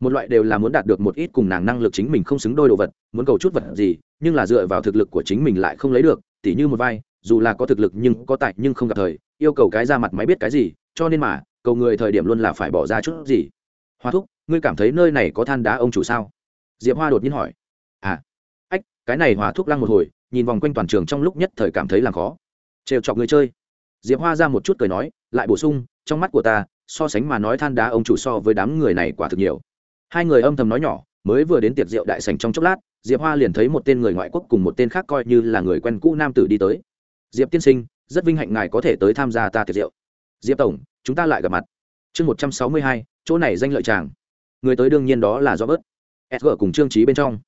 một loại đều là muốn đạt được một ít cùng nàng năng lực chính mình không xứng đôi đồ vật, muốn cầu chút vật gì, nhưng là dựa vào thực lực của chính mình lại không lấy được, tỉ như một vai, dù là có thực lực nhưng có tài nhưng không gặp thời, yêu cầu cái ra mặt máy biết cái gì, cho nên mà, cầu người thời điểm luôn là phải bỏ ra chút gì. Hoa thúc, ngươi cảm thấy nơi này có than đá ông chủ sao? Diệp hoa đột nhiên hỏi. À ách, cái này hòa thúc lăng một hồi, nhìn vòng quanh toàn trường trong lúc nhất thời cảm thấy làm khó. Trêu chọc người chơi. Diệp hoa ra một chút cười nói, lại bổ sung, trong mắt của ta, so sánh mà nói than đá ông chủ so với đám người này quả thực nhiều hai người âm thầm nói nhỏ, mới vừa đến tiệc rượu đại sành trong chốc lát, diệp hoa liền thấy một tên người ngoại quốc cùng một tên khác coi như là người quen cũ nam tử đi tới. Diệp tiên sinh, rất vinh hạnh ngài có thể tới tham gia ta tiệc rượu. Diệp tổng, chúng ta lại gặp mặt. Chương một trăm sáu mươi hai, chỗ này danh lợi tràng người tới đương nhiên đó là do bớt sg cùng trương trí bên trong.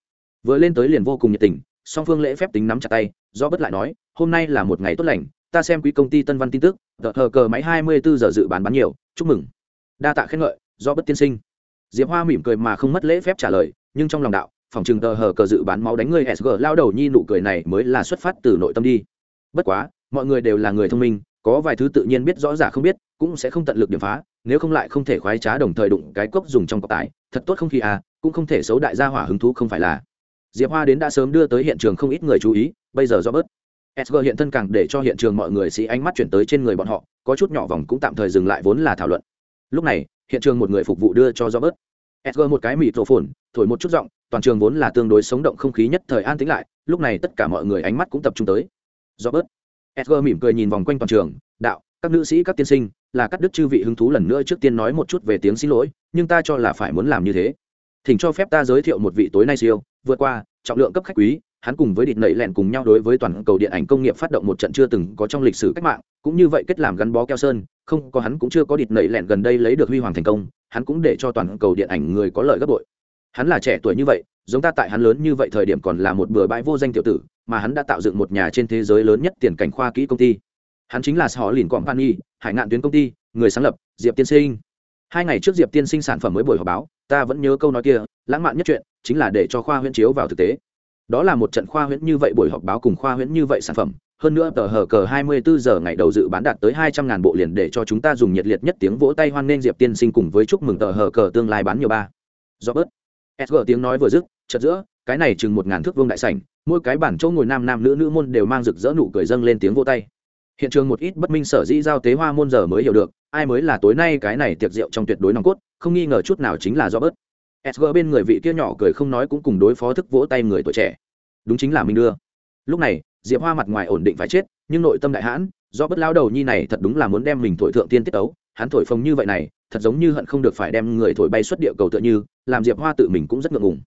Vừa lên tới liền vô cùng nhiệt tình, song phương lễ phép tính nắm chặt tay do bớt lại nói, hôm nay là một ngày tốt lành, ta xem quý công ty tân văn tin tức, tờ hờ cờ máy hai mươi bốn giờ dự bán bán nhiều, chúc mừng. Đa tạ khen ngợi do bất tiên sinh diệp hoa mỉm cười mà không mất lễ phép trả lời, nhưng trong lòng đạo, phòng trường tờ hờ cờ dự bán máu đánh người sg lao đầu nhi nụ cười này mới là xuất phát từ nội tâm đi. Bất quá, mọi người đều là người thông minh, có vài thứ tự nhiên biết rõ giả không biết, cũng sẽ không tận lực điểm phá, nếu không lại không thể khoái trá đồng thời đụng cái cốc dùng trong cọc tải, thật tốt không khí à cũng không thể xấu đại gia hỏa hứng thú không phải là. Diệp hoa đến đã sớm đưa tới hiện trường không ít người chú ý, bây giờ do bớt. Sg hiện thân càng để cho hiện trường mọi người sĩ ánh mắt chuyển tới trên người bọn họ, có chút nhỏ vòng cũng tạm thời dừng lại vốn là thảo luận. Lúc này hiện trường một người phục vụ đưa cho do bớt một cái mịt rổ phồn thổi một chút giọng, toàn trường vốn là tương đối sống động không khí nhất thời an tĩnh lại, lúc này tất cả mọi người ánh mắt cũng tập trung tới. Do bớt mỉm cười nhìn vòng quanh toàn trường, đạo, các nữ sĩ, các tiên sinh, là cắt đứt chư vị hứng thú lần nữa trước tiên nói một chút về tiếng xin lỗi, nhưng ta cho là phải muốn làm như thế. Thỉnh cho phép ta giới thiệu một vị tối nay siêu, vượt qua, trọng lượng cấp khách quý hắn cùng với địt nẩy lẹn cùng nhau đối với toàn cầu điện ảnh công nghiệp phát động một trận chưa từng có trong lịch sử cách mạng, cũng như vậy kết làm gắn bó keo sơn, không có hắn cũng chưa có địt nẩy lẹn gần đây lấy được huy hoàng thành công, hắn cũng để cho toàn cầu điện ảnh người có lợi gấp bội. Hắn là trẻ tuổi như vậy, giống ta tại hắn lớn như vậy thời điểm còn là một bừa bãi vô danh tiểu tử, mà hắn đã tạo dựng một nhà trên thế giới lớn nhất tiền cảnh khoa kỹ công ty. Hắn chính là họ lìn company, hải ngạn tuyến công ty, người sáng lập, diệp tiên sinh. Hai ngày trước diệp tiên sinh sản phẩm mới buổi họp báo, ta vẫn nhớ câu nói kia, lãng mạn nhất chuyện, chính là để cho khoa huyễn chiếu vào thực tế đó là một trận khoa huyễn như vậy buổi họp báo cùng khoa huyễn như vậy sản phẩm hơn nữa tờ hờ cờ 24 giờ ngày đầu dự bán đạt tới 200 ngàn bộ liền để cho chúng ta dùng nhiệt liệt nhất tiếng vỗ tay hoan nghênh Diệp Tiên Sinh cùng với chúc mừng tờ hờ cờ tương lai bán nhiều ba. Do bớt. SG tiếng nói vừa dứt, chợt giữa, cái này chừng một ngàn thước vuông đại sảnh, mỗi cái bản chỗ ngồi nam nam nữ nữ môn đều mang rực rỡ nụ cười dâng lên tiếng vỗ tay. Hiện trường một ít bất minh sở dĩ giao tế hoa môn giờ mới hiểu được, ai mới là tối nay cái này tiệc rượu trong tuyệt đối nòng cốt, không nghi ngờ chút nào chính là do bớt. SG bên người vị kia nhỏ cười không nói cũng cùng đối phó thức vỗ tay người tuổi trẻ đúng chính là minh đưa. Lúc này, diệp hoa mặt ngoài ổn định phải chết, nhưng nội tâm đại hãn, do bất lao đầu nhi này thật đúng là muốn đem mình thổi thượng tiên tiết ấu, hắn thổi phồng như vậy này, thật giống như hận không được phải đem người thổi bay xuất địa cầu tựa như, làm diệp hoa tự mình cũng rất ngượng ngùng.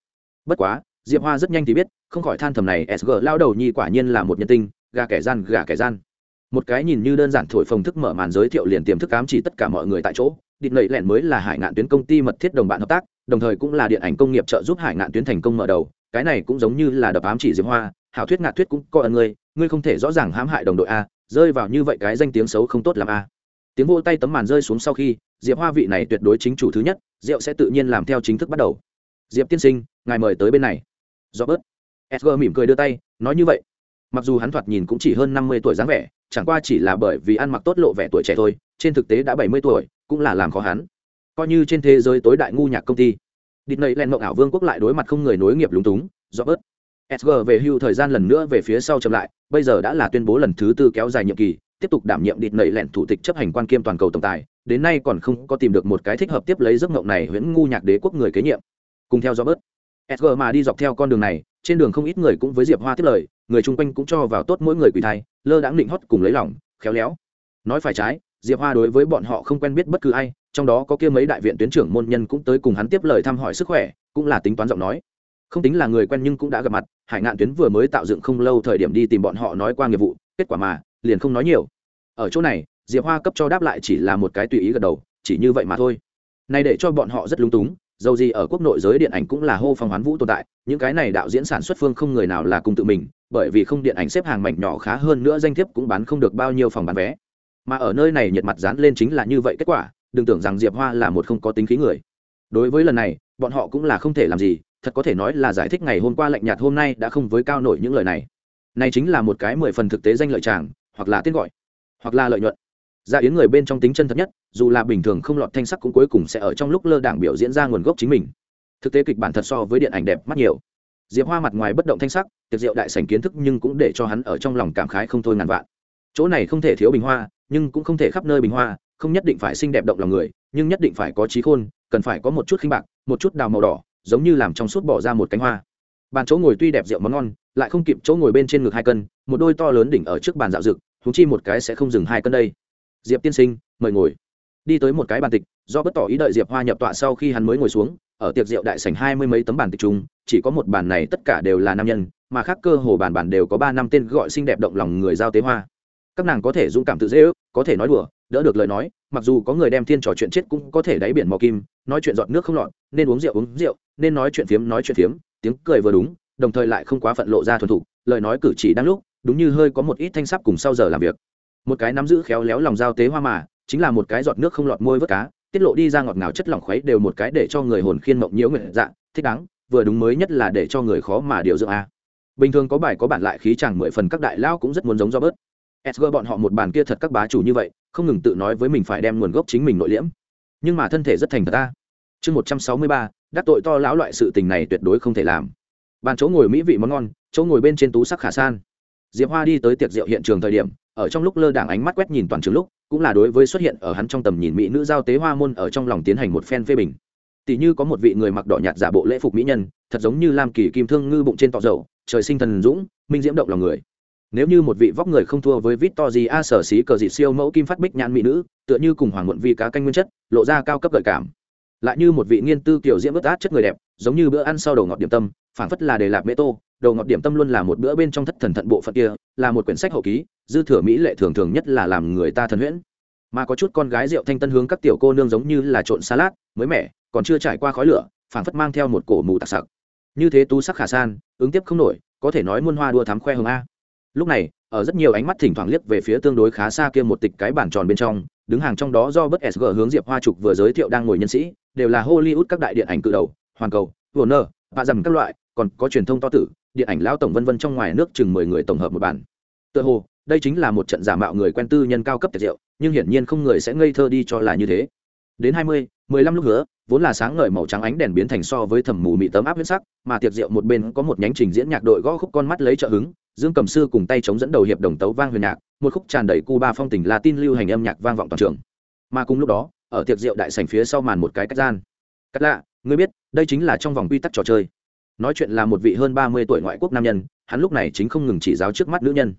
Bất quá, diệp hoa rất nhanh thì biết, không khỏi than thầm này sg lao đầu nhi quả nhiên là một nhân tinh, gà kẻ gian, gà kẻ gian. Một cái nhìn như đơn giản thổi phồng thức mở màn giới thiệu liền tiềm thức cám chỉ tất cả mọi người tại chỗ định lệ lẹn mới là hải ngạn tuyến công ty mật thiết đồng bạn hợp tác, đồng thời cũng là điện ảnh công nghiệp trợ giúp hải ngạn tuyến thành công mở đầu cái này cũng giống như là đập ám chỉ diệp hoa, hảo thuyết ngạt thuyết cũng coi ơn ngươi ngươi không thể rõ ràng hãm hại đồng đội a, rơi vào như vậy cái danh tiếng xấu không tốt làm a. Tiếng vô tay tấm màn rơi xuống sau khi, diệp hoa vị này tuyệt đối chính chủ thứ nhất, rượu sẽ tự nhiên làm theo chính thức bắt đầu. Diệp tiên sinh, ngài mời tới bên này. Do bớt sg mỉm cười đưa tay, nói như vậy. Mặc dù hắn thoạt nhìn cũng chỉ hơn năm mươi tuổi dáng vẻ, chẳng qua chỉ là bởi vì ăn mặc tốt lộ vẻ tuổi trẻ thôi, trên thực tế đã bảy mươi tuổi, cũng là làm khó hắn. Coi như trên thế giới tối đại ngu nhạc công ty Địt nầy len mộng ảo vương quốc lại đối mặt không người nối nghiệp lúng túng, do bớt. SG về hưu thời gian lần nữa về phía sau chậm lại, bây giờ đã là tuyên bố lần thứ tư kéo dài nhiệm kỳ, tiếp tục đảm nhiệm địt nầy lẹn thủ tịch chấp hành quan kiêm toàn cầu tổng tài, đến nay còn không có tìm được một cái thích hợp tiếp lấy giấc mộng này huyễn ngu nhạc đế quốc người kế nhiệm. Cùng theo do bớt. SG mà đi dọc theo con đường này, trên đường không ít người cũng với Diệp Hoa tiếp lời, người chung quanh cũng cho vào tốt mỗi người quỷ thai, lơ đãng định hót cùng lấy lòng, khéo léo. Nói phải trái, Diệp Hoa đối với bọn họ không quen biết bất cứ ai, trong đó có kia mấy đại viện tuyến trưởng môn nhân cũng tới cùng hắn tiếp lời thăm hỏi sức khỏe, cũng là tính toán giọng nói. Không tính là người quen nhưng cũng đã gặp mặt, hải ngạn tuyến vừa mới tạo dựng không lâu thời điểm đi tìm bọn họ nói qua nghiệp vụ, kết quả mà, liền không nói nhiều. Ở chỗ này, diệp hoa cấp cho đáp lại chỉ là một cái tùy ý gật đầu, chỉ như vậy mà thôi. Này để cho bọn họ rất lúng túng, dầu gì ở quốc nội giới điện ảnh cũng là hô phong hoán vũ tồn tại, những cái này đạo diễn sản xuất phương không người nào là cùng tự mình, bởi vì không điện ảnh xếp hàng mảnh nhỏ khá hơn nữa danh thiếp cũng bán không được bao nhiêu phòng bán vé. Mà ở nơi này nhiệt mặt dán lên chính là như vậy kết quả đừng tưởng rằng diệp hoa là một không có tính khí người. Đối với lần này, bọn họ cũng là không thể làm gì, thật có thể nói là giải thích ngày hôm qua lạnh nhạt hôm nay đã không với cao nổi những lời này. Này chính là một cái mười phần thực tế danh lợi tràng hoặc là tên gọi, hoặc là lợi nhuận. Gia yến người bên trong tính chân thật nhất, dù là bình thường không lọt thanh sắc cũng cuối cùng sẽ ở trong lúc lơ đảng biểu diễn ra nguồn gốc chính mình. Thực tế kịch bản thật so với điện ảnh đẹp mắt nhiều. Diệp hoa mặt ngoài bất động thanh sắc, tiệc rượu đại sành kiến thức nhưng cũng để cho hắn ở trong lòng cảm khái không thôi ngàn vạn. Chỗ này không thể thiếu bình hoa, nhưng cũng không thể khắp nơi bình hoa không nhất định phải xinh đẹp động lòng người, nhưng nhất định phải có trí khôn, cần phải có một chút khinh bạc, một chút đào màu đỏ, giống như làm trong suốt bỏ ra một cánh hoa. Bàn chỗ ngồi tuy đẹp rượu món ngon, lại không kịp chỗ ngồi bên trên ngực hai cân, một đôi to lớn đỉnh ở trước bàn dạo dực thú chi một cái sẽ không dừng hai cân đây. Diệp tiên sinh, mời ngồi. Đi tới một cái bàn tịch, do bất tỏ ý đợi diệp hoa nhập tọa sau khi hắn mới ngồi xuống, ở tiệc rượu đại sảnh hai mươi mấy tấm bàn tịch chung, chỉ có một bàn này tất cả đều là nam nhân, mà khác cơ hồ bàn bàn đều có ba năm tên gọi xinh đẹp động lòng người giao tế hoa. Các nàng có thể dũng cảm tự dễ ước, có thể nói đùa đỡ được lời nói, mặc dù có người đem thiên trò chuyện chết cũng có thể đáy biển mò kim, nói chuyện giọt nước không lọt, nên uống rượu uống rượu, nên nói chuyện phiếm nói chuyện phiếm, tiếng cười vừa đúng, đồng thời lại không quá phận lộ ra thuần thục, lời nói cử chỉ đang lúc, đúng như hơi có một ít thanh sắp cùng sau giờ làm việc. Một cái nắm giữ khéo léo lòng giao tế hoa mà, chính là một cái giọt nước không lọt môi vớt cá, tiết lộ đi ra ngọt ngào chất lỏng khuấy đều một cái để cho người hồn khiên mộng nhiễu nguyện dạ thích đáng, vừa đúng mới nhất là để cho người khó mà điều dưỡng a. Bình thường có bài có bản lại khí chẳng mười phần các đại lao cũng rất muốn giống do bớt sg bọn họ một bàn kia thật các bá chủ như vậy, không ngừng tự nói với mình phải đem nguồn gốc chính mình nội liễm. Nhưng mà thân thể rất thành thật ta. Chương một trăm sáu mươi ba, đắc tội to lão loại sự tình này tuyệt đối không thể làm. Bàn chỗ ngồi mỹ vị món ngon, chỗ ngồi bên trên tú sắc khả san. Diệp hoa đi tới tiệc rượu hiện trường thời điểm, ở trong lúc lơ đảng ánh mắt quét nhìn toàn trường lúc, cũng là đối với xuất hiện ở hắn trong tầm nhìn mỹ nữ giao tế hoa môn ở trong lòng tiến hành một phen phê bình. Tỷ như có một vị người mặc đỏ nhạt giả bộ lễ phục mỹ nhân, thật giống như lam kỳ kim thương ngư bụng trên tọ dầu trời sinh thần dũng, minh diễm động lòng người nếu như một vị vóc người không thua với Victory A sở xí cờ dị siêu mẫu kim phát bích nhãn mỹ nữ, tựa như cùng hoàng muộn vi cá canh nguyên chất, lộ ra cao cấp gợi cảm. Lại như một vị nghiên tư kiểu diễm bất át chất người đẹp, giống như bữa ăn sau đầu ngọt điểm tâm, phảng phất là để lạp mê tô, đầu ngọt điểm tâm luôn là một bữa bên trong thất thần thận bộ phận kia, là một quyển sách hậu ký, dư thừa mỹ lệ thường thường nhất là làm người ta thần huyễn. Mà có chút con gái rượu thanh tân hướng các tiểu cô nương giống như là trộn salad, mới mẻ, còn chưa trải qua khói lửa, phảng phất mang theo một cổ mù tạc sặc. Như thế tú sắc khả san, ứng tiếp không nổi, có thể nói muôn hoa đua thắm khoe hồng a. Lúc này, ở rất nhiều ánh mắt thỉnh thoảng liếc về phía tương đối khá xa kia một tịch cái bản tròn bên trong đứng hàng trong đó do bất sg hướng diệp hoa trục vừa giới thiệu đang ngồi nhân sĩ đều là hollywood các đại điện ảnh cự đầu hoàn cầu warner và dầm các loại còn có truyền thông to tử điện ảnh lão tổng vân vân trong ngoài nước chừng mười người tổng hợp một bản. Tựa hồ đây chính là một trận giả mạo người quen tư nhân cao cấp tiệc rượu nhưng hiển nhiên không người sẽ ngây thơ đi cho là như thế. Đến hai mươi mười lăm lúc nữa vốn là sáng ngời màu trắng ánh đèn biến thành so với thẩm mù mị tấm áp huyết sắc, mà tiệc rượu một bên có một nhánh trình diễn nhạc đội gõ khúc con mắt lấy trợ hứng, dương cầm sư cùng tay chống dẫn đầu hiệp đồng tấu vang huyền nhạc, một khúc tràn đầy cuba phong tình latin lưu hành âm nhạc vang vọng toàn trường. Mà cùng lúc đó, ở tiệc rượu đại sành phía sau màn một cái cách gian. Cắt lạ, ngươi biết, đây chính là trong vòng quy tắc trò chơi. Nói chuyện là một vị hơn ba mươi tuổi ngoại quốc nam nhân, hắn lúc này chính không ngừng chỉ giáo trước mắt nữ nhân.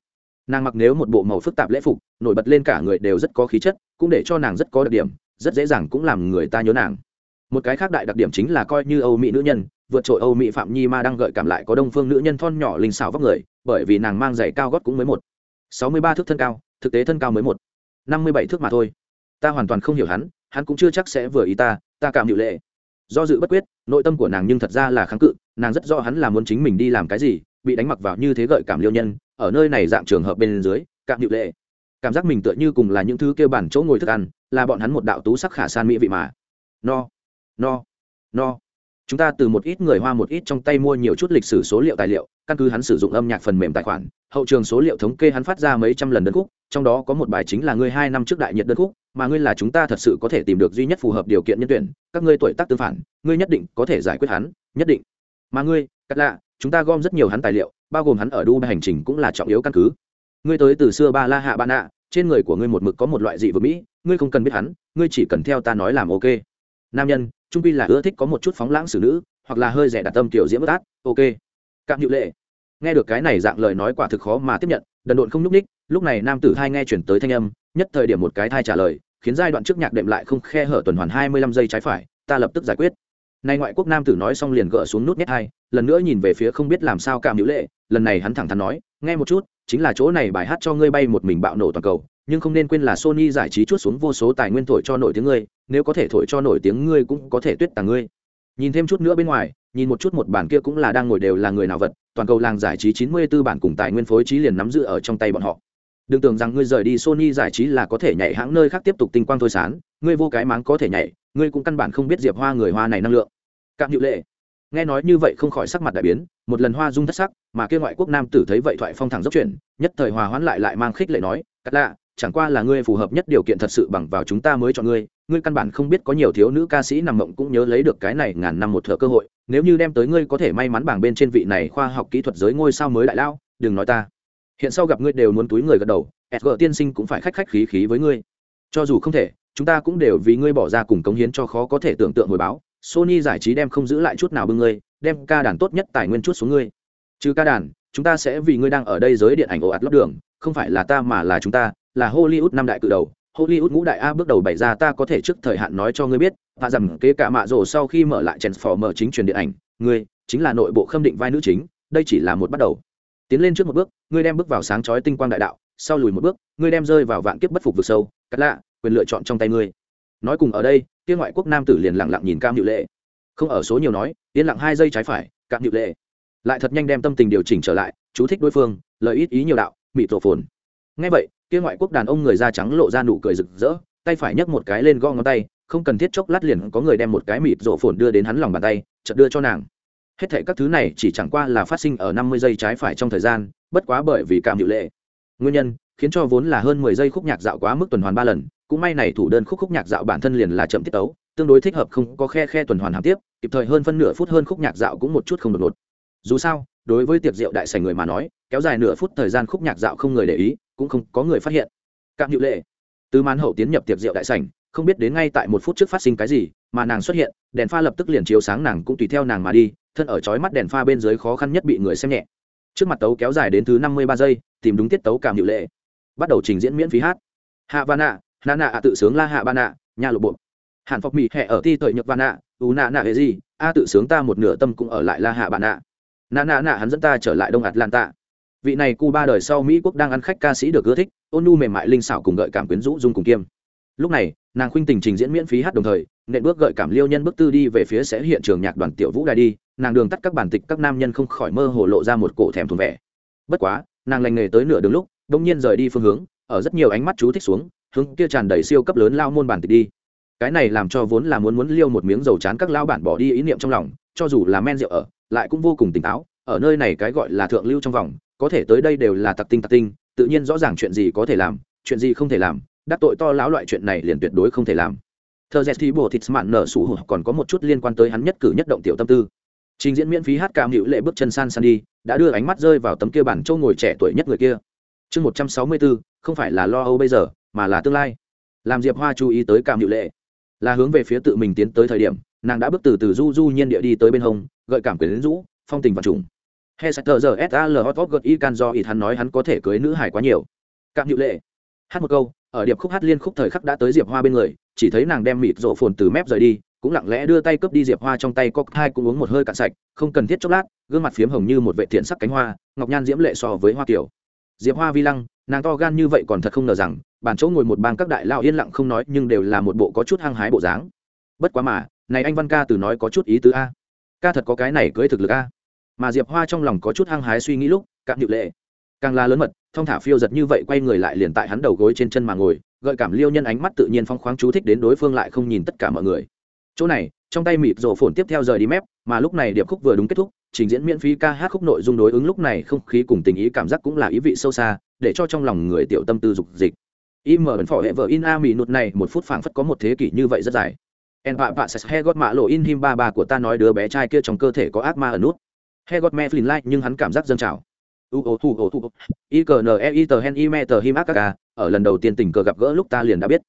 Nàng mặc nếu một bộ màu phức tạp lễ phục, nổi bật lên cả người đều rất có khí chất, cũng để cho nàng rất có đặc điểm, rất dễ dàng cũng làm người ta nhớ nàng một cái khác đại đặc điểm chính là coi như âu mỹ nữ nhân, vượt trội âu mỹ phạm nhi ma đang gợi cảm lại có đông phương nữ nhân thon nhỏ linh xảo vóc người, bởi vì nàng mang giày cao gót cũng mới một. Sáu mươi ba thước thân cao, thực tế thân cao mới một. Năm mươi bảy thước mà thôi. Ta hoàn toàn không hiểu hắn hắn cũng chưa chắc sẽ vừa ý ta ta cảm hiệu lệ. Do dự bất quyết, nội tâm của nàng nhưng thật ra là kháng cự, nàng rất rõ hắn là muốn chính mình đi làm cái gì, bị đánh mặc vào như thế gợi cảm liêu nhân, ở nơi này dạng trường hợp bên dưới, cảm hiệu lệ. Cảm giác mình tựa như cùng là những thứ kêu bản chỗ ngồi thức ăn, là bọn hắn một đạo tú sắc khả san mỹ vị mà. No no. No. Chúng ta từ một ít người hoa một ít trong tay mua nhiều chút lịch sử số liệu tài liệu, căn cứ hắn sử dụng âm nhạc phần mềm tài khoản, hậu trường số liệu thống kê hắn phát ra mấy trăm lần đơn khúc, trong đó có một bài chính là ngươi hai năm trước đại nhiệt đơn khúc, mà ngươi là chúng ta thật sự có thể tìm được duy nhất phù hợp điều kiện nhân tuyển, các ngươi tuổi tác tương phản, ngươi nhất định có thể giải quyết hắn, nhất định. Mà ngươi cắt lạ, chúng ta gom rất nhiều hắn tài liệu, bao gồm hắn ở đu hành trình cũng là trọng yếu căn cứ. Ngươi tới từ xưa ba la hạ ba nạ trên người của ngươi một mực có một loại dị vừa mỹ, ngươi không cần biết hắn, ngươi chỉ cần theo ta nói làm ok. Nam nhân trung pi là ưa thích có một chút phóng lãng xử nữ, hoặc là hơi rẻ đặt tâm kiểu diễm bất át, ok. Cạm hữu lệ, nghe được cái này dạng lời nói quả thực khó mà tiếp nhận, đần độn không n ú c ních lúc này nam tử thai nghe chuyển tới thanh âm, nhất thời điểm một cái thai trả lời, khiến giai đoạn trước nhạc đệm lại không khe hở tuần hoàn hai mươi lăm giây trái phải, ta lập tức giải quyết. Nay ngoại quốc nam tử nói xong liền gỡ xuống nút nhét hai, lần nữa nhìn về phía không biết làm sao cảm hữu lệ, lần này hắn thẳng thắn nói, nghe một chút, chính là chỗ này bài hát cho ngươi bay một mình bạo nổ toàn cầu nhưng không nên quên là Sony giải trí chút xuống vô số tài nguyên thổi cho nổi tiếng ngươi, nếu có thể thổi cho nổi tiếng ngươi cũng có thể tuyết tàng ngươi. Nhìn thêm chút nữa bên ngoài, nhìn một chút một bản kia cũng là đang ngồi đều là người nào vật, toàn cầu làng giải trí 94 bản cùng tài nguyên phối trí liền nắm giữ ở trong tay bọn họ. Đừng tưởng rằng ngươi rời đi Sony giải trí là có thể nhảy hãng nơi khác tiếp tục tinh quang thôi sán, ngươi vô cái máng có thể nhảy, ngươi cũng căn bản không biết Diệp Hoa người Hoa này năng lượng. Cạm Hữu Lệ, nghe nói như vậy không khỏi sắc mặt đại biến, một lần Hoa dung thất sắc, mà kia ngoại quốc nam tử thấy vậy thoại phong thẳng dốc chuyển, nhất thời hòa hoãn lại lại mang khích lệ nói, "Cắt lạ, chẳng qua là ngươi phù hợp nhất điều kiện thật sự bằng vào chúng ta mới chọn ngươi ngươi căn bản không biết có nhiều thiếu nữ ca sĩ nằm mộng cũng nhớ lấy được cái này ngàn năm một thợ cơ hội, nếu như đem tới ngươi có thể may mắn bảng bên trên vị này khoa học kỹ thuật giới ngôi sao mới đại lao, đừng nói ta. Hiện sau gặp ngươi đều muốn túi người gật đầu sg tiên sinh cũng phải khách khách khí khí với ngươi. Cho dù không thể, chúng ta cũng đều vì ngươi bỏ ra cùng cống hiến cho khó có thể tưởng tượng hồi báo. Sony giải trí đem không giữ lại chút nào bưng ngươi, đem ca đàn tốt nhất tài nguyên chút xuống ngươi. Trừ ca đàn, chúng ta sẽ vì ngươi đang ở đây giới điện ảnh ồ ạt lót đường, không phải là ta mà là chúng ta là hollywood năm đại cự đầu. Hollywood ngũ đại a bước đầu bày ra ta có thể trước thời hạn nói cho ngươi biết, và rằng kế cả mạ rồ sau khi mở lại transformer chính truyền điện ảnh, ngươi chính là nội bộ khâm định vai nữ chính, đây chỉ là một bắt đầu. Tiến lên trước một bước, ngươi đem bước vào sáng chói tinh quang đại đạo, sau lùi một bước, ngươi đem rơi vào vạn kiếp bất phục vực sâu, cắt lạ, quyền lựa chọn trong tay ngươi. Nói cùng ở đây, kia ngoại quốc nam tử liền lặng lặng nhìn cam nhự lệ. Không ở số nhiều nói, yên lặng hai giây trái phải, cam nhự lệ lại thật nhanh đem tâm tình điều chỉnh trở lại, chú thích đối phương, lời ít ý nhiều đạo, mị tổ phồn. Ngay vậy kia ngoại quốc đàn ông người da trắng lộ ra nụ cười rực rỡ, tay phải nhấc một cái lên gõ ngón tay, không cần thiết chốc lát liền có người đem một cái mịt rổ phồn đưa đến hắn lòng bàn tay, chợt đưa cho nàng. Hết thảy các thứ này chỉ chẳng qua là phát sinh ở năm mươi giây trái phải trong thời gian, bất quá bởi vì cảm hiệu lệ. Nguyên nhân, khiến cho vốn là hơn mười giây khúc nhạc dạo quá mức tuần hoàn ba lần, cũng may này thủ đơn khúc khúc nhạc dạo bản thân liền là chậm tiết tấu, tương đối thích hợp không có khe khe tuần hoàn hàm tiếp, kịp thời hơn phân nửa phút hơn khúc nhạc dạo cũng một chút không đột ngột. Dù sao, đối với tiệc rượu đại sảnh người mà nói, kéo dài nửa phút thời gian khúc nhạc dạo không người để ý cũng không có người phát hiện. Cạm hữu lệ, từ màn hậu tiến nhập tiệc rượu đại sảnh, không biết đến ngay tại một phút trước phát sinh cái gì, mà nàng xuất hiện, đèn pha lập tức liền chiếu sáng nàng cũng tùy theo nàng mà đi, thân ở chói mắt đèn pha bên dưới khó khăn nhất bị người xem nhẹ. Trước mặt tấu kéo dài đến thứ năm mươi ba giây, tìm đúng tiết tấu cảm hiệu lệ. Bắt đầu trình diễn miễn phí hát. Hạ ba nạ nà nạ tự sướng la hạ ba nạ nhà lộ bộ. Hàn phọc mỹ hẹ ở ti thời nhược ba nạ, u nạ nạ hệ gì a tự sướng ta một nửa tâm cũng ở lại la hạ ba nạ. Nà nạ nạ hắn dẫn ta trở lại đông atlanta vị này cu ba đời sau mỹ quốc đang ăn khách ca sĩ được ưa thích, ôn nhu mềm mại linh xảo cùng gợi cảm quyến rũ dung cùng kiêm. Lúc này, nàng khuynh tình trình diễn miễn phí hát đồng thời, nện bước gợi cảm liêu nhân bước tư đi về phía sẽ hiện trường nhạc đoàn tiểu vũ đài đi, nàng đường tắt các bản tịch các nam nhân không khỏi mơ hồ lộ ra một cổ thèm thuần vẻ. Bất quá, nàng lành nghề tới nửa đường lúc đông nhiên rời đi phương hướng, ở rất nhiều ánh mắt chú thích xuống, hướng kia tràn đầy siêu cấp lớn lao môn bản tịch đi. Cái này làm cho vốn là muốn muốn liêu một miếng dầu chán các lao bản bỏ đi ý niệm trong lòng, cho dù là men rượu ở, lại cũng vô cùng tỉnh táo, ở nơi này cái gọi là thượng lưu trong vòng có thể tới đây đều là tặc tinh tặc tinh, tự nhiên rõ ràng chuyện gì có thể làm, chuyện gì không thể làm, đắc tội to lão loại chuyện này liền tuyệt đối không thể làm. Thơ z thì bồ thịt mạn nở sủ hụt còn có một chút liên quan tới hắn nhất cử nhất động tiểu tâm tư. Trình diễn miễn phí hát cam hữu lệ bước chân san san đi, đã đưa ánh mắt rơi vào tấm kia bản châu ngồi trẻ tuổi nhất người kia. Chương một trăm sáu mươi bốn không phải là lo âu bây giờ, mà là tương lai. Làm diệp hoa chú ý tới cảm hữu lệ. Là hướng về phía tự mình tiến tới thời điểm, nàng đã bước từ từ du du nhiên địa đi tới bên hông, gợi cảm quyền đến rũ, phong tình và trùng he sạch tờ giờ sal hot hot gật y can do ít hắn nói hắn có thể cưới nữ hải quá nhiều. Cạm hữu lệ, hát một câu, ở điệp khúc hát liên khúc thời khắc đã tới diệp hoa bên người, chỉ thấy nàng đem mịt rộ phồn từ mép rời đi, cũng lặng lẽ đưa tay cướp đi diệp hoa trong tay cóc hai cũng uống một hơi cạn sạch, không cần thiết chốc lát, gương mặt phiếm hồng như một vệ thiện sắc cánh hoa, ngọc nhan diễm lệ so với hoa kiểu. Diệp hoa vi lăng, nàng to gan như vậy còn thật không ngờ rằng, bàn chỗ ngồi một bang các đại lao yên lặng không nói, nhưng đều là một bộ có chút hăng hái bộ dáng. Bất quá mà, này anh văn ca từ nói có chút ý tứ a. Ca thật có cái này cưới thực lực a mà diệp hoa trong lòng có chút hăng hái suy nghĩ lúc cạn điệu lệ càng là lớn mật thong thả phiêu giật như vậy quay người lại liền tại hắn đầu gối trên chân mà ngồi gợi cảm liêu nhân ánh mắt tự nhiên phong khoáng chú thích đến đối phương lại không nhìn tất cả mọi người chỗ này trong tay mịt rổ phồn tiếp theo rời đi mép mà lúc này điệp khúc vừa đúng kết thúc trình diễn miễn phí ca hát khúc nội dung đối ứng lúc này không khí cùng tình ý cảm giác cũng là ý vị sâu xa để cho trong lòng người tiểu tâm tư dục dịch im mở ấn phỏ hệ vợ in a mì nụt này một phút phảng phất có một thế kỷ như vậy rất dài en vạ vạ sạch he gót mạ lộ in him ba ba của ta nói đứa bé trai kia trong cơ thể có ác ma ở nút he gót me flin like, nhưng hắn cảm giác dâng trào. U O thu O thu i, k, n e i, T hen i me T him ác ở lần đầu tiên tình cờ gặp gỡ lúc ta liền đã biết.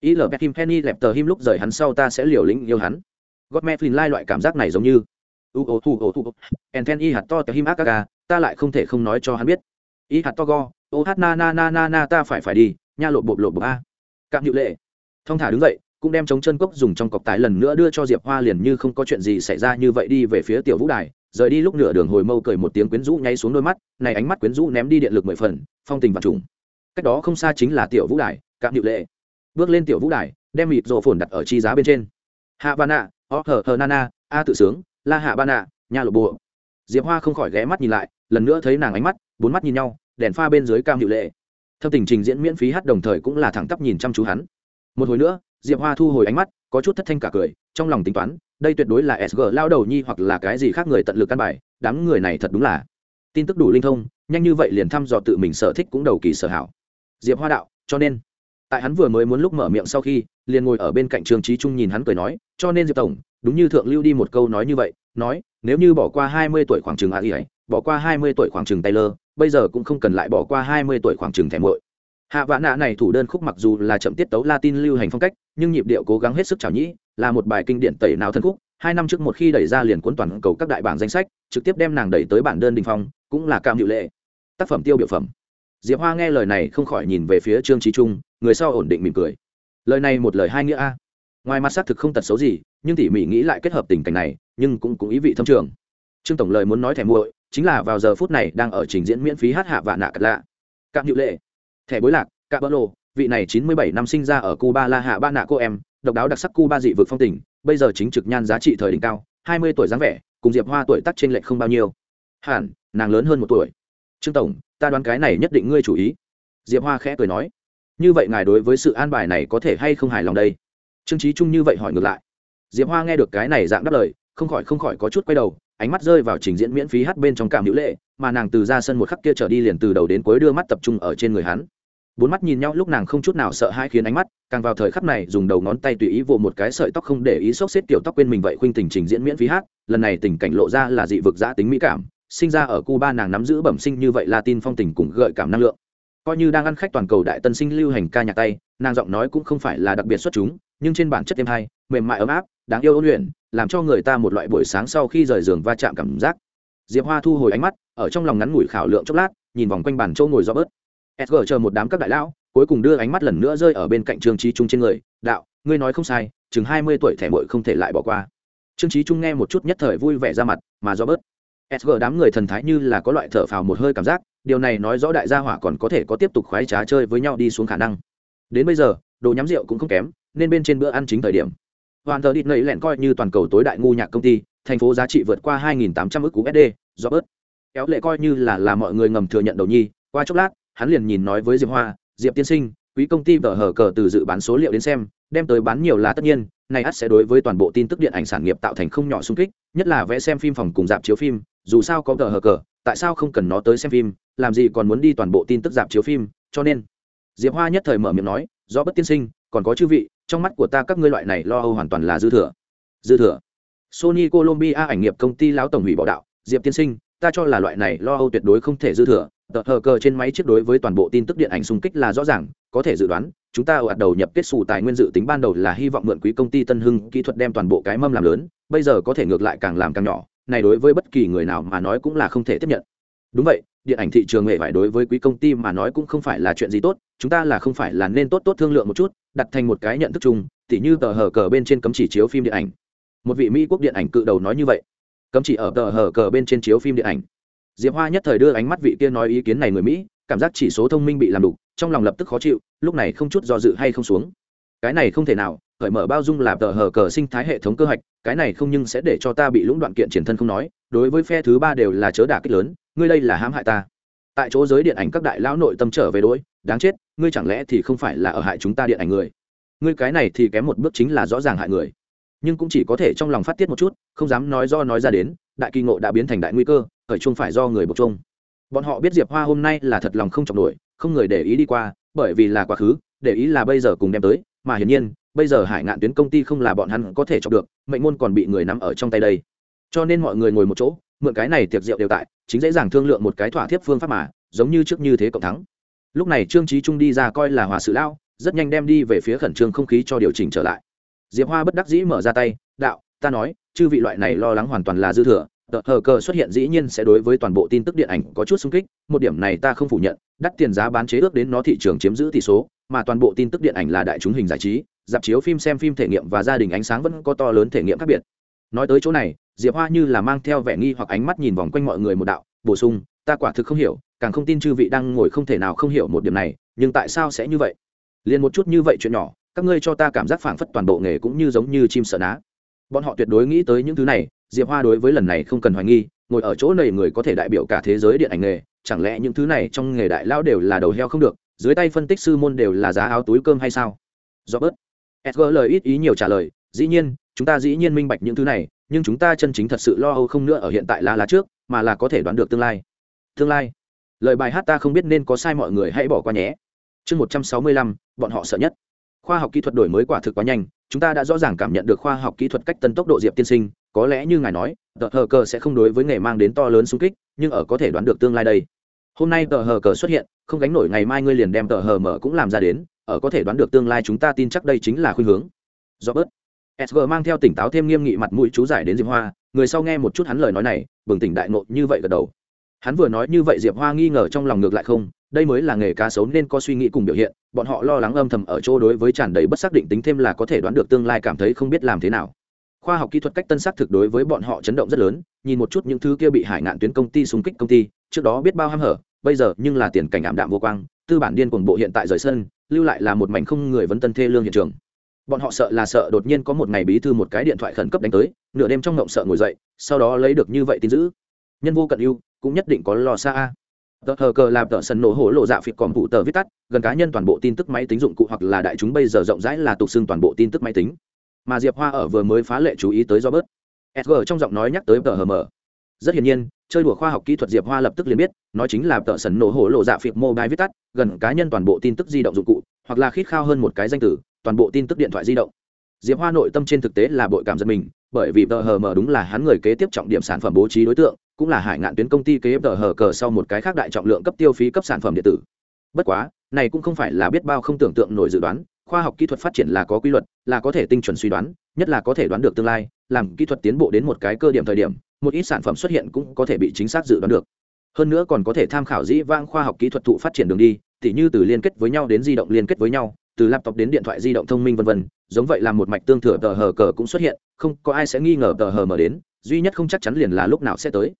I, l bet him penny lẹp tờ him lúc rời hắn sau ta sẽ liều lĩnh yêu hắn. Gót me flin like loại cảm giác này giống như u O thu O thu en ten i hạt to tờ him ác ta lại không thể không nói cho hắn biết. I hạt to go O. Hát na na na na na, ta phải phải đi. Nha lộ bộp lộ bộp, a. Cạm hiệu lệ. Thong thả đứng dậy, cũng đem chống chân cốc dùng trong cọc tái lần nữa đưa cho diệp hoa liền như không có chuyện gì xảy ra như vậy đi về phía tiểu vũ đài rời đi lúc nửa đường hồi mâu cười một tiếng quyến rũ nháy xuống đôi mắt, này ánh mắt quyến rũ ném đi điện lực mười phần, phong tình và trùng. Cách đó không xa chính là tiểu vũ đài, cạm điệu lệ. Bước lên tiểu vũ đài, đem mịt rộ phồn đặt ở chi giá bên trên. Hạ ba nạ ó hờ hờ nana a tự sướng, la hạ ba nạ nhà lộ bộ. Diệp hoa không khỏi ghé mắt nhìn lại, lần nữa thấy nàng ánh mắt, bốn mắt nhìn nhau, đèn pha bên dưới cam hiệu lệ. Thâm tình trình diễn miễn phí hát đồng thời cũng là thẳng tắp nhìn chăm chú hắn. Một hồi nữa, diệp hoa thu hồi ánh mắt, có chút thất thanh cả cười, trong lòng tính toán đây tuyệt đối là sg lao đầu nhi hoặc là cái gì khác người tận lực căn bài, đám người này thật đúng là. Tin tức đủ linh thông, nhanh như vậy liền thăm dò tự mình sở thích cũng đầu kỳ sở hảo. Diệp hoa đạo, cho nên. Tại hắn vừa mới muốn lúc mở miệng sau khi, liền ngồi ở bên cạnh trường trí trung nhìn hắn cười nói, cho nên diệp tổng, đúng như thượng lưu đi một câu nói như vậy, nói, nếu như bỏ qua hai mươi tuổi khoảng chừng a ấy bỏ qua hai mươi tuổi khoảng chừng taylor, bây giờ cũng không cần lại bỏ qua hai mươi tuổi khoảng chừng thẻ muội hạ vã nạ này thủ đơn khúc mặc dù là chậm tiết tấu latin lưu hành phong cách, nhưng nhịp điệu cố gắng hết sức trào nhĩ, là một bài kinh điển tẩy nào thân khúc. Hai năm trước một khi đẩy ra liền cuốn toàn cầu các đại bảng danh sách, trực tiếp đem nàng đẩy tới bản đơn đình phong, cũng là cam hiệu lệ. Tác phẩm tiêu biểu phẩm. Diệp hoa nghe lời này không khỏi nhìn về phía trương trí trung, người sau ổn định mỉm cười. Lời này một lời hai nghĩa a. Ngoài mặt xác thực không tật xấu gì, nhưng tỉ mỉ nghĩ lại kết hợp tình cảnh này, nhưng cũng cũng ý vị thâm trường. Trương tổng lời muốn nói thẻ muội, chính là vào giờ phút này đang ở trình diễn miễn phí hát hạ vạn nạ cật lạ. Cạm hiệu lệ thẻ bối lạc cạ bỡ lộ vị này chín mươi bảy năm sinh ra ở cuba la hạ ba nạ cô em, độc đáo đặc sắc cuba dị vực phong tình, bây giờ chính trực nhan giá trị thời đỉnh cao, hai mươi tuổi dáng vẻ, cùng diệp hoa tuổi tác trên lệch không bao nhiêu. Hẳn, nàng lớn hơn một tuổi. Trương tổng, ta đoán cái này nhất định ngươi chủ ý. Diệp hoa khẽ cười nói. Như vậy ngài đối với sự an bài này có thể hay không hài lòng đây? Trương trí trung như vậy hỏi ngược lại. Diệp hoa nghe được cái này dạng đáp lời, không khỏi không khỏi có chút quay đầu, ánh mắt rơi vào trình diễn miễn phí hát bên trong cảm hữu lệ, mà nàng từ ra sân một khắc kia trở đi liền từ đầu đến cuối đưa mắt tập trung ở trên người hắn bốn mắt nhìn nhau lúc nàng không chút nào sợ hãi khiến ánh mắt, càng vào thời khắc này dùng đầu ngón tay tùy ý vỗ một cái sợi tóc không để ý xốc xếp tiểu tóc quên mình vậy khuynh tình trình diễn miễn phí hát, lần này tình cảnh lộ ra là dị vực giã tính mỹ cảm, sinh ra ở cuba nàng nắm giữ bẩm sinh như vậy latin phong tình cùng gợi cảm năng lượng. Coi như đang ăn khách toàn cầu đại tân sinh lưu hành ca nhạc tay, nàng giọng nói cũng không phải là đặc biệt xuất chúng, nhưng trên bản chất êm hay, mềm mại ấm áp, đáng yêu ôn luyện, làm cho người ta một loại buổi sáng sau khi rời giường va chạm cảm giác. Diệp hoa thu hồi ánh mắt, ở trong lòng ngắn ngủi khảo lượng chốc lát, nhìn vòng quanh bàn châu ngồi do bớt sg chờ một đám các đại lão cuối cùng đưa ánh mắt lần nữa rơi ở bên cạnh trương trí trung trên người. Đạo ngươi nói không sai chừng hai mươi tuổi thẻ bội không thể lại bỏ qua. Trương trí trung nghe một chút nhất thời vui vẻ ra mặt mà do bớt. Sg đám người thần thái như là có loại thở phào một hơi cảm giác điều này nói rõ đại gia hỏa còn có thể có tiếp tục khoái trá chơi với nhau đi xuống khả năng. Đến bây giờ đồ nhắm rượu cũng không kém nên bên trên bữa ăn chính thời điểm. Hoàn thờ đi nầy lẹn coi như toàn cầu tối đại ngu nhạc công ty thành phố giá trị vượt qua 2.800 ức USD, do bớt. Kéo lệ coi như là là mọi người ngầm thừa nhận đầu nhi, qua chốc lát, hắn liền nhìn nói với Diệp Hoa, Diệp tiên sinh, quý công ty vở hở cờ từ dự bán số liệu đến xem, đem tới bán nhiều là tất nhiên, này ắt sẽ đối với toàn bộ tin tức điện ảnh sản nghiệp tạo thành không nhỏ xung kích, nhất là vẽ xem phim phòng cùng dạp chiếu phim, dù sao có vở hở cờ, tại sao không cần nó tới xem phim, làm gì còn muốn đi toàn bộ tin tức dạp chiếu phim, cho nên Diệp Hoa nhất thời mở miệng nói, do bất tiên sinh, còn có chư vị, trong mắt của ta các ngươi loại này lo âu hoàn toàn là dư thừa. Dư thừa? Sony Colombia ảnh nghiệp công ty lão tổng hủy bỏ đạo, Diệp tiên sinh, ta cho là loại này lo âu tuyệt đối không thể dư thừa. Tờ hờ cờ trên máy chiếc đối với toàn bộ tin tức điện ảnh xung kích là rõ ràng, có thể dự đoán, chúng ta ở đầu nhập kết xù tài nguyên dự tính ban đầu là hy vọng mượn quý công ty Tân Hưng kỹ thuật đem toàn bộ cái mâm làm lớn, bây giờ có thể ngược lại càng làm càng nhỏ, này đối với bất kỳ người nào mà nói cũng là không thể tiếp nhận. Đúng vậy, điện ảnh thị trường nghệ phải đối với quý công ty mà nói cũng không phải là chuyện gì tốt, chúng ta là không phải là nên tốt tốt thương lượng một chút, đặt thành một cái nhận thức chung, tỉ như tờ hờ cờ bên trên cấm chỉ chiếu phim điện ảnh một vị mỹ quốc điện ảnh cự đầu nói như vậy cấm chỉ ở tờ hở cờ bên trên chiếu phim điện ảnh. Diệp hoa nhất thời đưa ánh mắt vị kia nói ý kiến này người mỹ, cảm giác chỉ số thông minh bị làm đục, trong lòng lập tức khó chịu, lúc này không chút do dự hay không xuống. Cái này không thể nào cởi mở bao dung là tờ hở cờ sinh thái hệ thống cơ hoạch, cái này không nhưng sẽ để cho ta bị lũng đoạn kiện triển thân không nói, đối với phe thứ ba đều là chớ đả kích lớn, ngươi đây là hãm hại ta. Tại chỗ giới điện ảnh các đại lão nội tâm trở về đỗi đáng chết, ngươi chẳng lẽ thì không phải là ở hại chúng ta điện ảnh người? Ngươi cái này thì kém một bước chính là rõ ràng hại người nhưng cũng chỉ có thể trong lòng phát tiết một chút, không dám nói do nói ra đến, đại kỳ ngộ đã biến thành đại nguy cơ, khởi chung phải do người bộc chung bọn họ biết diệp hoa hôm nay là thật lòng không chọc nổi, không người để ý đi qua, bởi vì là quá khứ, để ý là bây giờ cùng đem tới, mà hiển nhiên, bây giờ hải ngạn tuyến công ty không là bọn hắn có thể chọc được, mệnh môn còn bị người nắm ở trong tay đây. Cho nên mọi người ngồi một chỗ, mượn cái này tiệc rượu đều tại, chính dễ dàng thương lượng một cái thỏa thiếp phương pháp mà, giống như trước như thế cộng thắng. Lúc này trương trí trung đi ra coi là hòa sự lao, rất nhanh đem đi về phía khẩn trương không khí cho điều chỉnh trở lại diệp hoa bất đắc dĩ mở ra tay, đạo, ta nói, chư vị loại này lo lắng hoàn toàn là dư thừa, tờ, hờ, cờ xuất hiện dĩ nhiên sẽ đối với toàn bộ tin tức điện ảnh có chút xung kích, một điểm này ta không phủ nhận, đắt tiền giá bán chế ước đến nó thị trường chiếm giữ tỷ số, mà toàn bộ tin tức điện ảnh là đại chúng hình giải trí, dạp chiếu phim xem phim thể nghiệm và gia đình ánh sáng vẫn có to lớn thể nghiệm khác biệt. Nói tới chỗ này, diệp hoa như là mang theo vẻ nghi hoặc ánh mắt nhìn vòng quanh mọi người một đạo, bổ sung, ta quả thực không hiểu, càng không tin chư vị đang ngồi không thể nào không hiểu một điểm này, nhưng tại sao sẽ như vậy? Liền một chút như vậy chuyện nhỏ các ngươi cho ta cảm giác phảng phất toàn bộ nghề cũng như giống như chim sợ ná. Bọn họ tuyệt đối nghĩ tới những thứ này, diệp hoa đối với lần này không cần hoài nghi, ngồi ở chỗ này người có thể đại biểu cả thế giới điện ảnh nghề, chẳng lẽ những thứ này trong nghề đại lão đều là đầu heo không được, dưới tay phân tích sư môn đều là giá áo túi cơm hay sao? Do bớt sg lời ít ý nhiều trả lời, dĩ nhiên, chúng ta dĩ nhiên minh bạch những thứ này, nhưng chúng ta chân chính thật sự lo âu không nữa ở hiện tại là lá trước, mà là có thể đoán được tương lai. Tương lai? Lời bài hát ta không biết nên có sai mọi người hãy bỏ qua nhé. Chương một trăm sáu mươi lăm, bọn họ sợ nhất khoa học kỹ thuật đổi mới quả thực quá nhanh, chúng ta đã rõ ràng cảm nhận được khoa học kỹ thuật cách tân tốc độ diệp tiên sinh, có lẽ như ngài nói, tờ hờ cờ sẽ không đối với nghề mang đến to lớn xung kích, nhưng ở có thể đoán được tương lai đây. Hôm nay tờ hờ cờ xuất hiện, không gánh nổi ngày mai ngươi liền đem tờ hờ mở cũng làm ra đến, ở có thể đoán được tương lai chúng ta tin chắc đây chính là khuynh hướng. Do bớt sg mang theo tỉnh táo thêm nghiêm nghị mặt mũi chú giải đến diệp hoa, người sau nghe một chút hắn lời nói này, bừng tỉnh đại nộ như vậy gật đầu hắn vừa nói như vậy diệp hoa nghi ngờ trong lòng ngược lại không, đây mới là nghề cá sấu nên có suy nghĩ cùng biểu hiện, bọn họ lo lắng âm thầm ở chỗ đối với tràn đầy bất xác định tính thêm là có thể đoán được tương lai cảm thấy không biết làm thế nào. Khoa học kỹ thuật cách tân xác thực đối với bọn họ chấn động rất lớn, nhìn một chút những thứ kia bị hải ngạn tuyến công ty xung kích công ty, trước đó biết bao ham hở, bây giờ nhưng là tiền cảnh ảm đạm vô quang, tư bản điên cuồng bộ hiện tại rời sân, lưu lại là một mảnh không người vấn tân thê lương hiện trường. Bọn họ sợ là sợ đột nhiên có một ngày bí thư một cái điện thoại khẩn cấp đánh tới, nửa đêm trong ngộng sợ ngồi dậy, sau đó lấy được như vậy tin giữ nhân vô cận ưu cũng nhất định có lo xa a. Tờ hờ cờ làm tờ sân nổ hổ lộ dạ phịt còm phụ tờ viết tắt, gần cá nhân toàn bộ tin tức máy tính dụng cụ hoặc là đại chúng bây giờ rộng rãi là tục xưng toàn bộ tin tức máy tính. Mà diệp hoa ở vừa mới phá lệ chú ý tới do bớt sg trong giọng nói nhắc tới tờ hờ mờ. Rất hiển nhiên, chơi đùa khoa học kỹ thuật diệp hoa lập tức liền biết nói chính là tờ sân nổ hổ lộ dạ phịt mobile viết tắt, gần cá nhân toàn bộ tin tức di động dụng cụ, hoặc là khít khao hơn một cái danh từ, toàn bộ tin tức điện thoại di động. Diệp hoa nội tâm trên thực tế là bội cảm giật mình, bởi vì tờ hờ mờ đúng là hắn người kế tiếp trọng điểm sản phẩm bố trí đối tượng cũng là hải ngạn tuyến công ty kế tờ hờ cờ sau một cái khác đại trọng lượng cấp tiêu phí cấp sản phẩm điện tử. Bất quá, này cũng không phải là biết bao không tưởng tượng nổi dự đoán, khoa học kỹ thuật phát triển là có quy luật, là có thể tinh chuẩn suy đoán, nhất là có thể đoán được tương lai, làm kỹ thuật tiến bộ đến một cái cơ điểm thời điểm, một ít sản phẩm xuất hiện cũng có thể bị chính xác dự đoán được. Hơn nữa còn có thể tham khảo dĩ vãng khoa học kỹ thuật thụ phát triển đường đi, tỉ như từ liên kết với nhau đến di động liên kết với nhau, từ laptop đến điện thoại di động thông minh vân vân, giống vậy là một mạch tương thừa tờ hờ cờ cũng xuất hiện, không có ai sẽ nghi ngờ tờ hờ mở đến, duy nhất không chắc chắn liền là lúc nào sẽ tới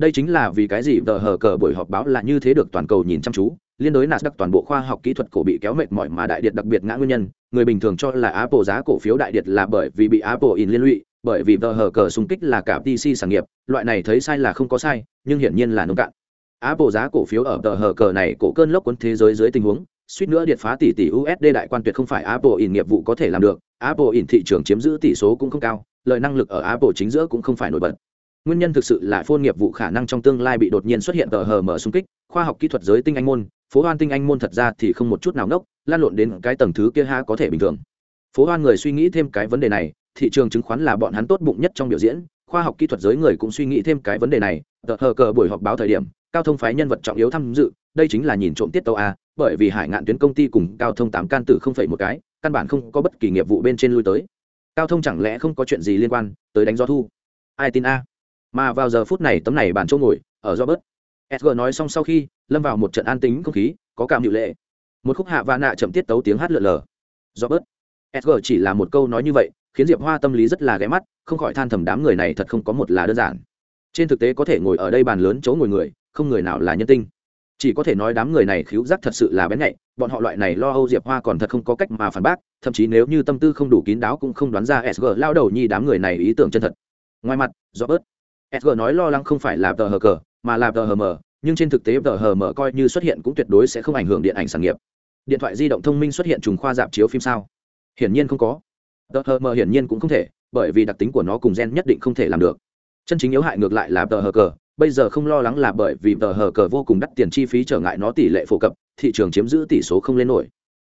đây chính là vì cái gì tờ hờ cờ buổi họp báo là như thế được toàn cầu nhìn chăm chú. Liên đối nasdaq, toàn bộ khoa học kỹ thuật cổ bị kéo mệt mỏi mà đại điện đặc biệt ngã nguyên nhân. Người bình thường cho là apple giá cổ phiếu đại điện là bởi vì bị apple in liên lụy, bởi vì tờ hờ cờ xung kích là cả pc sản nghiệp. Loại này thấy sai là không có sai, nhưng hiển nhiên là nông cạn. Apple giá cổ phiếu ở tờ hờ cờ này, cổ cơn lốc cuốn thế giới dưới tình huống, suýt nữa điện phá tỷ tỷ usd đại quan tuyệt không phải apple in nghiệp vụ có thể làm được. Apple in thị trường chiếm giữ tỷ số cũng không cao, lợi năng lực ở apple chính giữa cũng không phải nổi bật nguyên nhân thực sự là phôn nghiệp vụ khả năng trong tương lai bị đột nhiên xuất hiện tờ hờ mở xung kích, khoa học kỹ thuật giới tinh anh môn, phố hoan tinh anh môn thật ra thì không một chút nào ngốc, lan lộn đến cái tầng thứ kia ha có thể bình thường. Phố hoan người suy nghĩ thêm cái vấn đề này, thị trường chứng khoán là bọn hắn tốt bụng nhất trong biểu diễn, khoa học kỹ thuật giới người cũng suy nghĩ thêm cái vấn đề này, tờ hờ cờ buổi họp báo thời điểm, cao thông phái nhân vật trọng yếu tham dự, đây chính là nhìn trộm tiết tàu a, bởi vì hải ngạn tuyến công ty cùng cao thông tám can tử không phải một cái, căn bản không có bất kỳ nghiệp vụ bên trên lui tới. Cao thông chẳng lẽ không có chuyện gì liên quan tới đánh gió thu? Ai tin a? Mà vào giờ phút này tấm này bàn chỗ ngồi, ở do bớt sg nói xong sau khi, lâm vào một trận an tính không khí, có cảm hiệu lệ. Một khúc hạ và nạ chậm tiết tấu tiếng hát lượn lờ. Do bớt sg chỉ là một câu nói như vậy, khiến diệp hoa tâm lý rất là ghé mắt, không khỏi than thầm đám người này thật không có một là đơn giản. Trên thực tế có thể ngồi ở đây bàn lớn chỗ ngồi người, không người nào là nhân tinh. Chỉ có thể nói đám người này khiếu giác thật sự là bén nhạy, bọn họ loại này lo âu diệp hoa còn thật không có cách mà phản bác, thậm chí nếu như tâm tư không đủ kín đáo cũng không đoán ra sg lao đầu nhi đám người này ý tưởng chân thật. Ngoài mặt do bớt sg nói lo lắng không phải là tờ hờ cờ, mà là tờ hờ mờ, nhưng trên thực tế tờ hờ mờ coi như xuất hiện cũng tuyệt đối sẽ không ảnh hưởng điện ảnh sản nghiệp. Điện thoại di động thông minh xuất hiện trùng khoa dạp chiếu phim sao? Hiển nhiên không có. Tờ hờ mờ hiển nhiên cũng không thể, bởi vì đặc tính của nó cùng gen nhất định không thể làm được. Chân chính yếu hại ngược lại là tờ hờ cờ, bây giờ không lo lắng là bởi vì tờ hờ cờ vô cùng đắt tiền chi phí trở ngại nó tỷ lệ phổ cập, thị trường chiếm giữ tỷ số không lên nổi.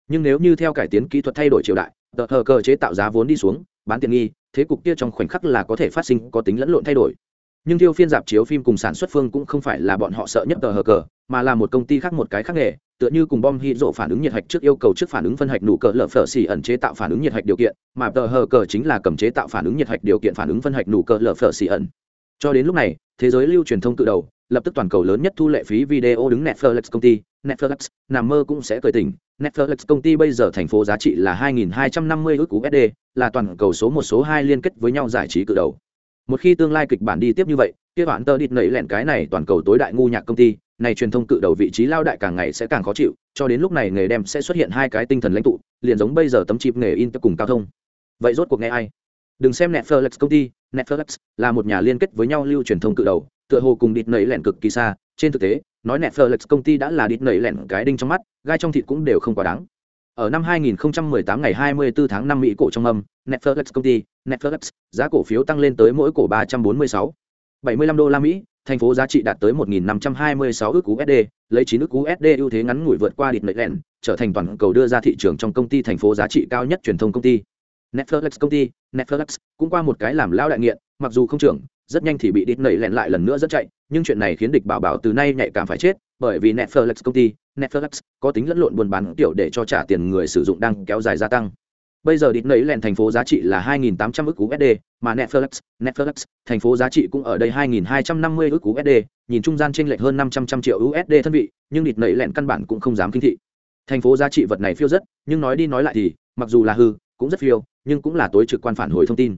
Nhưng nếu như theo cải tiến kỹ thuật thay đổi triều đại, tờ hờ cờ chế tạo giá vốn đi xuống, bán tiền nghi, thế cục kia trong khoảnh khắc là có thể phát sinh có tính lẫn lộn thay đổi nhưng Thiêu phiên dạp chiếu phim cùng sản xuất phương cũng không phải là bọn họ sợ nhất tờ hờ cờ mà là một công ty khác một cái khác nghề tựa như cùng bom hy rộ phản ứng nhiệt hạch trước yêu cầu trước phản ứng phân hạch nụ cờ lở phở xỉ ẩn chế tạo phản ứng nhiệt hạch điều kiện mà tờ hờ cờ chính là cầm chế tạo phản ứng nhiệt hạch điều kiện phản ứng phân hạch nụ cờ lở phở xỉ ẩn cho đến lúc này thế giới lưu truyền thông tự đầu lập tức toàn cầu lớn nhất thu lệ phí video đứng Netflix công ty, Netflix, nằm mơ cũng sẽ cười tỉnh. Netflix công ty bây giờ thành phố giá trị là 2.250 ước USD, là toàn cầu số một số hai liên kết với nhau giải trí cự đầu. Một khi tương lai kịch bản đi tiếp như vậy, kia bản tơ địt nảy lẹn cái này toàn cầu tối đại ngu nhạc công ty, này truyền thông cự đầu vị trí lao đại càng ngày sẽ càng khó chịu, cho đến lúc này nghề đem sẽ xuất hiện hai cái tinh thần lãnh tụ, liền giống bây giờ tấm chip nghề in cùng cao thông. Vậy rốt cuộc nghe ai? Đừng xem Netflix công ty, Netflix là một nhà liên kết với nhau lưu truyền thông cự đầu, tựa hồ cùng địt nảy lẹn cực kỳ xa, trên thực tế, nói Netflix công ty đã là địt nảy lẹn cái đinh trong mắt, gai trong thịt cũng đều không quá đáng. Ở năm 2018 ngày 24 tháng 5 Mỹ cổ trong âm, Netflix công ty, Netflix, giá cổ phiếu tăng lên tới mỗi cổ 346 75 đô la Mỹ, thành phố giá trị đạt tới 1.526 ước USD, lấy 9 ước USD ưu thế ngắn ngủi vượt qua địt lệnh trở thành toàn cầu đưa ra thị trường trong công ty thành phố giá trị cao nhất truyền thông công ty. Netflix công ty, Netflix cũng qua một cái làm lao đại nghiện, mặc dù không trưởng, rất nhanh thì bị đít nảy lẹn lại lần nữa dẫn chạy, nhưng chuyện này khiến địch bảo bảo từ nay nhạy cảm phải chết, bởi vì Netflix công ty, Netflix có tính lẫn lộn buôn bán tiểu để cho trả tiền người sử dụng đang kéo dài gia tăng. Bây giờ đít nấy lẹn thành phố giá trị là 2.800 ức USD, mà Netflix, Netflix thành phố giá trị cũng ở đây 2.250 ức USD, nhìn trung gian chênh lệch hơn 500 triệu USD thân vị, nhưng đít nấy lẹn căn bản cũng không dám kinh thị. Thành phố giá trị vật này phiêu rất, nhưng nói đi nói lại thì, mặc dù là hư, cũng rất phiêu, nhưng cũng là tối trực quan phản hồi thông tin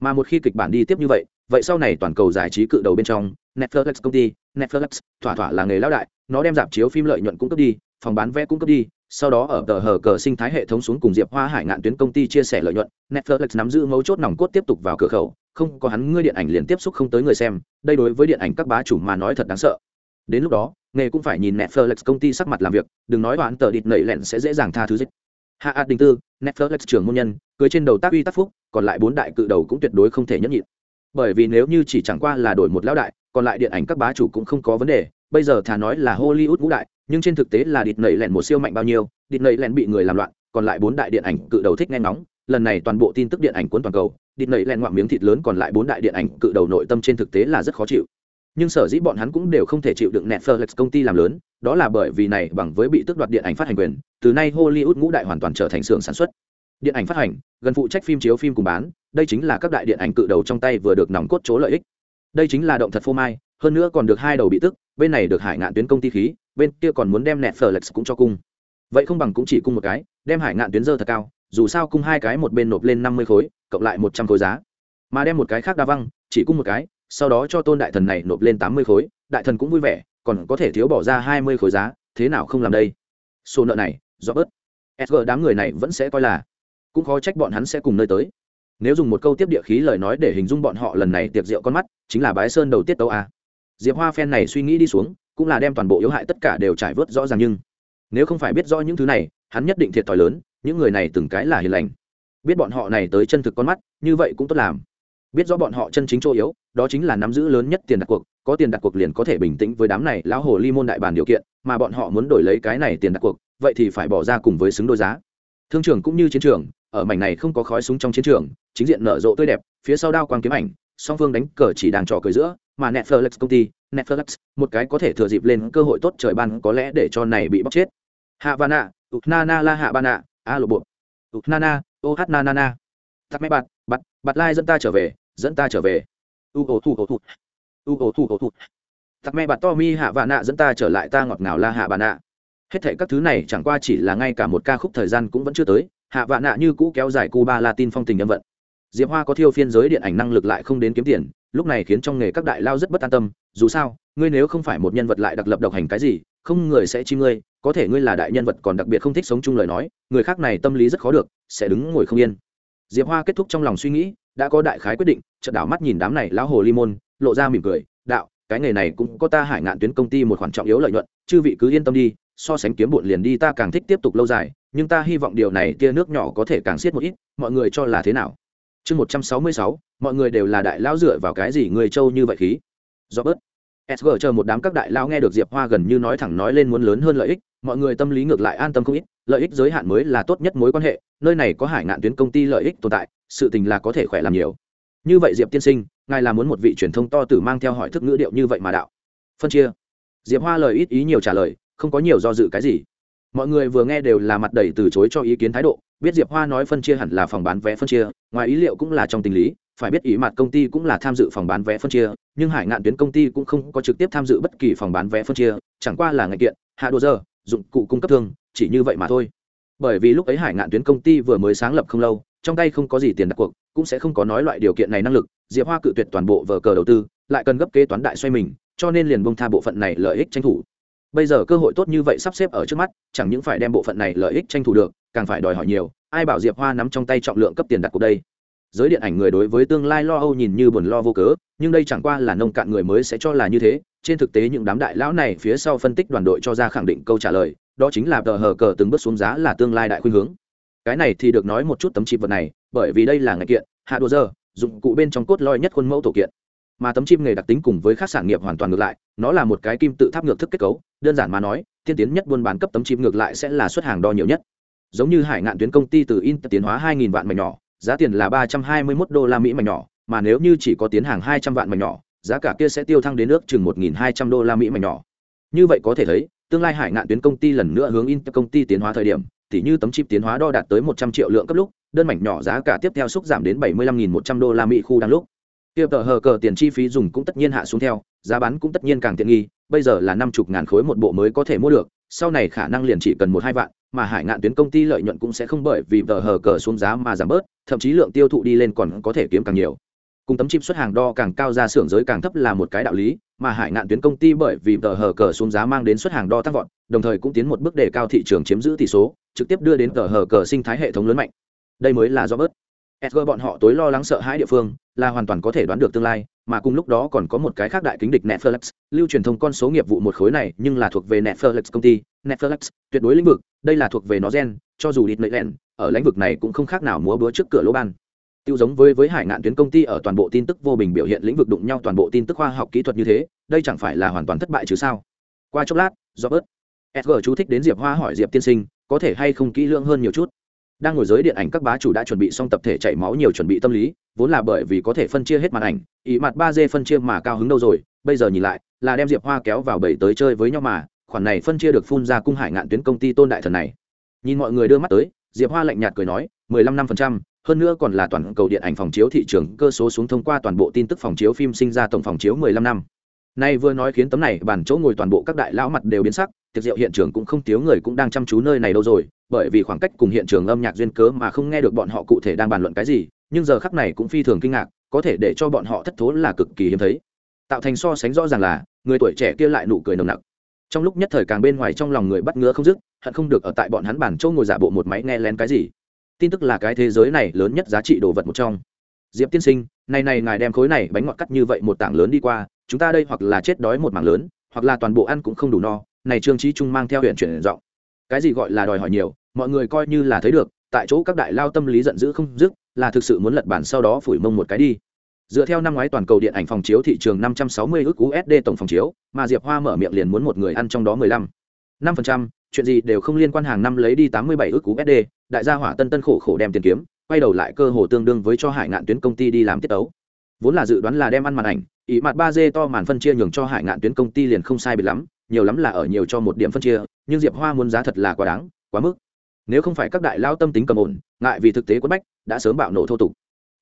mà một khi kịch bản đi tiếp như vậy vậy sau này toàn cầu giải trí cự đầu bên trong netflix công ty netflix thỏa thỏa là nghề lão đại nó đem giảm chiếu phim lợi nhuận cũng cấp đi phòng bán vé cũng cấp đi sau đó ở tờ hờ cờ sinh thái hệ thống xuống cùng diệp hoa hải ngạn tuyến công ty chia sẻ lợi nhuận, netflix nắm giữ mấu chốt nòng cốt tiếp tục vào cửa khẩu, không có hắn ngươi điện ảnh liền tiếp xúc không tới người xem, đây đối với điện ảnh các bá chủ mà nói thật đáng sợ. Đến lúc đó, nghề cũng phải nhìn netflix công ty sắc mặt làm việc, đừng nói đoạn tờ địt nẩy lẹn sẽ dễ dàng tha thứ dịch. Hạ ạt đình tư, netflix trưởng môn nhân, cưới trên đầu tác uy tác phúc, còn lại bốn đại cự đầu cũng tuyệt đối không thể nhẫn nhịn. Bởi vì nếu như chỉ chẳng qua là đổi một lão đại, còn lại điện ảnh các bá chủ cũng không có vấn đề, bây giờ thà nói là hollywood ngũ đại nhưng trên thực tế là địt nẩy lẹn một siêu mạnh bao nhiêu địt nẩy lẹn bị người làm loạn còn lại bốn đại điện ảnh cự đầu thích nghe ngóng lần này toàn bộ tin tức điện ảnh cuốn toàn cầu địt nẩy lẹn ngoạm miếng thịt lớn còn lại bốn đại điện ảnh cự đầu nội tâm trên thực tế là rất khó chịu nhưng sở dĩ bọn hắn cũng đều không thể chịu đựng Netflix công ty làm lớn, đó là bởi vì này bằng với bị tước đoạt điện ảnh phát hành quyền, từ nay Hollywood ngũ đại hoàn toàn trở thành xưởng sản xuất. Điện ảnh phát hành, gần phụ trách phim chiếu phim cùng bán, đây chính là các đại điện ảnh cự đầu trong tay vừa được nòng cốt chỗ lợi ích. Đây chính là động thật phô mai, hơn nữa còn được hai đầu bị tức, bên này được Hải Ngạn tuyến công ty khí, bên kia còn muốn đem nẹt phở lệch cũng cho cung. Vậy không bằng cũng chỉ cung một cái, đem Hải Ngạn tuyến dơ thật cao, dù sao cung hai cái một bên nộp lên năm mươi khối, cộng lại một trăm khối giá. Mà đem một cái khác đa văng, chỉ cung một cái, sau đó cho tôn đại thần này nộp lên tám mươi khối đại thần cũng vui vẻ còn có thể thiếu bỏ ra hai mươi khối giá thế nào không làm đây số nợ này do bớt sg đám người này vẫn sẽ coi là cũng khó trách bọn hắn sẽ cùng nơi tới nếu dùng một câu tiếp địa khí lời nói để hình dung bọn họ lần này tiệc rượu con mắt chính là bái sơn đầu tiết tấu a diệp hoa phen này suy nghĩ đi xuống, cũng là đem toàn bộ yếu hại tất cả đều trải vớt rõ ràng nhưng, nếu không phải biết rõ những thứ này, hắn nhất định thiệt thòi lớn, những người này từng cái là hiền lành. Biết bọn họ này tới chân thực con mắt, như vậy cũng tốt làm. Biết rõ bọn họ chân chính chỗ yếu, đó chính là nắm giữ lớn nhất tiền đặt cuộc, có tiền đặt cuộc liền có thể bình tĩnh với đám này lão hồ ly môn đại bàn điều kiện, mà bọn họ muốn đổi lấy cái này tiền đặt cuộc, vậy thì phải bỏ ra cùng với xứng đôi giá. Thương trường cũng như chiến trường, ở mảnh này không có khói súng trong chiến trường, chính diện nở rộ tươi đẹp, phía sau đao quang kiếm ảnh, song phương đánh cờ chỉ đang trò cười giữa mà netflix công ty, netflix, một cái có thể thừa dịp lên cơ hội tốt trời ban có lẽ để cho này bị bóc chết. Hạ van nạ uknana la hạ ban nạ a lộ bộ. Uknana ô hát na na na tắt máy bạt bạt bạt lai dẫn ta trở về, dẫn ta trở về. U ổ thủ ổ thu. U ổ thủ ổ thu. Tặc mẹ bạt to mi hạ vạ nạ dẫn ta trở lại ta ngọt ngào la hạ bà nạ hết thảy các thứ này chẳng qua chỉ là ngay cả một ca khúc thời gian cũng vẫn chưa tới. Hạ vạ nạ như cũ kéo dài cuba latin phong tình nhân vận. Diệp hoa có thiêu phiên giới điện ảnh năng lực lại không đến kiếm tiền lúc này khiến trong nghề các đại lao rất bất an tâm, dù sao, ngươi nếu không phải một nhân vật lại đặc lập độc hành cái gì, không người sẽ chi ngươi, có thể ngươi là đại nhân vật còn đặc biệt không thích sống chung lời nói, người khác này tâm lý rất khó được, sẽ đứng ngồi không yên. Diệp hoa kết thúc trong lòng suy nghĩ, đã có đại khái quyết định, chợt đảo mắt nhìn đám này lão hồ limon môn, lộ ra mỉm cười, đạo, cái nghề này cũng có ta hải ngạn tuyến công ty một khoản trọng yếu lợi nhuận, chư vị cứ yên tâm đi, so sánh kiếm bụn liền đi ta càng thích tiếp tục lâu dài, nhưng ta hy vọng điều này tia nước nhỏ có thể càng siết một ít, mọi người cho là thế nào? Chương một trăm sáu mươi sáu, mọi người đều là đại lão dựa vào cái gì người châu như vậy khí? Do bớt sg chờ một đám các đại lão nghe được diệp hoa gần như nói thẳng nói lên muốn lớn hơn lợi ích, mọi người tâm lý ngược lại an tâm không ít, lợi ích giới hạn mới là tốt nhất mối quan hệ, nơi này có hải ngạn tuyến công ty lợi ích tồn tại, sự tình là có thể khỏe làm nhiều. Như vậy diệp tiên sinh, ngài là muốn một vị truyền thông to tử mang theo hỏi thức ngữ điệu như vậy mà đạo. Phân chia. Diệp hoa lời ít ý nhiều trả lời, không có nhiều do dự cái gì. Mọi người vừa nghe đều là mặt đầy từ chối cho ý kiến thái độ biết diệp hoa nói phân chia hẳn là phòng bán vé phân chia, ngoài ý liệu cũng là trong tình lý, phải biết ý mặt công ty cũng là tham dự phòng bán vé phân chia, nhưng hải ngạn tuyến công ty cũng không có trực tiếp tham dự bất kỳ phòng bán vé phân chia, chẳng qua là ngày kiện, hạ đồ giờ, dụng cụ cung cấp thương, chỉ như vậy mà thôi. Bởi vì lúc ấy hải ngạn tuyến công ty vừa mới sáng lập không lâu, trong tay không có gì tiền đặt cuộc, cũng sẽ không có nói loại điều kiện này năng lực, diệp hoa cự tuyệt toàn bộ vờ cờ đầu tư, lại cần gấp kế toán đại xoay mình, cho nên liền bông tha bộ phận này lợi ích tranh thủ bây giờ cơ hội tốt như vậy sắp xếp ở trước mắt, chẳng những phải đem bộ phận này lợi ích tranh thủ được, càng phải đòi hỏi nhiều, ai bảo diệp hoa nắm trong tay trọng lượng cấp tiền đặt cuộc đây? Giới điện ảnh người đối với tương lai lo âu nhìn như buồn lo vô cớ, nhưng đây chẳng qua là nông cạn người mới sẽ cho là như thế, trên thực tế những đám đại lão này phía sau phân tích đoàn đội cho ra khẳng định câu trả lời, đó chính là tờ hờ cờ từng bước xuống giá là tương lai đại khuynh hướng. Cái này thì được nói một chút tấm chip vật này, bởi vì đây là ngày kiện, hạ đồ giờ, dụng cụ bên trong cốt lõi nhất khuôn mẫu tổ kiện mà tấm chip nghề đặc tính cùng với các sản nghiệp hoàn toàn ngược lại, nó là một cái kim tự tháp ngược thức kết cấu, đơn giản mà nói, tiên tiến nhất buôn bán cấp tấm chip ngược lại sẽ là xuất hàng đo nhiều nhất. Giống như hải ngạn tuyến công ty từ in tiến hóa 2.000 vạn mảnh nhỏ, giá tiền là 321 đô la mỹ mảnh nhỏ, mà nếu như chỉ có tiến hàng 200 vạn mảnh nhỏ, giá cả kia sẽ tiêu thăng đến nước chừng 1.200 đô la mỹ mảnh nhỏ. Như vậy có thể thấy, tương lai hải ngạn tuyến công ty lần nữa hướng in công ty tiến hóa thời điểm, tỉ như tấm chip tiến hóa đo đạt tới 100 triệu lượng cấp lúc, đơn mảnh nhỏ giá cả tiếp theo xúc giảm đến 75.100 đô la mỹ khu đang lúc kia tờ hờ cờ tiền chi phí dùng cũng tất nhiên hạ xuống theo, giá bán cũng tất nhiên càng tiện nghi, bây giờ là năm chục ngàn khối một bộ mới có thể mua được, sau này khả năng liền chỉ cần một hai vạn, mà hải ngạn tuyến công ty lợi nhuận cũng sẽ không bởi vì tờ hờ cờ xuống giá mà giảm bớt, thậm chí lượng tiêu thụ đi lên còn có thể kiếm càng nhiều. Cùng tấm chip xuất hàng đo càng cao ra xưởng giới càng thấp là một cái đạo lý, mà hải ngạn tuyến công ty bởi vì tờ hờ cờ xuống giá mang đến xuất hàng đo tăng vọt, đồng thời cũng tiến một bước đề cao thị trường chiếm giữ tỷ số, trực tiếp đưa đến tờ hờ cờ sinh thái hệ thống lớn mạnh. Đây mới là do bớt. Edgar bọn họ tối lo lắng sợ hãi địa phương là hoàn toàn có thể đoán được tương lai, mà cùng lúc đó còn có một cái khác đại kính địch Netflix, lưu truyền thông con số nghiệp vụ một khối này, nhưng là thuộc về Netflix công ty, Netflix, tuyệt đối lĩnh vực, đây là thuộc về nó gen, cho dù địt lẹn, ở lĩnh vực này cũng không khác nào múa búa trước cửa lỗ ban. Tiêu giống với với Hải Ngạn tuyến công ty ở toàn bộ tin tức vô bình biểu hiện lĩnh vực đụng nhau toàn bộ tin tức khoa học kỹ thuật như thế, đây chẳng phải là hoàn toàn thất bại chứ sao? Qua chốc lát, Robert Edgar chú thích đến Diệp Hoa hỏi Diệp tiên sinh, có thể hay không kỹ lưỡng hơn nhiều chút đang ngồi giới điện ảnh các bá chủ đã chuẩn bị xong tập thể chảy máu nhiều chuẩn bị tâm lý, vốn là bởi vì có thể phân chia hết màn ảnh, ý mặt ba d phân chia mà cao hứng đâu rồi, bây giờ nhìn lại, là đem diệp hoa kéo vào bảy tới chơi với nhau mà, khoản này phân chia được phun ra cung hải ngạn tuyến công ty tôn đại thần này. Nhìn mọi người đưa mắt tới, diệp hoa lạnh nhạt cười nói, mười lăm năm phần trăm, hơn nữa còn là toàn cầu điện ảnh phòng chiếu thị trường, cơ số xuống thông qua toàn bộ tin tức phòng chiếu phim sinh ra tổng phòng chiếu mười lăm năm. Nay vừa nói khiến tấm này bàn chỗ ngồi toàn bộ các đại lão mặt đều biến sắc, tiệc rượu hiện trường cũng không thiếu người cũng đang chăm chú nơi này đâu rồi bởi vì khoảng cách cùng hiện trường âm nhạc duyên cớ mà không nghe được bọn họ cụ thể đang bàn luận cái gì, nhưng giờ khắc này cũng phi thường kinh ngạc, có thể để cho bọn họ thất thố là cực kỳ hiếm thấy. Tạo thành so sánh rõ ràng là, người tuổi trẻ kia lại nụ cười nồng nặc. Trong lúc nhất thời càng bên ngoài trong lòng người bắt ngứa không dứt, hận không được ở tại bọn hắn bản châu ngồi giả bộ một máy nghe lén cái gì. Tin tức là cái thế giới này lớn nhất giá trị đồ vật một trong. Diệp tiên sinh, này này ngài đem khối này bánh ngọt cắt như vậy một tảng lớn đi qua, chúng ta đây hoặc là chết đói một mảng lớn, hoặc là toàn bộ ăn cũng không đủ no, này trương trí trung mang theo huyện chuyển giọng. Cái gì gọi là đòi hỏi nhiều mọi người coi như là thấy được tại chỗ các đại lao tâm lý giận dữ không dứt là thực sự muốn lật bản sau đó phủi mông một cái đi dựa theo năm ngoái toàn cầu điện ảnh phòng chiếu thị trường 560 ước USD tổng phòng chiếu, mà Diệp Hoa mở miệng liền muốn một người ăn trong đó 15. 5%, chuyện gì đều không liên quan hàng năm lấy đi 87 ước USD, đại gia hỏa tân tân khổ khổ đem tiền kiếm, quay đầu lại cơ hồ tương đương với cho Hải Ngạn tuyến công ty đi làm tiết ấu. Vốn là dự đoán là đem ăn màn ảnh, ý mặt 3D to màn phân chia nhường cho Hải Ngạn tuyến công ty liền không sai biệt lắm, nhiều lắm là ở nhiều cho một điểm phân chia, nhưng Diệp Hoa muốn giá thật là quá đáng, quá mức nếu không phải các đại lao tâm tính cầm ổn, ngại vì thực tế quất bách, đã sớm bạo nổ thô tục.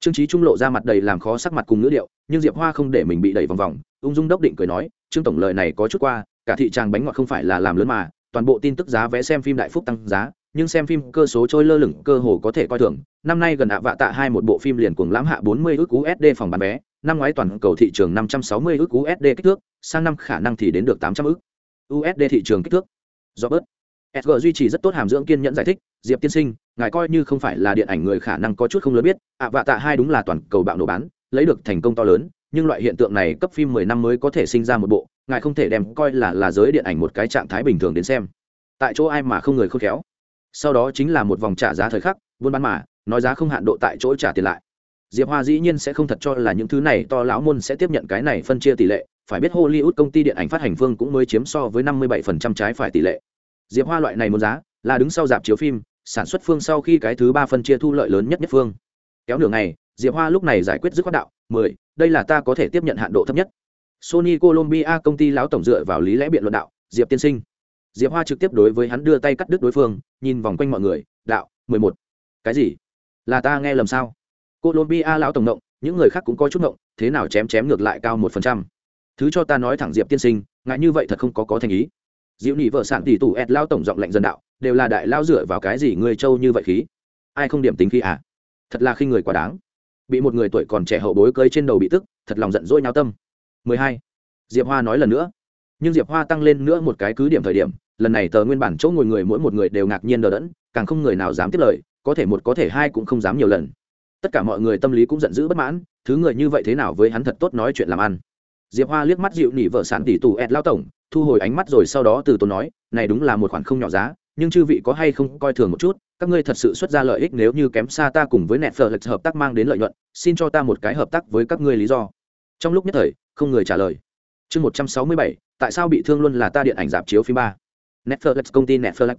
Trương trí trung lộ ra mặt đầy làm khó sắc mặt cùng ngữ điệu, nhưng diệp hoa không để mình bị đẩy vòng vòng, ung dung đốc định cười nói, trương tổng lời này có chút qua, cả thị tràng bánh ngọt không phải là làm lớn mà, toàn bộ tin tức giá vé xem phim đại phúc tăng giá, nhưng xem phim cơ số trôi lơ lửng cơ hồ có thể coi thường. Năm nay gần ạ vạ tạ hai một bộ phim liền cùng lãm hạ 40 ước USD phòng bán vé, năm ngoái toàn cầu thị trường 560 ước USD kích thước, sang năm khả năng thì đến được 800 ước USD thị trường kích thước. Do bớt sg duy trì rất tốt hàm dưỡng kiên nhẫn giải thích, diệp tiên sinh, ngài coi như không phải là điện ảnh người khả năng có chút không lớn biết, ạ vạ tạ hai đúng là toàn cầu bạo nổ bán, lấy được thành công to lớn, nhưng loại hiện tượng này cấp phim mười năm mới có thể sinh ra một bộ, ngài không thể đem coi là là giới điện ảnh một cái trạng thái bình thường đến xem. Tại chỗ ai mà không người khôn khéo. Sau đó chính là một vòng trả giá thời khắc, buôn bán mà, nói giá không hạn độ tại chỗ trả tiền lại. Diệp hoa dĩ nhiên sẽ không thật cho là những thứ này, to lão môn sẽ tiếp nhận cái này phân chia tỷ lệ, phải biết hollywood công ty điện ảnh phát hành phương cũng mới chiếm so với năm mươi bảy phần trăm trái phải tỷ lệ diệp hoa loại này muốn giá, là đứng sau dạp chiếu phim, sản xuất phương sau khi cái thứ ba phân chia thu lợi lớn nhất nhất phương. Kéo nửa ngày, diệp hoa lúc này giải quyết dứt khoát đạo, mười, đây là ta có thể tiếp nhận hạn độ thấp nhất. Sony colombia công ty lão tổng dựa vào lý lẽ biện luận đạo, diệp tiên sinh. Diệp hoa trực tiếp đối với hắn đưa tay cắt đứt đối phương, nhìn vòng quanh mọi người, đạo, mười một. Cái gì? Là ta nghe lầm sao? Colombia lão tổng động những người khác cũng có chút động thế nào chém chém ngược lại cao một phần trăm. Thứ cho ta nói thẳng diệp tiên sinh, ngại như vậy thật không có có thành ý diệu nhị vợ sản tỷ tủ ẹt lao tổng giọng lệnh dân đạo, đều là đại lao dựa vào cái gì người châu như vậy khí? Ai không điểm tính khí à? Thật là khi người quá đáng. Bị một người tuổi còn trẻ hậu bối cơi trên đầu bị tức, thật lòng giận dỗi nhau tâm. 12. diệp hoa nói lần nữa. Nhưng diệp hoa tăng lên nữa một cái cứ điểm thời điểm, lần này tờ nguyên bản chỗ ngồi người mỗi một người đều ngạc nhiên đờ đẫn, càng không người nào dám tiếp lời, có thể một có thể hai cũng không dám nhiều lần. Tất cả mọi người tâm lý cũng giận dữ bất mãn, thứ người như vậy thế nào với hắn thật tốt nói chuyện làm ăn. Diệp hoa liếc mắt dịu nỉ vợ sản tỷ tù ẹt lao tổng thu hồi ánh mắt rồi sau đó từ tốn nói, này đúng là một khoản không nhỏ giá, nhưng chư vị có hay không coi thường một chút, các ngươi thật sự xuất ra lợi ích nếu như kém xa ta cùng với netflix hợp tác mang đến lợi nhuận, xin cho ta một cái hợp tác với các ngươi lý do. Trong lúc nhất thời, không người trả lời. Chương một trăm sáu mươi bảy, tại sao bị thương luôn là ta điện ảnh dạp chiếu phim ba? Netflix, công ty netflix.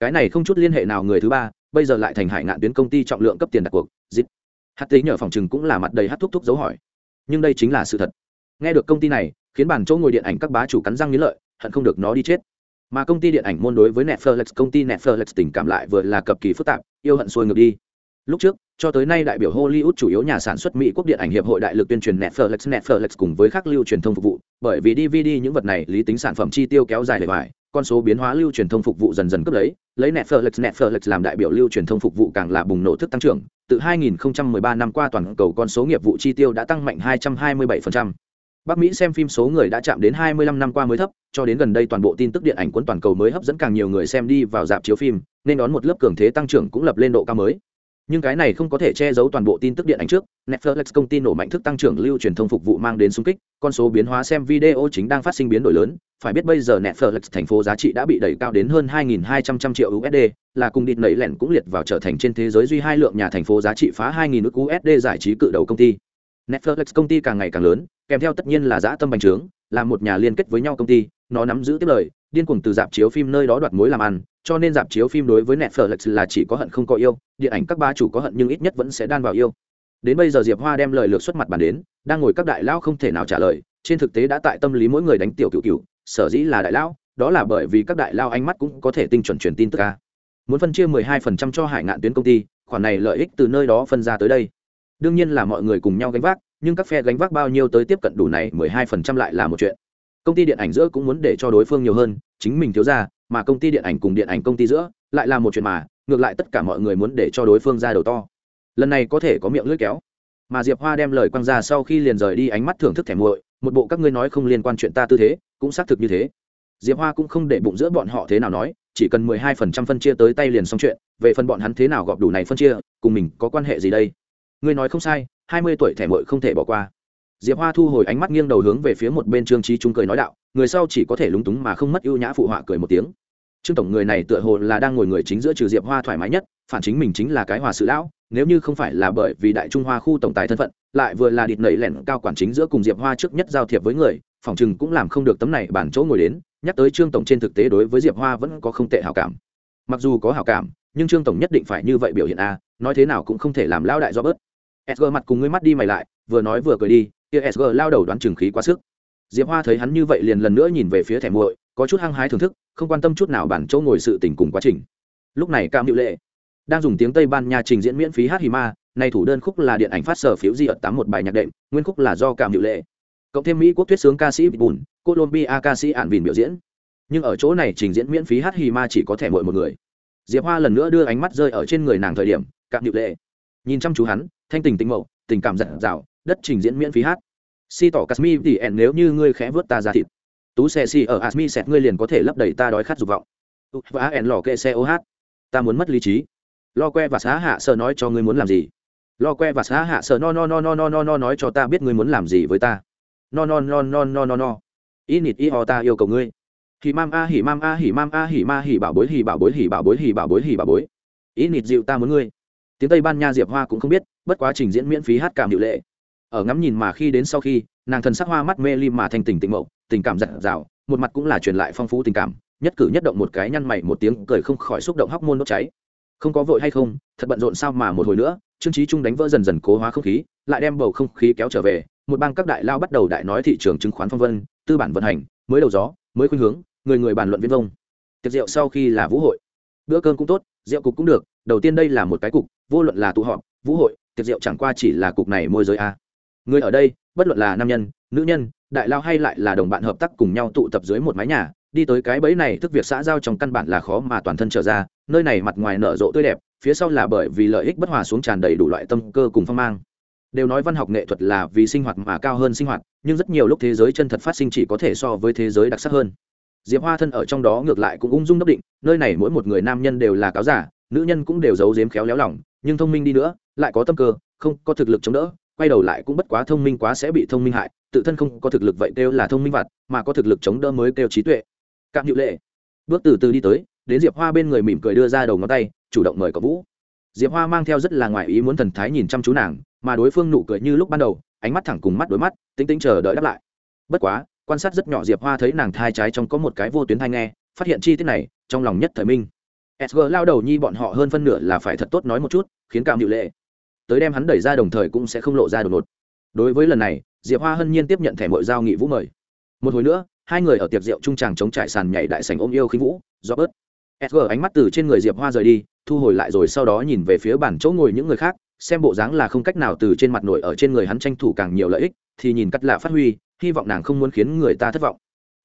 Cái này không chút liên hệ nào người thứ ba, bây giờ lại thành hải ngạn tuyến công ty trọng lượng cấp tiền đặt cuộc dịp hát tí nhờ phòng chừng cũng là mặt đầy hát thúc thúc dấu hỏi. Nhưng đây chính là sự thật nghe được công ty này, khiến bản chỗ ngồi điện ảnh các bá chủ cắn răng nghĩ lợi, hận không được nó đi chết mà công ty điện ảnh môn đối với netflix, công ty netflix tình cảm lại vừa là cực kỳ phức tạp, yêu hận xuôi ngược đi lúc trước, cho tới nay đại biểu hollywood chủ yếu nhà sản xuất mỹ quốc điện ảnh hiệp hội đại lực tuyên truyền netflix netflix cùng với các lưu truyền thông phục vụ, bởi vì dvd những vật này lý tính sản phẩm chi tiêu kéo dài lệ vải con số biến hóa lưu truyền thông phục vụ dần dần cấp lấy lấy netflix netflix làm đại biểu lưu truyền thông phục vụ càng là bùng nổ thức tăng trưởng, từ 2013 năm qua toàn cầu con số nghiệp vụ chi tiêu đã tăng mạnh 227%. Bắc Mỹ xem phim số người đã chạm đến 25 năm qua mới thấp, cho đến gần đây toàn bộ tin tức điện ảnh cuốn toàn cầu mới hấp dẫn càng nhiều người xem đi vào dạp chiếu phim, nên đón một lớp cường thế tăng trưởng cũng lập lên độ cao mới. Nhưng cái này không có thể che giấu toàn bộ tin tức điện ảnh trước netflix công ty nổ mạnh thức tăng trưởng lưu truyền thông phục vụ mang đến xung kích con số biến hóa xem video chính đang phát sinh biến đổi lớn phải biết bây giờ netflix thành phố giá trị đã bị đẩy cao đến hơn 2.200 triệu usd là cùng địt nảy lẻn cũng liệt vào trở thành trên thế giới duy hai lượng nhà thành phố giá trị phá 2.000 usd giải trí cự đầu công ty. Netflix công ty càng ngày càng lớn kèm theo tất nhiên là dã tâm bành trướng là một nhà liên kết với nhau công ty nó nắm giữ tiếp lời điên cuồng từ dạp chiếu phim nơi đó đoạt mối làm ăn cho nên dạp chiếu phim đối với Netflix là chỉ có hận không có yêu, điện ảnh các ba chủ có hận nhưng ít nhất vẫn sẽ đan vào yêu. Đến bây giờ Diệp Hoa đem lời lược xuất mặt bàn đến, đang ngồi các đại lão không thể nào trả lời, trên thực tế đã tại tâm lý mỗi người đánh tiểu cựu cựu sở dĩ là đại lão, đó là bởi vì các đại lao ánh mắt cũng có thể tinh chuẩn truyền tin tức ca Muốn phân chia 12% cho Hải Ngạn tuyến công ty, khoản này lợi ích từ nơi đó phân ra tới đây. Đương nhiên là mọi người cùng nhau gánh vác, nhưng các phe gánh vác bao nhiêu tới tiếp cận đủ này 12% lại là một chuyện. Công ty điện ảnh giữa cũng muốn để cho đối phương nhiều hơn, chính mình thiếu ra, mà công ty điện ảnh cùng điện ảnh công ty giữa lại là một chuyện mà ngược lại tất cả mọi người muốn để cho đối phương ra đầu to. Lần này có thể có miệng lưỡi kéo. Mà diệp hoa đem lời quăng ra sau khi liền rời đi ánh mắt thưởng thức thẻ muội một bộ các ngươi nói không liên quan chuyện ta tư thế cũng xác thực như thế. Diệp hoa cũng không để bụng giữa bọn họ thế nào nói chỉ cần mười hai phần trăm phân chia tới tay liền xong chuyện về phần bọn hắn thế nào gọp đủ này phân chia cùng mình có quan hệ gì đây? Ngươi nói không sai, hai mươi tuổi thẻ mội không thể bỏ qua. Diệp hoa thu hồi ánh mắt nghiêng đầu hướng về phía một bên trương trí trung cười nói đạo, người sau chỉ có thể lúng túng mà không mất ưu nhã phụ họa cười một tiếng. Trương tổng người này tựa hồ là đang ngồi người chính giữa trừ diệp hoa thoải mái nhất, phản chính mình chính là cái hòa sự lão, nếu như không phải là bởi vì đại trung hoa khu tổng tài thân phận, lại vừa là địt nẩy lẻn cao quản chính giữa cùng diệp hoa trước nhất giao thiệp với người, phòng chừng cũng làm không được tấm này bản chỗ ngồi đến, nhắc tới trương tổng trên thực tế đối với diệp hoa vẫn có không tệ hảo cảm. Mặc dù có hảo cảm, nhưng trương tổng nhất định phải như vậy biểu hiện a, nói thế nào cũng không thể làm lao đại do bớt sg mặt cùng ngươi mắt đi mày lại, vừa nói vừa cười đi, kia sg lao đầu đoán trừng khí quá sức. Diệp hoa thấy hắn như vậy liền lần nữa nhìn về phía thẻ muội, có chút hăng hái thưởng thức, không quan tâm chút nào bản chỗ ngồi sự tình cùng quá trình. Lúc này cam hữu lệ, đang dùng tiếng tây ban nha trình diễn miễn phí hát hì ma, nay thủ đơn khúc là điện ảnh phát sở phiếu di ở tám một bài nhạc đệm, nguyên khúc là do cam hữu lệ, cộng thêm mỹ quốc thuyết sướng ca sĩ bùn, colombia ca sĩ ạn vìn biểu diễn. Nhưng ở chỗ này trình diễn miễn phí hát hì ma chỉ có thẻ muội một người. Diệp hoa lần nữa đưa ánh mắt rơi ở trên người nàng thời điểm, cam hữu lệ, nhìn chăm chú hắn thanh tình tình mậu tình cảm giận rào, đất trình diễn miễn phí hát si tỏ casmi thì ẹn nếu như ngươi khẽ vớt ta ra thịt tú xe si ở asmi sẹt ngươi liền có thể lấp đầy ta đói khát dục vọng và ẹn lò kệ xe ô hát ta muốn mất lý trí lo que và xá hạ sợ nói cho ngươi muốn làm gì lo que và xá hạ sợ no no no no no no no nói cho ta biết ngươi muốn làm gì với ta no no no no no no no y nịt y ho ta yêu cầu ngươi hỉ mam a hỉ mam a hỉ mam a hỉ ma hỉ bảo bối hỉ bảo bối hỉ bảo bối hỉ bảo bối hỉ bảo bối ý nịt dịu ta muốn ngươi tiếng tây ban nha diệp hoa cũng không biết bất quá trình diễn miễn phí hát cảm hiệu lệ. Ở ngắm nhìn mà khi đến sau khi, nàng thần sắc hoa mắt mê ly mà thành tình tịnh mộng, tình cảm giặt rào một mặt cũng là truyền lại phong phú tình cảm, nhất cử nhất động một cái nhăn mày một tiếng, cười không khỏi xúc động hóc môn đốt cháy. Không có vội hay không, thật bận rộn sao mà một hồi nữa, trương trí trung đánh vỡ dần dần cố hóa không khí, lại đem bầu không khí kéo trở về, một bang các đại lao bắt đầu đại nói thị trường chứng khoán phong vân, tư bản vận hành, mới đầu gió, mới khuynh hướng, người người bàn luận viên vông. Tiệc rượu sau khi là vũ hội. Bữa cơm cũng tốt, rượu cục cũng được, đầu tiên đây là một cái cục, vô luận là tụ họp, vũ hội tiệc rượu chẳng qua chỉ là cục này môi giới a. Người ở đây, bất luận là nam nhân, nữ nhân, đại lao hay lại là đồng bạn hợp tác cùng nhau tụ tập dưới một mái nhà, đi tới cái bẫy này thức việc xã giao trong căn bản là khó mà toàn thân trở ra, nơi này mặt ngoài nở rộ tươi đẹp, phía sau là bởi vì lợi ích bất hòa xuống tràn đầy đủ loại tâm cơ cùng phong mang. Đều nói văn học nghệ thuật là vì sinh hoạt mà cao hơn sinh hoạt, nhưng rất nhiều lúc thế giới chân thật phát sinh chỉ có thể so với thế giới đặc sắc hơn. Diệp hoa thân ở trong đó ngược lại cũng ung dung đắc định, nơi này mỗi một người nam nhân đều là cáo giả, nữ nhân cũng đều giấu giếm khéo léo lỏng nhưng thông minh đi nữa lại có tâm cơ, không có thực lực chống đỡ, quay đầu lại cũng bất quá thông minh quá sẽ bị thông minh hại, tự thân không có thực lực vậy kêu là thông minh vặt, mà có thực lực chống đỡ mới kêu trí tuệ. Cạm hữu lệ, bước từ từ đi tới, đến diệp hoa bên người mỉm cười đưa ra đầu ngón tay, chủ động mời có vũ. Diệp hoa mang theo rất là ngoại ý muốn thần thái nhìn chăm chú nàng, mà đối phương nụ cười như lúc ban đầu, ánh mắt thẳng cùng mắt đối mắt tính tính chờ đợi đáp lại. Bất quá, quan sát rất nhỏ diệp hoa thấy nàng thai trái trong có một cái vô tuyến thai nghe, phát hiện chi tiết này, trong lòng nhất thời minh. Sg lao đầu nhi bọn họ hơn phân nửa là phải thật tốt nói một chút, khiến cảm hiệu lệ tới đem hắn đẩy ra đồng thời cũng sẽ không lộ ra đột ngột. Đối với lần này, diệp hoa hân nhiên tiếp nhận thẻ mội giao nghị vũ mời. Một hồi nữa, hai người ở tiệc rượu trung tràng chống trải sàn nhảy đại sành ôm yêu khí vũ do bớt sg ánh mắt từ trên người diệp hoa rời đi, thu hồi lại rồi sau đó nhìn về phía bản chỗ ngồi những người khác, xem bộ dáng là không cách nào từ trên mặt nổi ở trên người hắn tranh thủ càng nhiều lợi ích, thì nhìn cắt lạ phát huy, hy vọng nàng không muốn khiến người ta thất vọng.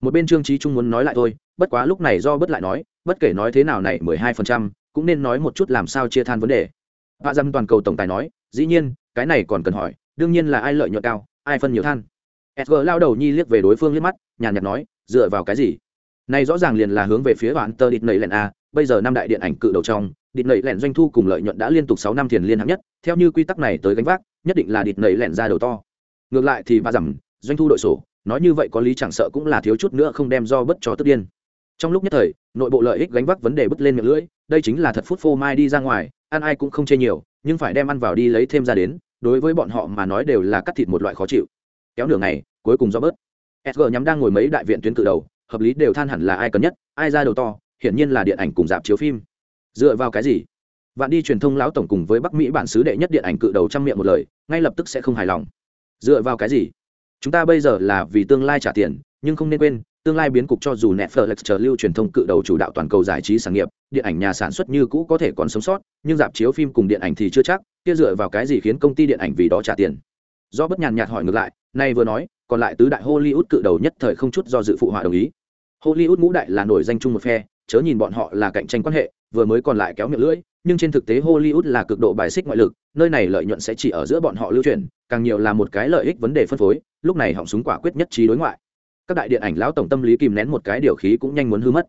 Một bên trương trí trung muốn nói lại thôi, bất quá lúc này do bất lại nói, bất kể nói thế nào này mười hai phần trăm, cũng nên nói một chút làm sao chia than vấn đề vạ dâm toàn cầu tổng tài nói, dĩ nhiên, cái này còn cần hỏi, đương nhiên là ai lợi nhuận cao, ai phân nhiều than. Sg lao đầu nhi liếc về đối phương liếc mắt, nhàn nhạt nói, dựa vào cái gì? Này rõ ràng liền là hướng về phía bạn tơ địt nầy lẹn a, bây giờ năm đại điện ảnh cự đầu trong địt nầy lẹn doanh thu cùng lợi nhuận đã liên tục sáu năm thiền liên hạng nhất, theo như quy tắc này tới gánh vác, nhất định là địt nầy lẹn ra đầu to. Ngược lại thì bà rằng doanh thu đội sổ, nói như vậy có lý chẳng sợ cũng là thiếu chút nữa không đem do bất cho tức điên. Trong lúc nhất thời, nội bộ lợi ích gánh vác vấn đề bứt lên miệng lưỡi, đây chính là thật phút phô mai đi ra ngoài ăn ai cũng không chê nhiều, nhưng phải đem ăn vào đi lấy thêm ra đến, đối với bọn họ mà nói đều là cắt thịt một loại khó chịu. Kéo nửa ngày, cuối cùng do bớt. Sg nhắm đang ngồi mấy đại viện tuyến cự đầu, hợp lý đều than hẳn là ai cần nhất, ai ra đầu to, hiển nhiên là điện ảnh cùng dạp chiếu phim. Dựa vào cái gì? Vạn đi truyền thông lão tổng cùng với bắc mỹ bản xứ đệ nhất điện ảnh cự đầu trăm miệng một lời, ngay lập tức sẽ không hài lòng. Dựa vào cái gì? Chúng ta bây giờ là vì tương lai trả tiền, nhưng không nên quên tương lai biến cục cho dù Netflix trở lưu truyền thông cự đầu chủ đạo toàn cầu giải trí sản nghiệp, điện ảnh nhà sản xuất như cũ có thể còn sống sót, nhưng dạp chiếu phim cùng điện ảnh thì chưa chắc, kia dựa vào cái gì khiến công ty điện ảnh vì đó trả tiền. Do bất nhàn nhạt hỏi ngược lại, nay vừa nói, còn lại tứ đại Hollywood cự đầu nhất thời không chút do dự phụ họa đồng ý. Hollywood ngũ đại là nổi danh chung một phe, chớ nhìn bọn họ là cạnh tranh quan hệ, vừa mới còn lại kéo miệng lưỡi, nhưng trên thực tế Hollywood là cực độ bài xích ngoại lực, nơi này lợi nhuận sẽ chỉ ở giữa bọn họ lưu truyền, càng nhiều là một cái lợi ích vấn đề phân phối, lúc này họng súng quả quyết nhất trí đối ngoại các đại điện ảnh lão tổng tâm lý kìm nén một cái điều khí cũng nhanh muốn hư mất.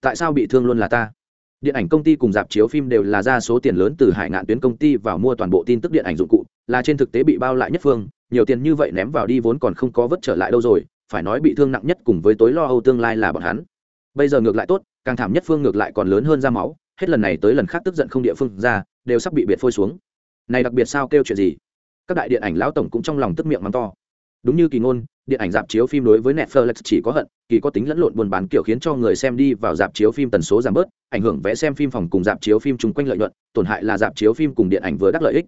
Tại sao bị thương luôn là ta? Điện ảnh công ty cùng dạp chiếu phim đều là ra số tiền lớn từ hải ngạn tuyến công ty vào mua toàn bộ tin tức điện ảnh dụng cụ, là trên thực tế bị bao lại nhất phương, nhiều tiền như vậy ném vào đi vốn còn không có vất trở lại đâu rồi, phải nói bị thương nặng nhất cùng với tối lo âu tương lai là bọn hắn. Bây giờ ngược lại tốt, càng thảm nhất phương ngược lại còn lớn hơn ra máu, hết lần này tới lần khác tức giận không địa phương ra, đều sắp bị biệt phôi xuống. Này đặc biệt sao kêu chuyện gì? Các đại điện ảnh lão tổng cũng trong lòng tức miệng mắng to đúng như kỳ ngôn, điện ảnh dạp chiếu phim đối với netflix chỉ có hận, kỳ có tính lẫn lộn buôn bán kiểu khiến cho người xem đi vào dạp chiếu phim tần số giảm bớt, ảnh hưởng vẽ xem phim phòng cùng dạp chiếu phim chung quanh lợi nhuận, tổn hại là dạp chiếu phim cùng điện ảnh vừa đắc lợi ích.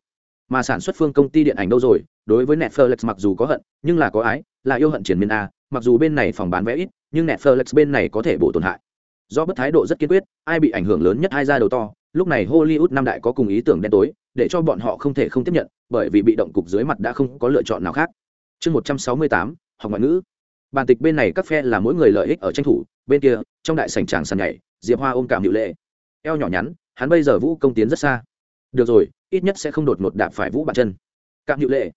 Mà sản xuất phương công ty điện ảnh đâu rồi, đối với netflix mặc dù có hận, nhưng là có ái, là yêu hận triển miên a, mặc dù bên này phòng bán vé ít, nhưng netflix bên này có thể bổ tổn hại. Do bất thái độ rất kiên quyết, ai bị ảnh hưởng lớn nhất hai ra đầu to, lúc này hollywood năm đại có cùng ý tưởng đen tối, để cho bọn họ không thể không tiếp nhận, bởi vì bị động cục dưới mặt đã không có lựa chọn nào khác chương một trăm sáu mươi tám, học ngoại ngữ. Bàn tịch bên này các phe là mỗi người lợi ích ở tranh thủ, bên kia, trong đại sảnh tràng sàn nhảy, diệp hoa ôm cảm hiệu lệ. Eo nhỏ nhắn, hắn bây giờ vũ công tiến rất xa. Được rồi, ít nhất sẽ không đột ngột đạp phải vũ bàn chân. Cảm hiệu lệ,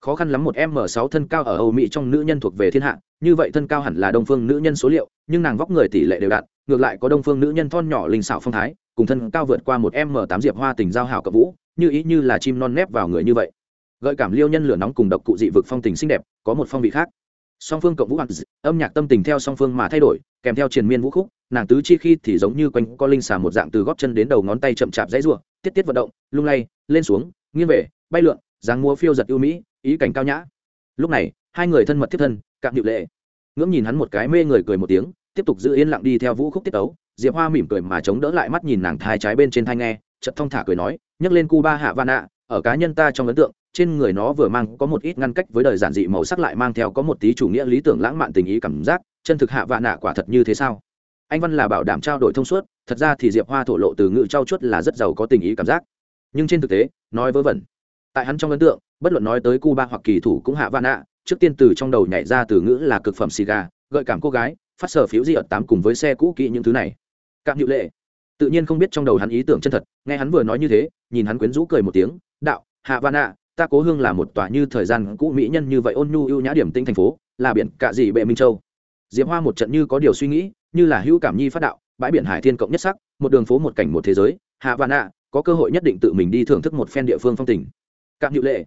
khó khăn lắm một m sáu thân cao ở âu mỹ trong nữ nhân thuộc về thiên hạ, như vậy thân cao hẳn là đông phương nữ nhân số liệu, nhưng nàng vóc người tỷ lệ đều đặn, ngược lại có đông phương nữ nhân thon nhỏ linh xảo phong thái, cùng thân cao vượt qua một m tám diệp hoa tình giao hảo cập vũ, như ý như là chim non nép vào người như vậy gợi cảm liêu nhân lửa nóng cùng độc cụ dị vực phong tình xinh đẹp, có một phong vị khác. Song phương cộng vũ hoàng âm nhạc tâm tình theo song phương mà thay đổi, kèm theo triền miên vũ khúc, nàng tứ chi khi thì giống như quanh co linh xà một dạng từ góp chân đến đầu ngón tay chậm chạp dãy rụa tiết tiết vận động, lung lay, lên xuống, nghiêng về, bay lượn, dáng múa phiêu giật ưu mỹ, ý cảnh cao nhã. Lúc này, hai người thân mật thiết thân, cạm nhự lệ, ngưỡng nhìn hắn một cái mê người cười một tiếng, tiếp tục giữ yên lặng đi theo vũ khúc tiết tấu. Diệp hoa mỉm cười mà chống đỡ lại mắt nhìn nàng thai trái bên trên thai nghe, chợt thong thả cười nói, nhấc lên cu ba hạ van ạ ở cá nhân ta trong ấn tượng trên người nó vừa mang có một ít ngăn cách với đời giản dị màu sắc lại mang theo có một tí chủ nghĩa lý tưởng lãng mạn tình ý cảm giác, chân thực hạ vạn nạ quả thật như thế sao? Anh văn là bảo đảm trao đổi thông suốt, thật ra thì diệp hoa thổ lộ từ ngữ trao chuốt là rất giàu có tình ý cảm giác. Nhưng trên thực tế, nói vớ vẩn. Tại hắn trong ấn tượng, bất luận nói tới cuba hoặc kỳ thủ cũng hạ vạn nạ, trước tiên từ trong đầu nhảy ra từ ngữ là cực phẩm xì gà, gợi cảm cô gái, phát sở phiếu di ở tám cùng với xe cũ kỹ những thứ này. Cạm hữu lệ. Tự nhiên không biết trong đầu hắn ý tưởng chân thật, nghe hắn vừa nói như thế, nhìn hắn quyến rũ cười một tiếng, đạo, hạ vạn nạ ta cố hương là một tòa như thời gian cũ mỹ nhân như vậy ôn nhu ưu nhã điểm tinh thành phố, là biển cạ dị bệ minh châu. Diệp hoa một trận như có điều suy nghĩ, như là hữu cảm nhi phát đạo, bãi biển hải thiên cộng nhất sắc, một đường phố một cảnh một thế giới, hạ vạn ạ có cơ hội nhất định tự mình đi thưởng thức một phen địa phương phong tình. Cạm hữu lệ.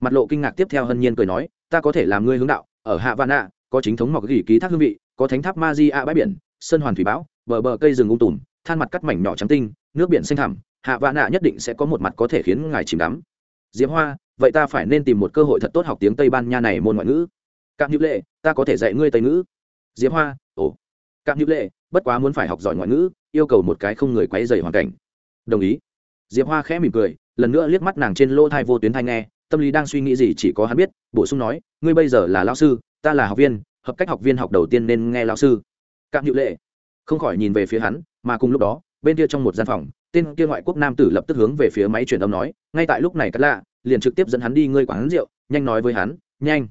Mặt lộ kinh ngạc tiếp theo hân nhiên cười nói, ta có thể làm ngươi hướng đạo, ở hạ vạn ạ có chính thống mọc gỉ ký thác hương vị, có thánh tháp ma di a bãi biển, sơn hoàn thủy bão, bờ bờ cây rừng ung tùm, than mặt cắt mảnh nhỏ trắng tinh, nước biển xanh thẳm, hạ vạn ạ nhất định sẽ có một mặt có thể khiến ngài chìm đắm. Diệp hoa vậy ta phải nên tìm một cơ hội thật tốt học tiếng tây ban nha này môn ngoại ngữ. Cạm hữu lệ, ta có thể dạy ngươi tây ngữ. Diệp hoa, ồ. Cạm hữu lệ, bất quá muốn phải học giỏi ngoại ngữ, yêu cầu một cái không người quấy dày hoàn cảnh. Đồng ý. Diệp hoa khẽ mỉm cười, lần nữa liếc mắt nàng trên lỗ thai vô tuyến thai nghe, tâm lý đang suy nghĩ gì chỉ có hắn biết, bổ sung nói, ngươi bây giờ là lao sư, ta là học viên, hợp cách học viên học đầu tiên nên nghe lao sư. Cạm hữu lệ không khỏi nhìn về phía hắn, mà cùng lúc đó bên kia trong một gian phòng, tên kia ngoại quốc nam tử lập tức hướng về phía máy truyền âm nói, ngay tại lúc này cắt lạ liền trực tiếp dẫn hắn đi ngơi quán rượu, nhanh nói với hắn, nhanh.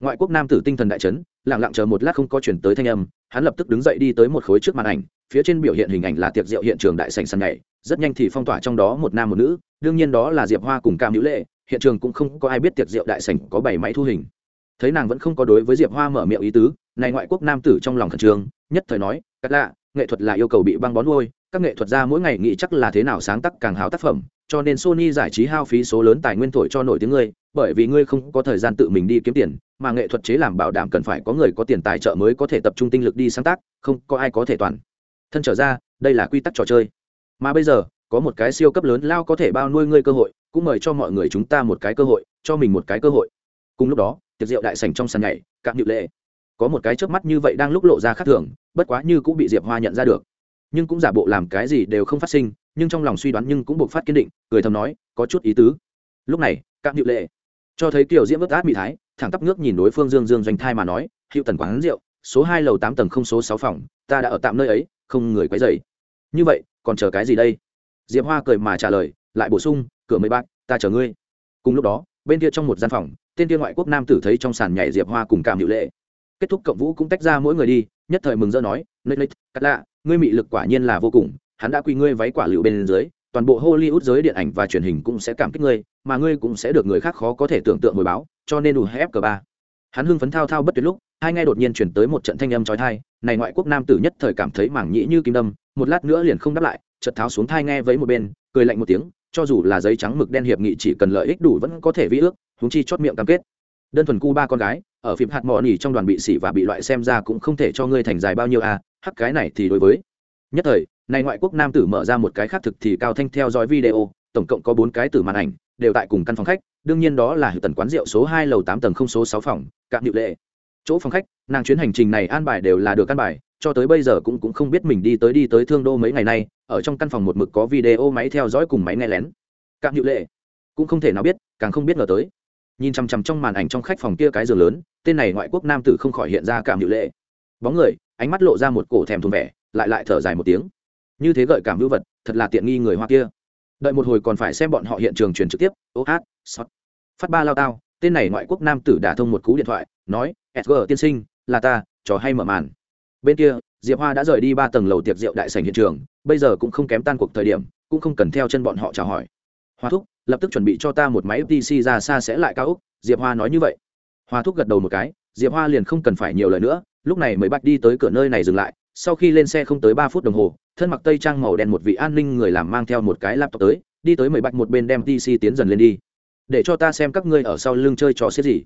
Ngoại quốc nam tử tinh thần đại chấn lẳng lặng chờ một lát không có chuyển tới thanh âm, hắn lập tức đứng dậy đi tới một khối trước màn ảnh, phía trên biểu hiện hình ảnh là tiệc rượu hiện trường đại sành sàn nhảy, rất nhanh thì phong tỏa trong đó một nam một nữ, đương nhiên đó là diệp hoa cùng cam hữu lệ, hiện trường cũng không có ai biết tiệc rượu đại sành có bảy máy thu hình. Thấy nàng vẫn không có đối với diệp hoa mở miệng ý tứ, này ngoại quốc nam tử trong lòng khẩn trương, nhất thời nói cắt lạ, nghệ thuật là yêu cầu bị băng bó nuôi các nghệ thuật gia mỗi ngày nghĩ chắc là thế nào sáng tác càng hào tác phẩm, cho nên sony giải trí hao phí số lớn tài nguyên thổi cho nổi tiếng ngươi, bởi vì ngươi không có thời gian tự mình đi kiếm tiền, mà nghệ thuật chế làm bảo đảm cần phải có người có tiền tài trợ mới có thể tập trung tinh lực đi sáng tác, không có ai có thể toàn. Thân trở ra, đây là quy tắc trò chơi. Mà bây giờ, có một cái siêu cấp lớn lao có thể bao nuôi ngươi cơ hội, cũng mời cho mọi người chúng ta một cái cơ hội, cho mình một cái cơ hội. Cùng lúc đó, tiệc rượu đại sành trong sàn nhảy, cạm nhự lệ. Có một cái chớp mắt như vậy đang lúc lộ ra khác thường, bất quá như cũng bị diệp hoa nhận ra được nhưng cũng giả bộ làm cái gì đều không phát sinh, nhưng trong lòng suy đoán nhưng cũng buộc phát kiên định, cười thầm nói, có chút ý tứ. Lúc này cạm hiệu lệ cho thấy kiểu diễm vớt át mỹ thái, thẳng tắp nước nhìn đối phương dương dương doanh thai mà nói hiệu tần quán rượu, số hai lầu tám tầng không số sáu phòng, ta đã ở tạm nơi ấy, không người quấy dày như vậy, còn chờ cái gì đây? Diệp hoa cười mà trả lời, lại bổ sung, cửa mấy bác ta chờ ngươi. Cùng lúc đó, bên kia trong một gian phòng, tên kia ngoại quốc nam tử thấy trong sàn nhảy diệp hoa cùng cảm hiệu lệ. Kết thúc cộng vũ cũng tách ra mỗi người đi, nhất thời mừng rỡ nói, nết nết, cắt lạ ngươi mị lực quả nhiên là vô cùng, hắn đã quy ngươi váy quả lựu bên dưới, toàn bộ hollywood giới điện ảnh và truyền hình cũng sẽ cảm kích ngươi, mà ngươi cũng sẽ được người khác khó có thể tưởng tượng hồi báo, cho nên đủ hép cờ ba. Hắn hưng phấn thao thao bất tuyệt lúc, hai ngay đột nhiên chuyển tới một trận thanh âm trói thai này ngoại quốc nam tử nhất thời cảm thấy mảng nhĩ như kim đâm, một lát nữa liền không đáp lại, chợt tháo xuống thai nghe với một bên, cười lạnh một tiếng, cho dù là giấy trắng mực đen hiệp nghị chỉ cần lợi ích đủ vẫn có thể vi ước húng chi chót miệng cam kết đơn thuần cu ba con gái, ở phim hạt mò nỉ trong đoàn bị xỉ và bị loại xem ra cũng không thể cho ngươi thành dài bao nhiêu à hắc cái này thì đối với. Nhất thời, này ngoại quốc nam tử mở ra một cái khác thực thì cao thanh theo dõi video, tổng cộng có bốn cái từ màn ảnh, đều tại cùng căn phòng khách, đương nhiên đó là tần quán rượu số hai lầu tám tầng không số sáu phòng, cạm điệu lệ. Chỗ phòng khách, nàng chuyến hành trình này an bài đều là được căn bài, cho tới bây giờ cũng cũng không biết mình đi tới đi tới thương đô mấy ngày nay, ở trong căn phòng một mực có video máy theo dõi cùng máy nghe lén. Cạm điệu lệ. Cũng không thể nào biết, càng không biết ngờ tới nhìn chằm chằm trong màn ảnh trong khách phòng kia cái giường lớn, tên này ngoại quốc nam tử không khỏi hiện ra cảm hữu lệ. Bóng người, ánh mắt lộ ra một cổ thèm thùng vẻ, lại lại thở dài một tiếng. Như thế gợi cảm hữu vật, thật là tiện nghi người hoa kia. Đợi một hồi còn phải xem bọn họ hiện trường truyền trực tiếp. Ô hát sót phát ba lao tao, tên này ngoại quốc nam tử đả thông một cú điện thoại, nói sg tiên sinh, là ta, trò hay mở màn. Bên kia, diệp hoa đã rời đi ba tầng lầu tiệc rượu đại sành hiện trường, bây giờ cũng không kém tan cuộc thời điểm, cũng không cần theo chân bọn họ chào hỏi. Hoa thúc lập tức chuẩn bị cho ta một máy ftc ra xa sẽ lại cao úc. Diệp hoa nói như vậy. Hoa thúc gật đầu một cái, diệp hoa liền không cần phải nhiều lời nữa, lúc này mới bắt đi tới cửa nơi này dừng lại, sau khi lên xe không tới ba phút đồng hồ, thân mặc tây trang màu đen một vị an ninh người làm mang theo một cái laptop tới, đi tới mười bạch một bên đem tc tiến dần lên đi. Để cho ta xem các ngươi ở sau lưng chơi trò xiết gì.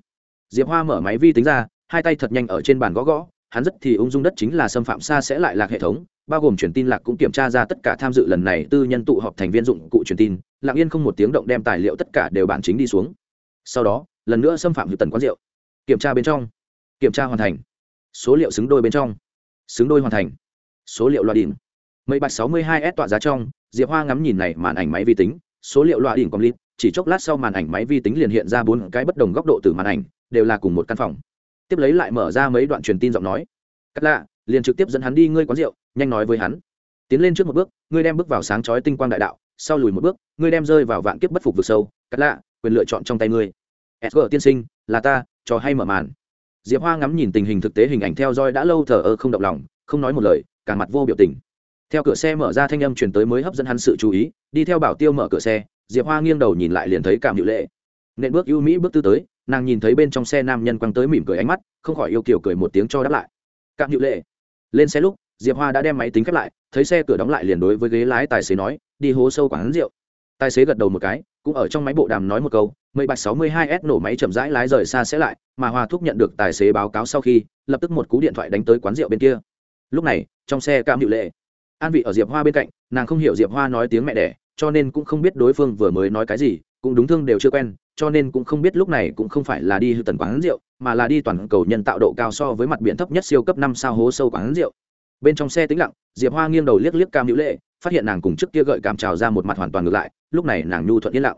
Diệp hoa mở máy vi tính ra, hai tay thật nhanh ở trên bàn gõ gõ hắn rất thì ung dung đất chính là xâm phạm xa sẽ lại lạc hệ thống, bao gồm truyền tin lạc cũng kiểm tra ra tất cả tham dự lần này tư nhân tụ họp thành viên dụng cụ truyền tin, lặng yên không một tiếng động đem tài liệu tất cả đều bản chính đi xuống. Sau đó, lần nữa xâm phạm hữu tần quán rượu. Kiểm tra bên trong. Kiểm tra hoàn thành. Số liệu xứng đôi bên trong. Xứng đôi hoàn thành. Số liệu loại đỉnh. Mấy bạch sáu mươi hai s tọa giá trong, diệp hoa ngắm nhìn này màn ảnh máy vi tính, số liệu loại đỉnh complete, chỉ chốc lát sau màn ảnh máy vi tính liền hiện ra bốn cái bất đồng góc độ từ màn ảnh, đều là cùng một căn phòng tiếp lấy lại mở ra mấy đoạn truyền tin giọng nói. Cắt lạ, liền trực tiếp dẫn hắn đi ngươi quán rượu, nhanh nói với hắn. Tiến lên trước một bước, ngươi đem bước vào sáng chói tinh quang đại đạo, sau lùi một bước, ngươi đem rơi vào vạn kiếp bất phục vực sâu. Cắt lạ, quyền lựa chọn trong tay ngươi. Sg tiên sinh, là ta trò hay mở màn. Diệp hoa ngắm nhìn tình hình thực tế hình ảnh theo dõi đã lâu thờ ơ không động lòng, không nói một lời, cả mặt vô biểu tình. Theo cửa xe mở ra thanh âm chuyển tới mới hấp dẫn hắn sự chú ý, đi theo bảo tiêu mở cửa xe, diệp hoa nghiêng đầu nhìn lại liền thấy cảm hữu lệ. Nện bước ưu mỹ bước tư tới nàng nhìn thấy bên trong xe nam nhân quăng tới mỉm cười ánh mắt, không khỏi yêu kiểu cười một tiếng cho đáp lại. Cạm hữu lệ, lên xe lúc, diệp hoa đã đem máy tính khép lại, thấy xe cửa đóng lại liền đối với ghế lái tài xế nói, đi hố sâu quán rượu. Tài xế gật đầu một cái, cũng ở trong máy bộ đàm nói một câu mười bạch sáu mươi hai s nổ máy chậm rãi lái rời xa sẽ lại, mà hoa thúc nhận được tài xế báo cáo sau khi, lập tức một cú điện thoại đánh tới quán rượu bên kia. Lúc này, trong xe cam hiệu lệ, an vị ở diệp hoa bên cạnh, nàng không hiểu diệp hoa nói tiếng mẹ đẻ, cho nên cũng không biết đối phương vừa mới nói cái gì cũng đúng thương đều chưa quen, cho nên cũng không biết lúc này cũng không phải là đi hư tần quán rượu, mà là đi toàn cầu nhân tạo độ cao so với mặt biển thấp nhất siêu cấp năm sao hố sâu quán rượu. Bên trong xe tĩnh lặng, diệp hoa nghiêng đầu liếc liếc cam hữu lệ, phát hiện nàng cùng trước kia gợi cảm trào ra một mặt hoàn toàn ngược lại, lúc này nàng nhu thuận yên lặng.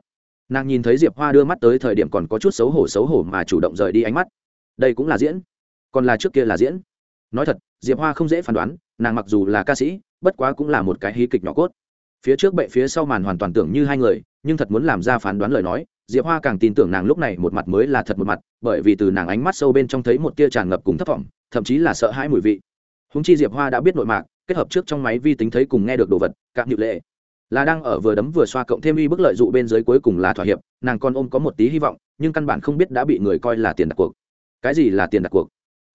Nàng nhìn thấy diệp hoa đưa mắt tới thời điểm còn có chút xấu hổ xấu hổ mà chủ động rời đi ánh mắt. Đây cũng là diễn. Còn là trước kia là diễn. Nói thật, diệp hoa không dễ phán đoán, nàng mặc dù là ca sĩ, bất quá cũng là một cái hí kịch nhỏ cốt phía trước bệ phía sau màn hoàn toàn tưởng như hai người, nhưng thật muốn làm ra phán đoán lời nói. Diệp hoa càng tin tưởng nàng lúc này một mặt mới là thật một mặt, bởi vì từ nàng ánh mắt sâu bên trong thấy một tia tràn ngập cùng thất vọng, thậm chí là sợ hãi mùi vị. Húng chi diệp hoa đã biết nội mạc, kết hợp trước trong máy vi tính thấy cùng nghe được đồ vật cạm nhự lệ. Là đang ở vừa đấm vừa xoa cộng thêm y bức lợi dụ bên dưới cuối cùng là thỏa hiệp, nàng còn ôm có một tí hy vọng, nhưng căn bản không biết đã bị người coi là tiền đặt cuộc. Cái gì là tiền đặt cuộc?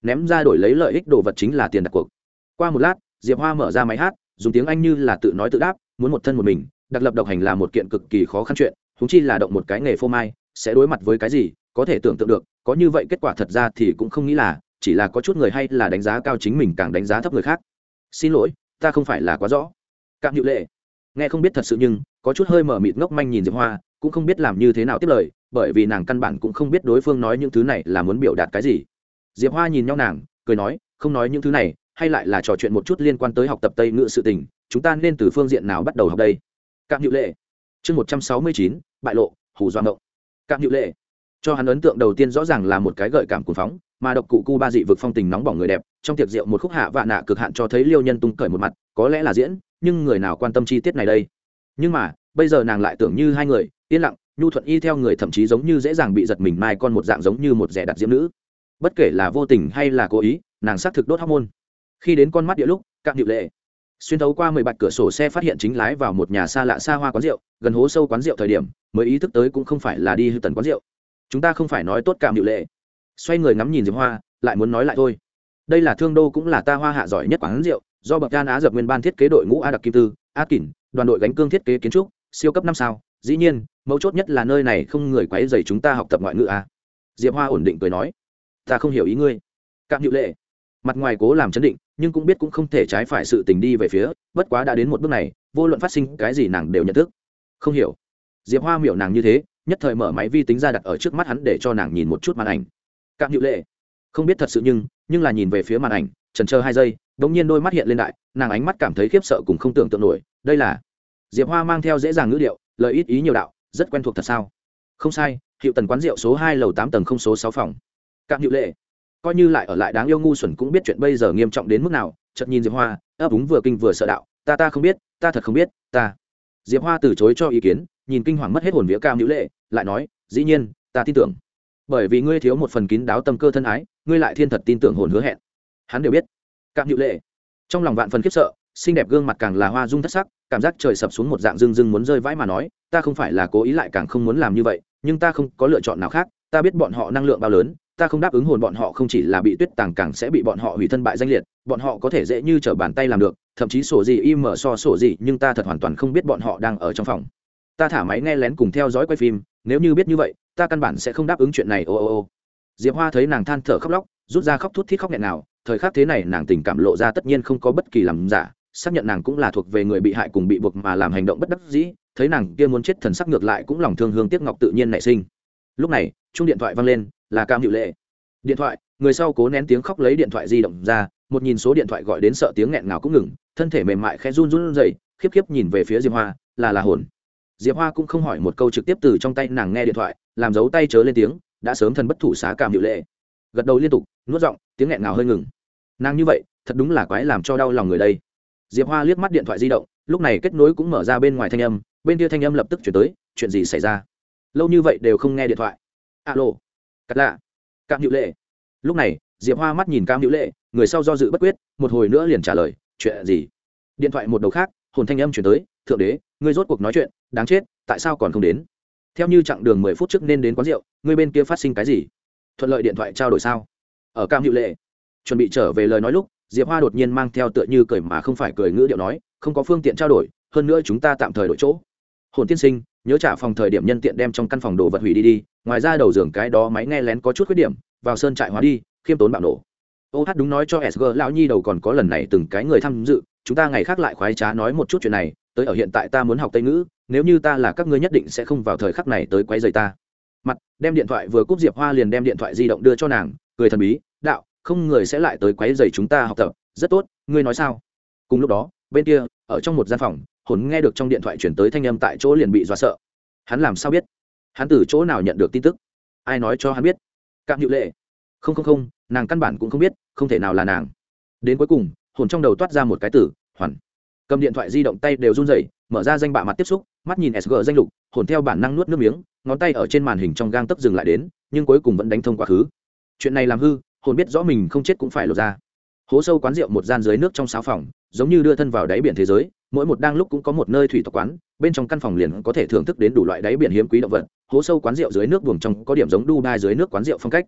Ném ra đổi lấy lợi ích đồ vật chính là tiền đặt cuộc. Qua một lát, diệp hoa mở ra máy hát, dùng tiếng anh như là tự nói tự đáp muốn một thân một mình, đặc lập độc hành là một kiện cực kỳ khó khăn chuyện húng chi là động một cái nghề phô mai, sẽ đối mặt với cái gì, có thể tưởng tượng được, có như vậy kết quả thật ra thì cũng không nghĩ là, chỉ là có chút người hay là đánh giá cao chính mình càng đánh giá thấp người khác. Xin lỗi, ta không phải là quá rõ. Cạm hữu lệ, nghe không biết thật sự nhưng, có chút hơi mở mịt ngốc manh nhìn diệp hoa, cũng không biết làm như thế nào tiếp lời, bởi vì nàng căn bản cũng không biết đối phương nói những thứ này là muốn biểu đạt cái gì. Diệp hoa nhìn nhau nàng, cười nói, không nói những thứ này, hay lại là trò chuyện một chút liên quan tới học tập tây ngữ sự tình chúng ta nên từ phương diện nào bắt đầu học đây? Cạm hữu lệ. Chương một trăm sáu mươi chín, bại lộ, hù doan động cạm hữu lệ. Cho hắn ấn tượng đầu tiên rõ ràng là một cái gợi cảm cuồng phóng, mà độc cụ cu ba dị vực phong tình nóng bỏng người đẹp, trong tiệc rượu một khúc hạ vạ nạ cực hạn cho thấy liêu nhân tung cởi một mặt, có lẽ là diễn, nhưng người nào quan tâm chi tiết này đây? Nhưng mà, bây giờ nàng lại tưởng như hai người, yên lặng, nhu thuận y theo người thậm chí giống như dễ dàng bị giật mình mai con một dạng giống như một rẻ đặt diễm nữ. Bất kể là vô tình hay là cố ý, nàng xác thực đốt hóc môn khi đến con mắt địa lúc, cạm điệu lệ xuyên thấu qua mười bạch cửa sổ xe phát hiện chính lái vào một nhà xa lạ xa hoa quán rượu, gần hố sâu quán rượu thời điểm, mới ý thức tới cũng không phải là đi hư tần quán rượu. Chúng ta không phải nói tốt cảm điệu lệ. Xoay người ngắm nhìn diệp hoa, lại muốn nói lại thôi. Đây là thương đô cũng là ta hoa hạ giỏi nhất quán rượu, do bậc gan á dập nguyên ban thiết kế đội ngũ a đặc kim tư, a kỳn đoàn đội gánh cương thiết kế kiến trúc, siêu cấp năm sao. Dĩ nhiên, mấu chốt nhất là nơi này không người quấy dày chúng ta học tập ngoại ngữ a. Diệp hoa ổn định cười nói, ta không hiểu ý ngươi. Cảm hiệu lệ mặt ngoài cố làm chấn định, nhưng cũng biết cũng không thể trái phải sự tình đi về phía, bất quá đã đến một bước này, vô luận phát sinh cái gì nàng đều nhận thức. Không hiểu. Diệp hoa miểu nàng như thế, nhất thời mở máy vi tính ra đặt ở trước mắt hắn để cho nàng nhìn một chút màn ảnh. Cạm hữu lệ. Không biết thật sự nhưng nhưng là nhìn về phía màn ảnh trần chờ hai giây đ ỗ n g nhiên đôi mắt hiện lên đại, nàng ánh mắt cảm thấy khiếp sợ cùng không tưởng tượng nổi, đây là diệp hoa mang theo dễ dàng ngữ điệu, lời ít ý nhiều đạo, rất quen thuộc thật sao? Không sai hiệu tần quán rượu số hai lầu tám tầng không số sáu phòng. Cạm hữu lệ coi như lại ở lại đáng yêu ngu xuẩn cũng biết chuyện bây giờ nghiêm trọng đến mức nào, chợt nhìn diệp hoa, ấp úng vừa kinh vừa sợ đạo, ta ta không biết, ta thật không biết, ta. Diệp hoa từ chối cho ý kiến, nhìn kinh hoàng mất hết hồn vía cao hữu lệ, lại nói, dĩ nhiên, ta tin tưởng. Bởi vì ngươi thiếu một phần kín đáo tâm cơ thân ái, ngươi lại thiên thật tin tưởng hồn hứa hẹn. Hắn đều biết. Cạm hữu lệ, trong lòng vạn phần khiếp sợ, xinh đẹp gương mặt càng là hoa dung thất sắc, cảm giác trời sập xuống một dạng rưng rưng muốn rơi vãi mà nói, ta không phải là cố ý lại càng không muốn làm như vậy, nhưng ta không có lựa chọn nào khác, ta biết bọn họ năng lượng bao lớn ta không đáp ứng hồn bọn họ không chỉ là bị tuyết tàng càng sẽ bị bọn họ hủy thân bại danh liệt, bọn họ có thể dễ như trở bàn tay làm được, thậm chí sổ gì im mở so sổ gì, nhưng ta thật hoàn toàn không biết bọn họ đang ở trong phòng. Ta thả máy nghe lén cùng theo dõi quay phim, nếu như biết như vậy, ta căn bản sẽ không đáp ứng chuyện này, ô ô ô. Diệp hoa thấy nàng than thở khóc lóc, rút ra khóc thút thít khóc nghẹn nào, thời khắc thế này nàng tình cảm lộ ra tất nhiên không có bất kỳ làm giả, xác nhận nàng cũng là thuộc về người bị hại cùng bị buộc mà làm hành động bất đắc dĩ, thấy nàng kia muốn chết thần sắc ngược lại cũng lòng thương hương tiếc ngọc tự nhiên nảy sinh. Lúc này chung điện thoại vang lên là cam hữu lệ. Điện thoại, người sau cố nén tiếng khóc lấy điện thoại di động ra, một nhìn số điện thoại gọi đến sợ tiếng nghẹn ngào cũng ngừng, thân thể mềm mại khẽ run run dậy khiếp khiếp nhìn về phía diệp hoa, là là hồn. Diệp hoa cũng không hỏi một câu trực tiếp từ trong tay nàng nghe điện thoại, làm dấu tay chớ lên tiếng, đã sớm thân bất thủ xá cảm hiệu lệ. Gật đầu liên tục, nuốt giọng, tiếng nghẹn ngào hơi ngừng. Nàng như vậy, thật đúng là quái làm cho đau lòng người đây. Diệp hoa liếc mắt điện thoại di động, lúc này kết nối cũng mở ra bên ngoài thanh âm, bên kia thanh âm lập tức chuyển tới, chuyện gì xảy ra? Lâu như vậy đều không nghe điện thoại. Alo cắt lạ. Cam hữu lệ. Lúc này, diệp hoa mắt nhìn cam hữu lệ, người sau do dự bất quyết, một hồi nữa liền trả lời, chuyện gì? Điện thoại một đầu khác, hồn thanh âm chuyển tới, thượng đế, ngươi rốt cuộc nói chuyện, đáng chết, tại sao còn không đến? Theo như chặng đường mười phút trước nên đến quán rượu, ngươi bên kia phát sinh cái gì? Thuận lợi điện thoại trao đổi sao? Ở cam hữu lệ, chuẩn bị trở về lời nói lúc, diệp hoa đột nhiên mang theo tựa như cười mà không phải cười ngữ điệu nói, không có phương tiện trao đổi, hơn nữa chúng ta tạm thời đổi chỗ. Hồn tiên sinh, nhớ trả phòng thời điểm nhân tiện đem trong căn phòng đồ vật hủy đi đi ngoài ra đầu giường cái đó máy nghe lén có chút khuyết điểm, vào sơn trại hóa đi, khiêm tốn bạo nổ. Ô hát đúng nói cho sg lão nhi đầu còn có lần này từng cái người tham dự, chúng ta ngày khác lại khoái trá nói một chút chuyện này, tới ở hiện tại ta muốn học tây ngữ, nếu như ta là các ngươi nhất định sẽ không vào thời khắc này tới quấy rầy ta. Mặt, đem điện thoại vừa cúp diệp hoa liền đem điện thoại di động đưa cho nàng, cười thần bí, đạo, không người sẽ lại tới quấy rầy chúng ta học tập, rất tốt, ngươi nói sao? Cùng lúc đó, bên kia, ở trong một gian phòng, hồn nghe được trong điện thoại chuyển tới thanh âm tại chỗ liền bị dọa sợ. Hắn làm sao biết? Hắn từ chỗ nào nhận được tin tức? Ai nói cho hắn biết? Cạm hữu lệ. Không không không, nàng căn bản cũng không biết, không thể nào là nàng. Đến cuối cùng, hồn trong đầu toát ra một cái tử hoàn. Cầm điện thoại di động tay đều run rẩy, mở ra danh bạ mặt tiếp xúc, mắt nhìn sg danh lục, hồn theo bản năng nuốt nước miếng, ngón tay ở trên màn hình trong gang tấp dừng lại đến, nhưng cuối cùng vẫn đánh thông quá khứ. Chuyện này làm hư, hồn biết rõ mình không chết cũng phải lột ra hố sâu quán rượu một gian dưới nước trong sáu phòng, giống như đưa thân vào đáy biển thế giới, mỗi một đang lúc cũng có một nơi thủy tộc quán, bên trong căn phòng liền có thể thưởng thức đến đủ loại đáy biển hiếm quý động vật, hố sâu quán rượu dưới nước buồng trong có điểm giống đu đai dưới nước quán rượu phong cách.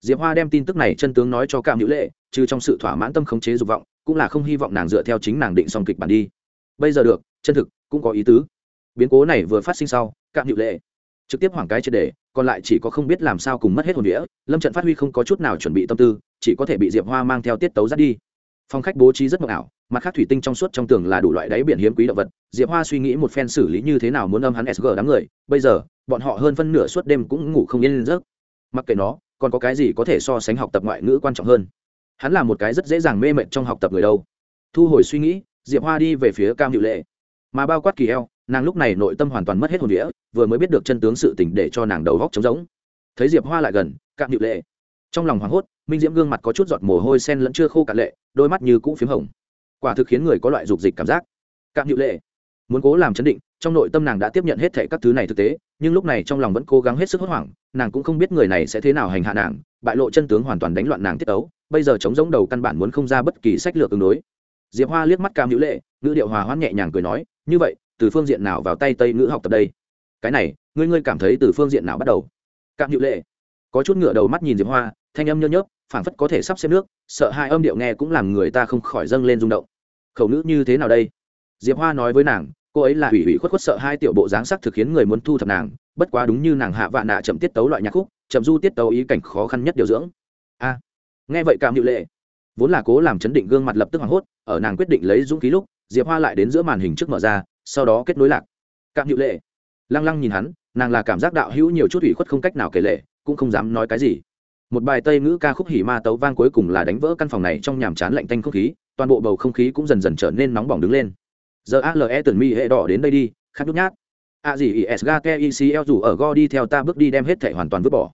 Diệp hoa đem tin tức này chân tướng nói cho cam hữu lệ, trừ trong sự thỏa mãn tâm khống chế dục vọng, cũng là không hy vọng nàng dựa theo chính nàng định xong kịch bản đi. Bây giờ được, chân thực, cũng có ý tứ. Biến cố này vừa phát sinh sau, cam hữu lệ trực tiếp hoảng cái triệt đề còn lại chỉ có không biết làm sao cùng mất hết hồn đĩa lâm trận phát huy không có chút nào chuẩn bị tâm tư chỉ có thể bị diệp hoa mang theo tiết tấu dắt đi. Phong khách bố trí rất mộng ảo, mặt khác thủy tinh trong suốt trong tường là đủ loại đáy biển hiếm quý động vật. Diệp hoa suy nghĩ một phen xử lý như thế nào muốn âm hắn sg đám người, bây giờ, bọn họ hơn phân nửa suốt đêm cũng ngủ không yên giấc. Mặc kệ nó, còn có cái gì có thể so sánh học tập ngoại ngữ quan trọng hơn? Hắn là một cái rất dễ dàng mê mệt trong học tập người đâu. Thu hồi suy nghĩ, diệp hoa đi về phía cam hữu lệ. Mà bao quát kỳ eo, nàng lúc này nội tâm hoàn toàn mất hết hồn đĩa vừa mới biết được chân tướng sự tình để cho nàng đầu góc trống rỗng. Thấy diệp hoa lại gần, Cam hữu lệ trong lòng hoảng hốt, minh diễm gương mặt có chút giọt mồ hôi sen lẫn chưa khô cạn lệ, đôi mắt như cũ p h í m hồng. Quả thực khiến người có loại dục dịch cảm giác. Cạm hữu lệ, muốn cố làm chấn định, trong nội tâm nàng đã tiếp nhận hết thệ các thứ này thực tế, nhưng lúc này trong lòng vẫn cố gắng hết sức hốt hoảng, nàng cũng không biết người này sẽ thế nào hành hạ nàng, bại lộ chân tướng hoàn toàn đánh loạn nàng tiết ấu bây giờ chống giống đầu căn bản muốn không ra bất kỳ sách lược ứng đối. Diệp hoa liếc mắt cam hữu lệ, ngữ điệu hòa hoãn nhẹ nhàng cười nói, như vậy, từ phương diện nào vào tay tây ngữ học tập đây? Cái này, ngươi ngươi cảm thấy từ phương diện nào bắt đầu? Cam hữu lệ có chút ngựa đầu mắt nhìn diệp hoa, thanh âm nhơ nhớp, phảng phất có thể sắp xếp nước, sợ hai âm điệu nghe cũng làm người ta không khỏi dâng lên rung động. Khẩu nữ như thế nào đây? Diệp hoa nói với nàng, cô ấy là ủy ủy khuất khuất sợ hai tiểu bộ dáng sắc thực khiến người muốn thu thập nàng, bất quá đúng như nàng hạ vạn nạ chậm tiết tấu loại nhạc khúc, chậm du tiết tấu ý cảnh khó khăn nhất điều dưỡng. A, nghe vậy cảm hữu lệ. Vốn là cố làm chấn định gương mặt lập tức hoảng hốt, ở nàng quyết định lấy dũng khí lúc, diệp hoa lại đến giữa màn hình trước mở ra, sau đó kết nối lạc. Cảm hữu lệ. Lăng lăng nhìn hắn, nàng là cảm giác đạo hữu nhiều chút ủy khuất không cách nào kể lệ cũng không dám nói cái gì. Một bài tây ngữ ca khúc hỉ ma tấu vang cuối cùng là đánh vỡ căn phòng này trong nhàm chán lạnh tanh không khí, toàn bộ bầu không khí cũng dần dần trở nên nóng bỏng đứng lên. Giờ ale tần mi hệ đỏ đến đây đi, khát nhút nhát. A gì is ga ke icl dù ở go đi theo ta bước đi đem hết thể hoàn toàn vứt bỏ.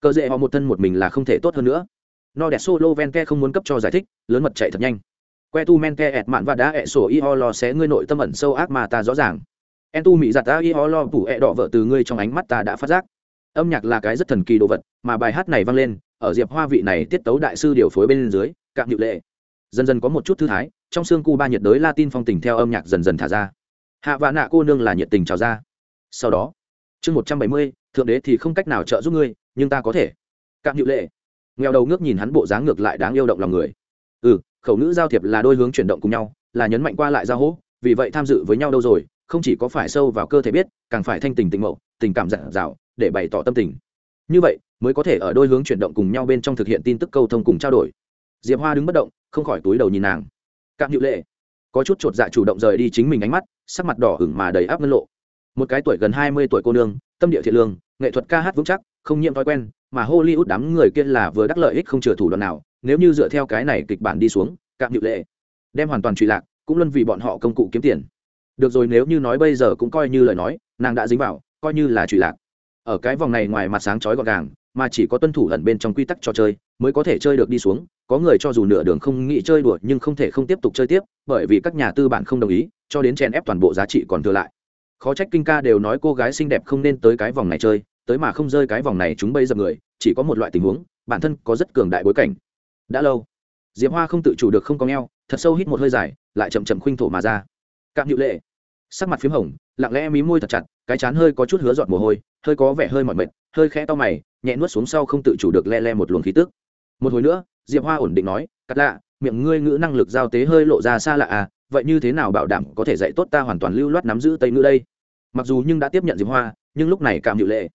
Cơ dễ họ một thân một mình là không thể tốt hơn nữa. No đẹp solo ven ke không muốn cấp cho giải thích, lớn mật chạy thật nhanh. Que tu men ke ẹt mạn và đã ẹ sổ y ho lo xé ngươi nội tâm ẩn sâu ác mà ta rõ ràng. En tu mỹ giặt ta y ho lo phủ ẹ đỏ vợ từ ngươi trong ánh mắt ta đã phát giác âm nhạc là cái rất thần kỳ đồ vật, mà bài hát này vang lên, ở diệp hoa vị này tiết tấu đại sư điều phối bên dưới cạm nhự lệ. Dần dần có một chút thư thái, trong xương cu ba nhiệt đới latin phong tình theo âm nhạc dần dần thả ra. Hạ và nạ cô nương là nhiệt tình trào ra. Sau đó, chương một trăm bảy mươi, thượng đế thì không cách nào trợ giúp ngươi, nhưng ta có thể. Cạm nhự lệ. Nghèo đầu ngước nhìn hắn bộ dáng ngược lại đáng yêu động lòng người. Ừ khẩu ngữ giao thiệp là đôi hướng chuyển động cùng nhau, là nhấn mạnh qua lại giao hỗ vì vậy tham dự với nhau đâu rồi, không chỉ có phải sâu vào cơ thể biết, càng phải thanh tình tình mậu, tình cảm dặn dào để bày tỏ tâm tình. Như vậy, mới có thể ở đôi hướng chuyển động cùng nhau bên trong thực hiện tin tức câu thông cùng trao đổi. Diệp hoa đứng bất động, không khỏi túi đầu nhìn nàng. Cạm hữu lệ, có chút chột dạ chủ động rời đi chính mình ánh mắt, sắc mặt đỏ hửng mà đầy áp ngân lộ. Một cái tuổi gần hai mươi tuổi cô nương, tâm địa thiện lương, nghệ thuật ca hát vững chắc, không nhiễm thói quen, mà hollywood đám người kia là vừa đắc lợi ích không chừa thủ đoạn nào, nếu như dựa theo cái này kịch bản đi xuống, cạm hữu lệ đem hoàn toàn truy lạc, cũng luôn vì bọn họ công cụ kiếm tiền. Được rồi, nếu như nói bây giờ cũng coi như lời nói, nàng đã dính vào, coi như là truy lạc ở cái vòng này ngoài mặt sáng chói gọn gàng, mà chỉ có tuân thủ ẩn bên trong quy tắc trò chơi, mới có thể chơi được đi xuống, có người cho dù nửa đường không nghĩ chơi đùa nhưng không thể không tiếp tục chơi tiếp, bởi vì các nhà tư bản không đồng ý, cho đến chèn ép toàn bộ giá trị còn thừa lại. Khó trách kinh ca đều nói cô gái xinh đẹp không nên tới cái vòng này chơi, tới mà không rơi cái vòng này chúng bây giờ người, chỉ có một loại tình huống, bản thân có rất cường đại bối cảnh. Đã lâu, diệp hoa không tự chủ được không có ngheo, thật sâu hít một hơi dài, lại chậm chậm khuynh thổ mà ra. Cạm hữu lệ sắc mặt p h í m hồng, lặng lẽ mí môi thật chặt, cái chán hơi có chút hứa giọt mồ hôi, hơi có vẻ hơi mỏi mệt, hơi khẽ to mày, nhẹ nuốt xuống sau không tự chủ được le le một luồng khí tức. Một hồi nữa, diệp hoa ổn định nói cắt lạ, miệng ngươi ngữ năng lực giao tế hơi lộ ra xa lạ à vậy như thế nào bảo đảm có thể dạy tốt ta hoàn toàn lưu loát nắm giữ tây ngữ đây? Mặc dù nhưng đã tiếp nhận diệp hoa, nhưng lúc này cảm hiệu lệ.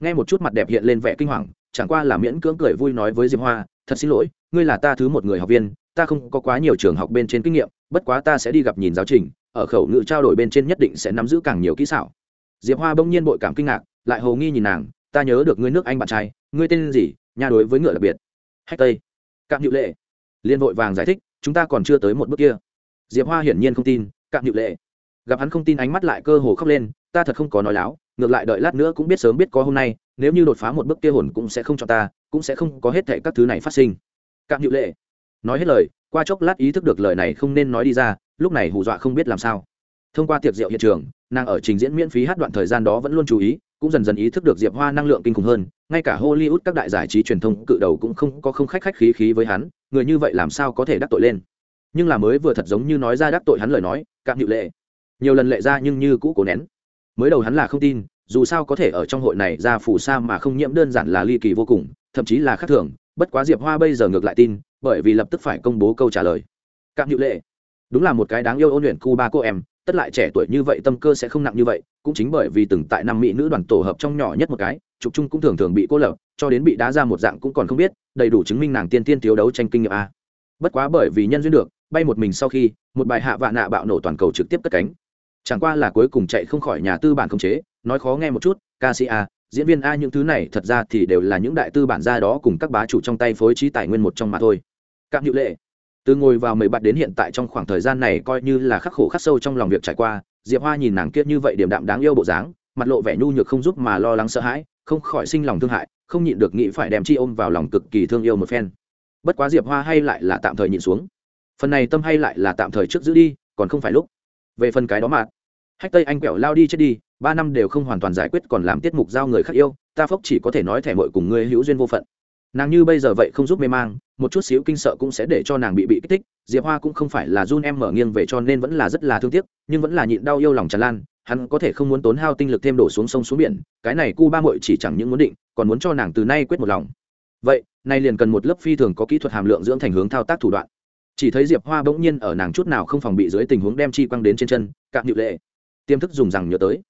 Nghe một chút mặt đẹp hiện lên vẻ kinh hoàng, chẳng qua là miễn cưỡng cười vui nói với diệp hoa, thật xin lỗi, ngươi là ta thứ một người học viên, ta không có quá nhiều trường học bên trên kinh nghiệm, bất quá ta sẽ đi gặp nhìn giáo trình ở khẩu ngữ trao đổi bên trên nhất định sẽ nắm giữ càng nhiều kỹ xảo. Diệp hoa bỗng nhiên bội cảm kinh ngạc, lại hồ nghi nhìn nàng, ta nhớ được ngươi nước anh bạn trai, ngươi tên gì Nhà đối với ngựa đặc biệt. Hách tây. Cạm nhự lệ. Liên vội vàng giải thích, chúng ta còn chưa tới một bước kia. Diệp hoa hiển nhiên không tin, cạm nhự lệ. Gặp hắn không tin ánh mắt lại cơ hồ khóc lên, ta thật không có nói láo, ngược lại đợi lát nữa cũng biết sớm biết có hôm nay, nếu như đột phá một bước kia hồn cũng sẽ không cho ta, cũng sẽ không có hết thệ các thứ này phát sinh. Cạm nhự lệ. Nói hết lời, qua chốc lát ý thức được lời này không nên nói đi ra lúc này hù dọa không biết làm sao. Thông qua tiệc rượu hiện trường, nàng ở trình diễn miễn phí hát đoạn thời gian đó vẫn luôn chú ý, cũng dần dần ý thức được diệp hoa năng lượng kinh khủng hơn, ngay cả hollywood các đại giải trí truyền thông cự đầu cũng không có không khách khách khí khí với hắn, người như vậy làm sao có thể đắc tội lên? Nhưng là mới vừa thật giống như nói ra đắc tội hắn lời nói, cạm hiệu lệ. Nhiều lần lệ ra nhưng như cũ cố nén. Mới đầu hắn là không tin, dù sao có thể ở trong hội này ra phủ sa mà không nhiễm đơn giản là ly kỳ vô cùng, thậm chí là khác thường, bất quá diệp hoa bây giờ ngược lại tin, bởi vì lập tức phải công bố câu trả lời. Cạm hiệu lệ đúng là một cái đáng yêu ôn luyện Cuba cô em, tất lại trẻ tuổi như vậy tâm cơ sẽ không nặng như vậy, cũng chính bởi vì từng tại năm mỹ nữ đoàn tổ hợp trong nhỏ nhất một cái trục chung cũng thường thường bị cô lập, cho đến bị đá ra một dạng cũng còn không biết, đầy đủ chứng minh nàng tiên tiên thiếu đấu tranh kinh nghiệm a. Bất quá bởi vì nhân duyên được, bay một mình sau khi, một bài hạ vạ nạ bạo nổ toàn cầu trực tiếp cất cánh. Chẳng qua là cuối cùng chạy không khỏi nhà tư bản khống chế, nói khó nghe một chút, ca sĩ a, diễn viên a những thứ này thật ra thì đều là những đại tư bản gia đó cùng các bá chủ trong tay phối trí tài nguyên một trong mà thôi. Cạm hữu lệ từ ngồi vào mười bạt đến hiện tại trong khoảng thời gian này coi như là khắc khổ khắc sâu trong lòng việc trải qua, diệp hoa nhìn nàng kia như vậy điểm đạm đáng yêu bộ dáng, mặt lộ vẻ nhu nhược không giúp mà lo lắng sợ hãi, không khỏi sinh lòng thương hại, không nhịn được nghĩ phải đem chi ôm vào lòng cực kỳ thương yêu một phen. Bất quá diệp hoa hay lại là tạm thời nhịn xuống. Phần này tâm hay lại là tạm thời trước giữ đi, còn không phải lúc. Về phần cái đó mà, hách tây anh quẹo lao đi chết đi, ba năm đều không hoàn toàn giải quyết còn làm tiết mục giao người khác yêu, ta phốc chỉ có thể nói thẻ mội cùng ngươi hữu duyên vô phận nàng như bây giờ vậy không giúp mê mang, một chút xíu kinh sợ cũng sẽ để cho nàng bị bị kích thích. Diệp hoa cũng không phải là run em mở nghiêng về cho nên vẫn là rất là thương tiếc, nhưng vẫn là nhịn đau yêu lòng tràn lan. Hắn có thể không muốn tốn hao tinh lực thêm đổ xuống sông xuống biển, cái này cu ba mội chỉ chẳng những muốn định, còn muốn cho nàng từ nay quyết một lòng. Vậy, nay liền cần một lớp phi thường có kỹ thuật hàm lượng dưỡng thành hướng thao tác thủ đoạn. Chỉ thấy diệp hoa bỗng nhiên ở nàng chút nào không phòng bị dưới tình huống đem chi quăng đến trên chân, cạm nhự lệ. Tiêm thức dùng rằng nhớ tới.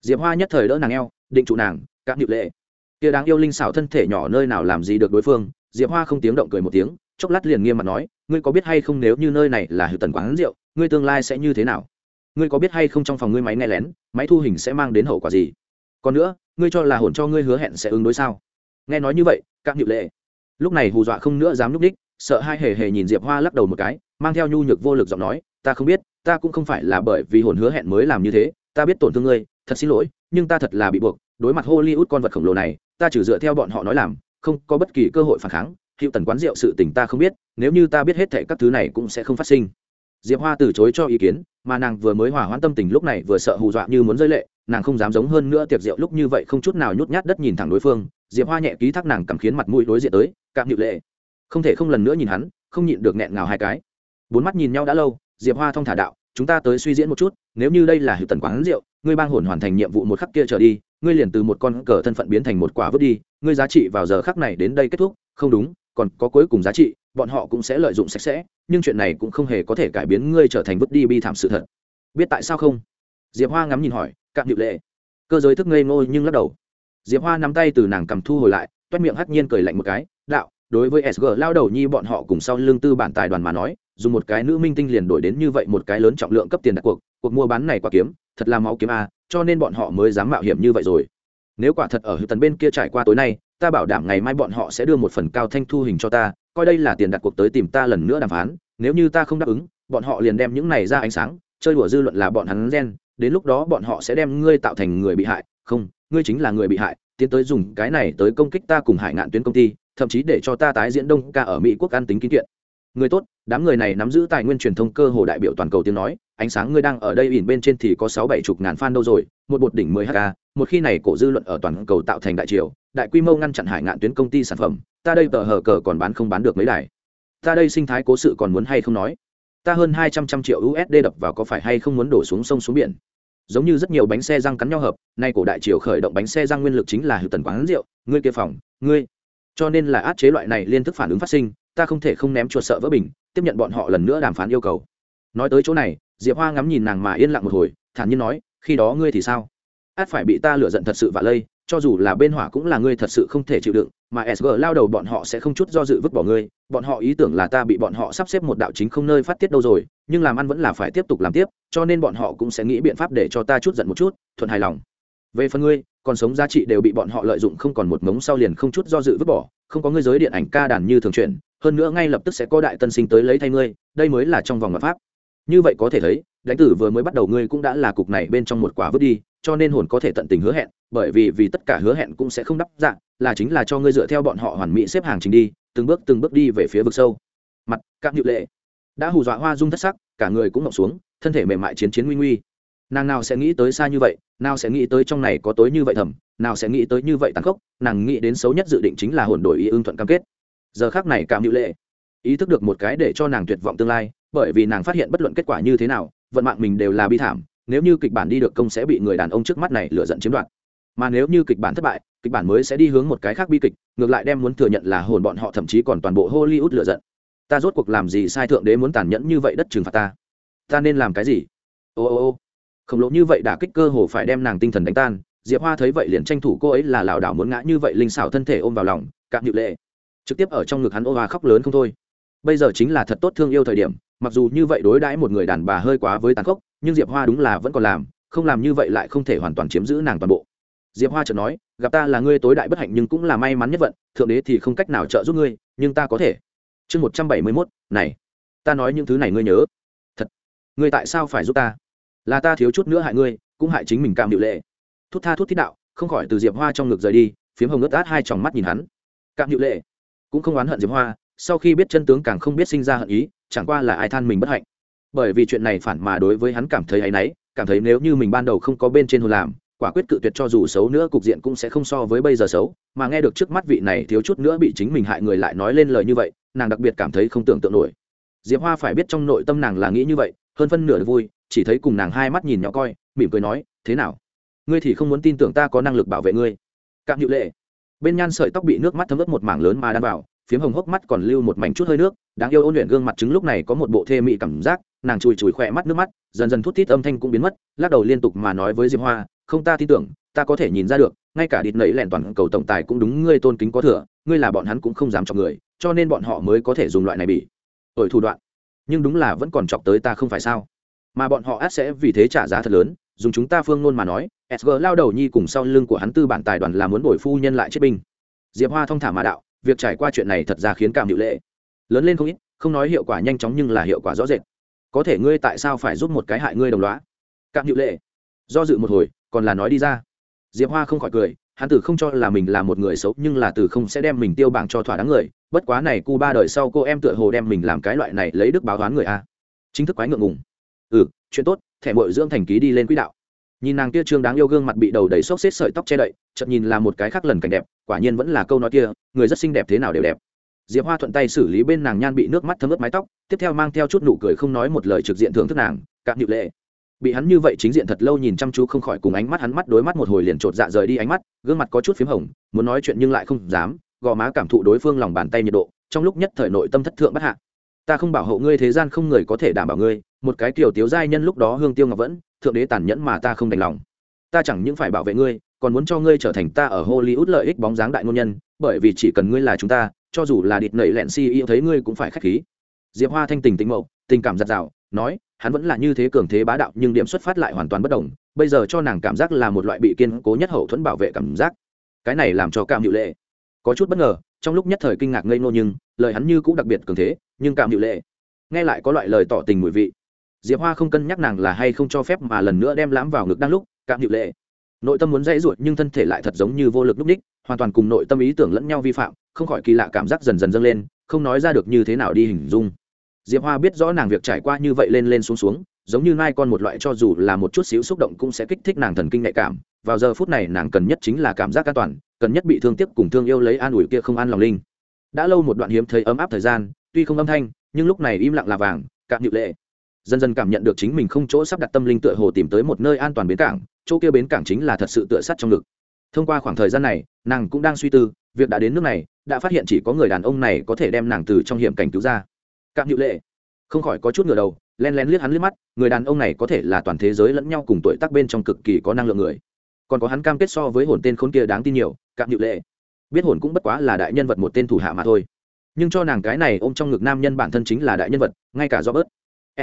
Diệp hoa nhất thời đỡ nàng eo, định trụ nàng, cạm nhự lệ kia đáng yêu linh xảo thân thể nhỏ nơi nào làm gì được đối phương, diệp hoa không tiếng động cười một tiếng, chốc lát liền nghiêm mặt nói, ngươi có biết hay không nếu như nơi này là hữu tần quán rượu, ngươi tương lai sẽ như thế nào? Ngươi có biết hay không trong phòng ngươi máy nghe lén, máy thu hình sẽ mang đến hậu quả gì? Còn nữa, ngươi cho là hồn cho ngươi hứa hẹn sẽ ứng đối sao? Nghe nói như vậy các nhự lệ lúc này hù dọa không nữa dám núp đích, sợ hai hề hề nhìn diệp hoa lắc đầu một cái, mang theo nhu nhược vô lực giọng nói, ta không biết, ta cũng không phải là bởi vì hồn hứa hẹn mới làm như thế, ta biết tổn thương ngươi, thật xin lỗi nhưng ta thật là bị buộc, đối mặt hollywood con vật khổng lồ này, ta chỉ dựa theo bọn họ nói làm, không có bất kỳ cơ hội phản kháng hiệu tần quán rượu sự tình ta không biết, nếu như ta biết hết thệ các thứ này cũng sẽ không phát sinh. Diệp hoa từ chối cho ý kiến, mà nàng vừa mới hỏa hoãn tâm tình lúc này vừa sợ hù dọa như muốn rơi lệ, nàng không dám giống hơn nữa tiệc rượu lúc như vậy không chút nào nhút nhát đất nhìn thẳng đối phương, diệp hoa nhẹ ký thác nàng cảm khiến mặt mũi đối diện tới, cạm nhự lệ. Không thể không lần nữa nhìn hắn, không nhịn được nghẹn ngào hai cái. Bốn mắt nhìn nhau đã lâu, diệp hoa thong thả đạo, chúng ta tới suy diễn một chút nếu như đây là hiệu tần quán rượu, ngươi bang hồn hoàn thành nhiệm vụ một khắc kia trở đi, ngươi liền từ một con cờ thân phận biến thành một quả vứt đi, ngươi giá trị vào giờ khắc này đến đây kết thúc, không đúng, còn có cuối cùng giá trị, bọn họ cũng sẽ lợi dụng sạch sẽ, nhưng chuyện này cũng không hề có thể cải biến ngươi trở thành vứt đi bi thảm sự thật. Biết tại sao không? Diệp hoa ngắm nhìn hỏi, cạm điệu lệ. Cơ giới thức ngây ngô nhưng lắc đầu. Diệp hoa nắm tay từ nàng cầm thu hồi lại, toét miệng hắt nhiên cười lạnh một cái, đạo, đối với sg lao đầu nhi bọn họ cùng sau lương tư bản tài đoàn mà nói dùng một cái nữ minh tinh liền đổi đến như vậy một cái lớn trọng lượng cấp tiền đặt cuộc cuộc mua bán này quả kiếm, thật là máu kiếm a, cho nên bọn họ mới dám mạo hiểm như vậy rồi. Nếu quả thật ở hữu tần bên kia trải qua tối nay, ta bảo đảm ngày mai bọn họ sẽ đưa một phần cao thanh thu hình cho ta, coi đây là tiền đặt cuộc tới tìm ta lần nữa đàm phán, nếu như ta không đáp ứng, bọn họ liền đem những này ra ánh sáng, chơi đùa dư luận là bọn hắn gen, đến lúc đó bọn họ sẽ đem ngươi tạo thành người bị hại. Không, ngươi chính là người bị hại, tiến tới dùng cái này tới công kích ta cùng hải ngạn tuyến công ty, thậm chí để cho ta tái diễn đông ca ở mỹ quốc an tính kín kiện người tốt, đám người này nắm giữ tài nguyên truyền thông cơ hồ đại biểu toàn cầu tiếng nói, ánh sáng ngươi đang ở đây ỉn bên trên thì có sáu bảy chục ngàn fan đâu rồi, một bột đỉnh mười hk một khi này cổ dư luận ở toàn cầu tạo thành đại triều, đại quy mô ngăn chặn hải ngạn tuyến công ty sản phẩm, ta đây tờ hờ cờ còn bán không bán được mấy đài. Ta đây sinh thái cố sự còn muốn hay không nói? Ta hơn hai trăm trăm triệu usd đập vào có phải hay không muốn đổ xuống sông xuống biển? Giống như rất nhiều bánh xe răng cắn nhau hợp, nay cổ đại triều khởi động bánh xe răng nguyên lực chính là hữu tần quán rượu, ngươi kia phòng, ngươi. Cho nên là át chế loại này liên thức phản ứng phát sinh ta không thể không ném chuột sợ vỡ bình, tiếp nhận bọn họ lần nữa đàm phán yêu cầu. Nói tới chỗ này, diệp hoa ngắm nhìn nàng mà yên lặng một hồi, thản nhiên nói, khi đó ngươi thì sao? Át phải bị ta lựa giận thật sự vạ lây, cho dù là bên hỏa cũng là ngươi thật sự không thể chịu đựng, mà sg lao đầu bọn họ sẽ không chút do dự vứt bỏ ngươi, bọn họ ý tưởng là ta bị bọn họ sắp xếp một đạo chính không nơi phát tiết đâu rồi, nhưng làm ăn vẫn là phải tiếp tục làm tiếp, cho nên bọn họ cũng sẽ nghĩ biện pháp để cho ta chút giận một chút, thuận hài lòng. Về phần ngươi còn sống giá trị đều bị bọn họ lợi dụng không còn một mống sau liền không chút do dự vứt bỏ, không có ngươi giới điện ảnh ca đàn như thường chuyển, hơn nữa ngay lập tức sẽ có đại tân sinh tới lấy thay ngươi, đây mới là trong vòng luật pháp. Như vậy có thể thấy đánh tử vừa mới bắt đầu ngươi cũng đã là cục này bên trong một quả vứt đi, cho nên hồn có thể tận tình hứa hẹn, bởi vì vì tất cả hứa hẹn cũng sẽ không đắp dạng là chính là cho ngươi dựa theo bọn họ hoàn mỹ xếp hàng trình đi, từng bước từng bước đi về phía vực sâu. Mặt, các nhự lệ. Đã hù dọa hoa dung thất sắc, cả người cũng ngọc xuống, thân thể mềm mại chiến chiến nguy nguy nàng nào sẽ nghĩ tới xa như vậy, nào sẽ nghĩ tới trong này có tối như vậy thầm, nào sẽ nghĩ tới như vậy tàn khốc, nàng nghĩ đến xấu nhất dự định chính là hồn đổi ý ưng thuận cam kết. Giờ khác này cảm hữu lệ, ý thức được một cái để cho nàng tuyệt vọng tương lai, bởi vì nàng phát hiện bất luận kết quả như thế nào, vận mạng mình đều là bi thảm, nếu như kịch bản đi được công sẽ bị người đàn ông trước mắt này lựa giận chiếm đoạt. Mà nếu như kịch bản thất bại, kịch bản mới sẽ đi hướng một cái khác bi kịch, ngược lại đem muốn thừa nhận là hồn bọn họ thậm chí còn toàn bộ hollywood lựa giận. Ta rốt cuộc làm gì sai thượng đế muốn tàn nhẫn như vậy đất trừng phạt ta? Ta nên làm cái gì? Ô ô ô khổng lồ như vậy đã kích cơ hồ phải đem nàng tinh thần đánh tan, diệp hoa thấy vậy liền tranh thủ cô ấy là lảo đảo muốn ngã như vậy linh xảo thân thể ôm vào lòng, cạn nhự lệ. Trực tiếp ở trong ngực hắn ô hoa khóc lớn không thôi. Bây giờ chính là thật tốt thương yêu thời điểm, mặc dù như vậy đối đãi một người đàn bà hơi quá với tàn khốc, nhưng diệp hoa đúng là vẫn còn làm, không làm như vậy lại không thể hoàn toàn chiếm giữ nàng toàn bộ. Diệp hoa chợt nói, gặp ta là ngươi tối đại bất hạnh nhưng cũng là may mắn nhất vận, thượng đế thì không cách nào trợ giúp ngươi, nhưng ta có thể. Chương một trăm bảy mươi mốt, này, ta nói những thứ này ngươi nhớ. Thật, ngươi tại sao phải giúp ta? Là ta thiếu chút nữa hại ngươi, cũng hại chính mình cam điệu lệ. Thút tha thút thít đạo, không khỏi từ diệp hoa trong ngực rời đi, phiếm hồng ướt át hai tròng mắt nhìn hắn. Cam điệu lệ, cũng không oán hận diệp hoa, sau khi biết chân tướng càng không biết sinh ra hận ý, chẳng qua là ai than mình bất hạnh. Bởi vì chuyện này phản mà đối với hắn cảm thấy áy náy, cảm thấy nếu như mình ban đầu không có bên trên hồn làm, quả quyết cự tuyệt cho dù xấu nữa cục diện cũng sẽ không so với bây giờ xấu, mà nghe được trước mắt vị này thiếu chút nữa bị chính mình hại người lại nói lên lời như vậy, nàng đặc biệt cảm thấy không tưởng tượng nổi. Diệp hoa phải biết trong nội tâm nàng là nghĩ như vậy, hơn phân nửa được vui chỉ thấy cùng nàng hai mắt nhìn nhỏ coi, mỉm cười nói, thế nào? Ngươi thì không muốn tin tưởng ta có năng lực bảo vệ ngươi. Cạm hữu lệ, bên nhan sợi tóc bị nước mắt thấm ướt một mảng lớn mà đan vào, phiếm hồng hốc mắt còn lưu một mảnh chút hơi nước, đáng yêu ôn luyện gương mặt trứng lúc này có một bộ thê mị cảm giác, nàng chùi chùi khỏe mắt nước mắt, dần dần thút thít âm thanh cũng biến mất, lắc đầu liên tục mà nói với diệp hoa, không ta tin tưởng, ta có thể nhìn ra được, ngay cả địt nẫy lẻn toàn cầu tổng tài cũng đúng ngươi tôn kính có thừa, ngươi là bọn hắn cũng không dám chọc người, cho nên bọn họ mới có thể dùng loại này bị ổi thủ đoạn. Nhưng đúng là vẫn còn chọc tới ta không phải sao? Mà bọn họ át sẽ vì thế trả giá thật lớn, dùng chúng ta phương ngôn mà nói sg lao đầu nhi cùng sau lưng của hắn tư bản tài đoàn là muốn bồi phu nhân lại chết binh. Diệp hoa thông thả mà đạo, việc trải qua chuyện này thật ra khiến cảm hiệu lệ. Lớn lên không ít, không nói hiệu quả nhanh chóng nhưng là hiệu quả rõ rệt. Có thể ngươi tại sao phải giúp một cái hại ngươi đồng loá cảm hiệu lệ. Do dự một hồi, còn là nói đi ra. Diệp hoa không khỏi cười, hắn tử không cho là mình là một người xấu, nhưng là từ không sẽ đem mình tiêu bảng cho thỏa đáng người. Bất quá này cu ba đời sau cô em tựa hồ đem mình làm cái loại này lấy đức báo toán người a. Chính thức quái ngượng ngùng ừ chuyện tốt, thẻ mội dưỡng thành ký đi lên quỹ đạo. Nhìn nàng kia trương đáng yêu gương mặt bị đầu đầy xốc xếp sợi tóc che đậy chậm nhìn là một cái khác lần cảnh đẹp, quả nhiên vẫn là câu nói kia, người rất xinh đẹp thế nào đều đẹp. Diệp hoa thuận tay xử lý bên nàng nhan bị nước mắt thấm ướt mái tóc, tiếp theo mang theo chút nụ cười không nói một lời trực diện thưởng thức nàng, cạn nhự lệ. Bị hắn như vậy chính diện thật lâu nhìn chăm chú không khỏi cùng ánh mắt hắn mắt đối mắt một hồi liền chột dạ rời đi ánh mắt, gương mặt có chút p h í m hồng, muốn nói chuyện nhưng lại không dám, gò má cảm thụ đối phương lòng bàn tay nhiệt độ, trong lúc nhất thời nội tâm thất thượng bất hạ. Ta không bảo hộ ngươi thế gian không người có thể đảm bảo ngươi một cái kiểu tiếu giai nhân lúc đó hương tiêu ngọc vẫn, thượng đế tàn nhẫn mà ta không đành lòng. Ta chẳng những phải bảo vệ ngươi, còn muốn cho ngươi trở thành ta ở hollywood lợi ích bóng dáng đại ngôn nhân, bởi vì chỉ cần ngươi là chúng ta, cho dù là địt nẩy lẹn si yêu thấy ngươi cũng phải k h á c h khí. Diệp hoa thanh tình tĩnh mậu tình cảm giặt rào, nói, hắn vẫn là như thế cường thế bá đạo, nhưng điểm xuất phát lại hoàn toàn bất đồng, bây giờ cho nàng cảm giác là một loại bị kiên cố nhất hậu thuẫn bảo vệ cảm giác. Cái này làm cho cam hữu lệ có chút bất ngờ, trong lúc nhất thời kinh ngạc ngây ngô nhưng, lời hắn như cũng đặc biệt cường thế, nhưng cam hữu lệ nghe lại có loại lời tỏ tình mùi vị diệp hoa không cân nhắc nàng là hay không cho phép mà lần nữa đem lãm vào ngực đang lúc cảm hiệu lệ. Nội tâm muốn dãy ruột nhưng thân thể lại thật giống như vô lực lúc ních hoàn toàn cùng nội tâm ý tưởng lẫn nhau vi phạm, không khỏi kỳ lạ cảm giác dần dần dâng lên, không nói ra được như thế nào đi hình dung. Diệp hoa biết rõ nàng việc trải qua như vậy lên lên xuống xuống, giống như nai con một loại cho dù là một chút xíu xúc động cũng sẽ kích thích nàng thần kinh nhạy cảm. Vào giờ phút này nàng cần nhất chính là cảm giác an toàn, cần nhất bị thương tiếc cùng thương yêu lấy an ủi kia không an lòng linh. Đã lâu một đoạn hiếm thấy ấm áp thời gian, tuy không âm thanh, nhưng lúc này im lặng là vàng, cạm nhự lệ dần dần cảm nhận được chính mình không chỗ sắp đặt tâm linh tựa hồ tìm tới một nơi an toàn bến cảng, chỗ kia bến cảng chính là thật sự tựa sắt trong ngực. Thông qua khoảng thời gian này, nàng cũng đang suy tư, việc đã đến nước này, đã phát hiện chỉ có người đàn ông này có thể đem nàng từ trong hiểm cảnh cứu ra. Cạm hữu lệ, không khỏi có chút ngửa đầu, len lén liếc hắn liếc mắt, người đàn ông này có thể là toàn thế giới lẫn nhau cùng tuổi tác bên trong cực kỳ có năng lượng người. Còn có hắn cam kết so với hồn tên khốn kia đáng tin nhiều, cạm hữu lệ. Biết hồn cũng bất quá là đại nhân vật một tên thủ hạ mà thôi. Nhưng cho nàng cái này ôm trong ngực nam nhân bản thân chính là đại nhân vật, ngay cả do bớt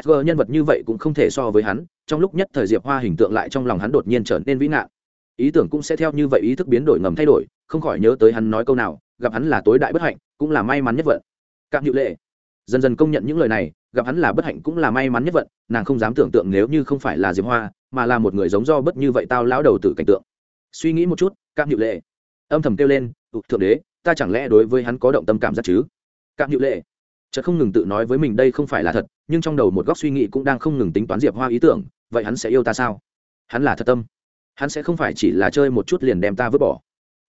sg nhân vật như vậy cũng không thể so với hắn, trong lúc nhất thời diệp hoa hình tượng lại trong lòng hắn đột nhiên trở nên vĩ nạn. Ý tưởng cũng sẽ theo như vậy ý thức biến đổi ngầm thay đổi, không khỏi nhớ tới hắn nói câu nào, gặp hắn là tối đại bất hạnh, cũng là may mắn nhất vận. Cạm hữu lệ, dần dần công nhận những lời này, gặp hắn là bất hạnh cũng là may mắn nhất vận, nàng không dám tưởng tượng nếu như không phải là diệp hoa, mà là một người giống do bất như vậy tao lão đầu tử cảnh tượng. Suy nghĩ một chút, cạm hữu lệ, âm thầm kêu lên, thượng đế, ta chẳng lẽ đối với hắn có động tâm cảm giác chứ? Cạm hữu lệ chợt không ngừng tự nói với mình đây không phải là thật, nhưng trong đầu một góc suy nghĩ cũng đang không ngừng tính toán diệp hoa ý tưởng, vậy hắn sẽ yêu ta sao? Hắn là thật tâm. Hắn sẽ không phải chỉ là chơi một chút liền đem ta vứt bỏ.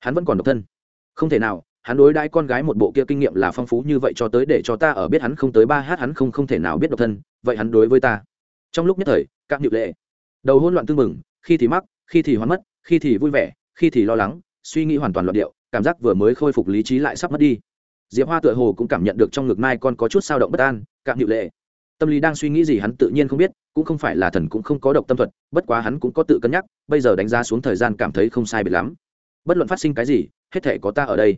Hắn vẫn còn độc thân. Không thể nào, hắn đối đãi con gái một bộ kia kinh nghiệm là phong phú như vậy cho tới để cho ta ở biết hắn không tới ba h hắn không không thể nào biết độc thân, vậy hắn đối với ta. Trong lúc nhất thời, các nhịp lệ. Đầu hôn loạn tương mừng khi thì mắc, khi thì hoán mất, khi thì vui vẻ, khi thì lo lắng, suy nghĩ hoàn toàn loạn điệu, cảm giác vừa mới khôi phục lý trí lại sắp mất đi diệp hoa tựa hồ cũng cảm nhận được trong ngực mai con có chút sao động bất an cạm hiệu lệ. Tâm lý đang suy nghĩ gì hắn tự nhiên không biết, cũng không phải là thần cũng không có độc tâm thuật, bất quá hắn cũng có tự cân nhắc, bây giờ đánh giá xuống thời gian cảm thấy không sai biệt lắm. Bất luận phát sinh cái gì, hết thể có ta ở đây.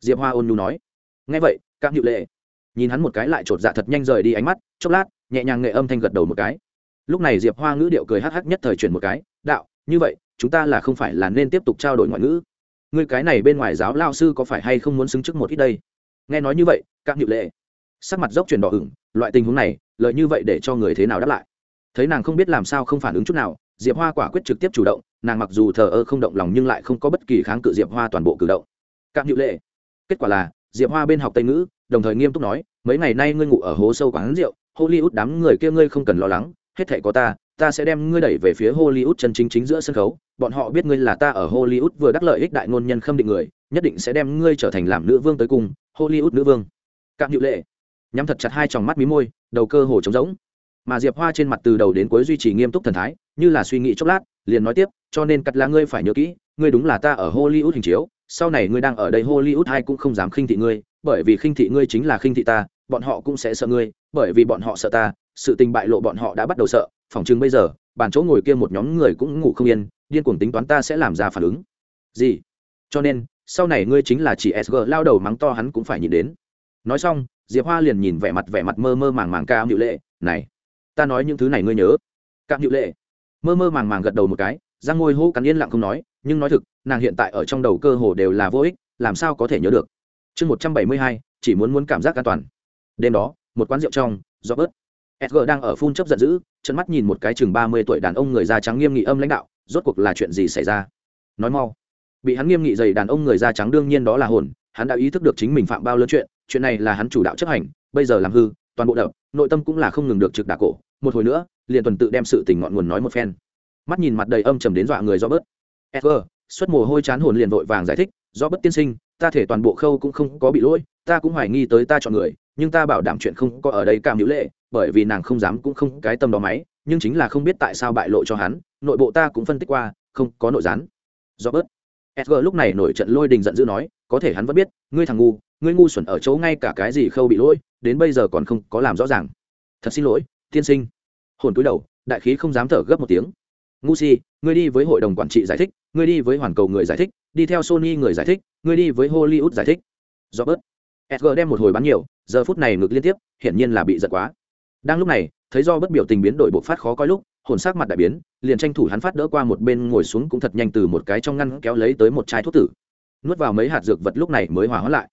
Diệp hoa ôn nhu nói. Ngay vậy cạm hiệu lệ. Nhìn hắn một cái lại chột dạ thật nhanh rời đi ánh mắt, chốc lát, nhẹ nhàng nghệ âm thanh gật đầu một cái. Lúc này diệp hoa ngữ điệu cười hắc hắc nhất thời chuyển một cái, đạo, như vậy, chúng ta là không phải là nên tiếp tục trao đổi ngoại ngữ. Người cái này bên ngoài giáo lao sư có phải hay không muốn xứng trước một ít đây? Nghe nói như vậy các nhự lệ sắc mặt dốc chuyển đỏ ửng, loại tình huống này lợi như vậy để cho người thế nào đáp lại? Thấy nàng không biết làm sao không phản ứng chút nào, diệp hoa quả quyết trực tiếp chủ động, nàng mặc dù thờ ơ không động lòng nhưng lại không có bất kỳ kháng cự diệp hoa toàn bộ cử động. Các nhự lệ, kết quả là, diệp hoa bên học tây ngữ, đồng thời nghiêm túc nói, mấy ngày nay ngươi ngủ ở hố sâu quán rượu, hollywood đám người kia ngươi không cần lo lắng, hết thể có ta ta sẽ đem ngươi đẩy về phía hollywood chân chính chính giữa sân khấu. Bọn họ biết ngươi là ta ở hollywood vừa đắc lợi ích đại ngôn nhân khâm định người, nhất định sẽ đem ngươi trở thành làm nữ vương tới cùng, hollywood nữ vương. Cạm hữu lệ nhắm thật chặt hai tròng mắt mí môi, đầu cơ hồ trống rỗng. Mà diệp hoa trên mặt từ đầu đến cuối duy trì nghiêm túc thần thái, như là suy nghĩ chốc lát, liền nói tiếp, cho nên cắt là ngươi phải nhớ kỹ, ngươi đúng là ta ở hollywood hình chiếu, sau này ngươi đang ở đây hollywood hay cũng không dám khinh thị ngươi, bởi vì khinh thị ngươi chính là khinh thị ta bọn họ cũng sẽ sợ ngươi, bởi vì bọn họ sợ ta, sự tình bại lộ bọn họ đã bắt đầu sợ phỏng chừng bây giờ, bàn chỗ ngồi kia một nhóm người cũng ngủ không yên, điên cuồng tính toán ta sẽ làm ra phản ứng. Gì? Cho nên, sau này ngươi chính là chỉ sg lao đầu mắng to hắn cũng phải nhìn đến. Nói xong, diệp hoa liền nhìn vẻ mặt vẻ mặt mơ mơ màng màng ca hữu lệ, này, ta nói những thứ này ngươi nhớ. Cạm hữu lệ mơ mơ màng màng gật đầu một cái, răng ngôi hô cắn yên lặng không nói, nhưng nói thực, nàng hiện tại ở trong đầu cơ hồ đều là vô ích, làm sao có thể nhớ được? Chương một trăm bảy mươi hai, chỉ muốn muốn cảm giác an toàn đêm đó, một quán rượu trong do bớt edgar đang ở phun chấp giận dữ chân mắt nhìn một cái chừng ba mươi tuổi đàn ông người da trắng nghiêm nghị âm lãnh đạo, rốt cuộc là chuyện gì xảy ra? Nói mau. Bị hắn nghiêm nghị dày đàn ông người da trắng đương nhiên đó là hồn, hắn đã ý thức được chính mình phạm bao lớn chuyện chuyện này là hắn chủ đạo chấp hành, bây giờ làm hư, toàn bộ đập, nội tâm cũng là không ngừng được trực đà cổ. Một hồi nữa, liền tuần tự đem sự tình ngọn nguồn nói một phen. Mắt nhìn mặt đầy âm trầm đến dọa người do bớt edgar xuất mồ hôi chán hồn liền vội vàng giải thích do bất tiên sinh, ta thể toàn bộ khâu cũng không có bị lỗi, ta cũng hoài nghi tới ta chọn người nhưng ta bảo đảm chuyện không có ở đây cảm hữu lệ, bởi vì nàng không dám cũng không cái tâm đó máy, nhưng chính là không biết tại sao bại lộ cho hắn, nội bộ ta cũng phân tích qua, không có nội gián. Do bớt edgar lúc này nổi trận lôi đình giận dữ nói, có thể hắn vẫn biết, ngươi thằng ngu, ngươi ngu xuẩn ở chỗ ngay cả cái gì khâu bị lỗi, đến bây giờ còn không có làm rõ ràng. Thật xin lỗi, tiên sinh. Hồn túi đầu, đại khí không dám thở gấp một tiếng. Ngu si, ngươi đi với hội đồng quản trị giải thích, ngươi đi với hoàn cầu người giải thích, đi theo sony người giải thích, ngươi đi với hollywood giải thích. Do bớt sg đem một hồi bán nhiều, giờ phút này ngược liên tiếp, hiển nhiên là bị giật quá. Đang lúc này, thấy do bất biểu tình biến đổi bộ phát khó coi lúc, hồn sắc mặt đại biến, liền tranh thủ hắn phát đỡ qua một bên ngồi xuống cũng thật nhanh từ một cái trong ngăn kéo lấy tới một chai thuốc tử. Nuốt vào mấy hạt dược vật lúc này mới hòa hóa lại.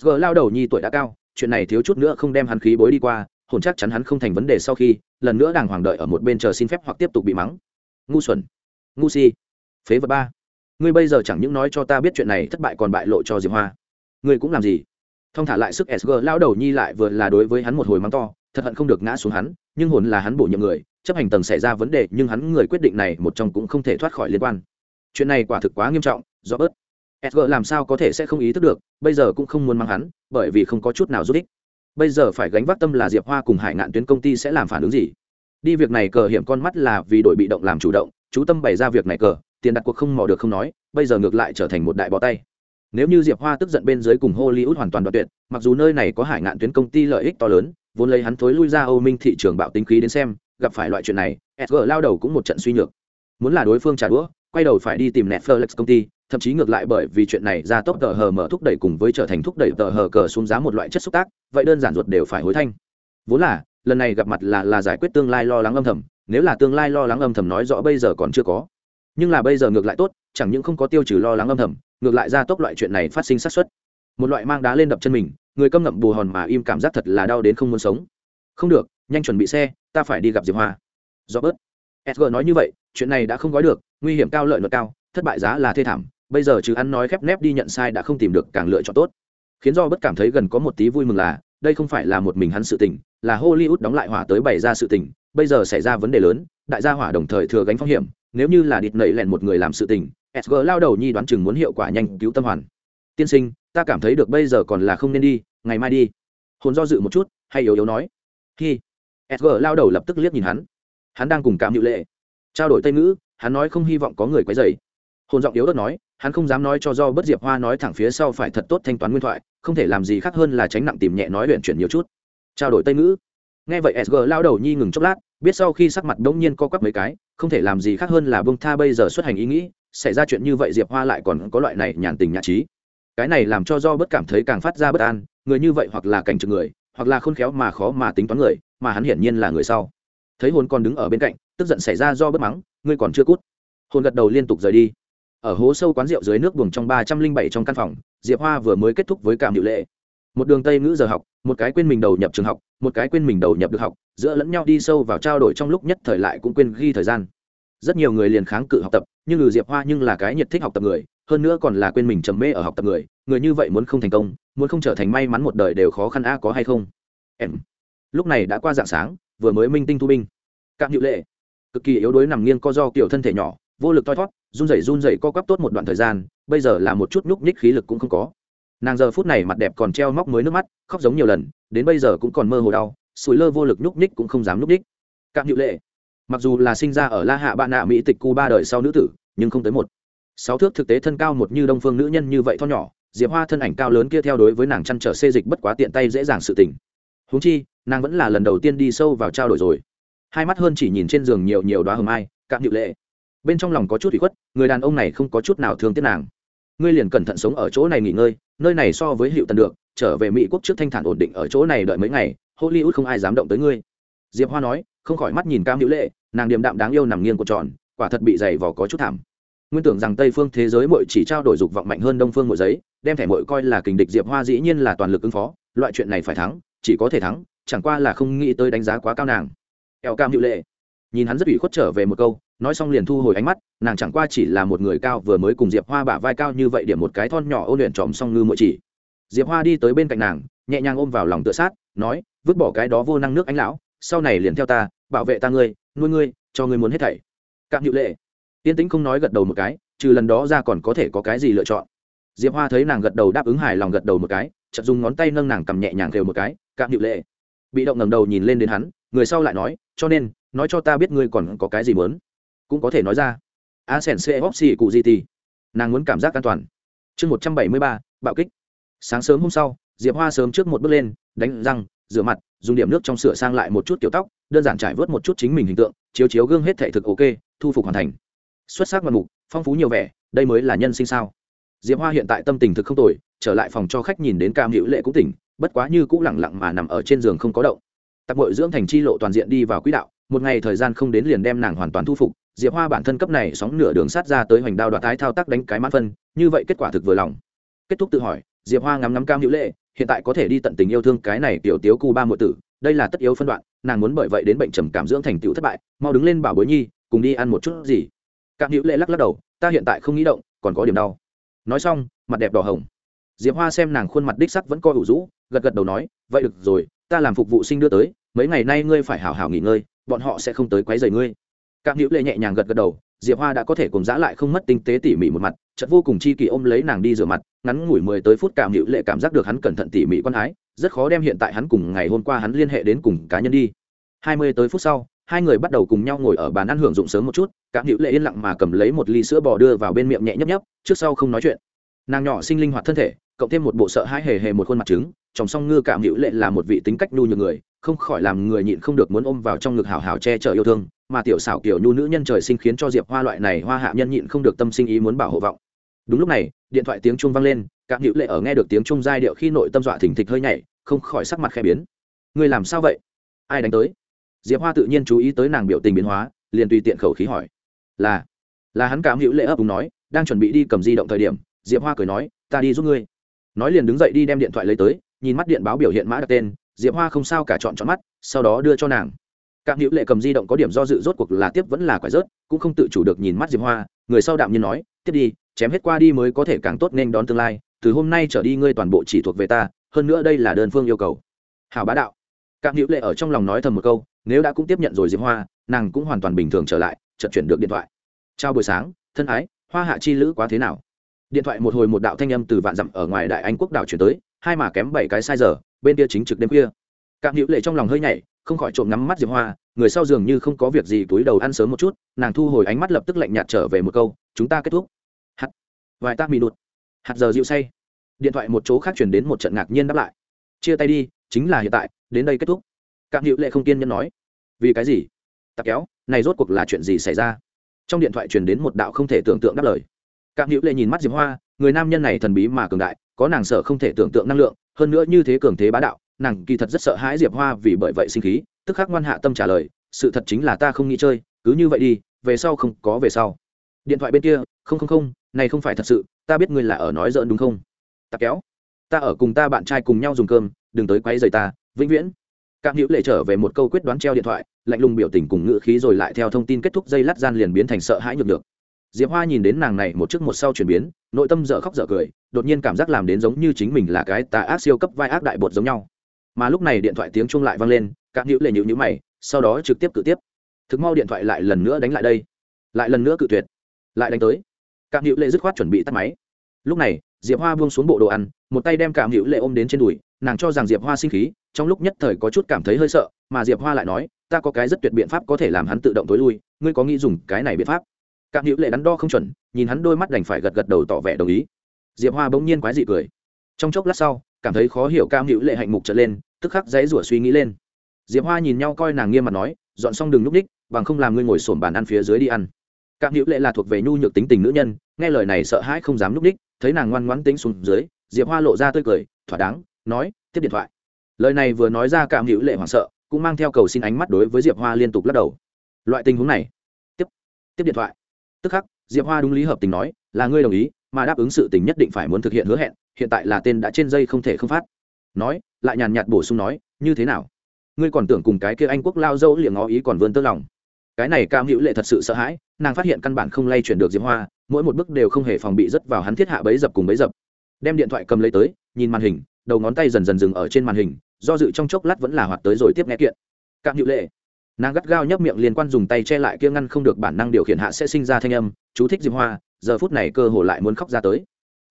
Sg lao đầu nhi tuổi đã cao, chuyện này thiếu chút nữa không đem hắn khí bối đi qua, hồn chắc chắn hắn không thành vấn đề sau khi, lần nữa đàng hoàng đợi ở một bên chờ xin phép hoặc tiếp tục bị mắng. Ngu xuẩn. Ngu si. Phế vật ba. Ngươi bây giờ chẳng những nói cho ta biết chuyện này thất bại còn bại lộ cho diệp hoa. Ngươi cũng làm gì? Thông thả lại sức sg lao đầu nhi lại vừa là đối với hắn một hồi mắng to, thật hận không được ngã xuống hắn, nhưng hồn là hắn bổ nhiệm người, chấp hành tầng xảy ra vấn đề, nhưng hắn người quyết định này một trong cũng không thể thoát khỏi liên quan. Chuyện này quả thực quá nghiêm trọng, do bớt. Sg làm sao có thể sẽ không ý thức được, bây giờ cũng không muốn mang hắn, bởi vì không có chút nào giúp ích. Bây giờ phải gánh vác tâm là diệp hoa cùng hải ngạn tuyến công ty sẽ làm phản ứng gì? Đi việc này cờ hiểm con mắt là vì đội bị động làm chủ động, chú tâm bày ra việc này cờ, tiền đặt cuộc không mò được không nói, bây giờ ngược lại trở thành một đại bó tay nếu như diệp hoa tức giận bên dưới cùng hollywood hoàn toàn đoạt tuyệt, mặc dù nơi này có hải ngạn tuyến công ty lợi ích to lớn, vốn lấy hắn thối lui ra âu minh thị trường bạo tính khí đến xem, gặp phải loại chuyện này sg lao đầu cũng một trận suy nhược. Muốn là đối phương trả đũa, quay đầu phải đi tìm netflix công ty, thậm chí ngược lại bởi vì chuyện này ra tốc tờ hờ mở thúc đẩy cùng với trở thành thúc đẩy tờ hờ cờ xuống giá một loại chất xúc tác, vậy đơn giản ruột đều phải hối thanh. Vốn là, lần này gặp mặt là là giải quyết tương lai lo lắng âm thầm, nếu là tương lai lo lắng âm thầm nói rõ bây giờ còn chưa có. Nhưng là bây giờ ngược lại tốt, chẳng những không có tiêu trừ lo lắng âm thầm ngược lại ra tốc loại chuyện này phát sinh sát xuất một loại mang đá lên đập chân mình, người câm ngậm bù hòn mà im cảm giác thật là đau đến không muốn sống. Không được, nhanh chuẩn bị xe, ta phải đi gặp diệp hoa. Do bớt sg nói như vậy, chuyện này đã không gói được, nguy hiểm cao lợi nhuận cao, thất bại giá là thê thảm, bây giờ chứ ăn nói khép nép đi nhận sai đã không tìm được càng lựa chọn tốt. Khiến do bất cảm thấy gần có một tí vui mừng là, đây không phải là một mình hắn sự tình, là hollywood đóng lại hỏa tới bày ra sự tình, bây giờ xảy ra vấn đề lớn, đại gia hỏa đồng thời thừa gánh phong hiểm, nếu như là địt nẩy lẹn một người làm sự tình sg lao đầu nhi đoán chừng muốn hiệu quả nhanh cứu tâm hoàn. Tiên sinh, ta cảm thấy được bây giờ còn là không nên đi, ngày mai đi. Hồn do dự một chút, hay yếu yếu nói. Khi sg lao đầu lập tức liếc nhìn hắn. Hắn đang cùng cảm hữu lệ trao đổi tây ngữ, hắn nói không hy vọng có người quấy dày hồn giọng yếu đất nói, hắn không dám nói cho do bất diệp hoa nói thẳng phía sau phải thật tốt thanh toán nguyên thoại, không thể làm gì khác hơn là tránh nặng tìm nhẹ nói luyện chuyển nhiều chút. Trao đổi tây ngữ. Nghe vậy sg lao đầu nhi ngừng chốc lát, biết sau khi sắc mặt đống nhiên co quắp mấy cái, không thể làm gì khác hơn là bông tha bây giờ xuất hành ý nghĩ xảy ra chuyện như vậy diệp hoa lại còn có loại này nhàn tình nhã trí. Cái này làm cho do bất cảm thấy càng phát ra bất an, người như vậy hoặc là cảnh trực người, hoặc là khôn khéo mà khó mà tính toán người, mà hắn hiển nhiên là người sau. Thấy hồn còn đứng ở bên cạnh, tức giận xảy ra do bất mắng, ngươi còn chưa cút. Hồn gật đầu liên tục rời đi. Ở hố sâu quán rượu dưới nước buồng trong ba trăm linh bảy trong căn phòng, diệp hoa vừa mới kết thúc với cảm hiệu lệ. Một đường tây ngữ giờ học, một cái quên mình đầu nhập trường học, một cái quên mình đầu nhập được học, giữa lẫn nhau đi sâu vào trao đổi trong lúc nhất thời lại cũng quên ghi thời gian rất nhiều người liền kháng cự học tập, nhưng người diệp hoa nhưng là cái nhiệt thích học tập người, hơn nữa còn là quên mình trầm mê ở học tập người người như vậy muốn không thành công, muốn không trở thành may mắn một đời đều khó khăn a, có hay không? Em. Lúc này đã qua dạng sáng, vừa mới minh tinh thu binh. Cạm hữu lệ. Cực kỳ yếu đuối nằm nghiêng co do kiểu thân thể nhỏ, vô lực toi thót, run rẩy run rẩy co quắp tốt một đoạn thời gian, bây giờ là một chút nhúc nhích khí lực cũng không có. Nàng giờ phút này mặt đẹp còn treo móc mới nước mắt, khóc giống nhiều lần, đến bây giờ cũng còn mơ hồ đau, sủi lơ vô lực nhúc nhích cũng không dám nhúc nhích. Cạm hữu lệ mặc dù là sinh ra ở la hạ bạn nạ mỹ tịch cu ba đời sau nữ tử, nhưng không tới một. Sáu thước thực tế thân cao một như đông phương nữ nhân như vậy tho nhỏ, diệp hoa thân ảnh cao lớn kia theo đối với nàng chăn trở xê dịch bất quá tiện tay dễ dàng sự tình. Húng chi, nàng vẫn là lần đầu tiên đi sâu vào trao đổi rồi. Hai mắt hơn chỉ nhìn trên giường nhiều nhiều đoá hầm ai cạn hiệu lệ. Bên trong lòng có chút bị khuất, người đàn ông này không có chút nào thương tiếc nàng. Ngươi liền cẩn thận sống ở chỗ này nghỉ ngơi, nơi này so với hiệu tần được, trở về mỹ quốc trước thanh thản ổn định ở chỗ này đợi mấy ngày, hollywood không ai dám động tới ngươi. Diệp hoa nói, không khỏi mắt nhìn cam hữu lệ nàng điềm đạm đáng yêu nằm nghiêng của tròn, quả thật bị dày vò có chút thảm. Nguyên tưởng rằng tây phương thế giới mội chỉ trao đổi dục vọng mạnh hơn đông phương mội giấy, đem thẻ mội coi là kình địch diệp hoa dĩ nhiên là toàn lực ứng phó, loại chuyện này phải thắng, chỉ có thể thắng, chẳng qua là không nghĩ tới đánh giá quá cao nàng. Eo cam hữu lệ. Nhìn hắn rất ủy khuất trở về một câu, nói xong liền thu hồi ánh mắt, nàng chẳng qua chỉ là một người cao vừa mới cùng diệp hoa bả vai cao như vậy điểm một cái thon nhỏ ôn luyện tròm song ngư mội chỉ. Diệp hoa đi tới bên cạnh nàng, nhẹ nhàng ôm vào lòng tựa sát, nói, vứt bỏ cái đó vô năng nước ánh lão, sau này liền theo ta bảo vệ ta ngươi nuôi ngươi cho ngươi muốn hết thảy. Cạm hữu lệ tiên tĩnh không nói gật đầu một cái trừ lần đó ra còn có thể có cái gì lựa chọn. Diệp hoa thấy nàng gật đầu đáp ứng hài lòng gật đầu một cái chợt dùng ngón tay nâng nàng cầm nhẹ nhàng kêu một cái cạm hữu lệ. Bị động ngẩng đầu nhìn lên đến hắn người sau lại nói cho nên nói cho ta biết ngươi còn có cái gì muốn. Cũng có thể nói ra. A sen xe hóc xì cụ gì thì, nàng muốn cảm giác an toàn. Chương một trăm bảy mươi ba bạo kích. Sáng sớm hôm sau diệp hoa sớm trước một bước lên đánh răng rửa mặt dùng điểm nước trong sửa sang lại một chút kiểu tóc, đơn giản trải vớt một chút chính mình hình tượng, chiếu chiếu gương hết thể thực ok, thu phục hoàn thành. Xuất sắc mặt mục, phong phú nhiều vẻ, đây mới là nhân sinh sao. Diệp hoa hiện tại tâm tình thực không tồi, trở lại phòng cho khách nhìn đến cam hữu lệ cũng tỉnh, bất quá như cũng lẳng lặng mà nằm ở trên giường không có động. Tạp bội dưỡng thành chi lộ toàn diện đi vào quỹ đạo, một ngày thời gian không đến liền đem nàng hoàn toàn thu phục, diệp hoa bản thân cấp này sóng nửa đường sát ra tới hoành đao đoạt tái thao tác đánh cái mãn phân, như vậy kết quả thực vừa lòng. Kết thúc tự hỏi, diệp hoa ngắm ngắm cam hữu lệ hiện tại có thể đi tận tình yêu thương cái này tiểu tiếu cu ba muội tử, đây là tất yếu phân đoạn, nàng muốn bởi vậy đến bệnh trầm cảm dưỡng thành tựu thất bại, mau đứng lên bảo bối nhi, cùng đi ăn một chút gì. Cam hữu lệ lắc lắc đầu, ta hiện tại không nghĩ động, còn có điểm đau. Nói xong, mặt đẹp đỏ hồng. Diệp hoa xem nàng khuôn mặt đích sắc vẫn coi ủ rũ, gật gật đầu nói, vậy được rồi, ta làm phục vụ sinh đưa tới, mấy ngày nay ngươi phải hảo hảo nghỉ ngơi, bọn họ sẽ không tới quấy rầy ngươi. Cam hữu lệ nhẹ nhàng gật gật đầu diệp hoa đã có thể cùng giã lại không mất tinh tế tỉ mỉ một mặt chật vô cùng chi kỳ ôm lấy nàng đi rửa mặt, ngắn ngủi mười tới phút cảm hữu lệ cảm giác được hắn cẩn thận tỉ mỉ quan ái, rất khó đem hiện tại hắn cùng ngày hôm qua hắn liên hệ đến cùng cá nhân đi. Hai mươi tới phút sau, hai người bắt đầu cùng nhau ngồi ở bàn ăn hưởng dụng sớm một chút, cảm hữu lệ yên lặng mà cầm lấy một ly sữa bò đưa vào bên miệng nhẹ nhấp nhấp, trước sau không nói chuyện. Nàng nhỏ sinh linh hoạt thân thể, cộng thêm một bộ sợ hãi hề hề một khuôn mặt trứng chồng song ngư cảm hữu lệ là một vị tính cách nhu nhược người, không khỏi làm người nhịn không được muốn ôm vào trong ngực hào hào che chở yêu thương mà tiểu xảo kiểu nhu nữ nhân trời sinh khiến cho diệp hoa loại này hoa hạ nhân nhịn không được tâm sinh ý muốn bảo hộ vọng. Đúng lúc này, điện thoại tiếng trung vang lên các hữu lệ ở nghe được tiếng trung giai điệu khi nội tâm dọa thỉnh thịch hơi nhảy, không khỏi sắc mặt khẽ biến. Người làm sao vậy? Ai đánh tới? Diệp hoa tự nhiên chú ý tới nàng biểu tình biến hóa, liền tùy tiện khẩu khí hỏi. Là là hắn cảm hữu lệ ấp đúng nói, đang chuẩn bị đi cầm di động thời điểm, diệp hoa cười nói, ta đi giúp ngươi. Nói liền đứng dậy đi đem điện thoại lấy tới, nhìn mắt điện báo biểu hiện mã đặt tên, diệp hoa không sao cả chọn chọn mắt, sau đó đưa cho nàng cảm hữu lệ cầm di động có điểm do dự, rốt cuộc là tiếp vẫn là quải rớt, cũng không tự chủ được nhìn mắt diệp hoa, người sau đạm nhiên nói, tiếp đi, chém hết qua đi mới có thể càng tốt nên đón tương lai, từ hôm nay trở đi ngươi toàn bộ chỉ thuộc về ta, hơn nữa đây là đơn phương yêu cầu. Hảo bá đạo. Cảm hữu lệ ở trong lòng nói thầm một câu, nếu đã cũng tiếp nhận rồi diệp hoa, nàng cũng hoàn toàn bình thường trở lại, chợt chuyển được điện thoại. Chào buổi sáng, thân ái, hoa hạ chi lữ quá thế nào? Điện thoại một hồi một đạo thanh âm từ vạn dặm ở ngoài đại anh quốc đảo chuyển tới, hai mà kém bảy cái sai giờ, bên kia chính trực đêm kia. cảm hữu lệ trong lòng hơi nhảy không khỏi trộm ngắm mắt diệp hoa, người sau dường như không có việc gì, túi đầu ăn sớm một chút, nàng thu hồi ánh mắt lập tức lạnh nhạt trở về một câu, chúng ta kết thúc. Hạt vài tác mì hạt giờ dịu say. Điện thoại một chỗ khác chuyển đến một trận ngạc nhiên đáp lại. Chia tay đi, chính là hiện tại, đến đây kết thúc. Cạm hữu lệ không kiên nhân nói. Vì cái gì? Tặc kéo, này rốt cuộc là chuyện gì xảy ra? Trong điện thoại truyền đến một đạo không thể tưởng tượng đáp lời. Cạm hữu lệ nhìn mắt diệp hoa, người nam nhân này thần bí mà cường đại, có nàng sợ không thể tưởng tượng năng lượng, hơn nữa như thế cường thế bá đạo nàng kỳ thật rất sợ hãi diệp hoa vì bởi vậy sinh khí tức khắc ngoan hạ tâm trả lời sự thật chính là ta không nghĩ chơi cứ như vậy đi về sau không có về sau điện thoại bên kia không không không này không phải thật sự ta biết ngươi là ở nói giỡn đúng không ta kéo ta ở cùng ta bạn trai cùng nhau dùng cơm đừng tới quấy rầy ta vĩnh viễn các Hữu Lệ trở về một câu quyết đoán treo điện thoại, lạnh lùng biểu tình cùng ngữ khí rồi lại theo thông tin kết thúc dây lát gian liền biến thành sợ hãi nhược được. Diệp Hoa nhìn đến nàng này một trước một sau chuyển biến, nội tâm dở khóc dở cười, đột nhiên cảm giác làm đến giống như chính mình là cái tà ác siêu cấp vai ác đại bột giống nhau. Mà lúc này điện thoại tiếng chuông lại vang lên, Cạm Hữu Lệ nhíu nhữ mày, sau đó trực tiếp cự tiếp. Thực mau điện thoại lại lần nữa đánh lại đây, lại lần nữa cự tuyệt, lại đánh tới. Cạm Hữu Lệ dứt khoát chuẩn bị tắt máy. Lúc này, Diệp Hoa buông xuống bộ đồ ăn, một tay đem Cạm Hữu Lệ ôm đến trên đùi, nàng cho rằng Diệp Hoa sinh khí, trong lúc nhất thời có chút cảm thấy hơi sợ mà diệp hoa lại nói ta có cái rất tuyệt biện pháp có thể làm hắn tự động tối lui ngươi có nghĩ dùng cái này biện pháp cạm hữu lệ đắn đo không chuẩn nhìn hắn đôi mắt đành phải gật gật đầu tỏ vẻ đồng ý diệp hoa bỗng nhiên quái dị cười trong chốc lát sau cảm thấy khó hiểu cam hữu lệ hạnh mục trở lên, tức khắc dãy rủa suy nghĩ lên. Diệp hoa nhìn nhau coi nàng nghiêm mặt nói, dọn xong đừng núp đích bằng không làm ngươi ngồi sổm bàn ăn phía dưới đi ăn. Cam hữu lệ là thuộc về nhu nhược tính tình nữ nhân, nghe lời này sợ hãi không dám núp đích thấy nàng ngoan ngoãn tính xuống dưới, diệp hoa lộ ra tươi cười, thỏa đáng, nói, tiếp điện thoại. Lời này vừa nói ra cam hữu lệ hoảng sợ, cũng mang theo cầu xin ánh mắt đối với diệp hoa liên tục lắc đầu. Loại tình huống này, tiếp tiếp điện thoại. Tức khắc, diệp hoa đúng lý hợp tình nói, là ngươi đồng ý mà đáp ứng sự tình nhất định phải muốn thực hiện hứa hẹn, hiện tại là tên đã trên dây không thể không phát. Nói, lại nhàn nhạt bổ sung nói, như thế nào? Ngươi còn tưởng cùng cái kia anh quốc lao dâu liệng ngó ý còn vươn tơ lòng. Cái này cam hữu lệ thật sự sợ hãi, nàng phát hiện căn bản không lay chuyển được diệp hoa, mỗi một bước đều không hề phòng bị rất vào hắn thiết hạ bấy dập cùng bấy dập. Đem điện thoại cầm lấy tới, nhìn màn hình, đầu ngón tay dần dần dừng ở trên màn hình, do dự trong chốc lát vẫn là hoạt tới rồi tiếp nghe kiện. Cam hữu lệ, nàng gắt gao nhấp miệng liên quan dùng tay che lại kia ngăn không được bản năng điều khiển hạ sẽ sinh ra thanh âm, chú thích diệp hoa giờ phút này cơ hồ lại muốn khóc ra tới.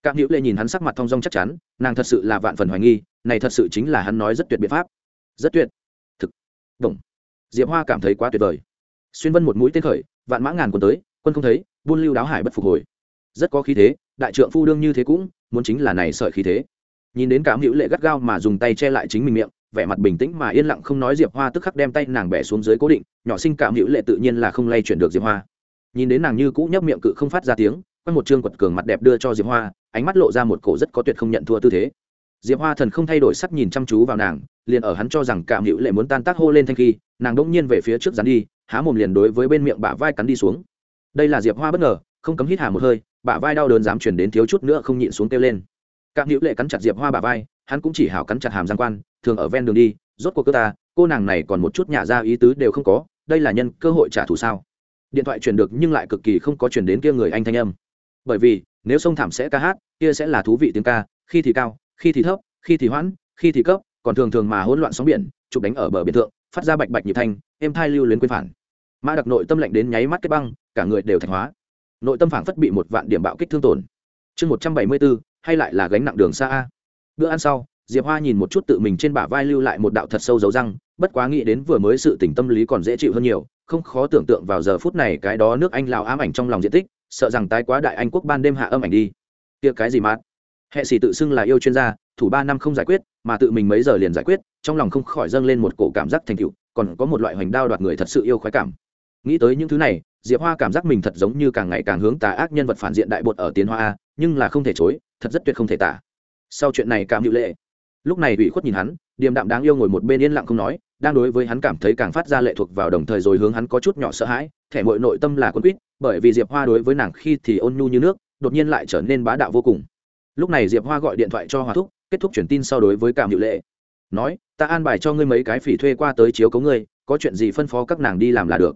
Cạm hữu lệ nhìn hắn sắc mặt thong dong chắc chắn, nàng thật sự là vạn phần hoài nghi, này thật sự chính là hắn nói rất tuyệt biện pháp. Rất tuyệt. Thực. Đồng diệp hoa cảm thấy quá tuyệt vời. Xuyên vân một mũi tên khởi, vạn mã ngàn quân tới, quân không thấy, buôn lưu đáo hải bất phục hồi. Rất có khí thế, đại trượng phu đương như thế cũng, muốn chính là này sợi khí thế. Nhìn đến cảm hữu lệ gắt gao mà dùng tay che lại chính mình miệng, vẻ mặt bình tĩnh mà yên lặng không nói diệp hoa tức khắc đem tay nàng bẻ xuống dưới cố định, nhỏ sinh cảm hữu lệ tự nhiên là không lay chuyển được diệp hoa nhìn đến nàng như cũ nhấp miệng cự không phát ra tiếng quanh một chương quật cường mặt đẹp đưa cho diệp hoa ánh mắt lộ ra một cổ rất có tuyệt không nhận thua tư thế. Diệp hoa thần không thay đổi sắc nhìn chăm chú vào nàng liền ở hắn cho rằng cảm hữu lệ muốn tan tác hô lên thanh khi nàng đỗng nhiên về phía trước dán đi há mồm liền đối với bên miệng bả vai cắn đi xuống. Đây là diệp hoa bất ngờ không cấm hít hà một hơi bả vai đau đớn dám chuyển đến thiếu chút nữa không nhịn xuống kêu lên. Cạm Hữu Lệ cắn chặt Diệp Hoa bả vai, hắn cũng chỉ hảo cắn chặt hàm răng quan, thường ở ven đường đi, rốt cuộc cơ ta, cô nàng này còn một chút nhả ra ý tứ đều không có, đây là nhân cơ hội trả thù sao? Điện thoại truyền được nhưng lại cực kỳ không có truyền đến kia người anh thanh âm. Bởi vì, nếu sông thảm sẽ ca hát, kia sẽ là thú vị tiếng ca, khi thì cao, khi thì thấp, khi thì hoãn, khi thì cấp, còn thường thường mà hỗn loạn sóng biển, chụp đánh ở bờ biển thượng, phát ra bạch bạch nhịp thanh, êm thai lưu luyến quên phản. Mã Đặc nội tâm lạnh đến nháy mắt kết băng, cả người đều thạch hóa. Nội tâm phảng phất bị một vạn điểm bạo kích thương tổn. Chương 174, hay lại là gánh nặng đường xa a bữa ăn sau diệp hoa nhìn một chút tự mình trên bả vai lưu lại một đạo thật sâu dấu răng bất quá nghĩ đến vừa mới sự tỉnh tâm lý còn dễ chịu hơn nhiều, không khó tưởng tượng vào giờ phút này cái đó nước anh lào ám ảnh trong lòng diện tích, sợ rằng tái quá đại anh quốc ban đêm hạ âm ảnh đi. Kia cái gì mát hệ sĩ tự xưng là yêu chuyên gia, thủ ba năm không giải quyết, mà tự mình mấy giờ liền giải quyết, trong lòng không khỏi dâng lên một cổ cảm giác thành tựu, còn có một loại hoành đao đoạt người thật sự yêu khoái cảm. Nghĩ tới những thứ này, diệp hoa cảm giác mình thật giống như càng ngày càng hướng tà ác nhân vật phản diện đại bột ở tiến hoa a, nhưng là không thể chối, thật rất tuyệt không thể tả. Sau chuyện này cảm hữu lệ. Lúc này ủy khuất nhìn hắn, điềm đạm đáng yêu ngồi một bên yên lặng không nói đang đối với hắn cảm thấy càng phát ra lệ thuộc vào đồng thời rồi hướng hắn có chút nhỏ sợ hãi, thẻ mội nội tâm là quân quýt, bởi vì diệp hoa đối với nàng khi thì ôn nhu như nước, đột nhiên lại trở nên bá đạo vô cùng. Lúc này diệp hoa gọi điện thoại cho hòa thúc, kết thúc chuyển tin sau đối với cảm hiệu lệ. Nói, ta an bài cho ngươi mấy cái phỉ thuê qua tới chiếu cấu ngươi, có chuyện gì phân phó các nàng đi làm là được.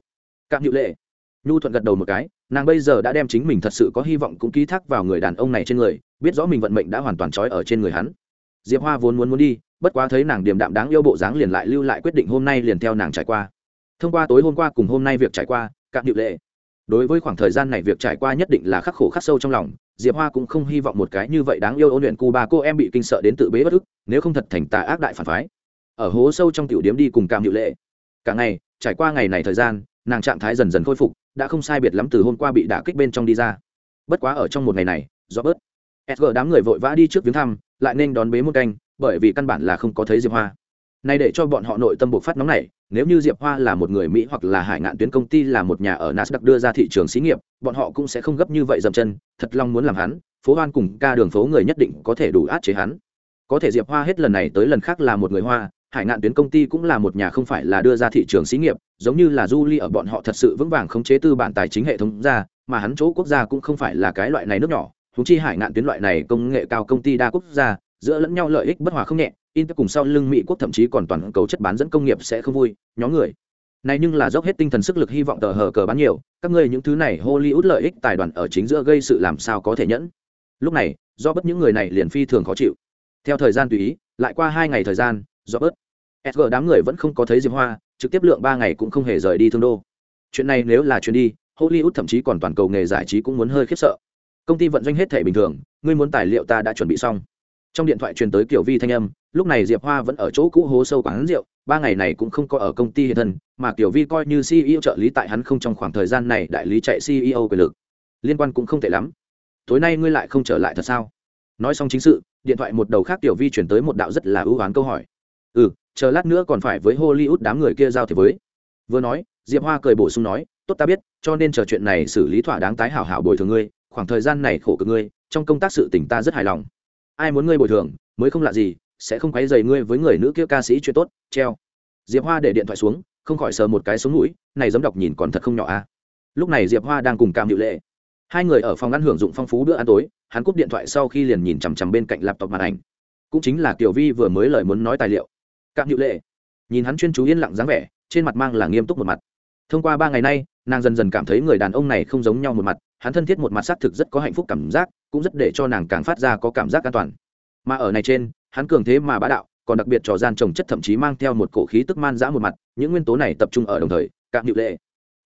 Cảm hiệu lệ nhu thuận gật đầu một cái, nàng bây giờ đã đem chính mình thật sự có hy vọng cũng ký thác vào người đàn ông này trên người, biết rõ mình vận mệnh đã hoàn toàn trói ở trên người hắn diệp hoa vốn muốn muốn đi, bất quá thấy nàng điềm đạm đáng yêu bộ dáng liền lại lưu lại quyết định hôm nay liền theo nàng trải qua. Thông qua tối hôm qua cùng hôm nay việc trải qua cạn điệu lệ. Đối với khoảng thời gian này việc trải qua nhất định là khắc khổ khắc sâu trong lòng, diệp hoa cũng không hy vọng một cái như vậy đáng yêu ôn luyện cu ba cô em bị kinh sợ đến tự bế bất ức, nếu không thật thành tà ác đại phản phái. Ở hố sâu trong tiểu điếm đi cùng cam điệu lệ. Cả ngày, trải qua ngày này thời gian, nàng trạng thái dần dần khôi phục, đã không sai biệt lắm từ hôm qua bị đả kích bên trong đi ra. Bất quá ở trong một ngày này, do bớt sg đám người vội vã đi trước viếng thăm, lại nên đón bế một canh, bởi vì căn bản là không có thấy diệp hoa. Nay để cho bọn họ nội tâm buộc phát nóng này nếu như diệp hoa là một người mỹ hoặc là hải ngạn tuyến công ty là một nhà ở nasdaq đưa ra thị trường xí nghiệp, bọn họ cũng sẽ không gấp như vậy dậm chân, thật lòng muốn làm hắn, phố hoan cùng ca đường phố người nhất định có thể đủ át chế hắn. Có thể diệp hoa hết lần này tới lần khác là một người hoa, hải ngạn tuyến công ty cũng là một nhà không phải là đưa ra thị trường xí nghiệp, giống như là du ly ở bọn họ thật sự vững vàng khống chế tư bản tài chính hệ thống ra, mà hắn chỗ quốc gia cũng không phải là cái loại này nước nhỏ húng chi hải ngạn tuyến loại này công nghệ cao công ty đa quốc gia, giữa lẫn nhau lợi ích bất hòa không nhẹ inter cùng sau lưng mỹ quốc thậm chí còn toàn cầu chất bán dẫn công nghiệp sẽ không vui, nhóm người. Này nhưng là dốc hết tinh thần sức lực hy vọng tờ hờ cờ bán nhiều, các ngươi những thứ này hollywood lợi ích tài đoàn ở chính giữa gây sự làm sao có thể nhẫn. Lúc này do bất những người này liền phi thường khó chịu. Theo thời gian tùy ý, lại qua hai ngày thời gian do bớt sg đám người vẫn không có thấy diệp hoa, trực tiếp lượng ba ngày cũng không hề rời đi thương đô. Chuyện này nếu là chuyện đi, hollywood thậm chí còn toàn cầu nghề giải trí cũng muốn hơi khiếp sợ công ty vận doanh hết thể bình thường, ngươi muốn tài liệu ta đã chuẩn bị xong. Trong điện thoại truyền tới kiểu vi thanh âm, lúc này diệp hoa vẫn ở chỗ cũ hố sâu quán rượu, ba ngày này cũng không có ở công ty hiện thân, mà kiểu vi coi như ceo trợ lý tại hắn không trong khoảng thời gian này đại lý chạy ceo quyền lực. Liên quan cũng không tệ lắm. Tối nay ngươi lại không trở lại thật sao? Nói xong chính sự, điện thoại một đầu khác tiểu vi chuyển tới một đạo rất là ưu oán câu hỏi. Ừ chờ lát nữa còn phải với hollywood đám người kia giao thì với. Vừa nói, diệp hoa cười bổ sung nói, tốt ta biết, cho nên chờ chuyện này xử lý thỏa đáng tái hảo hảo bồi thường ngươi khoảng thời gian này khổ cực ngươi, trong công tác sự tỉnh ta rất hài lòng. Ai muốn ngươi bồi thường, mới không lạ gì, sẽ không quấy dày ngươi với người nữ kia ca sĩ chuyện tốt, treo. Diệp hoa để điện thoại xuống, không khỏi sờ một cái xuống mũi, này giống đọc nhìn còn thật không nhỏ a à. lúc này diệp hoa đang cùng cam hiệu lệ. Hai người ở phòng ăn hưởng dụng phong phú bữa ăn tối, hắn cúp điện thoại sau khi liền nhìn chằm chằm bên cạnh laptop màn ảnh. Cũng chính là kiều vi vừa mới lời muốn nói tài liệu. Cam hiệu lệ, nhìn hắn chuyên chú yên lặng dáng vẻ, trên mặt mang là nghiêm túc một mặt. Thông qua ba ngày nay, nàng dần dần cảm thấy người đàn ông này không giống nhau một mặt hắn thân thiết một mặt xác thực rất có hạnh phúc cảm giác, cũng rất để cho nàng càng phát ra có cảm giác an toàn. Mà ở này trên, hắn cường thế mà bá đạo, còn đặc biệt trò gian trồng chất thậm chí mang theo một cổ khí tức man dã một mặt, những nguyên tố này tập trung ở đồng thời Cạm nhự lệ.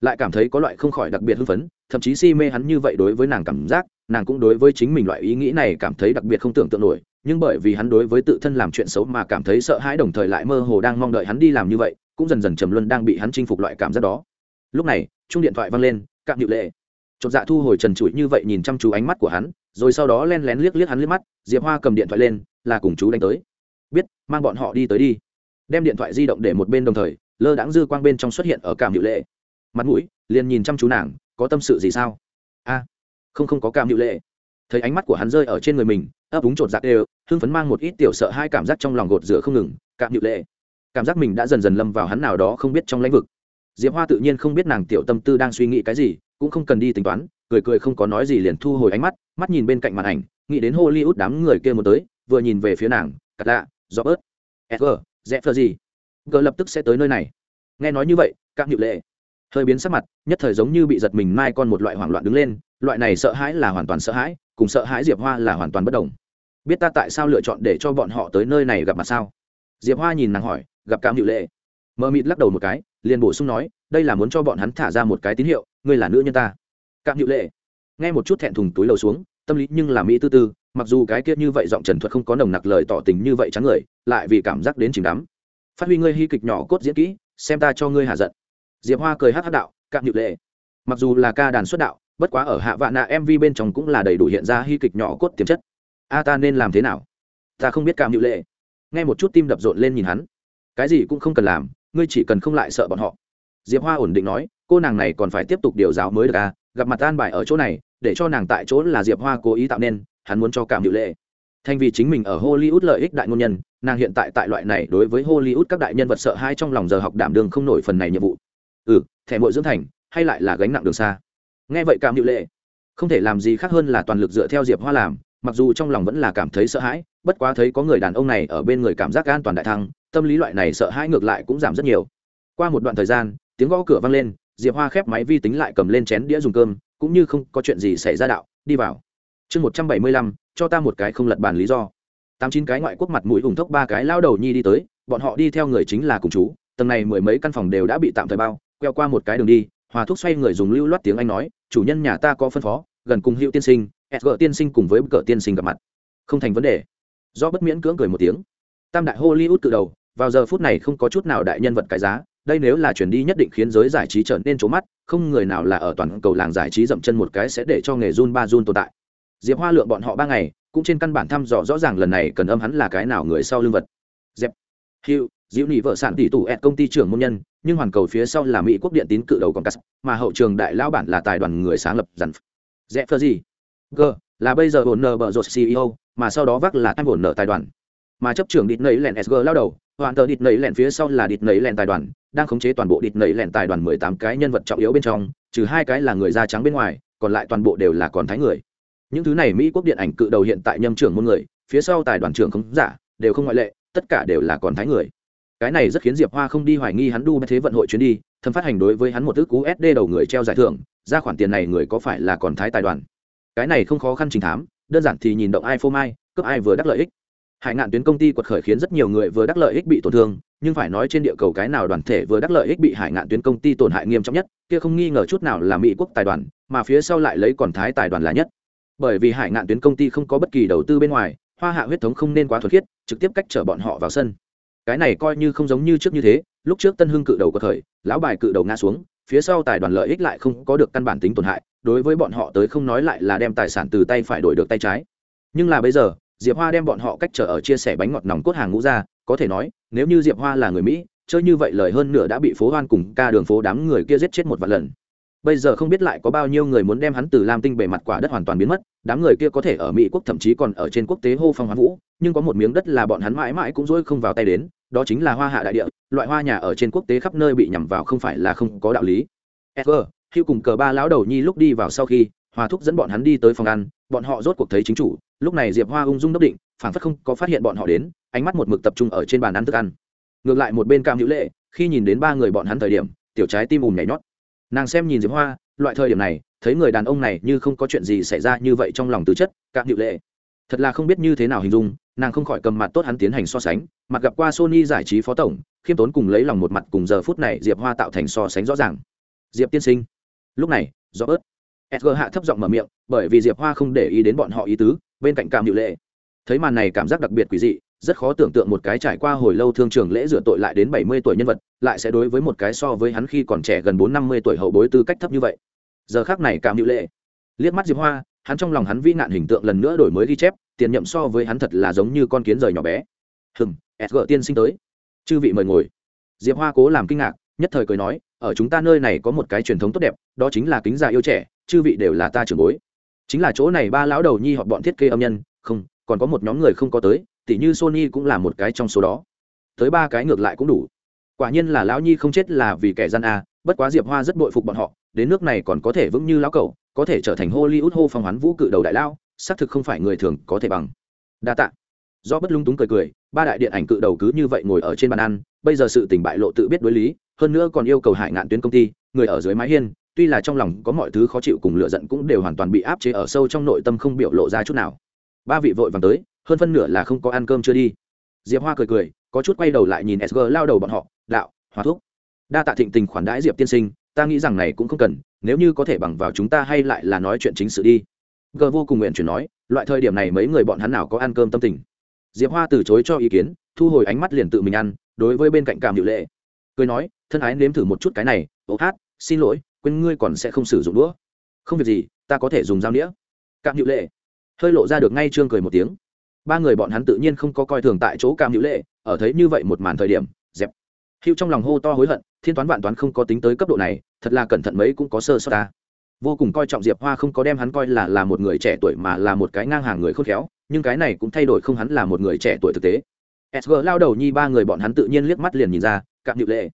Lại cảm thấy có loại không khỏi đặc biệt hưng phấn, thậm chí si mê hắn như vậy đối với nàng cảm giác, nàng cũng đối với chính mình loại ý nghĩ này cảm thấy đặc biệt không tưởng tượng nổi, nhưng bởi vì hắn đối với tự thân làm chuyện xấu mà cảm thấy sợ hãi đồng thời lại mơ hồ đang mong đợi hắn đi làm như vậy, cũng dần dần trầm luân đang bị hắn chinh phục loại cảm giác đó. Lúc này chung điện thoại văng lên Cạm nhự lệ chột dạ thu hồi trần trụi như vậy nhìn chăm chú ánh mắt của hắn, rồi sau đó len lén liếc liếc hắn liếc mắt, diệp hoa cầm điện thoại lên, là cùng chú đánh tới. Biết, mang bọn họ đi tới đi. Đem điện thoại di động để một bên đồng thời, lơ đãng dư quang bên trong xuất hiện ở cảm hiệu lệ. Mặt mũi, liền nhìn chăm chú nàng, có tâm sự gì sao? A, không không có cảm hiệu lệ. Thấy ánh mắt của hắn rơi ở trên người mình, ấp úng chột dạ đều, hưng phấn mang một ít tiểu sợ hai cảm giác trong lòng gột rửa không ngừng cảm hiệu lệ. Cảm giác mình đã dần dần lâm vào hắn nào đó không biết trong lãnh vực diệp hoa tự nhiên không biết nàng tiểu tâm tư đang suy nghĩ cái gì, cũng không cần đi tính toán, cười cười không có nói gì liền thu hồi ánh mắt mắt nhìn bên cạnh màn ảnh, nghĩ đến hollywood đám người kia một tới, vừa nhìn về phía nàng, cắt lạ do bớt edgar dẹp phờ gì? Gờ lập tức sẽ tới nơi này. Nghe nói như vậy các nhự lệ hơi biến sắc mặt, nhất thời giống như bị giật mình mai con một loại hoảng loạn đứng lên, loại này sợ hãi là hoàn toàn sợ hãi, cùng sợ hãi diệp hoa là hoàn toàn bất đồng. Biết ta tại sao lựa chọn để cho bọn họ tới nơi này gặp mặt sao? Diệp hoa nhìn nàng hỏi, gặp cảm nhự lệ mờ mịt lắc đầu một cái liền bổ sung nói, đây là muốn cho bọn hắn thả ra một cái tín hiệu, ngươi là nữ nhân ta. Cạm hữu lệ, nghe một chút thẹn thùng túi lầu xuống, tâm lý nhưng là mỹ tư tư, mặc dù cái kia như vậy giọng trần thuật không có nồng nặc lời tỏ tình như vậy trắng người, lại vì cảm giác đến chìm đắm. Phát huy ngươi hy kịch nhỏ cốt diễn kỹ, xem ta cho ngươi hạ giận. Diệp hoa cười hát hát đạo, cạm nhự lệ, mặc dù là ca đàn xuất đạo, bất quá ở hạ vạn nạ mv bên trong cũng là đầy đủ hiện ra hy kịch nhỏ cốt tiềm chất. A ta nên làm thế nào? Ta không biết cạm nhự lệ. Nghe một chút tim đập rộn lên nhìn hắn. Cái gì cũng không cần làm ngươi chỉ cần không lại sợ bọn họ. Diệp hoa ổn định nói, cô nàng này còn phải tiếp tục điều giáo mới được à gặp mặt an bài ở chỗ này, để cho nàng tại chỗ là diệp hoa cố ý tạo nên, hắn muốn cho cảm hiệu lệ. Thành vì chính mình ở hollywood lợi ích đại ngôn nhân, nàng hiện tại tại loại này đối với hollywood các đại nhân vật sợ hai trong lòng giờ học đảm đường không nổi phần này nhiệm vụ. Ừ thẻ mội dưỡng thành, hay lại là gánh nặng đường xa? Nghe vậy cảm hiệu lệ. Không thể làm gì khác hơn là toàn lực dựa theo diệp hoa làm, mặc dù trong lòng vẫn là cảm thấy sợ hãi, bất quá thấy có người đàn ông này ở bên người cảm giác an toàn đại thăng tâm lý loại này sợ hãi ngược lại cũng giảm rất nhiều. Qua một đoạn thời gian, tiếng gõ cửa vang lên, diệp hoa khép máy vi tính lại cầm lên chén đĩa dùng cơm, cũng như không có chuyện gì xảy ra đạo, đi vào. Chương một trăm bảy mươi lăm, cho ta một cái không lật bàn lý do. Tám chín cái ngoại quốc mặt mũi hùng thốc ba cái lao đầu nhi đi tới, bọn họ đi theo người chính là cùng chú, tầng này mười mấy căn phòng đều đã bị tạm thời bao, queo qua một cái đường đi, hòa thúc xoay người dùng lưu loát tiếng anh nói, chủ nhân nhà ta có phân phó, gần cùng hữu tiên sinh sg tiên sinh cùng với cỡ tiên sinh gặp mặt. Không thành vấn đề. Do bất miễn cưỡng cười một tiếng. Tam đại hollywood cự đầu vào giờ phút này không có chút nào đại nhân vật cái giá, đây nếu là chuyển đi nhất định khiến giới giải trí trở nên trố mắt, không người nào là ở toàn cầu làng giải trí dậm chân một cái sẽ để cho nghề run ba run tồn tại. Diệp hoa lượng bọn họ ba ngày, cũng trên căn bản thăm dò rõ ràng lần này cần âm hắn là cái nào người sau lưng vật. Dẹp hiệu diễu nị vợ sản tỷ tủ ẹt công ty trưởng môn nhân, nhưng hoàn cầu phía sau là mỹ quốc điện tín cự đầu còn cắt, mà hậu trường đại lao bản là tài đoàn người sáng lập dặn dẹp phơ gì g, là bây giờ ổn nờ bờ rột ceo mà sau đó vác là anh ổn nợ tài đoàn mà chấp trưởng địt nấy lẹn sg lao đầu, hoàn tờ địt nấy lẹn phía sau là địt nấy lẹn tài đoàn, đang khống chế toàn bộ địt nấy lẹn tài đoàn mười tám cái nhân vật trọng yếu bên trong, trừ hai cái là người da trắng bên ngoài, còn lại toàn bộ đều là còn thái người. Những thứ này mỹ quốc điện ảnh cự đầu hiện tại nhâm trưởng môn người, phía sau tài đoàn trưởng không giả, đều không ngoại lệ, tất cả đều là còn thái người. Cái này rất khiến diệp hoa không đi hoài nghi hắn đu thế vận hội chuyến đi, thâm phát hành đối với hắn một ước cú sd đầu người treo giải thưởng, ra khoản tiền này người có phải là còn thái tài đoàn? Cái này không khó khăn trình thám, đơn giản thì nhìn động ai phô mai, cướp ai vừa đắc lợi ích hải ngạn tuyến công ty quật khởi khiến rất nhiều người vừa đắc lợi ích bị tổn thương, nhưng phải nói trên địa cầu cái nào đoàn thể vừa đắc lợi ích bị hải ngạn tuyến công ty tổn hại nghiêm trọng nhất, kia không nghi ngờ chút nào là mỹ quốc tài đoàn, mà phía sau lại lấy còn thái tài đoàn là nhất. Bởi vì hải ngạn tuyến công ty không có bất kỳ đầu tư bên ngoài, hoa hạ huyết thống không nên quá thuật khiết, trực tiếp cách chở bọn họ vào sân. Cái này coi như không giống như trước như thế, lúc trước tân hưng cự đầu có thời lão bài cự đầu ngã xuống, phía sau tài đoàn lợi ích lại không có được căn bản tính tổn hại, đối với bọn họ tới không nói lại là đem tài sản từ tay phải đổi được tay trái. Nhưng là bây giờ diệp hoa đem bọn họ cách trở ở chia sẻ bánh ngọt nòng cốt hàng ngũ ra có thể nói nếu như diệp hoa là người mỹ chơi như vậy lời hơn nửa đã bị phố hoan cùng ca đường phố đám người kia giết chết một vài lần. Bây giờ không biết lại có bao nhiêu người muốn đem hắn từ lam tinh bề mặt quả đất hoàn toàn biến mất đám người kia có thể ở mỹ quốc thậm chí còn ở trên quốc tế hô phong hoán vũ nhưng có một miếng đất là bọn hắn mãi mãi cũng dối không vào tay đến đó chính là hoa hạ đại địa loại hoa nhà ở trên quốc tế khắp nơi bị nhằm vào không phải là không có đạo lý. Edgar, khi cùng cờ ba lão đầu nhi lúc đi vào sau khi hòa thúc dẫn bọn hắn đi tới phòng ăn bọn họ rốt cuộc thấy chính chủ. Lúc này diệp hoa ung dung đốc định phản phất không có phát hiện bọn họ đến, ánh mắt một mực tập trung ở trên bàn ăn thức ăn. Ngược lại một bên cam hữu lệ, khi nhìn đến ba người bọn hắn thời điểm, tiểu trái tim ùm nhảy nhót. Nàng xem nhìn diệp hoa, loại thời điểm này, thấy người đàn ông này như không có chuyện gì xảy ra như vậy trong lòng tứ chất, cam hữu lệ. Thật là không biết như thế nào hình dung, nàng không khỏi cầm mặt tốt hắn tiến hành so sánh, mặt gặp qua sony giải trí phó tổng, khiêm tốn cùng lấy lòng một mặt cùng giờ phút này diệp hoa tạo thành so sánh rõ ràng. Diệp tiên sinh. Lúc này do ớt Sg hạ thấp giọng mở miệng, bởi vì diệp hoa không để ý đến bọn họ ý tứ, bên cạnh cam hiệu lệ. Thấy màn này cảm giác đặc biệt quỷ dị, rất khó tưởng tượng một cái trải qua hồi lâu thương trường lễ rửa tội lại đến bảy mươi tuổi nhân vật, lại sẽ đối với một cái so với hắn khi còn trẻ gần bốn năm mươi tuổi hậu bối tư cách thấp như vậy. Giờ khác này cảm hiệu lệ liếc mắt diệp hoa, hắn trong lòng hắn vi nạn hình tượng lần nữa đổi mới ghi chép, tiền nhậm so với hắn thật là giống như con kiến rời nhỏ bé. Hừm sg tiên sinh tới. Chư vị mời ngồi. Diệp hoa cố làm kinh ngạc, nhất thời cười nói ở chúng ta nơi này có một cái truyền thống tốt đẹp, đó chính là kính già yêu trẻ, chư vị đều là ta trưởng bối. Chính là chỗ này ba lão đầu nhi họ bọn thiết kế âm nhân, không, còn có một nhóm người không có tới, tỉ như sony cũng là một cái trong số đó. Tới ba cái ngược lại cũng đủ. Quả nhiên là lão nhi không chết là vì kẻ gian a, bất quá diệp hoa rất bội phục bọn họ, đến nước này còn có thể vững như lão cẩu, có thể trở thành hollywood hô phong hoán vũ cự đầu đại lao xác thực không phải người thường có thể bằng. Đa tạ. Do bất lung túng cười cười ba đại điện ảnh cự đầu cứ như vậy ngồi ở trên bàn ăn, bây giờ sự tình bại lộ tự biết đối lý, hơn nữa còn yêu cầu hại ngạn tuyến công ty, người ở dưới mái hiên, tuy là trong lòng có mọi thứ khó chịu cùng lựa giận cũng đều hoàn toàn bị áp chế ở sâu trong nội tâm không biểu lộ ra chút nào. Ba vị vội vàng tới, hơn phân nửa là không có ăn cơm chưa đi. Diệp hoa cười cười, có chút quay đầu lại nhìn sg lao đầu bọn họ, đạo hòa thuốc đa tạ thịnh tình khoản đãi diệp tiên sinh, ta nghĩ rằng này cũng không cần, nếu như có thể bằng vào chúng ta hay lại là nói chuyện chính sự đi. G vô cùng nguyện chuyển nói, loại thời điểm này mấy người bọn hắn nào có ăn cơm tâm tình? Diệp hoa từ chối cho ý kiến, thu hồi ánh mắt liền tự mình ăn, đối với bên cạnh cảm hiệu lệ. Cười nói, thân ái nếm thử một chút cái này ố hát, xin lỗi, quên ngươi còn sẽ không sử dụng đũa. Không việc gì, ta có thể dùng dao đĩa cảm hiệu lệ hơi lộ ra được ngay trương cười một tiếng. Ba người bọn hắn tự nhiên không có coi thường tại chỗ cảm hữu lệ, ở thấy như vậy một màn thời điểm, dẹp. Hữu trong lòng hô to hối hận, thiên toán vạn toán không có tính tới cấp độ này, thật là cẩn thận mấy cũng có sơ sót ta. Vô cùng coi trọng diệp hoa không có đem hắn coi là là một người trẻ tuổi mà là một cái ngang hàng người khôn khéo nhưng cái này cũng thay đổi không hắn là một người trẻ tuổi thực tế. Sg lao đầu nhi ba người bọn hắn tự nhiên liếc mắt liền nhìn ra, cạm nhự lệ.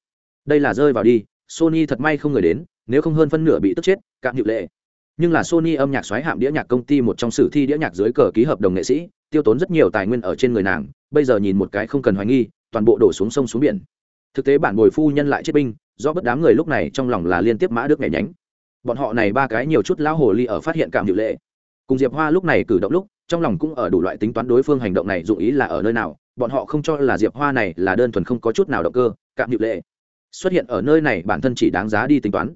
Đây là rơi vào đi, sony thật may không người đến, nếu không hơn phân nửa bị tức chết, cạm nhự lệ. Nhưng là sony âm nhạc xoáy hạm đĩa nhạc công ty một trong sử thi đĩa nhạc dưới cờ ký hợp đồng nghệ sĩ, tiêu tốn rất nhiều tài nguyên ở trên người nàng, bây giờ nhìn một cái không cần hoài nghi, toàn bộ đổ xuống sông xuống biển. Thực tế bản bồi phu nhân lại chết binh, do bất đám người lúc này trong lòng là liên tiếp mã đức nhảy nhánh. Bọn họ này ba cái nhiều chút lão hồ ly ở phát hiện cảm hiệu lệ. Cùng diệp hoa lúc này cử động lúc trong lòng cũng ở đủ loại tính toán đối phương hành động này, dụng ý là ở nơi nào, bọn họ không cho là diệp hoa này là đơn thuần không có chút nào động cơ, cạm nhịp lệ xuất hiện ở nơi này bản thân chỉ đáng giá đi tính toán.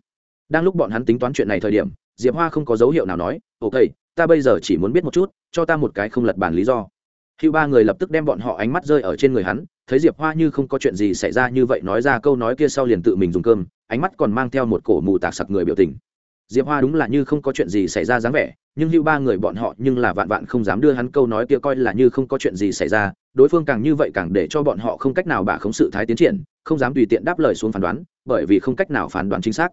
Đang lúc bọn hắn tính toán chuyện này thời điểm, diệp hoa không có dấu hiệu nào nói, ok, ta bây giờ chỉ muốn biết một chút, cho ta một cái không lật bản lý do. Hữu ba người lập tức đem bọn họ ánh mắt rơi ở trên người hắn, thấy diệp hoa như không có chuyện gì xảy ra như vậy nói ra câu nói kia sau liền tự mình dùng cơm, ánh mắt còn mang theo một cổ mù tạc sặc người biểu tình diệp hoa đúng là như không có chuyện gì xảy ra dáng vẻ, nhưng hữu ba người bọn họ nhưng là vạn vạn không dám đưa hắn câu nói kia coi là như không có chuyện gì xảy ra, đối phương càng như vậy càng để cho bọn họ không cách nào bả khống sự thái tiến triển, không dám tùy tiện đáp lời xuống phán đoán, bởi vì không cách nào phán đoán chính xác.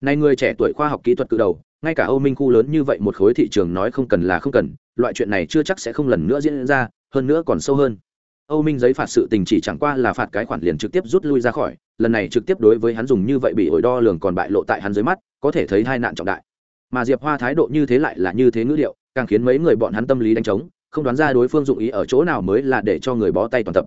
Nay người trẻ tuổi khoa học kỹ thuật cự đầu, ngay cả âu minh khu lớn như vậy một khối thị trường nói không cần là không cần, loại chuyện này chưa chắc sẽ không lần nữa diễn ra, hơn nữa còn sâu hơn âu minh giấy phạt sự tình chỉ chẳng qua là phạt cái khoản liền trực tiếp rút lui ra khỏi, lần này trực tiếp đối với hắn dùng như vậy bị ổi đo lường còn bại lộ tại hắn dưới mắt, có thể thấy hai nạn trọng đại. Mà diệp hoa thái độ như thế lại là như thế ngữ điệu, càng khiến mấy người bọn hắn tâm lý đánh trống, không đoán ra đối phương dụng ý ở chỗ nào mới là để cho người bó tay toàn tập.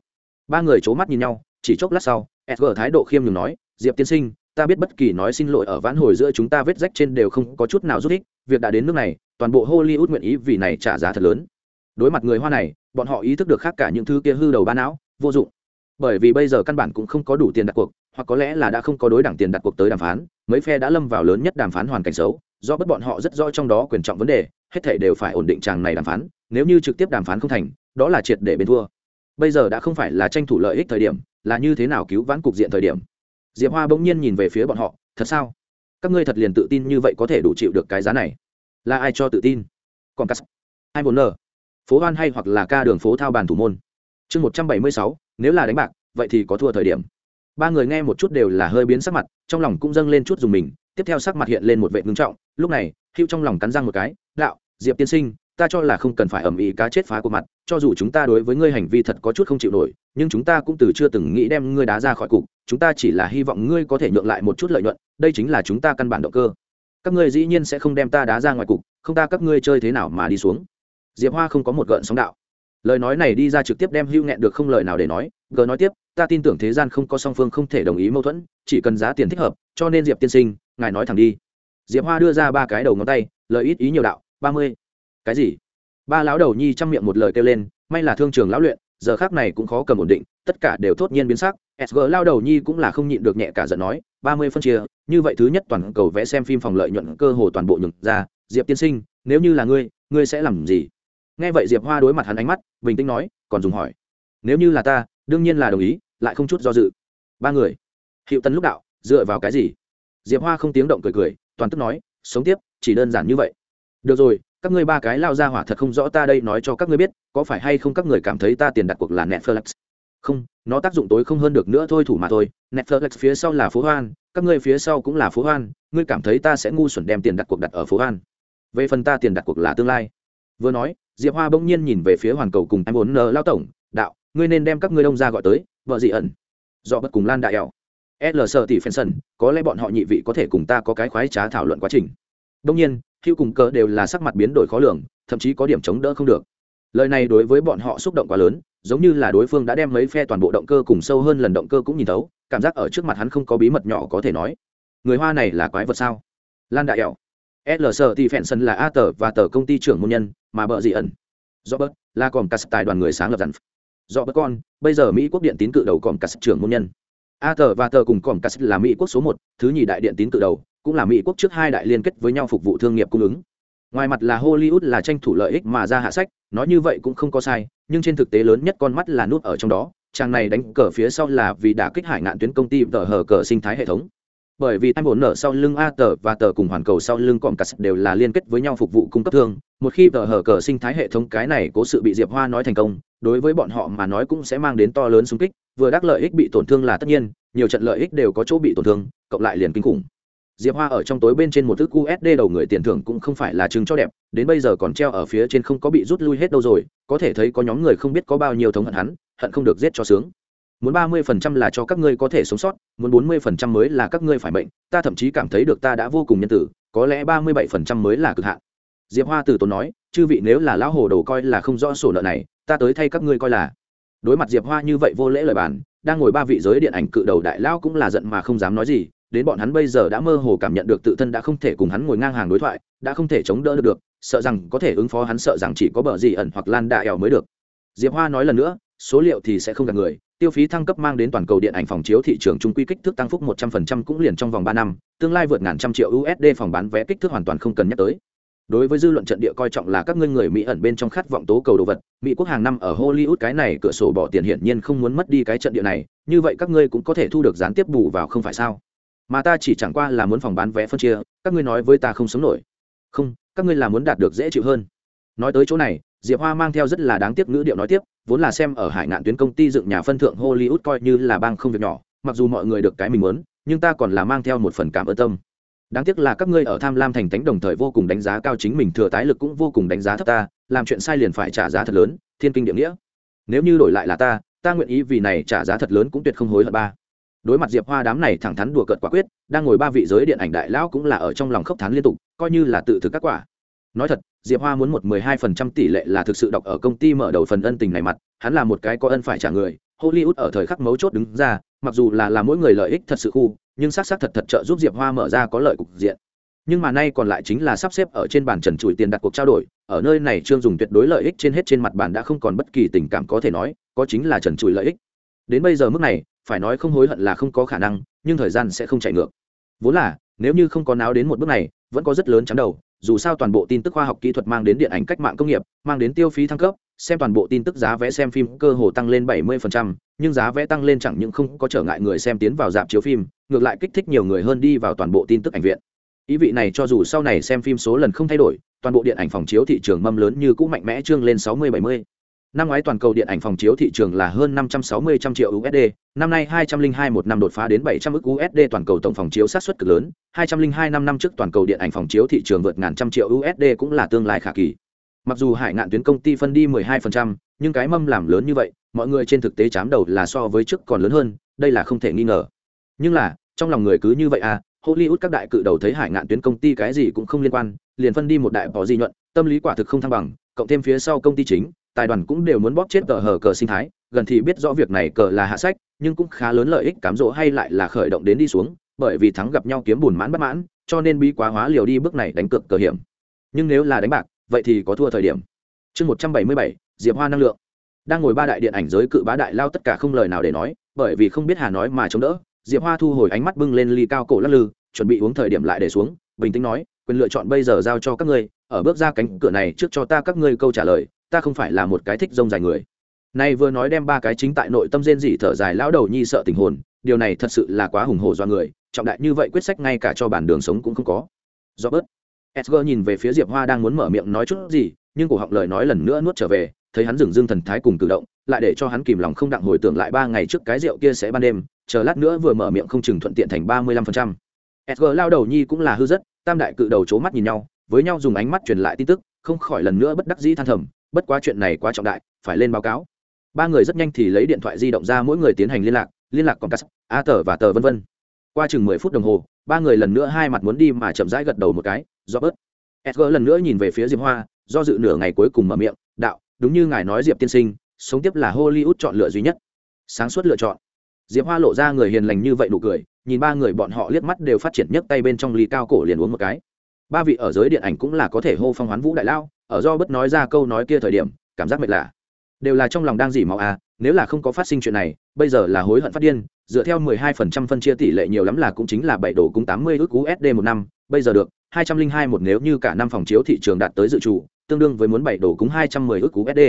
Ba người chố mắt nhìn nhau, chỉ chốc lát sau sg thái độ khiêm nhường nói, diệp tiên sinh, ta biết bất kỳ nói xin lỗi ở vãn hồi giữa chúng ta vết rách trên đều không có chút nào rút ích, việc đã đến nước này, toàn bộ hollywood nguyện ý vì này trả giá thật lớn đối mặt người hoa này, bọn họ ý thức được khác cả những thứ kia hư đầu ba não, vô dụng. Bởi vì bây giờ căn bản cũng không có đủ tiền đặt cuộc, hoặc có lẽ là đã không có đối đẳng tiền đặt cuộc tới đàm phán, mấy phe đã lâm vào lớn nhất đàm phán hoàn cảnh xấu, do bất bọn họ rất rõ trong đó quyền trọng vấn đề, hết thể đều phải ổn định chàng này đàm phán, nếu như trực tiếp đàm phán không thành, đó là triệt để bên thua. Bây giờ đã không phải là tranh thủ lợi ích thời điểm, là như thế nào cứu vãn cục diện thời điểm. Diệp hoa bỗng nhiên nhìn về phía bọn họ, thật sao? Các ngươi thật liền tự tin như vậy có thể đủ chịu được cái giá này? Là ai cho tự tin? Còn cắt hai bốn nờ phố hoan hay hoặc là ca đường phố thao bàn thủ môn. Chương một trăm bảy mươi sáu, nếu là đánh bạc, vậy thì có thua thời điểm. Ba người nghe một chút đều là hơi biến sắc mặt, trong lòng cũng dâng lên chút dùng mình, tiếp theo sắc mặt hiện lên một vệ ngưng trọng, lúc này hữu trong lòng cắn răng một cái, đạo, diệp tiên sinh, ta cho là không cần phải ẩm ý cá chết phá của mặt, cho dù chúng ta đối với ngươi hành vi thật có chút không chịu nổi, nhưng chúng ta cũng từ chưa từng nghĩ đem ngươi đá ra khỏi cục, chúng ta chỉ là hy vọng ngươi có thể nhượng lại một chút lợi nhuận, đây chính là chúng ta căn bản động cơ. Các ngươi dĩ nhiên sẽ không đem ta đá ra ngoài cục, không ta các ngươi chơi thế nào mà đi xuống diệp hoa không có một gợn sóng đạo. Lời nói này đi ra trực tiếp đem hưu nghẹn được không lời nào để nói, gờ nói tiếp, ta tin tưởng thế gian không có song phương không thể đồng ý mâu thuẫn, chỉ cần giá tiền thích hợp, cho nên diệp tiên sinh, ngài nói thẳng đi. Diệp hoa đưa ra ba cái đầu ngón tay, lời ít ý nhiều đạo, ba mươi. Cái gì? Ba lão đầu nhi chăm miệng một lời kêu lên, may là thương trường lão luyện, giờ khác này cũng khó cầm ổn định, tất cả đều thốt nhiên biến sắc. Sg lao đầu nhi cũng là không nhịn được nhẹ cả giận nói, ba mươi phân chia, như vậy thứ nhất toàn cầu vẽ xem phim phòng lợi nhuận cơ hồ toàn bộ nhường ra. Diệp tiên sinh, nếu như là ngươi ngươi sẽ làm gì? Nghe vậy diệp hoa đối mặt hắn ánh mắt, bình tĩnh nói, còn dùng hỏi? Nếu như là ta, đương nhiên là đồng ý, lại không chút do dự. Ba người. Hiệu Tấn lúc đạo, dựa vào cái gì? Diệp hoa không tiếng động cười cười, toàn tức nói, sống tiếp, chỉ đơn giản như vậy. Được rồi, các ngươi ba cái lao ra hỏa thật không rõ ta đây nói cho các ngươi biết, có phải hay không các người cảm thấy ta tiền đặt cuộc là netflix? Không, nó tác dụng tối không hơn được nữa thôi thủ mà thôi, netflix phía sau là phố hoan, các ngươi phía sau cũng là phố hoan, ngươi cảm thấy ta sẽ ngu xuẩn đem tiền đặt cuộc đặt ở phố hoan. Về phần ta tiền đặt cuộc là tương lai vừa nói, diệp hoa bỗng nhiên nhìn về phía hoàn cầu cùng em bốn n lao tổng, đạo, ngươi nên đem các ngươi đông ra gọi tới, vợ dị ẩn? Do bất cùng lan đại ẻo l sợ tỷ phen sân có lẽ bọn họ nhị vị có thể cùng ta có cái khoái trá thảo luận quá trình. Đông nhiên hữu cùng cờ đều là sắc mặt biến đổi khó lường, thậm chí có điểm chống đỡ không được. Lời này đối với bọn họ xúc động quá lớn, giống như là đối phương đã đem mấy phe toàn bộ động cơ cùng sâu hơn lần động cơ cũng nhìn thấu, cảm giác ở trước mặt hắn không có bí mật nhỏ có thể nói. Người hoa này là quái vật sao? Lan đại ẻo l sợ thì phèn sân là a tờ và tờ công ty trưởng môn nhân, mà bợ dị ẩn? Do bớt là còn cắt tài đoàn người sáng lập dặn do bớt con, bây giờ mỹ quốc điện tín cự đầu còn cắt trưởng môn nhân. A tờ và tờ cùng còn cắt là mỹ quốc số một, thứ nhì đại điện tín cự đầu, cũng là mỹ quốc trước hai đại liên kết với nhau phục vụ thương nghiệp cung ứng. Ngoài mặt là hollywood là tranh thủ lợi ích mà ra hạ sách, nói như vậy cũng không có sai, nhưng trên thực tế lớn nhất con mắt là nút ở trong đó, chàng này đánh cờ phía sau là vì đã kích hải ngạn tuyến công ty tờ hờ cờ sinh thái hệ thống bởi vì time bổn nở sau lưng a tờ và tờ cùng hoàn cầu sau lưng cọm cắt đều là liên kết với nhau phục vụ cung cấp thương. Một khi tờ hở cờ sinh thái hệ thống cái này cố sự bị diệp hoa nói thành công, đối với bọn họ mà nói cũng sẽ mang đến to lớn xung kích, vừa đắc lợi ích bị tổn thương là tất nhiên, nhiều trận lợi ích đều có chỗ bị tổn thương, cộng lại liền kinh khủng. Diệp hoa ở trong tối bên trên một thức usd đầu người tiền thưởng cũng không phải là chứng cho đẹp, đến bây giờ còn treo ở phía trên không có bị rút lui hết đâu rồi, có thể thấy có nhóm người không biết có bao nhiêu thống hận hắn, hận không được giết cho sướng muốn ba mươi phần trăm là cho các ngươi có thể sống sót muốn bốn mươi phần trăm mới là các ngươi phải bệnh ta thậm chí cảm thấy được ta đã vô cùng nhân tử có lẽ ba mươi bảy phần trăm mới là cực hạn. Diệp hoa từ tốn nói chư vị nếu là lão hồ đồ coi là không rõ sổ nợ này ta tới thay các ngươi coi là. Đối mặt diệp hoa như vậy vô lễ lời bàn đang ngồi ba vị giới điện ảnh cự đầu đại lão cũng là giận mà không dám nói gì đến bọn hắn bây giờ đã mơ hồ cảm nhận được tự thân đã không thể cùng hắn ngồi ngang hàng đối thoại đã không thể chống đỡ được, được sợ rằng có thể ứng phó hắn sợ rằng chỉ có bờ gì ẩn hoặc lan đạ ẻo mới được. Diệp hoa nói lần nữa số liệu thì sẽ không gạt người tiêu phí thăng cấp mang đến toàn cầu điện ảnh phòng chiếu thị trường trung quy kích thước tăng phúc một trăm phần trăm cũng liền trong vòng ba năm, tương lai vượt ngàn trăm triệu usd phòng bán vé kích thước hoàn toàn không cần nhắc tới. Đối với dư luận trận địa coi trọng là các ngươi người mỹ ẩn bên trong khát vọng tố cầu đồ vật, mỹ quốc hàng năm ở hollywood cái này cửa sổ bỏ tiền hiển nhiên không muốn mất đi cái trận địa này, như vậy các ngươi cũng có thể thu được gián tiếp bù vào không phải sao? Mà ta chỉ chẳng qua là muốn phòng bán vé phân chia, các ngươi nói với ta không sống nổi. Không, các ngươi là muốn đạt được dễ chịu hơn nói tới chỗ này, diệp hoa mang theo rất là đáng tiếc ngữ điệu nói tiếp, vốn là xem ở hải ngạn tuyến công ty dựng nhà phân thượng hollywood coi như là bang không việc nhỏ, mặc dù mọi người được cái mình muốn, nhưng ta còn là mang theo một phần cảm ơn tâm. Đáng tiếc là các ngươi ở tham lam thành tánh đồng thời vô cùng đánh giá cao chính mình, thừa tái lực cũng vô cùng đánh giá thấp ta, làm chuyện sai liền phải trả giá thật lớn, thiên kinh địa nghĩa. Nếu như đổi lại là ta ta nguyện ý vì này trả giá thật lớn cũng tuyệt không hối hận ba. Đối mặt diệp hoa đám này thẳng thắn đùa cợt quả quyết, đang ngồi ba vị giới điện ảnh đại lão cũng là ở trong lòng khốc thán liên tục, coi như là tự thực các quả nói thật, diệp hoa muốn một mười hai phần trăm tỷ lệ là thực sự đọc ở công ty mở đầu phần ân tình này mặt, hắn là một cái có ân phải trả người, hollywood ở thời khắc mấu chốt đứng ra, mặc dù là làm mỗi người lợi ích thật sự khu, nhưng xác xác thật thật trợ giúp diệp hoa mở ra có lợi cục diện. Nhưng mà nay còn lại chính là sắp xếp ở trên bàn trần trụi tiền đặt cuộc trao đổi, ở nơi này trương dùng tuyệt đối lợi ích trên hết trên mặt bàn đã không còn bất kỳ tình cảm có thể nói, có chính là trần trụi lợi ích. Đến bây giờ mức này, phải nói không hối hận là không có khả năng, nhưng thời gian sẽ không chạy ngược. Vốn là, nếu như không có náo đến một bước này, vẫn có rất lớn chắn đầu dù sao toàn bộ tin tức khoa học kỹ thuật mang đến điện ảnh cách mạng công nghiệp mang đến tiêu phí thăng cấp xem toàn bộ tin tức giá vé xem phim cơ hồ tăng lên 70%, nhưng giá vé tăng lên chẳng những không có trở ngại người xem tiến vào dạp chiếu phim, ngược lại kích thích nhiều người hơn đi vào toàn bộ tin tức ảnh viện. Ý vị này cho dù sau này xem phim số lần không thay đổi, toàn bộ điện ảnh phòng chiếu thị trường mâm lớn như cũ mạnh mẽ trương lên 60-70. Năm ngoái toàn cầu điện ảnh phòng chiếu thị trường là hơn 560 trăm triệu USD, năm nay 202 một năm đột phá đến 700 ức USD toàn cầu tổng phòng chiếu sát suất cực lớn, 202 năm năm trước toàn cầu điện ảnh phòng chiếu thị trường vượt ngàn trăm triệu USD cũng là tương lai khả kỳ. Mặc dù hải ngạn tuyến công ty phân đi 12%, nhưng cái mâm làm lớn như vậy mọi người trên thực tế chám đầu là so với trước còn lớn hơn đây là không thể nghi ngờ. Nhưng là trong lòng người cứ như vậy à hollywood các đại cự đầu thấy hải ngạn tuyến công ty cái gì cũng không liên quan liền phân đi một đại bỏ di nhuận tâm lý quả thực không thăng bằng cộng thêm phía sau công ty chính tài đoàn cũng đều muốn bóp chết cờ hờ cờ sinh thái, gần thì biết rõ việc này cờ là hạ sách, nhưng cũng khá lớn lợi ích cám dỗ hay lại là khởi động đến đi xuống, bởi vì thắng gặp nhau kiếm bùn mãn bất mãn, cho nên bí quá hóa liều đi bước này đánh cược cờ hiểm. Nhưng nếu là đánh bạc, vậy thì có thua thời điểm. Chương một trăm bảy mươi bảy, diệp hoa năng lượng. Đang ngồi ba đại điện ảnh giới cự bá đại lao tất cả không lời nào để nói, bởi vì không biết hà nói mà chống đỡ, diệp hoa thu hồi ánh mắt bưng lên ly cao cổ lắc lư, chuẩn bị uống thời điểm lại để xuống, bình tĩnh nói, quyền lựa chọn bây giờ giao cho các ngươi, ở bước ra cánh cửa này trước cho ta các ngươi câu trả lời ta không phải là một cái thích rông dài người nay vừa nói đem ba cái chính tại nội tâm rên dị thở dài lão đầu nhi sợ tình hồn điều này thật sự là quá hùng hổ do người trọng đại như vậy quyết sách ngay cả cho bản đường sống cũng không có do bớt Edgar nhìn về phía Diệp Hoa đang muốn mở miệng nói chút gì, nhưng cổ họng lời nói lần nữa nuốt trở về, thấy hắn dừng dương thần thái cùng cử động, lại để cho hắn kìm lòng không đặng hồi tưởng lại ba ngày trước cái rượu kia sẽ ban đêm, chờ lát nữa vừa mở miệng không chừng thuận tiện thành ba mươi lăm phần trăm. Edgar lao đầu nhi cũng là hư rất, tam đại cự đầu chố mắt nhìn nhau, với nhau dùng ánh mắt truyền lại tin tức, không khỏi lần nữa bất đắc dĩ than thầm, bất quá chuyện này quá trọng đại, phải lên báo cáo. Ba người rất nhanh thì lấy điện thoại di động ra mỗi người tiến hành liên lạc, liên lạc còn cắt, A tờ và tờ vân vân. Qua chừng mười phút đồng hồ, ba người lần nữa hai mặt muốn đi mà chậm rãi gật đầu một cái, do bớt edgar lần nữa nhìn về phía diệp hoa do dự nửa ngày cuối cùng mở miệng đạo đúng như ngài nói diệp tiên sinh sống tiếp là hollywood chọn lựa duy nhất sáng suốt lựa chọn diệp hoa lộ ra người hiền lành như vậy nụ cười nhìn ba người bọn họ liếc mắt đều phát triển nhấc tay bên trong ly cao cổ liền uống một cái ba vị ở giới điện ảnh cũng là có thể hô phong hoán vũ đại lao, ở do bất nói ra câu nói kia thời điểm, cảm giác mệt lạ. Đều là trong lòng đang dỉ máu à nếu là không có phát sinh chuyện này, bây giờ là hối hận phát điên, dựa theo 12% phân chia tỷ lệ nhiều lắm là cũng chính là bảy đồ cung 80 ước USD một năm, bây giờ được 202 một nếu như cả năm phòng chiếu thị trường đạt tới dự trù, tương đương với muốn bảy đồ cúng 210 ước USD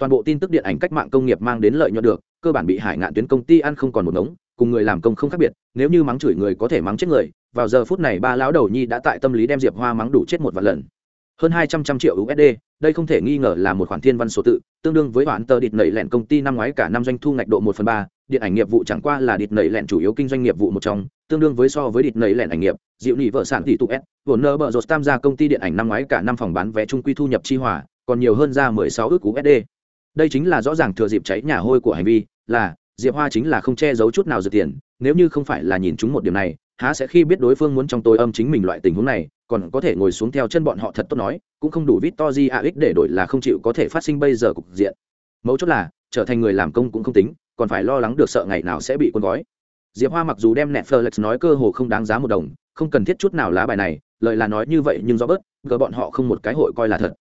toàn bộ tin tức điện ảnh cách mạng công nghiệp mang đến lợi nhuận được, cơ bản bị hải ngạn tuyến công ty ăn không còn một ngống, cùng người làm công không khác biệt, nếu như mắng chửi người có thể mắng chết người vào giờ phút này ba lão đầu nhi đã tại tâm lý đem diệp hoa mắng đủ chết một vạn lần hơn hai trăm trăm triệu usd đây không thể nghi ngờ là một khoản thiên văn số tự tương đương với khoản tờ địt nẩy lẹn công ty năm ngoái cả năm doanh thu ngạch độ một phần ba điện ảnh nghiệp vụ chẳng qua là địt nẩy lẹn chủ yếu kinh doanh nghiệp vụ một trong tương đương với so với địt nẩy lẹn ảnh nghiệp dịu nỉ vợ sản tỷ tụ s vốn nơ bợ rột tam gia công ty điện ảnh năm ngoái cả năm phòng bán vé trung quy thu nhập chi hòa còn nhiều hơn ra 16 ước USD. Đây chính là rõ ràng thừa dịp cháy nhà hôi của hành vi, là Diệp Hoa chính là không che giấu chút nào dự tiền, nếu như không phải là nhìn chúng một điểm này, há sẽ khi biết đối phương muốn trong tối âm chính mình loại tình huống này, còn có thể ngồi xuống theo chân bọn họ thật tốt nói, cũng không đủ vít to di a ích để đổi là không chịu có thể phát sinh bây giờ cục diện. Mấu chốt là, trở thành người làm công cũng không tính, còn phải lo lắng được sợ ngày nào sẽ bị cuốn gói. Diệp Hoa mặc dù đem Netflix nói cơ hồ không đáng giá một đồng, không cần thiết chút nào lá bài này, lời là nói như vậy nhưng do bớt, gỡ bọn họ không một cái hội coi là thật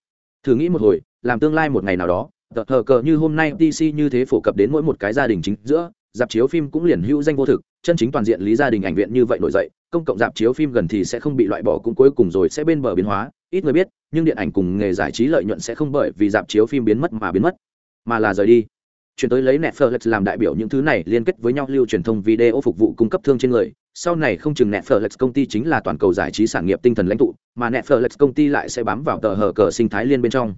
thử nghĩ một hồi làm tương lai một ngày nào đó tờ hờ cờ như hôm nay dc như thế phổ cập đến mỗi một cái gia đình chính giữa dạp chiếu phim cũng liền hữu danh vô thực chân chính toàn diện lý gia đình ảnh viện như vậy nổi dậy công cộng dạp chiếu phim gần thì sẽ không bị loại bỏ cũng cuối cùng rồi sẽ bên bờ biến hóa ít người biết nhưng điện ảnh cùng nghề giải trí lợi nhuận sẽ không bởi vì dạp chiếu phim biến mất mà biến mất mà là rời đi chuyển tới lấy Netflix làm đại biểu những thứ này liên kết với nhau lưu truyền thông video phục vụ cung cấp thương trên người sau này không chừng Netflix công ty chính là toàn cầu giải trí sản nghiệp tinh thần lãnh tụ, mà Netflix công ty lại sẽ bám vào tờ hở cờ sinh thái liên bên trong.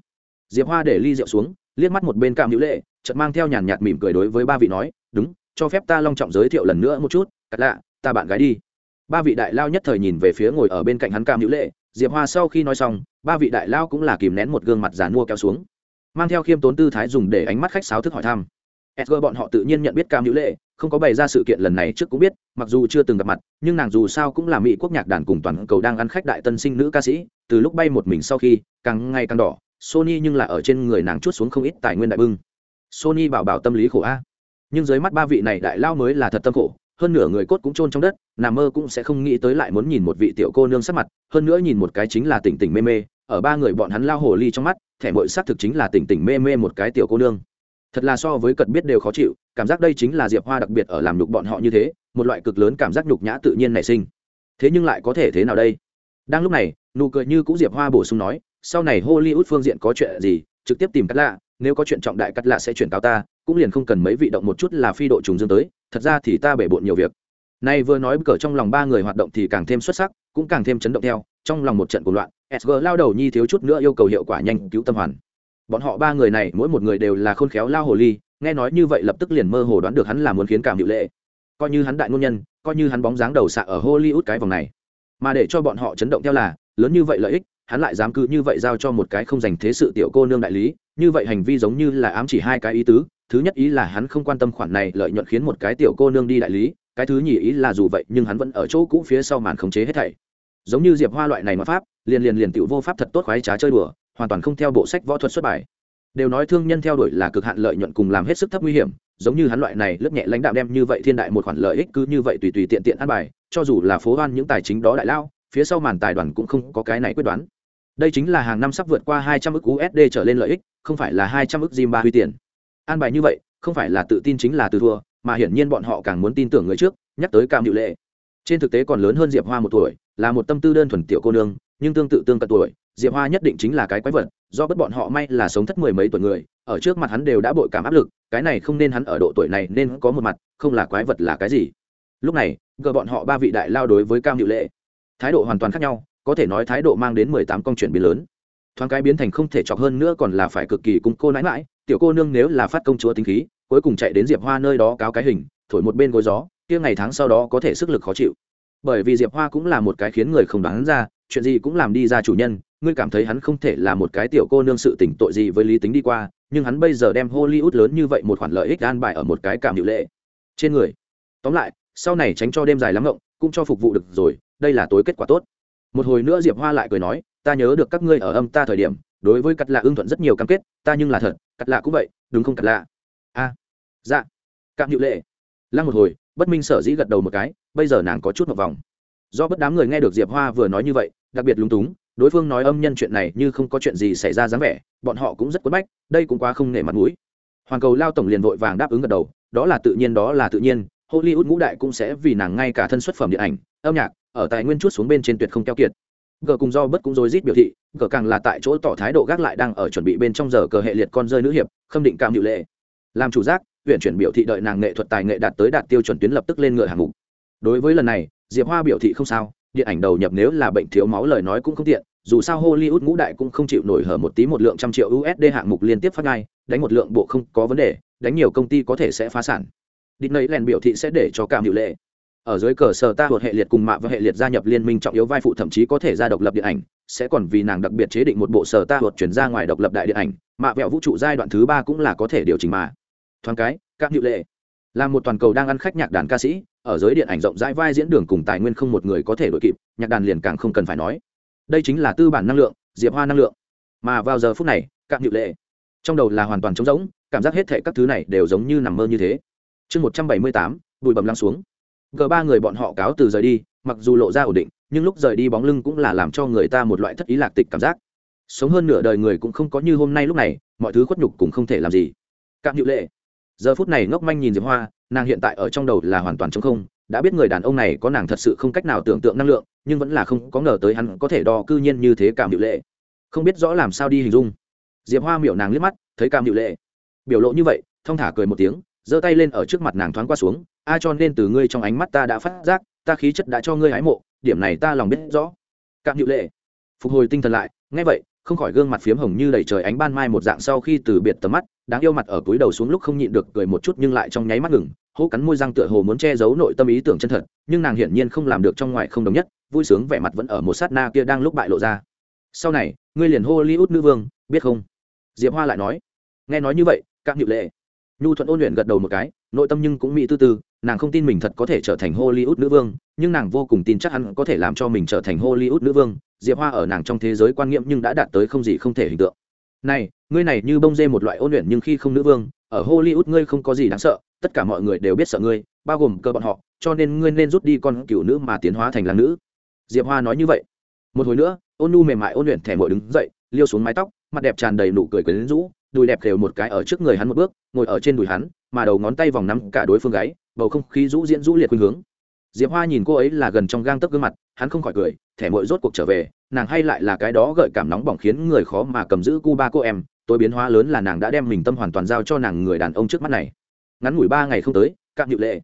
Diệp Hoa để ly rượu xuống, liếc mắt một bên Cam Hữu Lệ, chợt mang theo nhàn nhạt mỉm cười đối với ba vị nói, "Đúng, cho phép ta long trọng giới thiệu lần nữa một chút, cắt lạ, ta bạn gái đi." Ba vị đại lao nhất thời nhìn về phía ngồi ở bên cạnh hắn Cam Hữu Lệ, Diệp Hoa sau khi nói xong, ba vị đại lao cũng là kìm nén một gương mặt giàn mua kéo xuống, mang theo khiêm tốn tư thái dùng để ánh mắt khách sáo thức hỏi thăm. Edgar bọn họ tự nhiên nhận biết Cam Hữu Lệ, không có bày ra sự kiện lần này trước cũng biết, mặc dù chưa từng gặp mặt, nhưng nàng dù sao cũng là mỹ quốc nhạc đàn cùng toàn cầu đang ăn khách đại tân sinh nữ ca sĩ, từ lúc bay một mình sau khi, càng ngày càng đỏ, Sony nhưng là ở trên người nàng chút xuống không ít tài nguyên đại bưng. Sony bảo bảo tâm lý khổ a. Nhưng dưới mắt ba vị này đại lao mới là thật tâm khổ, hơn nửa người cốt cũng chôn trong đất, nằm mơ cũng sẽ không nghĩ tới lại muốn nhìn một vị tiểu cô nương sắc mặt, hơn nữa nhìn một cái chính là tỉnh tỉnh mê mê, ở ba người bọn hắn lao hồ ly trong mắt, thẻ muội xác thực chính là tỉnh tỉnh mê mê một cái tiểu cô nương. Thật là so với cật biết đều khó chịu cảm giác đây chính là diệp hoa đặc biệt ở làm nhục bọn họ như thế một loại cực lớn cảm giác nhục nhã tự nhiên nảy sinh. Thế nhưng lại có thể thế nào đây? Đang lúc này nụ cười như cũng diệp hoa bổ sung nói sau này hollywood phương diện có chuyện gì trực tiếp tìm cắt lạ nếu có chuyện trọng đại cắt lạ sẽ chuyển cáo ta cũng liền không cần mấy vị động một chút là phi độ trùng dương tới, thật ra thì ta bể bộn nhiều việc. Nay vừa nói cờ trong lòng ba người hoạt động thì càng thêm xuất sắc, cũng càng thêm chấn động theo, trong lòng một trận cuộc loạn sg lao đầu nhi thiếu chút nữa yêu cầu hiệu quả nhanh cứu tâm hoàn. Bọn họ ba người này, mỗi một người đều là khôn khéo lao hồ ly, nghe nói như vậy lập tức liền mơ hồ đoán được hắn là muốn khiến cảm hiệu lệ. Coi như hắn đại ngôn nhân, coi như hắn bóng dáng đầu xạ ở hollywood cái vòng này. Mà để cho bọn họ chấn động theo là, lớn như vậy lợi ích, hắn lại dám cứ như vậy giao cho một cái không dành thế sự tiểu cô nương đại lý, như vậy hành vi giống như là ám chỉ hai cái ý tứ thứ nhất ý là hắn không quan tâm khoản này lợi nhuận khiến một cái tiểu cô nương đi đại lý, cái thứ nhì ý là dù vậy nhưng hắn vẫn ở chỗ cũ phía sau màn khống chế hết thảy. Giống như diệp hoa loại này mà pháp, liền liền liền tiểu vô pháp thật tốt khoái trá chơi đùa, hoàn toàn không theo bộ sách võ thuật xuất bài. Đều nói thương nhân theo đuổi là cực hạn lợi nhuận cùng làm hết sức thấp nguy hiểm, giống như hắn loại này lướt nhẹ lãnh đạo đem như vậy thiên đại một khoản lợi ích cứ như vậy tùy tùy tiện tiện ăn bài, cho dù là phố hoan những tài chính đó đại lao, phía sau màn tài đoàn cũng không có cái này quyết đoán. Đây chính là hàng năm sắp vượt qua hai trăm ức usd trở lên lợi ích, không phải là hai trăm ức huy tiền an bài như vậy, không phải là tự tin chính là từ thua, mà hiển nhiên bọn họ càng muốn tin tưởng người trước, nhắc tới cam hữu lệ. Trên thực tế còn lớn hơn diệp hoa một tuổi, là một tâm tư đơn thuần tiểu cô nương, nhưng tương tự tương cận tuổi, diệp hoa nhất định chính là cái quái vật, do bất bọn họ may là sống thất mười mấy tuổi người, ở trước mặt hắn đều đã bội cảm áp lực, cái này không nên hắn ở độ tuổi này nên có một mặt, không là quái vật là cái gì. Lúc này, gờ bọn họ ba vị đại lao đối với cam hữu lệ, thái độ hoàn toàn khác nhau, có thể nói thái độ mang đến mười tám công chuyển biến lớn. Thoáng cái biến thành không thể chọc hơn nữa còn là phải cực kỳ cung cô nãi mãi tiểu cô nương nếu là phát công chúa tính khí, cuối cùng chạy đến diệp hoa nơi đó cáo cái hình, thổi một bên gối gió, kia ngày tháng sau đó có thể sức lực khó chịu. Bởi vì diệp hoa cũng là một cái khiến người không đoán ra, chuyện gì cũng làm đi ra chủ nhân, ngươi cảm thấy hắn không thể là một cái tiểu cô nương sự tỉnh tội gì với lý tính đi qua, nhưng hắn bây giờ đem hollywood lớn như vậy một khoản lợi ích an bài ở một cái cảm hiệu lệ. Trên người. Tóm lại, sau này tránh cho đêm dài lắm ngộng, cũng cho phục vụ được rồi, đây là tối kết quả tốt. Một hồi nữa diệp hoa lại cười nói, ta nhớ được các ngươi ở âm ta thời điểm đối với cắt lạ ưng thuận rất nhiều cam kết, ta nhưng là thật, cắt lạ cũng vậy, đúng không cắt lạ? A dạ. Cạm hiệu lệ. Lăng một hồi, bất minh sở dĩ gật đầu một cái, bây giờ nàng có chút một vòng. Do bất đám người nghe được diệp hoa vừa nói như vậy, đặc biệt lúng túng, đối phương nói âm nhân chuyện này như không có chuyện gì xảy ra dáng vẻ, bọn họ cũng rất quất bách, đây cũng quá không nể mặt mũi. Hoàn cầu lao tổng liền vội vàng đáp ứng gật đầu, đó là tự nhiên, đó là tự nhiên, hollywood ngũ đại cũng sẽ vì nàng ngay cả thân xuất phẩm điện ảnh, âm nhạc, ở tài nguyên chút xuống bên trên tuyệt không keo kiệt gờ cùng do bất cũng rối rít biểu thị, gờ càng là tại chỗ tỏ thái độ gác lại đang ở chuẩn bị bên trong giờ cờ hệ liệt con rơi nữ hiệp, khâm định cam hiệu lệ. Làm chủ giác, huyện chuyển biểu thị đợi nàng nghệ thuật tài nghệ đạt tới đạt tiêu chuẩn tuyến lập tức lên ngựa hàng ngũ. đối với lần này, diệp hoa biểu thị không sao, điện ảnh đầu nhập nếu là bệnh thiếu máu lời nói cũng không tiện, dù sao hollywood ngũ đại cũng không chịu nổi hở một tí một lượng trăm triệu usd hạng mục liên tiếp phát ngay, đánh một lượng bộ không có vấn đề, đánh nhiều công ty có thể sẽ phá sản. Địch nấy lèn biểu thị sẽ để cho cảm hiệu lệ ở dưới cờ sở ta thuộc hệ liệt cùng mạ và hệ liệt gia nhập liên minh trọng yếu vai phụ thậm chí có thể ra độc lập điện ảnh, sẽ còn vì nàng đặc biệt chế định một bộ sở ta thuộc chuyển ra ngoài độc lập đại điện ảnh, mạ vẹo vũ trụ giai đoạn thứ ba cũng là có thể điều chỉnh mà. Thoáng cái, các nhự lệ là một toàn cầu đang ăn khách nhạc đàn ca sĩ, ở giới điện ảnh rộng rãi vai diễn đường cùng tài nguyên không một người có thể đội kịp, nhạc đàn liền càng không cần phải nói. Đây chính là tư bản năng lượng, diệp hoa năng lượng. Mà vào giờ phút này, các nhự lệ trong đầu là hoàn toàn trống rỗng, cảm giác hết thệ các thứ này đều giống như nằm mơ như thế. Chương một trăm bảy mươi tám, bụi bầm lăng xuống g ba người bọn họ cáo từ rời đi, mặc dù lộ ra ổn định, nhưng lúc rời đi bóng lưng cũng là làm cho người ta một loại thất ý lạc tịch cảm giác. Sống hơn nửa đời người cũng không có như hôm nay lúc này, mọi thứ khuất nhục cũng không thể làm gì. Cạm hữu lệ. Giờ phút này ngốc manh nhìn diệp hoa, nàng hiện tại ở trong đầu là hoàn toàn t không, đã biết người đàn ông này có nàng thật sự không cách nào tưởng tượng năng lượng, nhưng vẫn là không có ngờ tới hắn có thể đo cư nhiên như thế cảm hữu lệ. Không biết rõ làm sao đi hình dung. Diệp hoa miểu nàng liếc mắt, thấy cảm hữu lệ. Biểu lộ như vậy, thong thả cười một tiếng giơ tay lên ở trước mặt nàng thoáng qua xuống, a cho nên từ ngươi trong ánh mắt ta đã phát giác, ta khí chất đã cho ngươi hái mộ, điểm này ta lòng biết rõ. Cạm hữu lệ phục hồi tinh thần lại ngay vậy, không khỏi gương mặt phiếm hồng như đầy trời ánh ban mai một dạng sau khi từ biệt tầm mắt, đáng yêu mặt ở túi đầu xuống lúc không nhịn được cười một chút nhưng lại trong nháy mắt ngừng, hô cắn môi răng tựa hồ muốn che giấu nội tâm ý tưởng chân thật, nhưng nàng hiển nhiên không làm được trong ngoài không đồng nhất, vui sướng vẻ mặt vẫn ở một sát na kia đang lúc bại lộ ra. Sau này, ngươi liền hô li út nữ vương, biết không? Diệp hoa lại nói. Nghe nói như vậy các nhự lệ nhu thuận ôn luyện gật đầu một cái, nội tâm nhưng cũng mỹ tư tư, nàng không tin mình thật có thể trở thành hollywood nữ vương, nhưng nàng vô cùng tin chắc hắn có thể làm cho mình trở thành hollywood nữ vương, diệp hoa ở nàng trong thế giới quan nghiệm nhưng đã đạt tới không gì không thể hình tượng. Này, ngươi này như bông dê một loại ôn luyện nhưng khi không nữ vương, ở hollywood ngươi không có gì đáng sợ, tất cả mọi người đều biết sợ ngươi, bao gồm cơ bọn họ, cho nên ngươi nên rút đi con cựu nữ mà tiến hóa thành làng nữ. Diệp hoa nói như vậy. Một hồi nữa, ôn nu mềm mại ôn luyện thẻ mội đứng dậy, liêu xuống mái tóc, mặt đẹp tràn đầy nụ cười quyến rũ đùi đẹp đều một cái ở trước người hắn một bước, ngồi ở trên đùi hắn, mà đầu ngón tay vòng nắm cả đối phương gáy, bầu không khí rũ diễn rũ liệt khuynh hướng. Diệp hoa nhìn cô ấy là gần trong gang tấc gương mặt, hắn không khỏi cười, thẻ mội rốt cuộc trở về, nàng hay lại là cái đó gợi cảm nóng bỏng khiến người khó mà cầm giữ cu ba cô em tôi biến hóa lớn là nàng đã đem mình tâm hoàn toàn giao cho nàng người đàn ông trước mắt này. Ngắn ngủi ba ngày không tới, cạm nhự lệ.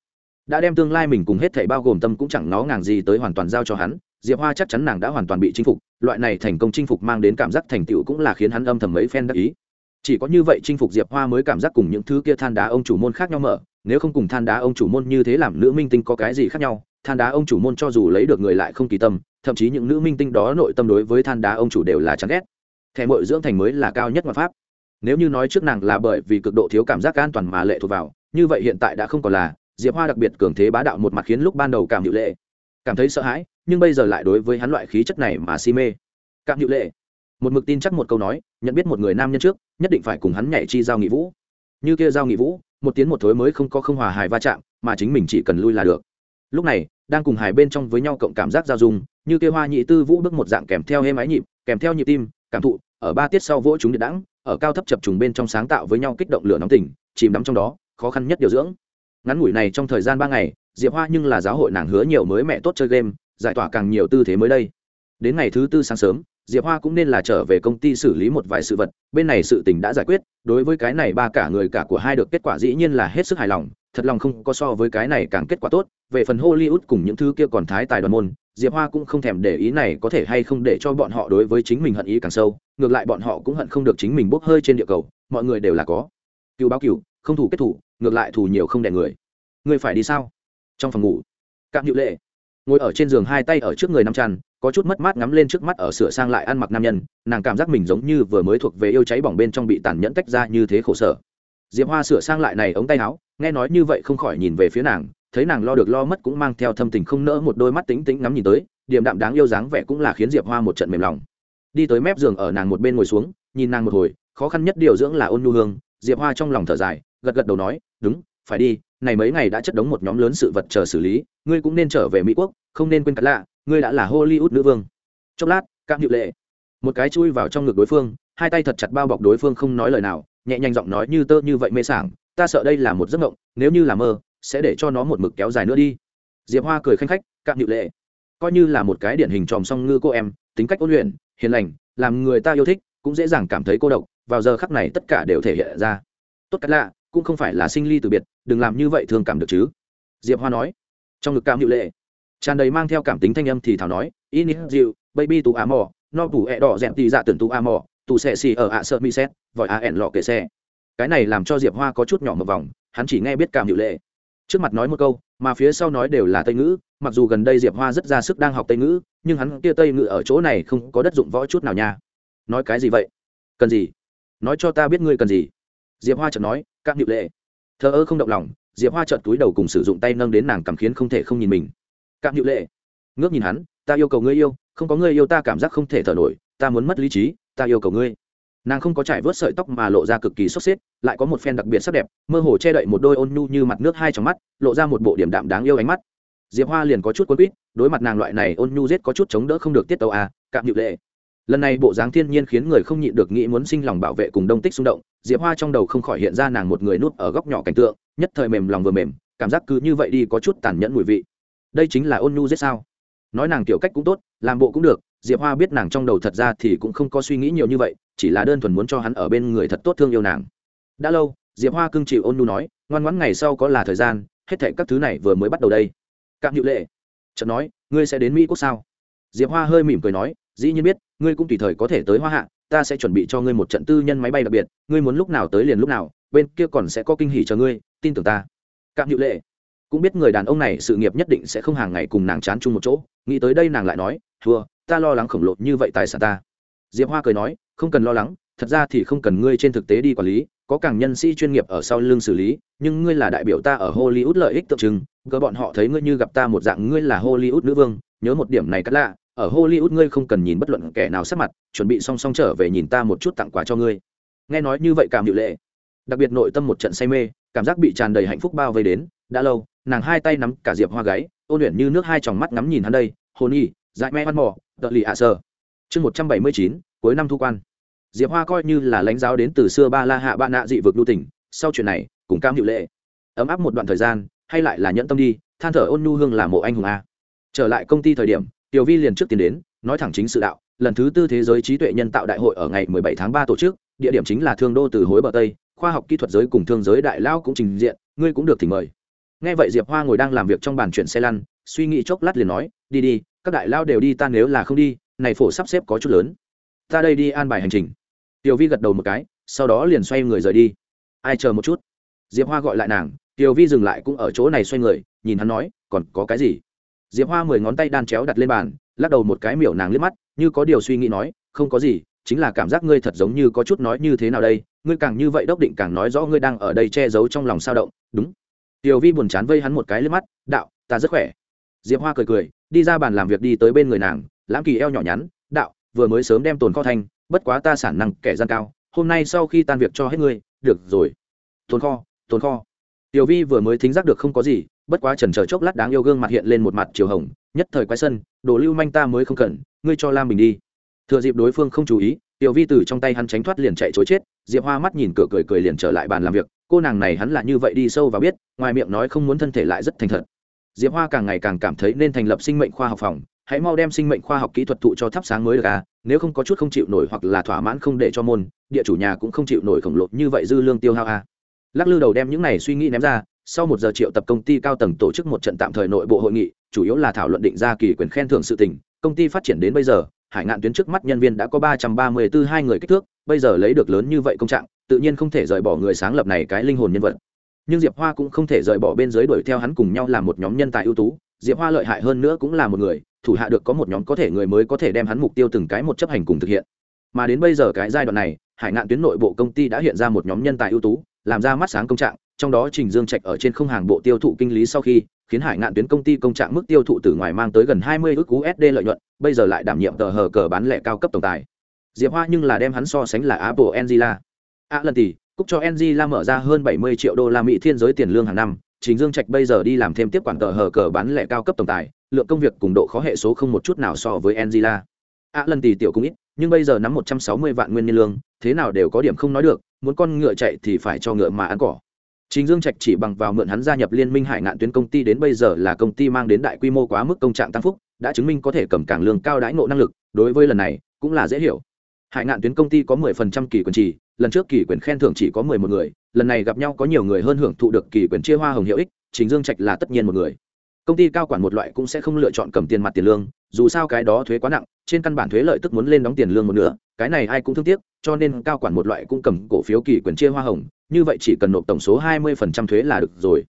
Đã đem tương lai mình cùng hết thảy bao gồm tâm cũng chẳng nó ngàng gì tới hoàn toàn giao cho hắn, diệp hoa chắc chắn nàng đã hoàn toàn bị chinh phục, loại này thành công chinh phục mang đến cảm giác thành tựu cũng là khiến hắn âm thầm mấy phen đắc ý chỉ có như vậy chinh phục diệp hoa mới cảm giác cùng những thứ kia than đá ông chủ môn khác nhau mở, nếu không cùng than đá ông chủ môn như thế làm nữ minh tinh có cái gì khác nhau, than đá ông chủ môn cho dù lấy được người lại không kỳ tâm, thậm chí những nữ minh tinh đó nội tâm đối với than đá ông chủ đều là chán ghét. Thẻ mội dưỡng thành mới là cao nhất mà pháp. Nếu như nói trước nàng là bởi vì cực độ thiếu cảm giác an toàn mà lệ thuộc vào, như vậy hiện tại đã không còn là, diệp hoa đặc biệt cường thế bá đạo một mặt khiến lúc ban đầu cảm hữu lệ. Cảm thấy sợ hãi, nhưng bây giờ lại đối với hắn loại khí chất này mà si mê. Cảm hữu lệ một mực tin chắc một câu nói, nhận biết một người nam nhân trước, nhất định phải cùng hắn nhảy chi giao nghị vũ. Như kia giao nghị vũ, một tiếng một thối mới không có không hòa hài va chạm, mà chính mình chỉ cần lui là được. Lúc này, đang cùng hài bên trong với nhau cộng cảm giác giao dung, như kia hoa nhị tư vũ bước một dạng kèm theo êm ái nhịp, kèm theo nhịp tim, cảm thụ, ở ba tiết sau vỗ chúng điện đẳng ở cao thấp chập trùng bên trong sáng tạo với nhau kích động lửa nóng tỉnh chìm đắm trong đó, khó khăn nhất điều dưỡng. Ngắn ngủi này trong thời gian ba ngày, diệp hoa nhưng là giáo hội nàng hứa nhiều mới mẹ tốt chơi game, giải tỏa càng nhiều tư thế mới đây. Đến ngày thứ tư sáng sớm diệp hoa cũng nên là trở về công ty xử lý một vài sự vật, bên này sự tình đã giải quyết, đối với cái này ba cả người cả của hai được kết quả dĩ nhiên là hết sức hài lòng, thật lòng không có so với cái này càng kết quả tốt, về phần hollywood cùng những thứ kia còn thái tài đoàn môn, diệp hoa cũng không thèm để ý này có thể hay không để cho bọn họ đối với chính mình hận ý càng sâu, ngược lại bọn họ cũng hận không được chính mình bốc hơi trên địa cầu, mọi người đều là có. Cựu báo cựu, không thủ kết thủ, ngược lại thủ nhiều không đẻ người. Người phải đi sao? Trong phòng ngủ. Cạm hữu lệ ngồi ở trên giường hai tay ở trước người nằm tràn có chút mất mát ngắm lên trước mắt ở sửa sang lại ăn mặc nam nhân, nàng cảm giác mình giống như vừa mới thuộc về yêu cháy bỏng bên trong bị tàn nhẫn tách ra như thế khổ sở. Diệp hoa sửa sang lại này ống tay áo, nghe nói như vậy không khỏi nhìn về phía nàng, thấy nàng lo được lo mất cũng mang theo thâm tình không nỡ một đôi mắt tính tính ngắm nhìn tới điểm đạm đáng yêu dáng vẻ cũng là khiến diệp hoa một trận mềm lòng. Đi tới mép giường ở nàng một bên ngồi xuống, nhìn nàng một hồi, khó khăn nhất điều dưỡng là ôn nhu hương, diệp hoa trong lòng thở dài, gật gật đầu nói, đúng, phải đi này mấy ngày đã chất đống một nhóm lớn sự vật chờ xử lý, ngươi cũng nên trở về mỹ quốc, không nên quên cắt lạ, ngươi đã là hollywood nữ vương. Chốc lát cam hiệu lệ. Một cái chui vào trong ngực đối phương, hai tay thật chặt bao bọc đối phương không nói lời nào, nhẹ nhanh giọng nói như tơ như vậy mê sảng, ta sợ đây là một giấc mộng, nếu như là mơ, sẽ để cho nó một mực kéo dài nữa đi. Diệp hoa cười khanh khách cạm hiệu lệ, coi như là một cái điển hình tròm song ngư cô em, tính cách ôn luyện, hiền lành, làm người ta yêu thích, cũng dễ dàng cảm thấy cô độc, vào giờ khắc này tất cả đều thể hiện ra. Tốt cắt lạ, cũng không phải là sinh ly từ biệt đừng làm như vậy thương cảm được chứ? Diệp hoa nói. Trong ngực cam hiệu lệ, tràn đầy mang theo cảm tính thanh âm thì thảo nói in dịu, baby tù a mò, no tù ẹ đỏ dẹn tì dạ tưởng tù a mò, tù xe xì ở ạ sợ mi xét vòi a ẻn lọ kệ xe cái này làm cho diệp hoa có chút nhỏ một vòng, hắn chỉ nghe biết cảm hiệu lệ. Trước mặt nói một câu, mà phía sau nói đều là tây ngữ, mặc dù gần đây diệp hoa rất ra sức đang học tây ngữ, nhưng hắn kia tây ngữ ở chỗ này không có đất dụng võ chút nào nha. Nói cái gì vậy? Cần gì? Nói cho ta biết ngươi cần gì? Diệp hoa chợt nói các hiệu lệ thờ ơ không động lòng diệp hoa trợn túi đầu cùng sử dụng tay nâng đến nàng cảm khiến không thể không nhìn mình Cạm hữu lệ ngước nhìn hắn ta yêu cầu ngươi yêu không có ngươi yêu ta cảm giác không thể thở nổi ta muốn mất lý trí ta yêu cầu ngươi nàng không có trải vớt sợi tóc mà lộ ra cực kỳ sốt xếp lại có một phen đặc biệt sắc đẹp mơ hồ che đậy một đôi ôn nhu như mặt nước hai trong mắt lộ ra một bộ điểm đạm đáng yêu ánh mắt diệp hoa liền có chút quấn quýt đối mặt nàng loại này ôn nhu rết có chút chống đỡ không được tiết tàu à cạm nhự lệ lần này bộ dáng thiên nhiên khiến người không nhịn được nghĩ muốn sinh lòng bảo vệ cùng đông tích xung động, diệp hoa trong đầu không khỏi hiện ra nàng một người núp ở góc nhỏ cảnh tượng, nhất thời mềm lòng vừa mềm, cảm giác cứ như vậy đi có chút tàn nhẫn mùi vị. Đây chính là ôn nhu giết sao? Nói nàng tiểu cách cũng tốt, làm bộ cũng được, diệp hoa biết nàng trong đầu thật ra thì cũng không có suy nghĩ nhiều như vậy, chỉ là đơn thuần muốn cho hắn ở bên người thật tốt thương yêu nàng. Đã lâu, diệp hoa cưng chịu ôn nhu nói, ngoan ngoãn ngày sau có là thời gian, hết thệ các thứ này vừa mới bắt đầu đây. Cạm hữu lệ, chợt nói, ngươi sẽ đến mỹ quốc sao? Diệp hoa hơi mỉm cười nói dĩ nhiên biết, ngươi cũng tùy thời có thể tới hoa hạ, ta sẽ chuẩn bị cho ngươi một trận tư nhân máy bay đặc biệt, ngươi muốn lúc nào tới liền lúc nào, bên kia còn sẽ có kinh hỉ cho ngươi, tin tưởng ta. Cạm hữu lệ cũng biết người đàn ông này sự nghiệp nhất định sẽ không hàng ngày cùng nàng chán chung một chỗ, nghĩ tới đây nàng lại nói, thua, ta lo lắng khổng lồ như vậy tài sản ta. Diệp hoa cười nói, không cần lo lắng, thật ra thì không cần ngươi trên thực tế đi quản lý, có càng nhân sĩ chuyên nghiệp ở sau lưng xử lý, nhưng ngươi là đại biểu ta ở hollywood lợi ích tượng trưng cơ bọn họ thấy ngươi như gặp ta một dạng ngươi là hollywood nữ vương, nhớ một điểm này cắt lạ ở hollywood ngươi không cần nhìn bất luận kẻ nào sắc mặt, chuẩn bị song song trở về nhìn ta một chút tặng quà cho ngươi. Nghe nói như vậy cảm hiệu lệ, đặc biệt nội tâm một trận say mê, cảm giác bị tràn đầy hạnh phúc bao vây đến, đã lâu, nàng hai tay nắm cả diệp hoa gáy, ôn luyện như nước hai tròng mắt ngắm nhìn hắn đây, hồn y, dại me văn mỏ đợt lì ạ sơ chương một trăm bảy mươi chín, cuối năm thu quan. Diệp hoa coi như là lãnh giáo đến từ xưa ba la hạ ba nạ dị vực lưu tỉnh sau chuyện này, cùng cam hiệu lệ, ấm áp một đoạn thời gian, hay lại là nhẫn tâm đi, than thở ôn nhu hương là mộ anh hùng a. Trở lại công ty thời điểm tiểu vi liền trước tiến đến, nói thẳng chính sự đạo, lần thứ tư thế giới trí tuệ nhân tạo đại hội ở ngày 17 tháng 3 tổ chức, địa điểm chính là thương đô từ hối bờ tây, khoa học kỹ thuật giới cùng thương giới đại lao cũng trình diện, ngươi cũng được thỉnh mời. Nghe vậy diệp hoa ngồi đang làm việc trong bàn chuyển xe lăn, suy nghĩ chốc lát liền nói, đi đi, các đại lao đều đi, ta nếu là không đi, này phổ sắp xếp có chút lớn. Ta đây đi an bài hành trình. Tiểu vi gật đầu một cái, sau đó liền xoay người rời đi. Ai chờ một chút? Diệp hoa gọi lại nàng, tiểu vi dừng lại cũng ở chỗ này xoay người, nhìn hắn nói, còn có cái gì? Diệp hoa mười ngón tay đan chéo đặt lên bàn, lắc đầu một cái miểu nàng liếc mắt, như có điều suy nghĩ nói, không có gì, chính là cảm giác ngươi thật giống như có chút nói như thế nào đây, ngươi càng như vậy đốc định càng nói rõ ngươi đang ở đây che giấu trong lòng sao động. Đúng. Tiểu vi buồn chán vây hắn một cái liếc mắt, đạo, ta rất khỏe. Diệp hoa cười cười, đi ra bàn làm việc đi tới bên người nàng, lãng kỳ eo nhỏ nhắn, đạo, vừa mới sớm đem tồn kho thanh, bất quá ta sản năng kẻ gian cao, hôm nay sau khi tan việc cho hết ngươi, được rồi. Tồn kho tồn kho. Tiểu vi vừa mới thính giác được không có gì bất quá trần chờ chốc lát đáng yêu gương mặt hiện lên một mặt chiều hồng, nhất thời quay sân, đồ lưu manh ta mới không cần, ngươi cho lam bình đi. Thừa dịp đối phương không chú ý, tiểu vi từ trong tay hắn tránh thoát liền chạy chối chết, diệp hoa mắt nhìn cửa cười cười liền trở lại bàn làm việc, cô nàng này hắn là như vậy đi sâu và biết, ngoài miệng nói không muốn thân thể lại rất thành thật. Diệp hoa càng ngày càng cảm thấy nên thành lập sinh mệnh khoa học phòng, hãy mau đem sinh mệnh khoa học kỹ thuật thụ cho thắp sáng mới được à nếu không có chút không chịu nổi hoặc là thỏa mãn không để cho môn, địa chủ nhà cũng không chịu nổi khổng lồ như vậy dư lương tiêu hao à. Lắc lư đầu đem những này suy nghĩ ném ra sau một giờ triệu tập công ty cao tầng tổ chức một trận tạm thời nội bộ hội nghị, chủ yếu là thảo luận định ra kỳ quyền khen thưởng sự tình. Công ty phát triển đến bây giờ, hải ngạn tuyến trước mắt nhân viên đã có ba trăm ba mươi b hai người kích thước, bây giờ lấy được lớn như vậy công trạng, tự nhiên không thể rời bỏ người sáng lập này cái linh hồn nhân vật. Nhưng diệp hoa cũng không thể rời bỏ bên dưới đuổi theo hắn cùng nhau làm một nhóm nhân tài ưu tú. Diệp hoa lợi hại hơn nữa cũng là một người, thủ hạ được có một nhóm có thể người mới có thể đem hắn mục tiêu từng cái một chấp hành cùng thực hiện. Mà đến bây giờ cái giai đoạn này, hải ngạn tuyến nội bộ công ty đã hiện ra một nhóm nhân tài ưu tú, làm ra mắt sáng công trạng trong đó trình dương trạch ở trên không hàng bộ tiêu thụ kinh lý sau khi, khiến hải ngạn tuyến công ty công trạng mức tiêu thụ từ ngoài mang tới gần hai mươi ước usd lợi nhuận, bây giờ lại đảm nhiệm tờ hờ cờ bán lẻ cao cấp tổng tài. Diệp hoa nhưng là đem hắn so sánh là apple angela. A lần tỷ cúc cho angela mở ra hơn bảy mươi triệu đô la mỹ thiên giới tiền lương hàng năm, trình dương trạch bây giờ đi làm thêm tiếp quản tờ hờ cờ bán lẻ cao cấp tổng tài, lượng công việc cùng độ khó hệ số không một chút nào so với angela. A lần tỷ tiểu cũng ít, nhưng bây giờ nắm một trăm sáu mươi vạn nguyên nhân lương, thế nào đều có điểm không nói được, muốn con ngựa chạy thì phải cho ngựa mà ăn cỏ. Trình Dương Trạch chỉ bằng vào mượn hắn gia nhập Liên minh Hải Ngạn Tuyến công ty đến bây giờ là công ty mang đến đại quy mô quá mức công trạng tăng phúc, đã chứng minh có thể cầm càng lương cao đãi ngộ năng lực, đối với lần này cũng là dễ hiểu. Hải Ngạn Tuyến công ty có 10% kỳ quyền chỉ, lần trước kỳ quyền khen thưởng chỉ có 11 người, lần này gặp nhau có nhiều người hơn hưởng thụ được kỳ quyền chia hoa hồng hiệu ích, Trình Dương Trạch là tất nhiên một người. Công ty cao quản một loại cũng sẽ không lựa chọn cầm tiền mặt tiền lương, dù sao cái đó thuế quá nặng, trên căn bản thuế lợi tức muốn lên đóng tiền lương một nửa, cái này ai cũng thương tiếc, cho nên cao quản một loại cũng cầm cổ phiếu kỳ quyền chia hoa hồng, như vậy chỉ cần nộp tổng số 20% thuế là được rồi.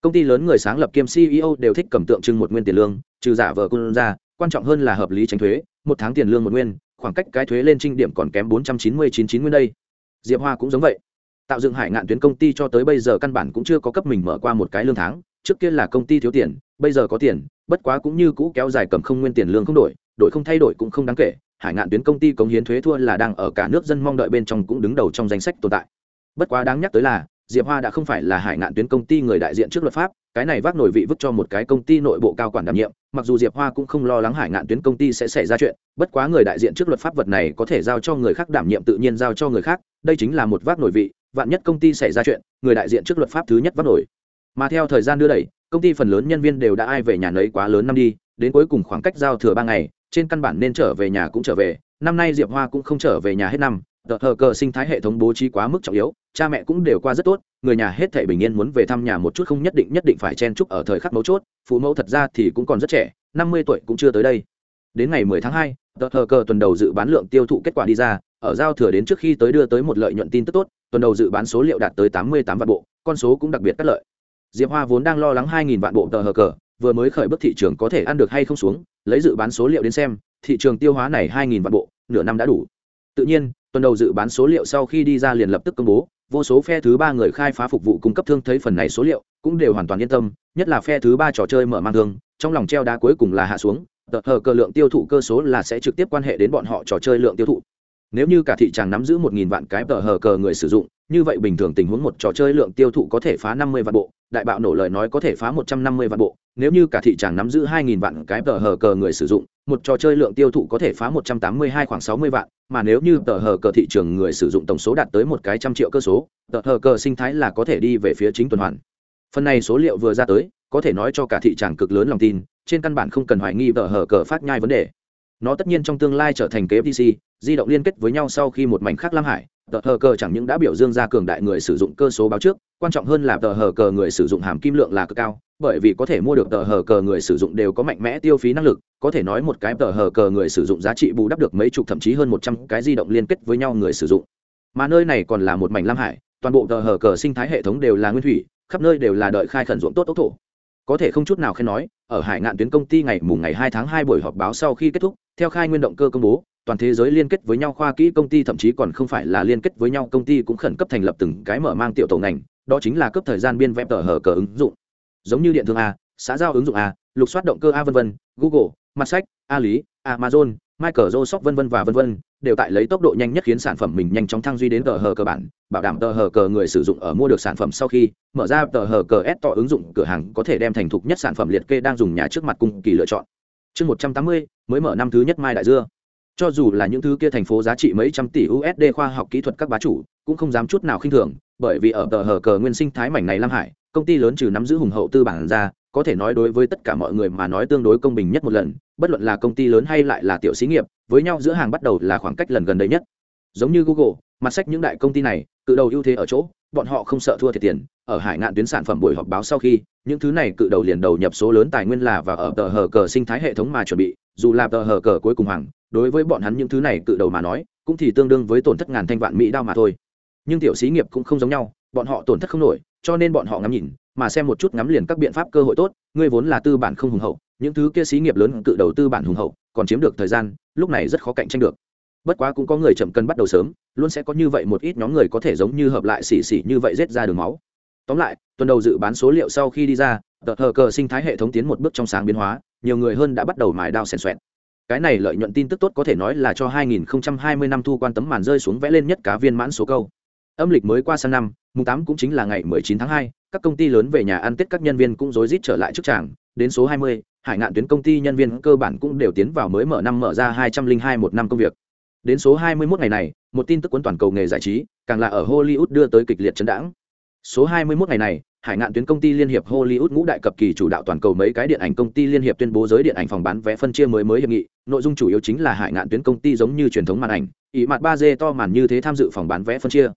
công ty lớn người sáng lập kiêm ceo đều thích cầm tượng trưng một nguyên tiền lương, trừ giả vờ quân ra, quan trọng hơn là hợp lý tránh thuế, một tháng tiền lương một nguyên, khoảng cách cái thuế lên trinh điểm còn kém bốn trăm chín mươi chín chín nguyên đây. Diệp hoa cũng giống vậy. Tạo dựng hải ngạn tuyến công ty cho tới bây giờ căn bản cũng chưa có cấp mình mở qua một cái lương tháng, trước kia là công ty thiếu tiền, bây giờ có tiền, bất quá cũng như cũ kéo dài cầm không nguyên tiền lương không đổi đổi không thay đổi cũng không đáng kể, hải ngạn tuyến công ty cống hiến thuế thua là đang ở cả nước dân mong đợi bên trong cũng đứng đầu trong danh sách tồn tại bất quá đáng nhắc tới là, diệp hoa đã không phải là hải ngạn tuyến công ty người đại diện trước luật pháp, cái này vác nổi vị vứt cho một cái công ty nội bộ cao quản đảm nhiệm, mặc dù diệp hoa cũng không lo lắng hải ngạn tuyến công ty sẽ xảy ra chuyện, bất quá người đại diện trước luật pháp vật này có thể giao cho người khác đảm nhiệm tự nhiên giao cho người khác, đây chính là một vác nổi vị, vạn nhất công ty xảy ra chuyện, người đại diện trước luật pháp thứ nhất vác nổi. Mà theo thời gian đưa đẩy, công ty phần lớn nhân viên đều đã ai về nhà nấy quá lớn năm đi, đến cuối cùng khoảng cách giao thừa ba ngày, trên căn bản nên trở về nhà cũng trở về, năm nay diệp hoa cũng không trở về nhà hết năm, tờ hờ cờ sinh thái hệ thống bố trí quá mức trọng yếu cha mẹ cũng đều qua rất tốt, người nhà hết thể bình yên muốn về thăm nhà một chút không nhất định nhất định phải chen chúc ở thời khắc mấu chốt, phụ mẫu thật ra thì cũng còn rất trẻ, năm mươi tuổi cũng chưa tới đây. Đến ngày mười tháng hai, tờ thờ cờ tuần đầu dự bán lượng tiêu thụ kết quả đi ra, ở giao thừa đến trước khi tới đưa tới một lợi nhuận tin tức tốt, tuần đầu dự bán số liệu đạt tới tám mươi tám vạn bộ, con số cũng đặc biệt cắt lợi. Diệp hoa vốn đang lo lắng hai nghìn vạn bộ tờ hờ cờ, vừa mới khởi bước thị trường có thể ăn được hay không xuống, lấy dự bán số liệu đến xem, thị trường tiêu hóa này hai nghìn vạn bộ, nửa năm đã đủ. Tự nhiên, tuần đầu dự bán số liệu sau khi đi ra liền lập tức công bố vô số phe thứ ba người khai phá phục vụ cung cấp thương thấy phần này số liệu, cũng đều hoàn toàn yên tâm, nhất là phe thứ ba trò chơi mở mang thương, trong lòng treo đá cuối cùng là hạ xuống, tờ hờ cờ lượng tiêu thụ cơ số là sẽ trực tiếp quan hệ đến bọn họ trò chơi lượng tiêu thụ. Nếu như cả thị trường nắm giữ một nghìn vạn cái tờ hờ cờ người sử dụng, như vậy bình thường tình huống một trò chơi lượng tiêu thụ có thể phá năm mươi vạn bộ đại bạo nổ lời nói có thể phá một trăm năm mươi vạn bộ, nếu như cả thị trường nắm giữ hai nghìn vạn cái tờ hờ cờ người sử dụng, một trò chơi lượng tiêu thụ có thể phá một trăm tám mươi hai khoảng sáu mươi vạn, mà nếu như tờ hờ cờ thị trường người sử dụng tổng số đạt tới một cái trăm triệu cơ số, tờ hờ cờ sinh thái là có thể đi về phía chính tuần hoàn. Phần này số liệu vừa ra tới, có thể nói cho cả thị trường cực lớn lòng tin, trên căn bản không cần hoài nghi tờ hờ cờ phát nhai vấn đề. Nó tất nhiên trong tương lai trở thành kế pc di động liên kết với nhau sau khi một mảnh khác lam hải tờ hờ cờ chẳng những đã biểu dương ra cường đại người sử dụng cơ số báo trước, quan trọng hơn là tờ hờ cờ người sử dụng hàm kim lượng là cực cao, bởi vì có thể mua được tờ hờ cờ người sử dụng đều có mạnh mẽ tiêu phí năng lực, có thể nói một cái tờ hờ cờ người sử dụng giá trị bù đắp được mấy chục thậm chí hơn một trăm cái di động liên kết với nhau người sử dụng. Mà nơi này còn là một mảnh lam hải, toàn bộ tờ hờ cờ sinh thái hệ thống đều là nguyên thủy, khắp nơi đều là đợi khai khẩn ruộng tốt ốc thổ. Có thể không chút nào khen nói, ở hải ngạn tuyến công ty ngày mùng ngày hai tháng hai buổi họp báo sau khi kết thúc, theo khai nguyên động cơ công bố toàn thế giới liên kết với nhau khoa kỹ công ty, thậm chí còn không phải là liên kết với nhau, công ty cũng khẩn cấp thành lập từng cái mở mang tiểu tổ ngành, đó chính là cấp thời gian biên vẽ tờ hờ cờ ứng dụng. Giống như điện thương a, xã giao ứng dụng a, lục soát động cơ a vân vân, google, mặt sách a lý amazon, microsoft vân vân và vân vân, đều tại lấy tốc độ nhanh nhất khiến sản phẩm mình nhanh chóng thăng duy đến tờ hờ cơ bản, bảo đảm tờ hờ cờ người sử dụng ở mua được sản phẩm sau khi mở ra tờ hờ cờ s tỏ ứng dụng, cửa hàng có thể đem thành thục nhất sản phẩm liệt kê đang dùng nhà trước mặt cùng kỳ lựa chọn. Chương một trăm tám mươi, mới mở năm thứ nhất mai đại dưa cho dù là những thứ kia thành phố giá trị mấy trăm tỷ usd khoa học kỹ thuật các bá chủ, cũng không dám chút nào khinh thường, bởi vì ở tờ hờ cờ nguyên sinh thái mảnh này lam hải, công ty lớn trừ nắm giữ hùng hậu tư bản ra, có thể nói đối với tất cả mọi người mà nói tương đối công bình nhất một lần, bất luận là công ty lớn hay lại là tiểu xí nghiệp, với nhau giữa hàng bắt đầu là khoảng cách lần gần đây nhất. Giống như google, mặt sách những đại công ty này, cự đầu ưu thế ở chỗ, bọn họ không sợ thua thiệt tiền, ở hải ngạn tuyến sản phẩm buổi họp báo sau khi, những thứ này cự đầu liền đầu nhập số lớn tài nguyên là và ở tờ hờ cờ sinh thái hệ thống mà chuẩn bị, dù là tờ hờ cờ cuối cùng hoàng đối với bọn hắn những thứ này cự đầu mà nói, cũng thì tương đương với tổn thất ngàn thanh vạn mỹ đao mà thôi. Nhưng tiểu xí nghiệp cũng không giống nhau, bọn họ tổn thất không nổi, cho nên bọn họ ngắm nhìn, mà xem một chút ngắm liền các biện pháp cơ hội tốt, ngươi vốn là tư bản không hùng hậu, những thứ kia xí nghiệp lớn cự đầu tư bản hùng hậu, còn chiếm được thời gian, lúc này rất khó cạnh tranh được. Bất quá cũng có người chậm cân bắt đầu sớm, luôn sẽ có như vậy một ít nhóm người có thể giống như hợp lại xỉ xỉ như vậy rết ra đường máu. Tóm lại, tuần đầu dự bán số liệu sau khi đi ra, tờ hờ cờ sinh thái hệ thống tiến một bước trong sáng biến hóa, nhiều người hơn đã bắt đầu mài đao xèn xoẹn cái này lợi nhuận tin tức tốt có thể nói là cho 2020 năm thu quan tấm màn rơi xuống vẽ lên nhất cá viên mãn số câu. Âm lịch mới qua sang năm mùng tám cũng chính là ngày 19 tháng 2, các công ty lớn về nhà ăn tết các nhân viên cũng rối rít trở lại trước tràng. Đến số 20, hải ngạn tuyến công ty nhân viên cơ bản cũng đều tiến vào mới mở năm mở ra 202 một năm công việc. Đến số 21 ngày này một tin tức cuốn toàn cầu nghề giải trí càng là ở hollywood đưa tới kịch liệt chấn đãng. Số 21 ngày này hải ngạn tuyến công ty liên hiệp hollywood ngũ đại cập kỳ chủ đạo toàn cầu mấy cái điện ảnh công ty liên hiệp tuyên bố giới điện ảnh phòng bán vé phân chia mới mới hiệp nghị. Nội dung chủ yếu chính là hải ngạn tuyến công ty giống như truyền thống màn ảnh ý mặt ba d to màn như thế tham dự phòng bán vé phân chia.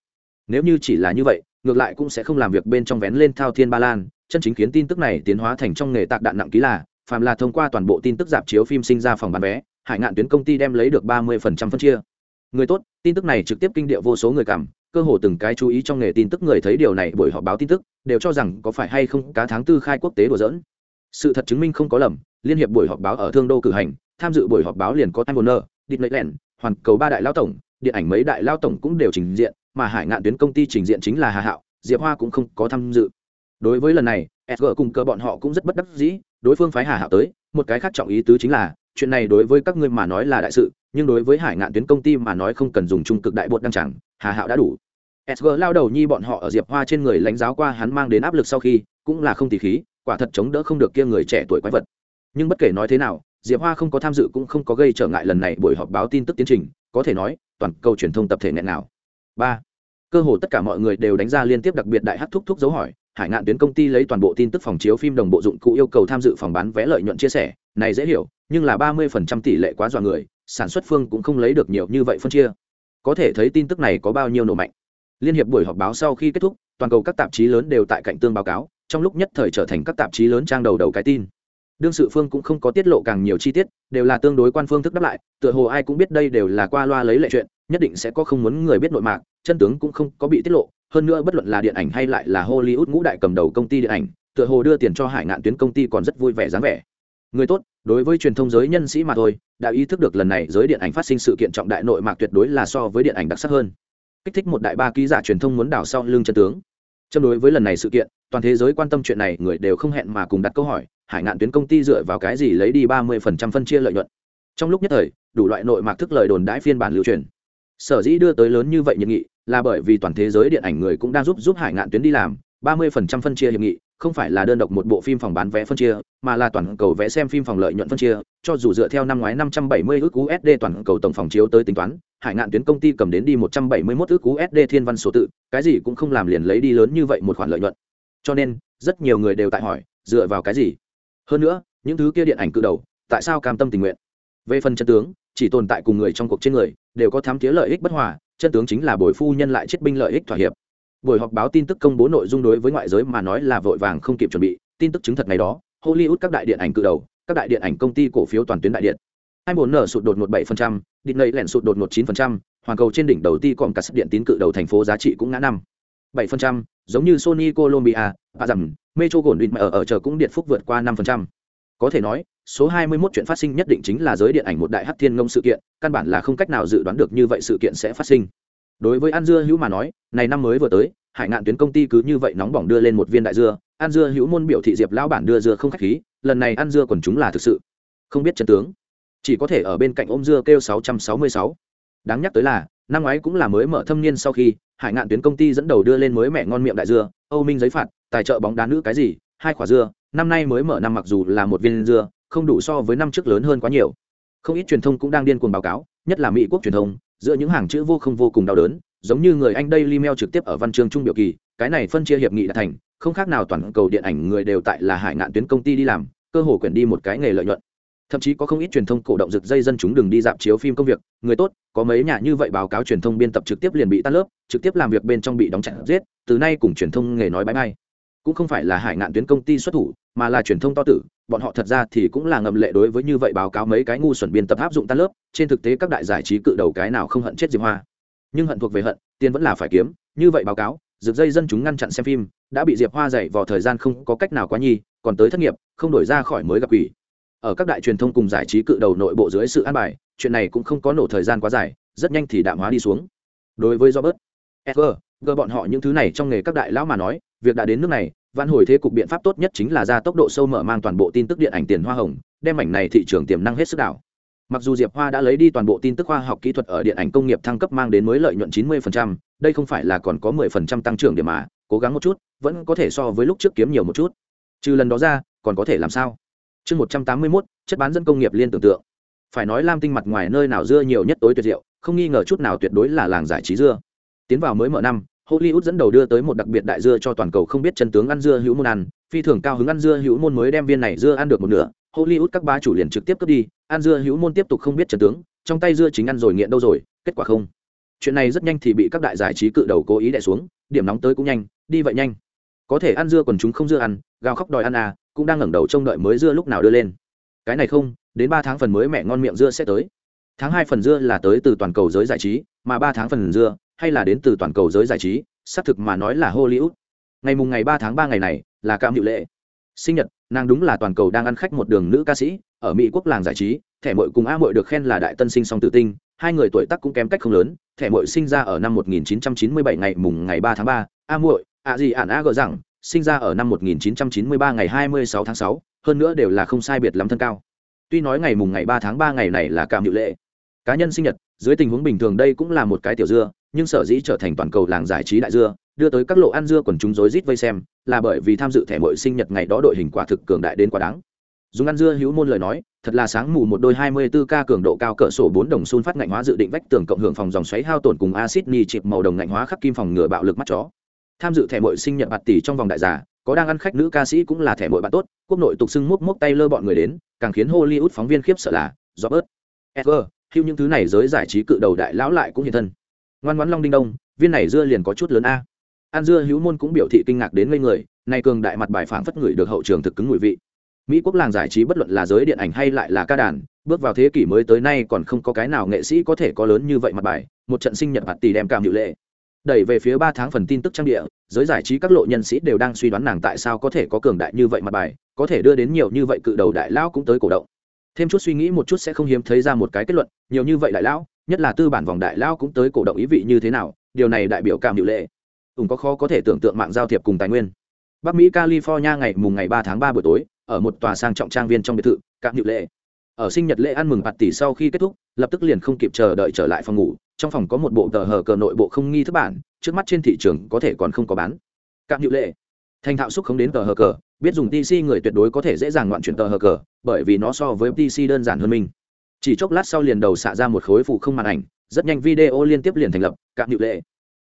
Nếu như chỉ là như vậy, ngược lại cũng sẽ không làm việc bên trong vén lên thao thiên ba lan. Chân chính khiến tin tức này tiến hóa thành trong nghề tạc đạn nặng ký là, phàm là thông qua toàn bộ tin tức dạp chiếu phim sinh ra phòng bán vé, hải ngạn tuyến công ty đem lấy được ba mươi phần trăm phân chia. Người tốt, tin tức này trực tiếp kinh địa vô số người cảm cơ hồ từng cái chú ý trong nghề tin tức người thấy điều này buổi họp báo tin tức, đều cho rằng có phải hay không cá tháng tư khai quốc tế đùa dỡn sự thật chứng minh không có lầm, liên hiệp buổi họp báo ở thương đô cử hành, tham dự buổi họp báo liền có time warner disneyland hoàn cầu ba đại lao tổng, điện ảnh mấy đại lao tổng cũng đều trình diện, mà hải ngạn tuyến công ty trình diện chính là hà hạo, diệp hoa cũng không có tham dự. Đối với lần này sg cùng cơ bọn họ cũng rất bất đắc dĩ, đối phương phái hà hạo tới, một cái khác trọng ý tứ chính là, chuyện này đối với các ngươi mà nói là đại sự, nhưng đối với hải ngạn tuyến công ty mà nói không cần dùng trung cực đại bột đăng chẳng hà hạo đã đủ. Sg lao đầu nhi bọn họ ở diệp hoa trên người lãnh giáo qua hắn mang đến áp lực sau khi, cũng là không tỉ khí, quả thật chống đỡ không được kia người trẻ tuổi quái vật. Nhưng bất kể nói thế nào, diệp hoa không có tham dự cũng không có gây trở ngại lần này buổi họp báo tin tức tiến trình, có thể nói, toàn cầu truyền thông tập thể nghẹn nào ba, cơ hồ tất cả mọi người đều đánh ra liên tiếp đặc biệt đại hát thúc thúc dấu hỏi, hải ngạn tuyến công ty lấy toàn bộ tin tức phòng chiếu phim đồng bộ dụng cụ yêu cầu tham dự phòng bán vé lợi nhuận chia sẻ, này dễ hiểu, nhưng là ba mươi phần trăm tỷ lệ quá dọa người, sản xuất phương cũng không lấy được nhiều như vậy phân chia có thể thấy tin tức này có bao nhiêu nổ mạnh. Liên hiệp buổi họp báo sau khi kết thúc, toàn cầu các tạp chí lớn đều tại cạnh tương báo cáo, trong lúc nhất thời trở thành các tạp chí lớn trang đầu đầu cái tin. Đương sự phương cũng không có tiết lộ càng nhiều chi tiết, đều là tương đối quan phương thức đáp lại, tựa hồ ai cũng biết đây đều là qua loa lấy lệ chuyện, nhất định sẽ có không muốn người biết nội mạc, chân tướng cũng không có bị tiết lộ, hơn nữa bất luận là điện ảnh hay lại là hollywood ngũ đại cầm đầu công ty điện ảnh, tựa hồ đưa tiền cho hải ngạn tuyến công ty còn rất vui vẻ dáng vẻ. Người tốt đối với truyền thông giới nhân sĩ mà thôi, đã ý thức được lần này giới điện ảnh phát sinh sự kiện trọng đại nội mạc tuyệt đối là so với điện ảnh đặc sắc hơn. Kích thích một đại ba ký giả truyền thông muốn đảo sau lưng chân tướng. Châm đối với lần này sự kiện, toàn thế giới quan tâm chuyện này, người đều không hẹn mà cùng đặt câu hỏi, hải ngạn tuyến công ty dựa vào cái gì lấy đi ba mươi phần trăm phân chia lợi nhuận? Trong lúc nhất thời, đủ loại nội mạc thức lời đồn đãi phiên bản lưu truyền. Sở dĩ đưa tới lớn như vậy nhiệt nghị, là bởi vì toàn thế giới điện ảnh người cũng đang giúp giúp hải ngạn tuyến đi làm, ba mươi phần trăm phân chia hiệp nghị không phải là đơn độc một bộ phim phòng bán vé phân chia, mà là toàn cầu vẽ xem phim phòng lợi nhuận phân chia, cho dù dựa theo năm ngoái năm trăm bảy mươi usd toàn cầu tổng phòng chiếu tới tính toán, hải ngạn tuyến công ty cầm đến đi một trăm bảy mươi 171 ức usd thiên văn số tự, cái gì cũng không làm liền lấy đi lớn như vậy một khoản lợi nhuận. Cho nên, rất nhiều người đều tại hỏi, dựa vào cái gì? Hơn nữa, những thứ kia điện ảnh cự đầu, tại sao cam tâm tình nguyện? Về phần chân tướng, chỉ tồn tại cùng người trong cuộc trên người, đều có thám thiếu lợi ích bất hòa, chân tướng chính là bồi phu nhân lại chết binh lợi ích thỏa hiệp buổi họp báo tin tức công bố nội dung đối với ngoại giới mà nói là vội vàng không kịp chuẩn bị, tin tức chứng thật ngày đó, hollywood các đại điện ảnh cự đầu, các đại điện ảnh công ty cổ phiếu toàn tuyến đại điện. Hai bốn nở sụt đột một bảy phần trăm lẹn sụt đột một chín phần trăm hoàn cầu trên đỉnh đầu ti còn cả sức điện tín cự đầu thành phố giá trị cũng ngã năm. bảy phần trăm, giống như sony colombia và rằng metro gồn định ở ở chờ cũng điện phúc vượt qua năm phần trăm. Có thể nói, số 21 chuyện phát sinh nhất định chính là giới điện ảnh một đại hắc thiên ngông sự kiện, căn bản là không cách nào dự đoán được như vậy sự kiện sẽ phát sinh đối với an dưa hữu mà nói, này năm mới vừa tới, hải ngạn tuyến công ty cứ như vậy nóng bỏng đưa lên một viên đại dưa. An dưa hữu môn biểu thị diệp lão bản đưa dưa không khách khí, lần này ăn dưa còn chúng là thực sự không biết chân tướng. Chỉ có thể ở bên cạnh ôm dưa kêu 666. đáng nhắc tới là, năm ngoái cũng là mới mở thâm niên sau khi, hải ngạn tuyến công ty dẫn đầu đưa lên mới mẹ ngon miệng đại dưa, âu minh giấy phạt, tài trợ bóng đá nữ cái gì, hai quả dưa. Năm nay mới mở năm mặc dù là một viên dưa, không đủ so với năm trước lớn hơn quá nhiều. Không ít truyền thông cũng đang điên cuồng báo cáo, nhất là mỹ quốc truyền thông giữa những hàng chữ vô không vô cùng đau đớn, giống như người anh đây email trực tiếp ở văn chương trung biểu kỳ, cái này phân chia hiệp nghị đã thành, không khác nào toàn cầu điện ảnh người đều tại là hải ngạn tuyến công ty đi làm, cơ hồ quyển đi một cái nghề lợi nhuận. Thậm chí có không ít truyền thông cổ động rực dây dân chúng đừng đi dạp chiếu phim công việc, người tốt, có mấy nhà như vậy báo cáo truyền thông biên tập trực tiếp liền bị tan lớp, trực tiếp làm việc bên trong bị đóng chặn giết, từ nay cùng truyền thông nghề nói bãi ngay cũng không phải là hải ngạn tuyến công ty xuất thủ, mà là truyền thông to tử, bọn họ thật ra thì cũng là ngầm lệ đối với như vậy báo cáo mấy cái ngu xuẩn biên tập áp dụng tan lớp, trên thực tế các đại giải trí cự đầu cái nào không hận chết diệp hoa. Nhưng hận thuộc về hận, tiền vẫn là phải kiếm, như vậy báo cáo, rực dây dân chúng ngăn chặn xem phim, đã bị diệp hoa dạy vào thời gian không có cách nào quá nhi, còn tới thất nghiệp, không đổi ra khỏi mới gặp quỷ. Ở các đại truyền thông cùng giải trí cự đầu nội bộ dưới sự an bài, chuyện này cũng không có nổ thời gian quá dài, rất nhanh thì đạm hóa đi xuống. Đối với robert ever gờ bọn họ những thứ này trong nghề các đại lão mà nói việc đã đến nước này văn hồi thế cục biện pháp tốt nhất chính là ra tốc độ sâu mở mang toàn bộ tin tức điện ảnh tiền hoa hồng đem ảnh này thị trường tiềm năng hết sức đảo. Mặc dù diệp hoa đã lấy đi toàn bộ tin tức khoa học kỹ thuật ở điện ảnh công nghiệp thăng cấp mang đến mới lợi nhuận 90%, đây không phải là còn có 10% tăng trưởng điểm mà cố gắng một chút vẫn có thể so với lúc trước kiếm nhiều một chút. Trừ lần đó ra còn có thể làm sao? Chương 181, chất bán dân công nghiệp liên tưởng tượng. Phải nói lam tinh mặt ngoài nơi nào dưa nhiều nhất tối tuyệt diệu không nghi ngờ chút nào tuyệt đối là làng giải trí dưa tiến vào mới mở năm, hollywood dẫn đầu đưa tới một đặc biệt đại dưa cho toàn cầu không biết chân tướng ăn dưa hữu môn ăn, phi thường cao hứng ăn dưa hữu môn mới đem viên này dưa ăn được một nửa, hollywood các ba chủ liền trực tiếp cướp đi, ăn dưa hữu môn tiếp tục không biết chân tướng, trong tay dưa chính ăn rồi nghiện đâu rồi, kết quả không. Chuyện này rất nhanh thì bị các đại giải trí cự đầu cố ý đè xuống, điểm nóng tới cũng nhanh, đi vậy nhanh. Có thể ăn dưa còn chúng không dưa ăn, gào khóc đòi ăn à cũng đang ngẩng đầu trông đợi mới dưa lúc nào đưa lên. Cái này không, đến ba tháng phần mới mẹ ngon miệng dưa sẽ tới. Tháng hai phần dưa là tới từ toàn cầu giới giải trí, mà ba tháng phần dưa hay là đến từ toàn cầu giới giải trí xác thực mà nói là hollywood. Ngày mùng ngày ba tháng ba ngày này là cam hữu lệ. Sinh nhật nàng đúng là toàn cầu đang ăn khách một đường nữ ca sĩ ở mỹ quốc làng giải trí thẻ mội cùng a mội được khen là đại tân sinh song tự tinh hai người tuổi tác cũng kém cách không lớn thẻ mội sinh ra ở năm 1997 ngày mùng ngày 3 tháng 3, a muội a gì ản a gờ rằng sinh ra ở năm 1993 ngày 26 tháng 6, hơn nữa đều là không sai biệt lắm thân cao. Tuy nói ngày mùng ngày 3 tháng 3 ngày này là cảm hiệu lệ. Cá nhân sinh nhật dưới tình huống bình thường đây cũng là một cái tiểu dưa, nhưng sở dĩ trở thành toàn cầu làng giải trí đại dưa, đưa tới các lộ ăn dưa còn chúng rối rít vây xem, là bởi vì tham dự thẻ mội sinh nhật ngày đó đội hình quả thực cường đại đến quá đáng. Dùng ăn dưa hữu môn lời nói, thật là sáng mù một đôi hai mươi 24 k cường độ cao cỡ sổ bốn đồng xun phát ngạnh hóa dự định vách tường cộng hưởng phòng dòng xoáy hao tổn cùng acid ni chịp màu đồng ngạnh hóa khắc kim phòng ngừa bạo lực mắt chó. Tham dự thẻ mội sinh nhật bạt tỷ trong vòng đại giả, có đang ăn khách nữ ca sĩ cũng là thẻ mội bạn tốt, quốc nội tục xưng múc múc tay lơ bọn người đến, càng khiến hollywood phóng viên khiếp sợ là Robert Ever edgar hữu những thứ này giới giải trí cự đầu đại lão lại cũng hiện thân. Ngoan ngoãn long đinh đông, viên này dưa liền có chút lớn a. An dưa hữu môn cũng biểu thị kinh ngạc đến ngây người, nay cường đại mặt bài phảng phất người được hậu trường thực cứng mùi vị. Mỹ quốc làng giải trí bất luận là giới điện ảnh hay lại là ca đàn, bước vào thế kỷ mới tới nay còn không có cái nào nghệ sĩ có thể có lớn như vậy mặt bài, một trận sinh nhật mặt tỷ đem cảm hiệu lệ. Đẩy về phía ba tháng phần tin tức trang địa, giới giải trí các lộ nhân sĩ đều đang suy đoán nàng tại sao có thể có cường đại như vậy mặt bài, có thể đưa đến nhiều như vậy cự đầu đại lão cũng tới cổ động thêm chút suy nghĩ một chút sẽ không hiếm thấy ra một cái kết luận, nhiều như vậy đại lão, nhất là tư bản vòng đại lão cũng tới cổ động ý vị như thế nào, điều này đại biểu cảm hiệu lệ. Ủng có khó có thể tưởng tượng mạng giao thiệp cùng tài nguyên. Bắc mỹ, california ngày mùng ngày ba tháng ba buổi tối, ở một tòa sang trọng trang viên trong biệt thự, cảm nhự lệ. Ở sinh nhật lễ ăn mừng bạt tỷ sau khi kết thúc, lập tức liền không kịp chờ đợi trở lại phòng ngủ, trong phòng có một bộ tờ hờ cờ nội bộ không nghi thức bản, trước mắt trên thị trường có thể còn không có bán. Cảm nhự lệ thành thạo xúc không đến tờ hờ cờ, biết dùng tc người tuyệt đối có thể dễ dàng ngoạn chuyển tờ hờ cờ, bởi vì nó so với tc đơn giản hơn mình. Chỉ chốc lát sau liền đầu xạ ra một khối phụ không màn ảnh, rất nhanh video liên tiếp liền thành lập cạm nhự lệ.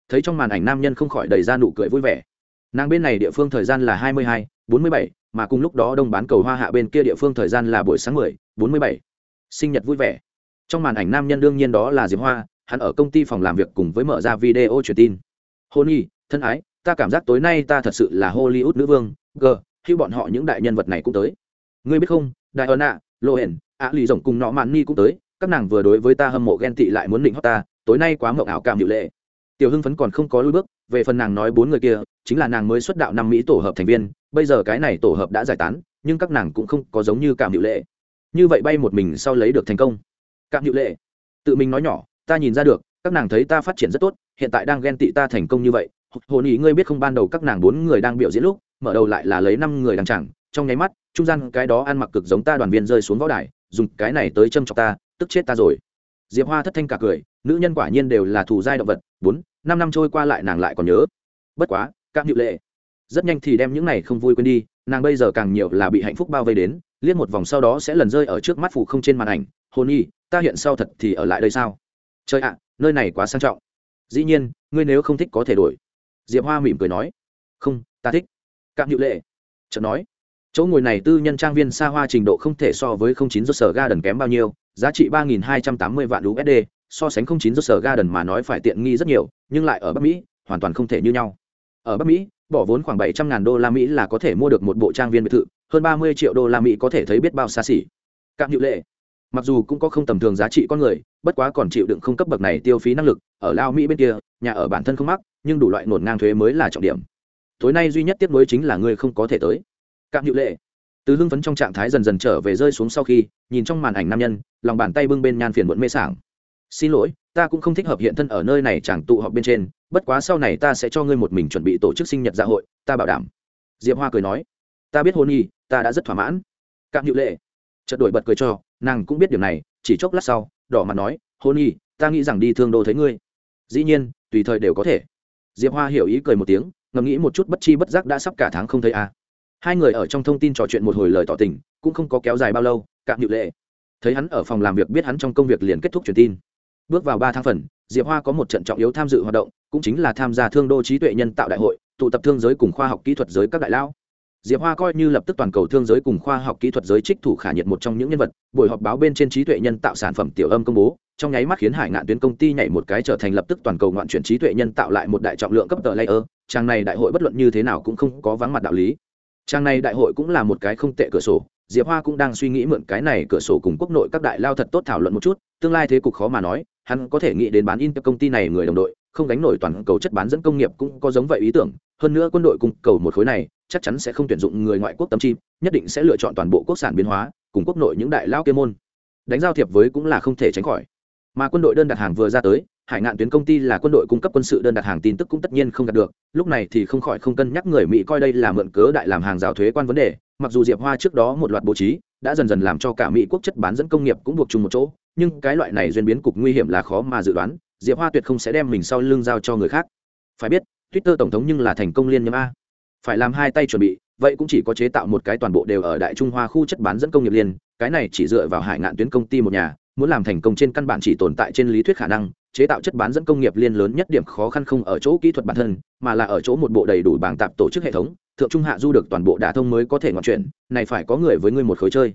Thấy trong màn ảnh nam nhân không khỏi đầy ra nụ cười vui vẻ. Nàng bên này địa phương thời gian là hai mươi hai, bốn mươi bảy, mà cùng lúc đó đông bán cầu hoa hạ bên kia địa phương thời gian là buổi sáng mười, bốn mươi bảy. Sinh nhật vui vẻ. Trong màn ảnh nam nhân đương nhiên đó là diệp hoa, hắn ở công ty phòng làm việc cùng với mở ra video truyền tin. Hôn y, thân ái ta cảm giác tối nay ta thật sự là hollywood nữ vương, g, khi bọn họ những đại nhân vật này cũng tới. Ngươi biết không, đại ơn ạ, lộ hển, ạ lì rồng cùng nọ mạn ni cũng tới, các nàng vừa đối với ta hâm mộ ghen tị lại muốn định hót ta, tối nay quá mộng ảo cảm hiệu lệ. Tiểu hưng phấn còn không có lui bước, về phần nàng nói bốn người kia, chính là nàng mới xuất đạo năm mỹ tổ hợp thành viên, bây giờ cái này tổ hợp đã giải tán, nhưng các nàng cũng không có giống như cảm hiệu lệ. Như vậy bay một mình sau lấy được thành công. Cảm hiệu lệ. Tự mình nói nhỏ, ta nhìn ra được, các nàng thấy ta phát triển rất tốt, hiện tại đang ghen tị ta thành công như vậy hồn ý ngươi biết không, ban đầu các nàng bốn người đang biểu diễn lúc, mở đầu lại là lấy năm người đang chẳng trong nháy mắt, trung gian cái đó ăn mặc cực giống ta đoàn viên rơi xuống võ đài, dùng cái này tới châm chọc ta, tức chết ta rồi. Diệp hoa thất thanh cả cười, nữ nhân quả nhiên đều là thù giai động vật, bốn, năm năm trôi qua lại nàng lại còn nhớ. Bất quá các nhự lệ, rất nhanh thì đem những này không vui quên đi, nàng bây giờ càng nhiều là bị hạnh phúc bao vây đến, liếc một vòng sau đó sẽ lần rơi ở trước mắt phủ không trên màn ảnh. Hồn y ta hiện sau thật thì ở lại đây sao? Trời ạ, nơi này quá sang trọng. Dĩ nhiên, ngươi nếu không thích có thể đổi diệp hoa mỉm cười nói, không, ta thích. Cạm hữu lệ chợt nói, chỗ ngồi này tư nhân trang viên xa hoa trình độ không thể so với không chín do sở ga đần kém bao nhiêu, giá trị ba nghìn hai trăm tám mươi vạn usd so sánh không chín do sở ga đần mà nói phải tiện nghi rất nhiều, nhưng lại ở bắc mỹ, hoàn toàn không thể như nhau. Ở bắc mỹ, bỏ vốn khoảng bảy trăm ngàn đô la mỹ là có thể mua được một bộ trang viên biệt thự, hơn ba mươi triệu đô la mỹ có thể thấy biết bao xa xỉ. Cạm hữu lệ mặc dù cũng có không tầm thường giá trị con người, bất quá còn chịu đựng không cấp bậc này tiêu phí năng lực, ở lao mỹ bên kia, nhà ở bản thân không mắc nhưng đủ loại nổn ngang thuế mới là trọng điểm. Tối nay duy nhất tiếp nối chính là ngươi không có thể tới. Cạm hữu lệ. Từ hưng phấn trong trạng thái dần dần trở về rơi xuống sau khi, nhìn trong màn ảnh nam nhân, lòng bàn tay bưng bên nhan phiền muộn mê sảng. Xin lỗi, ta cũng không thích hợp hiện thân ở nơi này chẳng tụ họp bên trên, bất quá sau này ta sẽ cho ngươi một mình chuẩn bị tổ chức sinh nhật dạ hội, ta bảo đảm. Diệp hoa cười nói. Ta biết hôn y, ta đã rất thỏa mãn. Cạm hữu lệ. Chợt đổi bật cười cho, nàng cũng biết điều này, chỉ chốc lát sau, đỏ mặt nói, hôn y, ta nghĩ rằng đi thương đô thấy ngươi. Dĩ nhiên, tùy thời đều có thể diệp hoa hiểu ý cười một tiếng, ngẫm nghĩ một chút bất chi bất giác đã sắp cả tháng không thấy a. À. hai người ở trong thông tin trò chuyện một hồi lời tỏ tình, cũng không có kéo dài bao lâu cạm nhự lệ. Thấy hắn ở phòng làm việc biết hắn trong công việc liền kết thúc truyền tin. Bước vào ba tháng phần, diệp hoa có một trận trọng yếu tham dự hoạt động, cũng chính là tham gia thương đô trí tuệ nhân tạo đại hội, tụ tập thương giới cùng khoa học kỹ thuật giới các đại lao diệp hoa coi như lập tức toàn cầu thương giới cùng khoa học kỹ thuật giới trích thủ khả nhiệt một trong những nhân vật, buổi họp báo bên trên trí tuệ nhân tạo sản phẩm tiểu âm công bố trong nháy mắt khiến hải ngạn tuyến công ty nhảy một cái trở thành lập tức toàn cầu ngoạn chuyển trí tuệ nhân tạo lại một đại trọng lượng cấp tờ layer. Trang này đại hội bất luận như thế nào cũng không có vắng mặt đạo lý. Trang này đại hội cũng là một cái không tệ cửa sổ. Diệp hoa cũng đang suy nghĩ mượn cái này cửa sổ cùng quốc nội các đại lao thật tốt thảo luận một chút. Tương lai thế cục khó mà nói, hắn có thể nghĩ đến bán in công ty này người đồng đội, không gánh nổi toàn cầu chất bán dẫn công nghiệp cũng có giống vậy ý tưởng. Hơn nữa quân đội cung cầu một khối này, chắc chắn sẽ không tuyển dụng người ngoại quốc tâm chim nhất định sẽ lựa chọn toàn bộ quốc sản biến hóa, cùng quốc nội những đại lao kia môn. Đánh giao thiệp với cũng là không thể tránh khỏi mà quân đội đơn đặt hàng vừa ra tới, hải ngạn tuyến công ty là quân đội cung cấp quân sự đơn đặt hàng tin tức cũng tất nhiên không đạt được, lúc này thì không khỏi không cân nhắc người mỹ coi đây là mượn cớ đại làm hàng rào thuế quan vấn đề, mặc dù diệp hoa trước đó một loạt bố trí, đã dần dần làm cho cả mỹ quốc chất bán dẫn công nghiệp cũng buộc chung một chỗ, nhưng cái loại này duyên biến cục nguy hiểm là khó mà dự đoán, diệp hoa tuyệt không sẽ đem mình sau lưng giao cho người khác. Phải biết, twitter tổng thống nhưng là thành công liên nhâm a. Phải làm hai tay chuẩn bị, vậy cũng chỉ có chế tạo một cái toàn bộ đều ở đại trung hoa khu chất bán dẫn công nghiệp liên, cái này chỉ dựa vào hải ngạn tuyến công ty một nhà muốn làm thành công trên căn bản chỉ tồn tại trên lý thuyết khả năng, chế tạo chất bán dẫn công nghiệp liên lớn nhất điểm khó khăn không ở chỗ kỹ thuật bản thân, mà là ở chỗ một bộ đầy đủ bảng tạp tổ chức hệ thống, thượng trung hạ du được toàn bộ đả thông mới có thể ngoạn chuyện này phải có người với ngươi một khối chơi.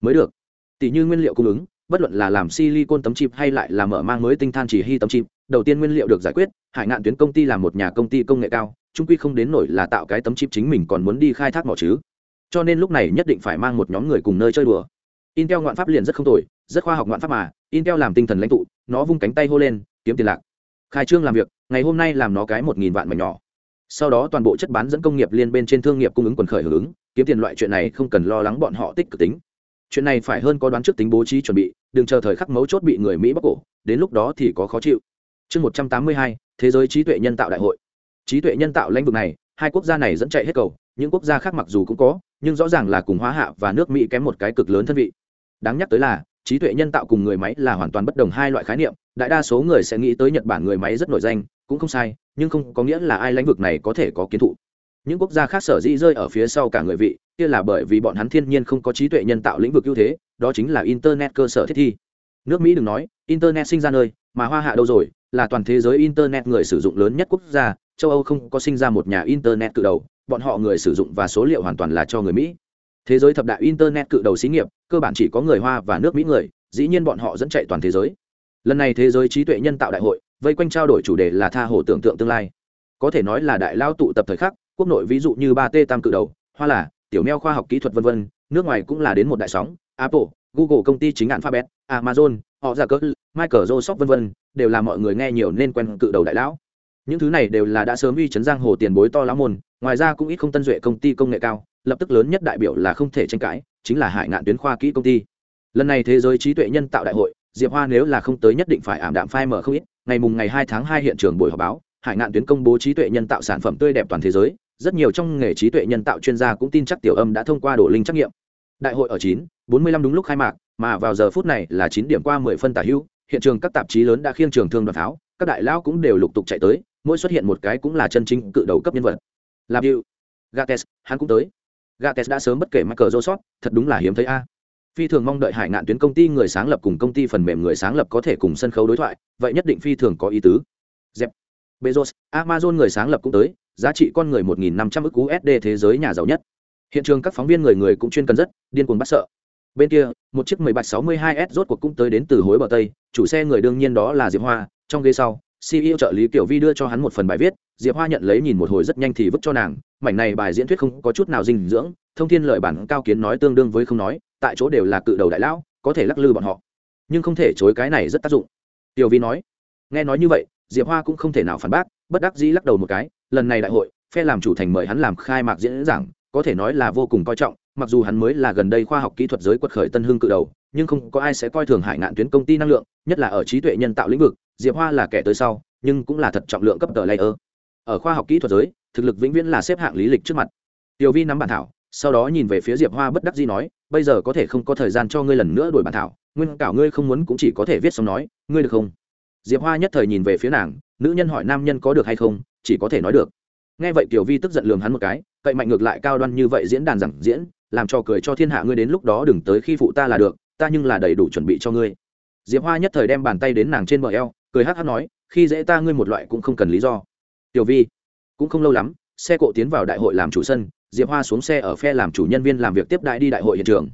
Mới được. Tỷ như nguyên liệu cung ứng, bất luận là làm silicon tấm chip hay lại là mở mang mới tinh than chỉ hy tấm chip, đầu tiên nguyên liệu được giải quyết, hải ngạn tuyến công ty là một nhà công ty công nghệ cao, trung quy không đến nổi là tạo cái tấm chip chính mình còn muốn đi khai thác mỏ chứ. Cho nên lúc này nhất định phải mang một nhóm người cùng nơi chơi đùa. Intel ngoạn pháp liền rất không tồi rất khoa học ngoạn pháp mà, intel làm tinh thần lãnh tụ, nó vung cánh tay hô lên, kiếm tiền lạc. Khai trương làm việc, ngày hôm nay làm nó cái một nghìn vạn mảnh nhỏ. Sau đó toàn bộ chất bán dẫn công nghiệp liên bên trên thương nghiệp cung ứng quần khởi hưởng ứng, kiếm tiền loại chuyện này không cần lo lắng bọn họ tích cực tính. Chuyện này phải hơn có đoán trước tính bố trí chuẩn bị, đừng chờ thời khắc mấu chốt bị người mỹ bóc cổ, đến lúc đó thì có khó chịu. Chương một trăm tám mươi hai, thế giới trí tuệ nhân tạo đại hội. Trí tuệ nhân tạo lãnh vực này, hai quốc gia này dẫn chạy hết cầu, những quốc gia khác mặc dù cũng có, nhưng rõ ràng là cùng hóa hạ và nước mỹ kém một cái cực lớn thân vị. Đáng nhắc tới là trí tuệ nhân tạo cùng người máy là hoàn toàn bất đồng hai loại khái niệm, đại đa số người sẽ nghĩ tới nhật bản người máy rất nổi danh, cũng không sai, nhưng không có nghĩa là ai lãnh vực này có thể có kiến thụ. Những quốc gia khác sở dĩ rơi ở phía sau cả người vị, kia là bởi vì bọn hắn thiên nhiên không có trí tuệ nhân tạo lĩnh vực ưu thế, đó chính là internet cơ sở thiết thi. Nước mỹ đừng nói, internet sinh ra nơi, mà hoa hạ đâu rồi, là toàn thế giới internet người sử dụng lớn nhất quốc gia, châu âu không có sinh ra một nhà internet từ đầu, bọn họ người sử dụng và số liệu hoàn toàn là cho người mỹ thế giới thập đại internet cự đầu xí nghiệp, cơ bản chỉ có người hoa và nước mỹ người, dĩ nhiên bọn họ dẫn chạy toàn thế giới. Lần này thế giới trí tuệ nhân tạo đại hội, vây quanh trao đổi chủ đề là tha hồ tưởng tượng tương lai. Có thể nói là đại lao tụ tập thời khắc, quốc nội ví dụ như ba t tam cự đầu, hoa là, tiểu meo khoa học kỹ thuật v v nước ngoài cũng là đến một đại sóng, apple, google công ty chính alphabet amazon, họ giả cỡ, michael joseph v v đều là mọi người nghe nhiều nên quen cự đầu đại lão. Những thứ này đều là đã sớm uy chấn giang hồ tiền bối to lão môn ngoài ra cũng ít không tân duệ công ty công nghệ cao, lập tức lớn nhất đại biểu là không thể tranh cãi, chính là hải ngạn tuyến khoa kỹ công ty. Lần này thế giới trí tuệ nhân tạo đại hội, diệp hoa nếu là không tới nhất định phải ảm đạm phai mở không ít, ngày mùng ngày hai tháng hai hiện trường buổi họp báo, hải ngạn tuyến công bố trí tuệ nhân tạo sản phẩm tươi đẹp toàn thế giới, rất nhiều trong nghề trí tuệ nhân tạo chuyên gia cũng tin chắc tiểu âm đã thông qua đổ linh trắc nghiệm. Đại hội ở chín, bốn mươi lăm đúng lúc khai mạc, mà vào giờ phút này là chín điểm qua mười phân tả hữu, hiện trường các tạp chí lớn đã khiêng trường thương đoàn pháo, các đại lão cũng đều lục tục chạy tới, mỗi xuất hiện một cái cũng là chân chính cự đầu cấp nhân vật là Bill Gates, hắn cũng tới. Gates đã sớm bất kể Microsoft, thật đúng là hiếm thấy a. Phi thường mong đợi hải ngạn tuyến công ty người sáng lập cùng công ty phần mềm người sáng lập có thể cùng sân khấu đối thoại, vậy nhất định phi thường có ý tứ. Dẹp bezos, amazon người sáng lập cũng tới, giá trị con người 1.500 ức usd thế giới nhà giàu nhất. Hiện trường các phóng viên người người cũng chuyên cần rất, điên cuồng bắt sợ. Bên kia, một chiếc 1762 s rốt cuộc cũng tới đến từ hối bờ tây, chủ xe người đương nhiên đó là diệp hoa, trong ghế sau ceo trợ lý Kiều vi đưa cho hắn một phần bài viết, diệp hoa nhận lấy nhìn một hồi rất nhanh thì vứt cho nàng, mảnh này bài diễn thuyết không có chút nào dinh dưỡng, thông thiên lợi bản cao kiến nói tương đương với không nói, tại chỗ đều là cự đầu đại lão, có thể lắc lư bọn họ. Nhưng không thể chối cái này rất tác dụng. Tiểu vi nói, nghe nói như vậy, diệp hoa cũng không thể nào phản bác, bất đắc dĩ lắc đầu một cái, lần này đại hội, phe làm chủ thành mời hắn làm khai mạc diễn giảng, có thể nói là vô cùng coi trọng, mặc dù hắn mới là gần đây khoa học kỹ thuật giới quật khởi tân hưng cự đầu, nhưng không có ai sẽ coi thường hải ngạn tuyến công ty năng lượng, nhất là ở trí tuệ nhân tạo lĩnh vực diệp hoa là kẻ tới sau, nhưng cũng là thật trọng lượng cấp tờ layer. Ở khoa học kỹ thuật giới, thực lực vĩnh viễn là xếp hạng lý lịch trước mặt. Tiểu vi nắm bản thảo, sau đó nhìn về phía diệp hoa bất đắc dĩ nói, bây giờ có thể không có thời gian cho ngươi lần nữa đổi bản thảo, nguyên cảo ngươi không muốn cũng chỉ có thể viết xong nói, ngươi được không? Diệp hoa nhất thời nhìn về phía nàng, nữ nhân hỏi nam nhân có được hay không, chỉ có thể nói được. Nghe vậy tiểu vi tức giận lường hắn một cái, cậy mạnh ngược lại cao đoan như vậy diễn đàn giảng diễn, làm cho cười cho thiên hạ ngươi đến lúc đó đừng tới khi phụ ta là được, ta nhưng là đầy đủ chuẩn bị cho ngươi. Diệp hoa nhất thời đem bàn tay đến nàng trên bờ eo cười hắc hắc nói, khi dễ ta ngươi một loại cũng không cần lý do. Tiểu vi, cũng không lâu lắm, xe cộ tiến vào đại hội làm chủ sân, diệp hoa xuống xe ở phe làm chủ nhân viên làm việc tiếp đại đi đại hội hiện trường.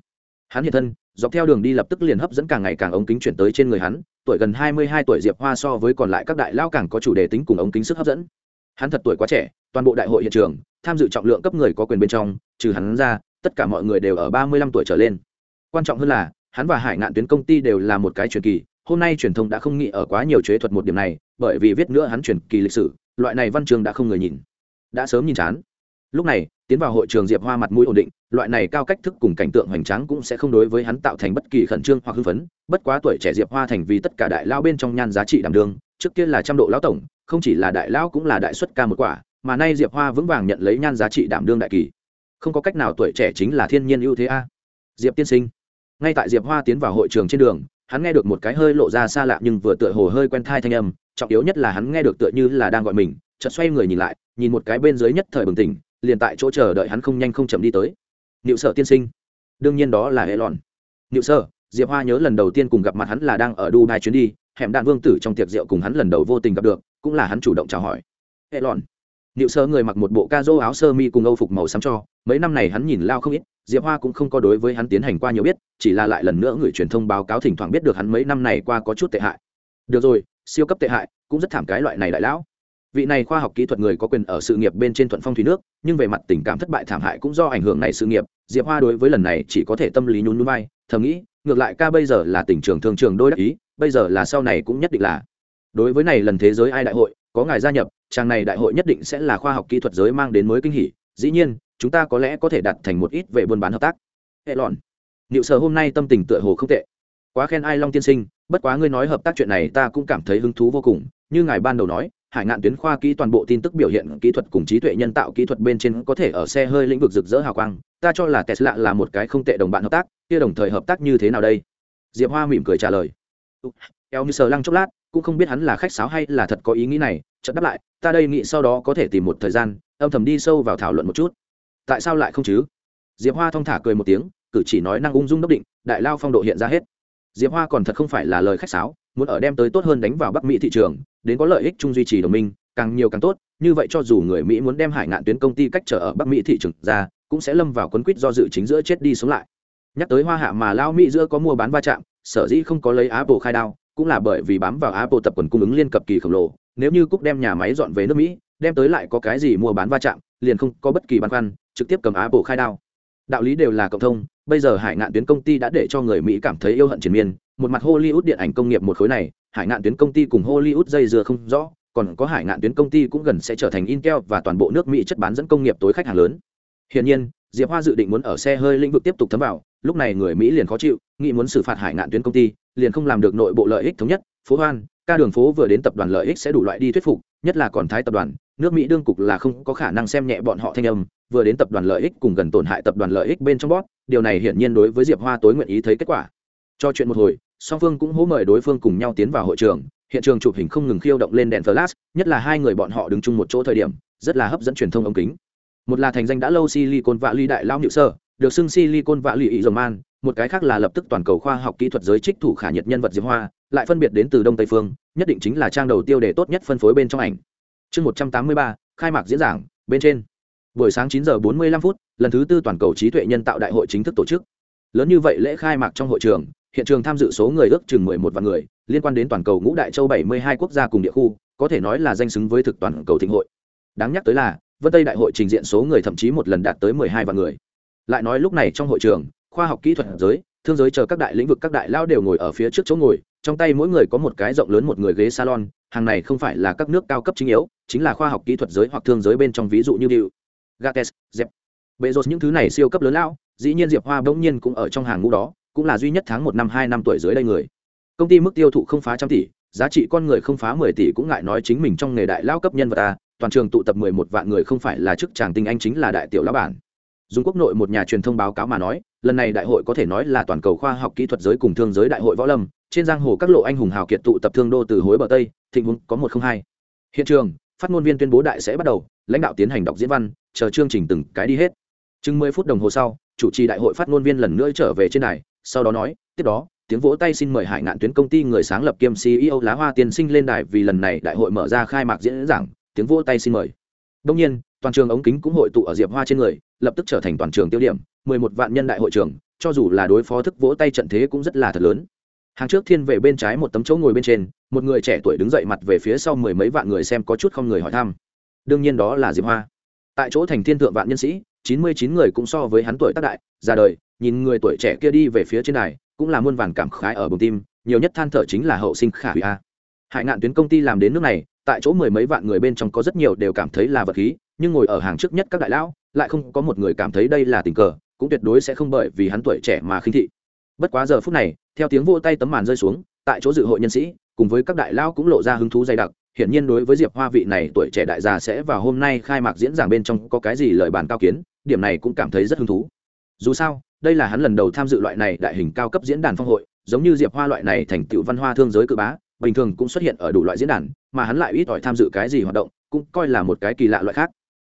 Hắn hiện thân, dọc theo đường đi lập tức liền hấp dẫn càng ngày càng ống kính chuyển tới trên người hắn, tuổi gần hai mươi hai tuổi diệp hoa so với còn lại các đại lao càng có chủ đề tính cùng ống kính sức hấp dẫn. Hắn thật tuổi quá trẻ, toàn bộ đại hội hiện trường, tham dự trọng lượng cấp người có quyền bên trong, trừ hắn ra, tất cả mọi người đều ở ba mươi lăm tuổi trở lên. Quan trọng hơn là, hắn và hải ngạn tuyến công ty đều là một cái truyền kỳ hôm nay truyền thông đã không nghĩ ở quá nhiều chế thuật một điểm này bởi vì viết nữa hắn truyền kỳ lịch sử loại này văn chương đã không người nhìn. Đã sớm nhìn chán. Lúc này tiến vào hội trường diệp hoa mặt mũi ổn định loại này cao cách thức cùng cảnh tượng hoành tráng cũng sẽ không đối với hắn tạo thành bất kỳ khẩn trương hoặc hưng phấn. Bất quá tuổi trẻ diệp hoa thành vì tất cả đại lao bên trong nhan giá trị đảm đương, trước kia là trăm độ lão tổng không chỉ là đại lão cũng là đại xuất ca một quả mà nay diệp hoa vững vàng nhận lấy nhan giá trị đảm đương đại kỳ. Không có cách nào tuổi trẻ chính là thiên nhiên ưu thế a. Diệp tiên sinh. Ngay tại diệp hoa tiến vào hội trường trên đường hắn nghe được một cái hơi lộ ra xa lạ nhưng vừa tựa hồ hơi quen thai thanh âm, trọng yếu nhất là hắn nghe được tựa như là đang gọi mình, chợt xoay người nhìn lại, nhìn một cái bên dưới nhất thời bừng tỉnh, liền tại chỗ chờ đợi hắn không nhanh không chậm đi tới. Niệu sở tiên sinh. Đương nhiên đó là hệ lòn niệu sở, diệp hoa nhớ lần đầu tiên cùng gặp mặt hắn là đang ở dubai chuyến đi, hẻm đạn vương tử trong tiệc rượu cùng hắn lần đầu vô tình gặp được, cũng là hắn chủ động chào hỏi. Hệ lòn niệu sơ người mặc một bộ ca dô áo sơ mi cùng âu phục màu xám cho, mấy năm này hắn nhìn lao không ít diệp hoa cũng không có đối với hắn tiến hành qua nhiều biết, chỉ là lại lần nữa người truyền thông báo cáo thỉnh thoảng biết được hắn mấy năm này qua có chút tệ hại. Được rồi, siêu cấp tệ hại, cũng rất thảm cái loại này đại lão. Vị này khoa học kỹ thuật người có quyền ở sự nghiệp bên trên thuận phong thủy nước, nhưng về mặt tình cảm thất bại thảm hại cũng do ảnh hưởng này sự nghiệp, diệp hoa đối với lần này chỉ có thể tâm lý nhún núi bay thầm nghĩ, ngược lại ca bây giờ là tỉnh trường thường trường đôi đắc ý, bây giờ là sau này cũng nhất định là. Đối với này lần thế giới ai đại hội, có ngài gia nhập trang này đại hội nhất định sẽ là khoa học kỹ thuật giới mang đến mới kinh hỉ, dĩ nhiên chúng ta có lẽ có thể đặt thành một ít về buôn bán hợp tác. Hệ lọn. Liệu sở hôm nay tâm tình tựa hồ không tệ. Quá khen ai long tiên sinh, bất quá ngươi nói hợp tác chuyện này ta cũng cảm thấy hứng thú vô cùng. Như ngài ban đầu nói, hải ngạn tuyến khoa kỹ toàn bộ tin tức biểu hiện kỹ thuật cùng trí tuệ nhân tạo kỹ thuật bên trên có thể ở xe hơi lĩnh vực rực rỡ hào quang. Ta cho là tesla là một cái không tệ đồng bạn hợp tác, kia đồng thời hợp tác như thế nào đây? Diệp hoa mỉm cười trả lời. Eo như sờ lăng chốc lát, cũng không biết hắn là khách sáo hay là thật có ý nghĩ này, chợt đáp lại, ta đây nghĩ sau đó có thể tìm một thời gian, âm thầm đi sâu vào thảo luận một chút tại sao lại không chứ? Diệp hoa thong thả cười một tiếng, cử chỉ nói năng ung dung đốc định, đại lao phong độ hiện ra hết. Diệp hoa còn thật không phải là lời khách sáo, muốn ở đem tới tốt hơn đánh vào bắc mỹ thị trường, đến có lợi ích chung duy trì đồng minh, càng nhiều càng tốt, như vậy cho dù người mỹ muốn đem hải ngạn tuyến công ty cách trở ở bắc mỹ thị trường ra, cũng sẽ lâm vào quấn quýt do dự chính giữa chết đi sống lại. Nhắc tới hoa hạ mà lao mỹ giữa có mua bán va chạm, sở dĩ không có lấy apple khai đao, cũng là bởi vì bám vào apple tập quần cung ứng liên cập kỳ khổng lồ, nếu như cúc đem nhà máy dọn về nước mỹ, đem tới lại có cái gì mua bán va chạm, liền không có bất kỳ băn khoăn trực tiếp cầm á bộ khai đao. Đạo lý đều là cộng thông, bây giờ hải ngạn tuyến công ty đã để cho người mỹ cảm thấy yêu hận triền miên. Một mặt hollywood điện ảnh công nghiệp một khối này, hải ngạn tuyến công ty cùng hollywood dây dưa không rõ, còn có hải ngạn tuyến công ty cũng gần sẽ trở thành intel và toàn bộ nước mỹ chất bán dẫn công nghiệp tối khách hàng lớn. Hiện nhiên, diệp hoa dự định muốn ở xe hơi lĩnh vực tiếp tục thấm vào, lúc này người mỹ liền khó chịu, nghĩ muốn xử phạt hải ngạn tuyến công ty, liền không làm được nội bộ lợi ích thống nhất. Phố hoan, ca đường phố vừa đến tập đoàn lợi ích sẽ đủ loại đi thuyết phục, nhất là còn thái tập đoàn nước mỹ đương cục là không có khả năng xem nhẹ bọn họ thanh âm, vừa đến tập đoàn lợi ích cùng gần tổn hại tập đoàn lợi ích bên trong bót, điều này hiển nhiên đối với diệp hoa tối nguyện ý thấy kết quả. Cho chuyện một hồi, song phương cũng hố mời đối phương cùng nhau tiến vào hội trường, hiện trường chụp hình không ngừng khiêu động lên đèn flash, nhất là hai người bọn họ đứng chung một chỗ thời điểm, rất là hấp dẫn truyền thông ống kính. Một là thành danh đã lâu silicon vạ ly đại lao nhự sơ được xưng silicon vạ ly ý dầu man, một cái khác là lập tức toàn cầu khoa học kỹ thuật giới trích thủ khả nhiệt nhân vật diệp hoa, lại phân biệt đến từ đông tây phương, nhất định chính là trang đầu tiêu đề tốt nhất phân phối bên trong ảnh chương một trăm tám mươi ba, khai mạc diễn giảng, bên trên. Buổi sáng chín giờ bốn mươi lăm phút, lần thứ tư toàn cầu trí tuệ nhân tạo đại hội chính thức tổ chức. Lớn như vậy lễ khai mạc trong hội trường, hiện trường tham dự số người ước chừng mười một vạn người, liên quan đến toàn cầu ngũ đại châu bảy mươi hai quốc gia cùng địa khu, có thể nói là danh xứng với thực toàn cầu thịnh hội. Đáng nhắc tới là, vân tây đại hội trình diện số người thậm chí một lần đạt tới mười hai vạn người. Lại nói lúc này trong hội trường, khoa học kỹ thuật giới, thương giới chờ các đại lĩnh vực các đại lao đều ngồi ở phía trước chỗ ngồi trong tay mỗi người có một cái rộng lớn một người ghế salon, hàng này không phải là các nước cao cấp chính yếu, chính là khoa học kỹ thuật giới hoặc thương giới bên trong ví dụ như điệu gates dẹp bệ rột những thứ này siêu cấp lớn lao dĩ nhiên diệp hoa bỗng nhiên cũng ở trong hàng ngũ đó, cũng là duy nhất tháng một năm, hai năm tuổi dưới đây người. Công ty mức tiêu thụ không phá trăm tỷ, giá trị con người không phá mười tỷ cũng ngại nói chính mình trong nghề đại lao cấp nhân vật ta toàn trường tụ tập mười một vạn người không phải là chức chàng tinh anh chính là đại tiểu lão bản. Dùng quốc nội một nhà truyền thông báo cáo mà nói, lần này đại hội có thể nói là toàn cầu khoa học kỹ thuật giới cùng thương giới đại hội võ lâm trên giang hồ các lộ anh hùng hào kiệt tụ tập thương đô từ hối bờ tây, thịnh huống có một không hai. Hiện trường, phát ngôn viên tuyên bố đại sẽ bắt đầu, lãnh đạo tiến hành đọc diễn văn, chờ chương trình từng cái đi hết. Chừng mười phút đồng hồ sau, chủ trì đại hội phát ngôn viên lần nữa trở về trên đài, sau đó nói, tiếp đó, tiếng vỗ tay xin mời hải ngạn tuyến công ty người sáng lập kiêm ceo lá hoa tiên sinh lên đài vì lần này đại hội mở ra khai mạc diễn giảng, tiếng vỗ tay xin mời. Đông nhiên, toàn trường ống kính cũng hội tụ ở diệp hoa trên người, lập tức trở thành toàn trường tiêu điểm, mười một vạn nhân đại hội trưởng, cho dù là đối phó thức vỗ tay trận thế cũng rất là thật lớn hàng trước thiên về bên trái một tấm chỗ ngồi bên trên, một người trẻ tuổi đứng dậy mặt về phía sau mười mấy vạn người xem có chút không người hỏi thăm. Đương nhiên đó là diệp hoa. Tại chỗ thành thiên thượng vạn nhân sĩ, chín mươi chín người cũng so với hắn tuổi tác đại, ra đời, nhìn người tuổi trẻ kia đi về phía trên này cũng là muôn vàn cảm khái ở bồng tim, nhiều nhất than thở chính là hậu sinh khả hủy a. Hải ngạn tuyến công ty làm đến nước này, tại chỗ mười mấy vạn người bên trong có rất nhiều đều cảm thấy là vật khí, nhưng ngồi ở hàng trước nhất các đại lão, lại không có một người cảm thấy đây là tình cờ, cũng tuyệt đối sẽ không bởi vì hắn tuổi trẻ mà khinh thị bất quá giờ phút này, theo tiếng vô tay tấm màn rơi xuống, tại chỗ dự hội nhân sĩ, cùng với các đại lao cũng lộ ra hứng thú dày đặc, hiển nhiên đối với diệp hoa vị này tuổi trẻ đại gia sẽ vào hôm nay khai mạc diễn giảng bên trong có cái gì lời bàn cao kiến, điểm này cũng cảm thấy rất hứng thú. Dù sao, đây là hắn lần đầu tham dự loại này đại hình cao cấp diễn đàn phong hội, giống như diệp hoa loại này thành tựu văn hoa thương giới cự bá, bình thường cũng xuất hiện ở đủ loại diễn đàn, mà hắn lại ít ỏi tham dự cái gì hoạt động, cũng coi là một cái kỳ lạ loại khác.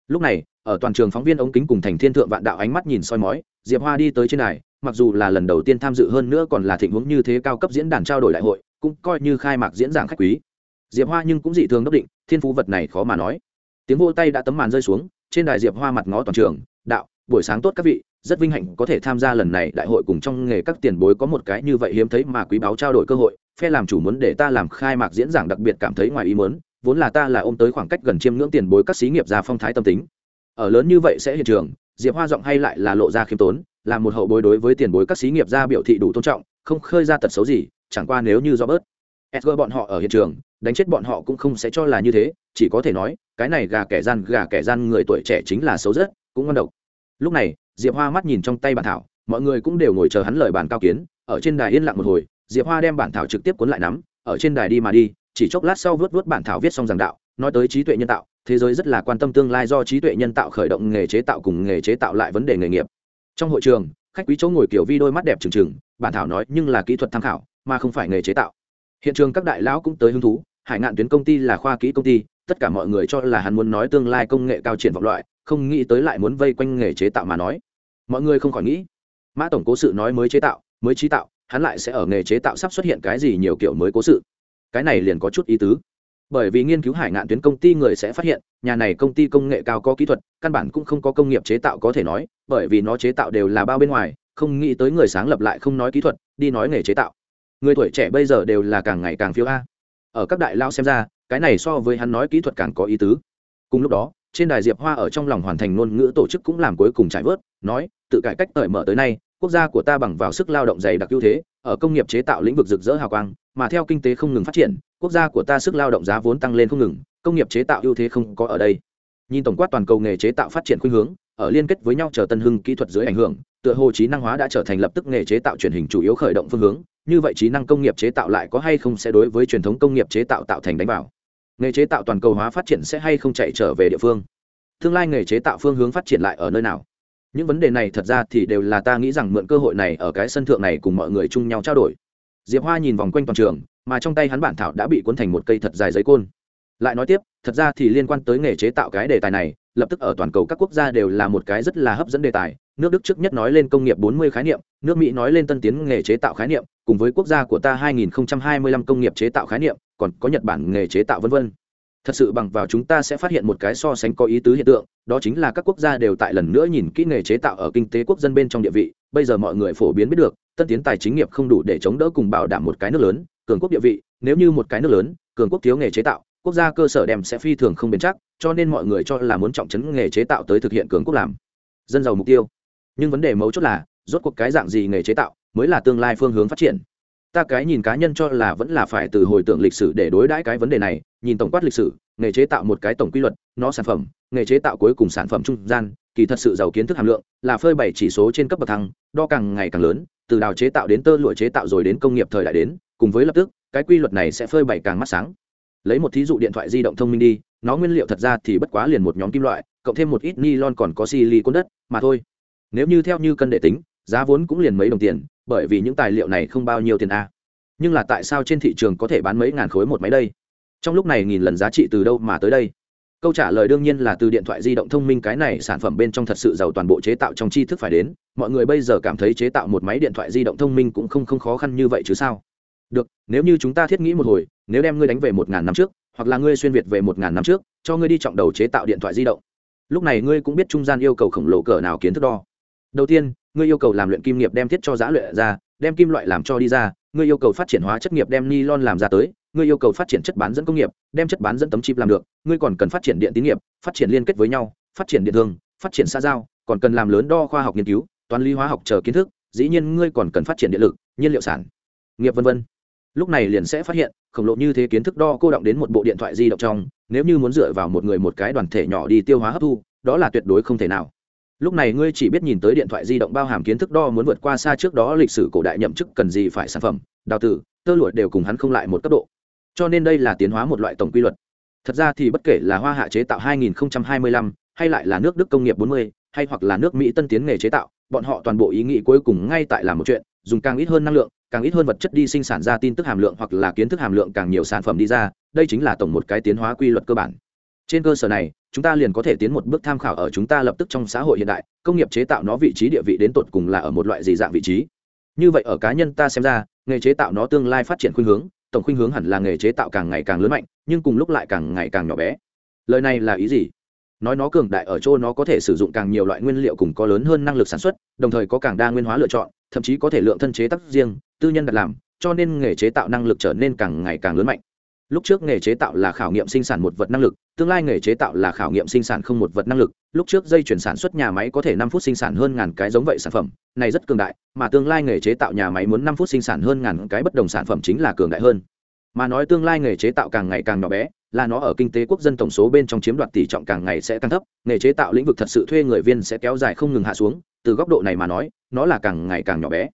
Lúc này, ở toàn trường phóng viên ống kính cùng thành thiên thượng vạn đạo ánh mắt nhìn soi mói, diệp hoa đi tới trên này mặc dù là lần đầu tiên tham dự hơn nữa còn là thịnh huống như thế cao cấp diễn đàn trao đổi đại hội, cũng coi như khai mạc diễn giảng khách quý. Diệp hoa nhưng cũng dị thường đốc định, thiên phú vật này khó mà nói. Tiếng vô tay đã tấm màn rơi xuống, trên đài diệp hoa mặt ngó toàn trường, đạo, buổi sáng tốt các vị, rất vinh hạnh có thể tham gia lần này đại hội cùng trong nghề các tiền bối có một cái như vậy hiếm thấy mà quý báo trao đổi cơ hội, phe làm chủ muốn để ta làm khai mạc diễn giảng đặc biệt cảm thấy ngoài ý muốn, vốn là ta là ôm tới khoảng cách gần chiêm ngưỡng tiền bối các xí nghiệp ra phong thái tâm tính. Ở lớn như vậy sẽ hiện trường, diệp hoa giọng hay lại là lộ ra khiêm tốn làm một hậu bối đối với tiền bối các xí nghiệp ra biểu thị đủ tôn trọng, không khơi ra tật xấu gì, chẳng qua nếu như do bớt. Sg bọn họ ở hiện trường, đánh chết bọn họ cũng không sẽ cho là như thế, chỉ có thể nói, cái này gà kẻ gian, gà kẻ gian người tuổi trẻ chính là xấu rất, cũng ngon độc. Lúc này, diệp hoa mắt nhìn trong tay bản thảo, mọi người cũng đều ngồi chờ hắn lời bàn cao kiến, ở trên đài yên lặng một hồi, diệp hoa đem bản thảo trực tiếp cuốn lại nắm, ở trên đài đi mà đi, chỉ chốc lát sau vớt vớt bản thảo viết xong giảng đạo, nói tới trí tuệ nhân tạo, thế giới rất là quan tâm tương lai do trí tuệ nhân tạo khởi động nghề chế tạo cùng nghề chế tạo lại vấn đề nghề nghiệp trong hội trường, khách quý chỗ ngồi kiểu vi đôi mắt đẹp trừng trừng, bản thảo nói nhưng là kỹ thuật tham khảo, mà không phải nghề chế tạo. Hiện trường các đại lão cũng tới hứng thú, hải ngạn tuyến công ty là khoa kỹ công ty, tất cả mọi người cho là hắn muốn nói tương lai công nghệ cao triển vọng loại, không nghĩ tới lại muốn vây quanh nghề chế tạo mà nói. Mọi người không khỏi nghĩ, mã tổng cố sự nói mới chế tạo, mới trí tạo, hắn lại sẽ ở nghề chế tạo sắp xuất hiện cái gì nhiều kiểu mới cố sự. Cái này liền có chút ý tứ bởi vì nghiên cứu hải ngạn tuyến công ty người sẽ phát hiện, nhà này công ty công nghệ cao có kỹ thuật, căn bản cũng không có công nghiệp chế tạo có thể nói, bởi vì nó chế tạo đều là bao bên ngoài, không nghĩ tới người sáng lập lại không nói kỹ thuật, đi nói nghề chế tạo. Người tuổi trẻ bây giờ đều là càng ngày càng phiếu a. Ở các đại lao xem ra, cái này so với hắn nói kỹ thuật càng có ý tứ. Cùng lúc đó, trên đài diệp hoa ở trong lòng hoàn thành ngôn ngữ tổ chức cũng làm cuối cùng trải vớt, nói, tự cải cách cởi mở tới nay, quốc gia của ta bằng vào sức lao động dày đặc ưu thế, ở công nghiệp chế tạo lĩnh vực rực rỡ hào quang mà theo kinh tế không ngừng phát triển, quốc gia của ta sức lao động giá vốn tăng lên không ngừng, công nghiệp chế tạo ưu thế không có ở đây. Nhìn tổng quát toàn cầu nghề chế tạo phát triển khuynh hướng, ở liên kết với nhau chờ tân hưng kỹ thuật dưới ảnh hưởng, tựa hồ trí năng hóa đã trở thành lập tức nghề chế tạo truyền hình chủ yếu khởi động phương hướng, như vậy trí năng công nghiệp chế tạo lại có hay không sẽ đối với truyền thống công nghiệp chế tạo tạo thành đánh vào? Nghề chế tạo toàn cầu hóa phát triển sẽ hay không chạy trở về địa phương? Tương lai nghề chế tạo phương hướng phát triển lại ở nơi nào? Những vấn đề này thật ra thì đều là ta nghĩ rằng mượn cơ hội này ở cái sân thượng này cùng mọi người chung nhau trao đổi diệp hoa nhìn vòng quanh toàn trường, mà trong tay hắn bản thảo đã bị cuốn thành một cây thật dài giấy côn. Lại nói tiếp, thật ra thì liên quan tới nghề chế tạo cái đề tài này, lập tức ở toàn cầu các quốc gia đều là một cái rất là hấp dẫn đề tài. Nước đức trước nhất nói lên công nghiệp 40 khái niệm, nước mỹ nói lên tân tiến nghề chế tạo khái niệm, cùng với quốc gia của ta 2025 công nghiệp chế tạo khái niệm, còn có nhật bản nghề chế tạo vân vân thật sự bằng vào chúng ta sẽ phát hiện một cái so sánh có ý tứ hiện tượng, đó chính là các quốc gia đều tại lần nữa nhìn kỹ nghề chế tạo ở kinh tế quốc dân bên trong địa vị, bây giờ mọi người phổ biến biết được, tân tiến tài chính nghiệp không đủ để chống đỡ cùng bảo đảm một cái nước lớn, cường quốc địa vị, nếu như một cái nước lớn, cường quốc thiếu nghề chế tạo, quốc gia cơ sở đem sẽ phi thường không bền chắc, cho nên mọi người cho là muốn trọng chấn nghề chế tạo tới thực hiện cường quốc làm. Dân giàu mục tiêu. Nhưng vấn đề mấu chốt là, rốt cuộc cái dạng gì nghề chế tạo mới là tương lai phương hướng phát triển? Ta cái nhìn cá nhân cho là vẫn là phải từ hồi tưởng lịch sử để đối đãi cái vấn đề này, nhìn tổng quát lịch sử, nghề chế tạo một cái tổng quy luật, nó sản phẩm, nghề chế tạo cuối cùng sản phẩm trung gian, kỳ thật sự giàu kiến thức hàm lượng, là phơi bày chỉ số trên cấp bậc thăng đo càng ngày càng lớn, từ đào chế tạo đến tơ lụa chế tạo rồi đến công nghiệp thời đại đến, cùng với lập tức, cái quy luật này sẽ phơi bày càng mắt sáng. Lấy một thí dụ điện thoại di động thông minh đi, nó nguyên liệu thật ra thì bất quá liền một nhóm kim loại, cộng thêm một ít nylon còn có silicon đất, mà thôi. Nếu như theo như cân đệ tính, giá vốn cũng liền mấy đồng tiền bởi vì những tài liệu này không bao nhiêu tiền a. Nhưng là tại sao trên thị trường có thể bán mấy ngàn khối một máy đây? Trong lúc này nghìn lần giá trị từ đâu mà tới đây? Câu trả lời đương nhiên là từ điện thoại di động thông minh cái này sản phẩm bên trong thật sự giàu toàn bộ chế tạo trong tri thức phải đến. Mọi người bây giờ cảm thấy chế tạo một máy điện thoại di động thông minh cũng không không khó khăn như vậy chứ sao? Được, nếu như chúng ta thiết nghĩ một hồi, nếu đem ngươi đánh về một ngàn năm trước, hoặc là ngươi xuyên việt về một ngàn năm trước, cho ngươi đi trọng đầu chế tạo điện thoại di động. Lúc này ngươi cũng biết trung gian yêu cầu khổng lồ cỡ nào kiến thức đo. Đầu tiên ngươi yêu cầu làm luyện kim nghiệp đem thiết cho giã luyện ra, đem kim loại làm cho đi ra, ngươi yêu cầu phát triển hóa chất nghiệp đem nylon làm ra tới, ngươi yêu cầu phát triển chất bán dẫn công nghiệp, đem chất bán dẫn tấm chip làm được, ngươi còn cần phát triển điện tín nghiệp, phát triển liên kết với nhau, phát triển điện thương, phát triển xa giao, còn cần làm lớn đo khoa học nghiên cứu, toán lý hóa học chờ kiến thức, dĩ nhiên ngươi còn cần phát triển điện lực, nhiên liệu sản, nghiệp vân vân. Lúc này liền sẽ phát hiện, khổng lồ như thế kiến thức đo cô động đến một bộ điện thoại di động trong, nếu như muốn dựa vào một người một cái đoàn thể nhỏ đi tiêu hóa hấp thu, đó là tuyệt đối không thể nào lúc này ngươi chỉ biết nhìn tới điện thoại di động bao hàm kiến thức đo muốn vượt qua xa trước đó lịch sử cổ đại nhậm chức cần gì phải sản phẩm đào tử tơ lụa đều cùng hắn không lại một cấp độ. Cho nên đây là tiến hóa một loại tổng quy luật. Thật ra thì bất kể là hoa hạ chế tạo 2025, hay lại là nước đức công nghiệp 40, hay hoặc là nước mỹ tân tiến nghề chế tạo bọn họ toàn bộ ý nghĩ cuối cùng ngay tại làm một chuyện dùng càng ít hơn năng lượng càng ít hơn vật chất đi sinh sản ra tin tức hàm lượng hoặc là kiến thức hàm lượng càng nhiều sản phẩm đi ra đây chính là tổng một cái tiến hóa quy luật cơ bản trên cơ sở này, chúng ta liền có thể tiến một bước tham khảo ở chúng ta lập tức trong xã hội hiện đại, công nghiệp chế tạo nó vị trí địa vị đến tột cùng là ở một loại gì dạng vị trí. Như vậy ở cá nhân ta xem ra, nghề chế tạo nó tương lai phát triển khuynh hướng, tổng khuynh hướng hẳn là nghề chế tạo càng ngày càng lớn mạnh, nhưng cùng lúc lại càng ngày càng nhỏ bé. Lời này là ý gì? Nói nó cường đại ở chỗ nó có thể sử dụng càng nhiều loại nguyên liệu cùng có lớn hơn năng lực sản xuất, đồng thời có càng đa nguyên hóa lựa chọn, thậm chí có thể lượng thân chế tác riêng, tư nhân đặt làm, cho nên nghề chế tạo năng lực trở nên càng ngày càng lớn mạnh lúc trước nghề chế tạo là khảo nghiệm sinh sản một vật năng lực, tương lai nghề chế tạo là khảo nghiệm sinh sản không một vật năng lực. Lúc trước dây chuyển sản xuất nhà máy có thể năm phút sinh sản hơn ngàn cái giống vậy sản phẩm, này rất cường đại, mà tương lai nghề chế tạo nhà máy muốn năm phút sinh sản hơn ngàn cái bất đồng sản phẩm chính là cường đại hơn. Mà nói tương lai nghề chế tạo càng ngày càng nhỏ bé, là nó ở kinh tế quốc dân tổng số bên trong chiếm đoạt tỷ trọng càng ngày sẽ tăng thấp, nghề chế tạo lĩnh vực thật sự thuê người viên sẽ kéo dài không ngừng hạ xuống, từ góc độ này mà nói, nó là càng ngày càng nhỏ bé.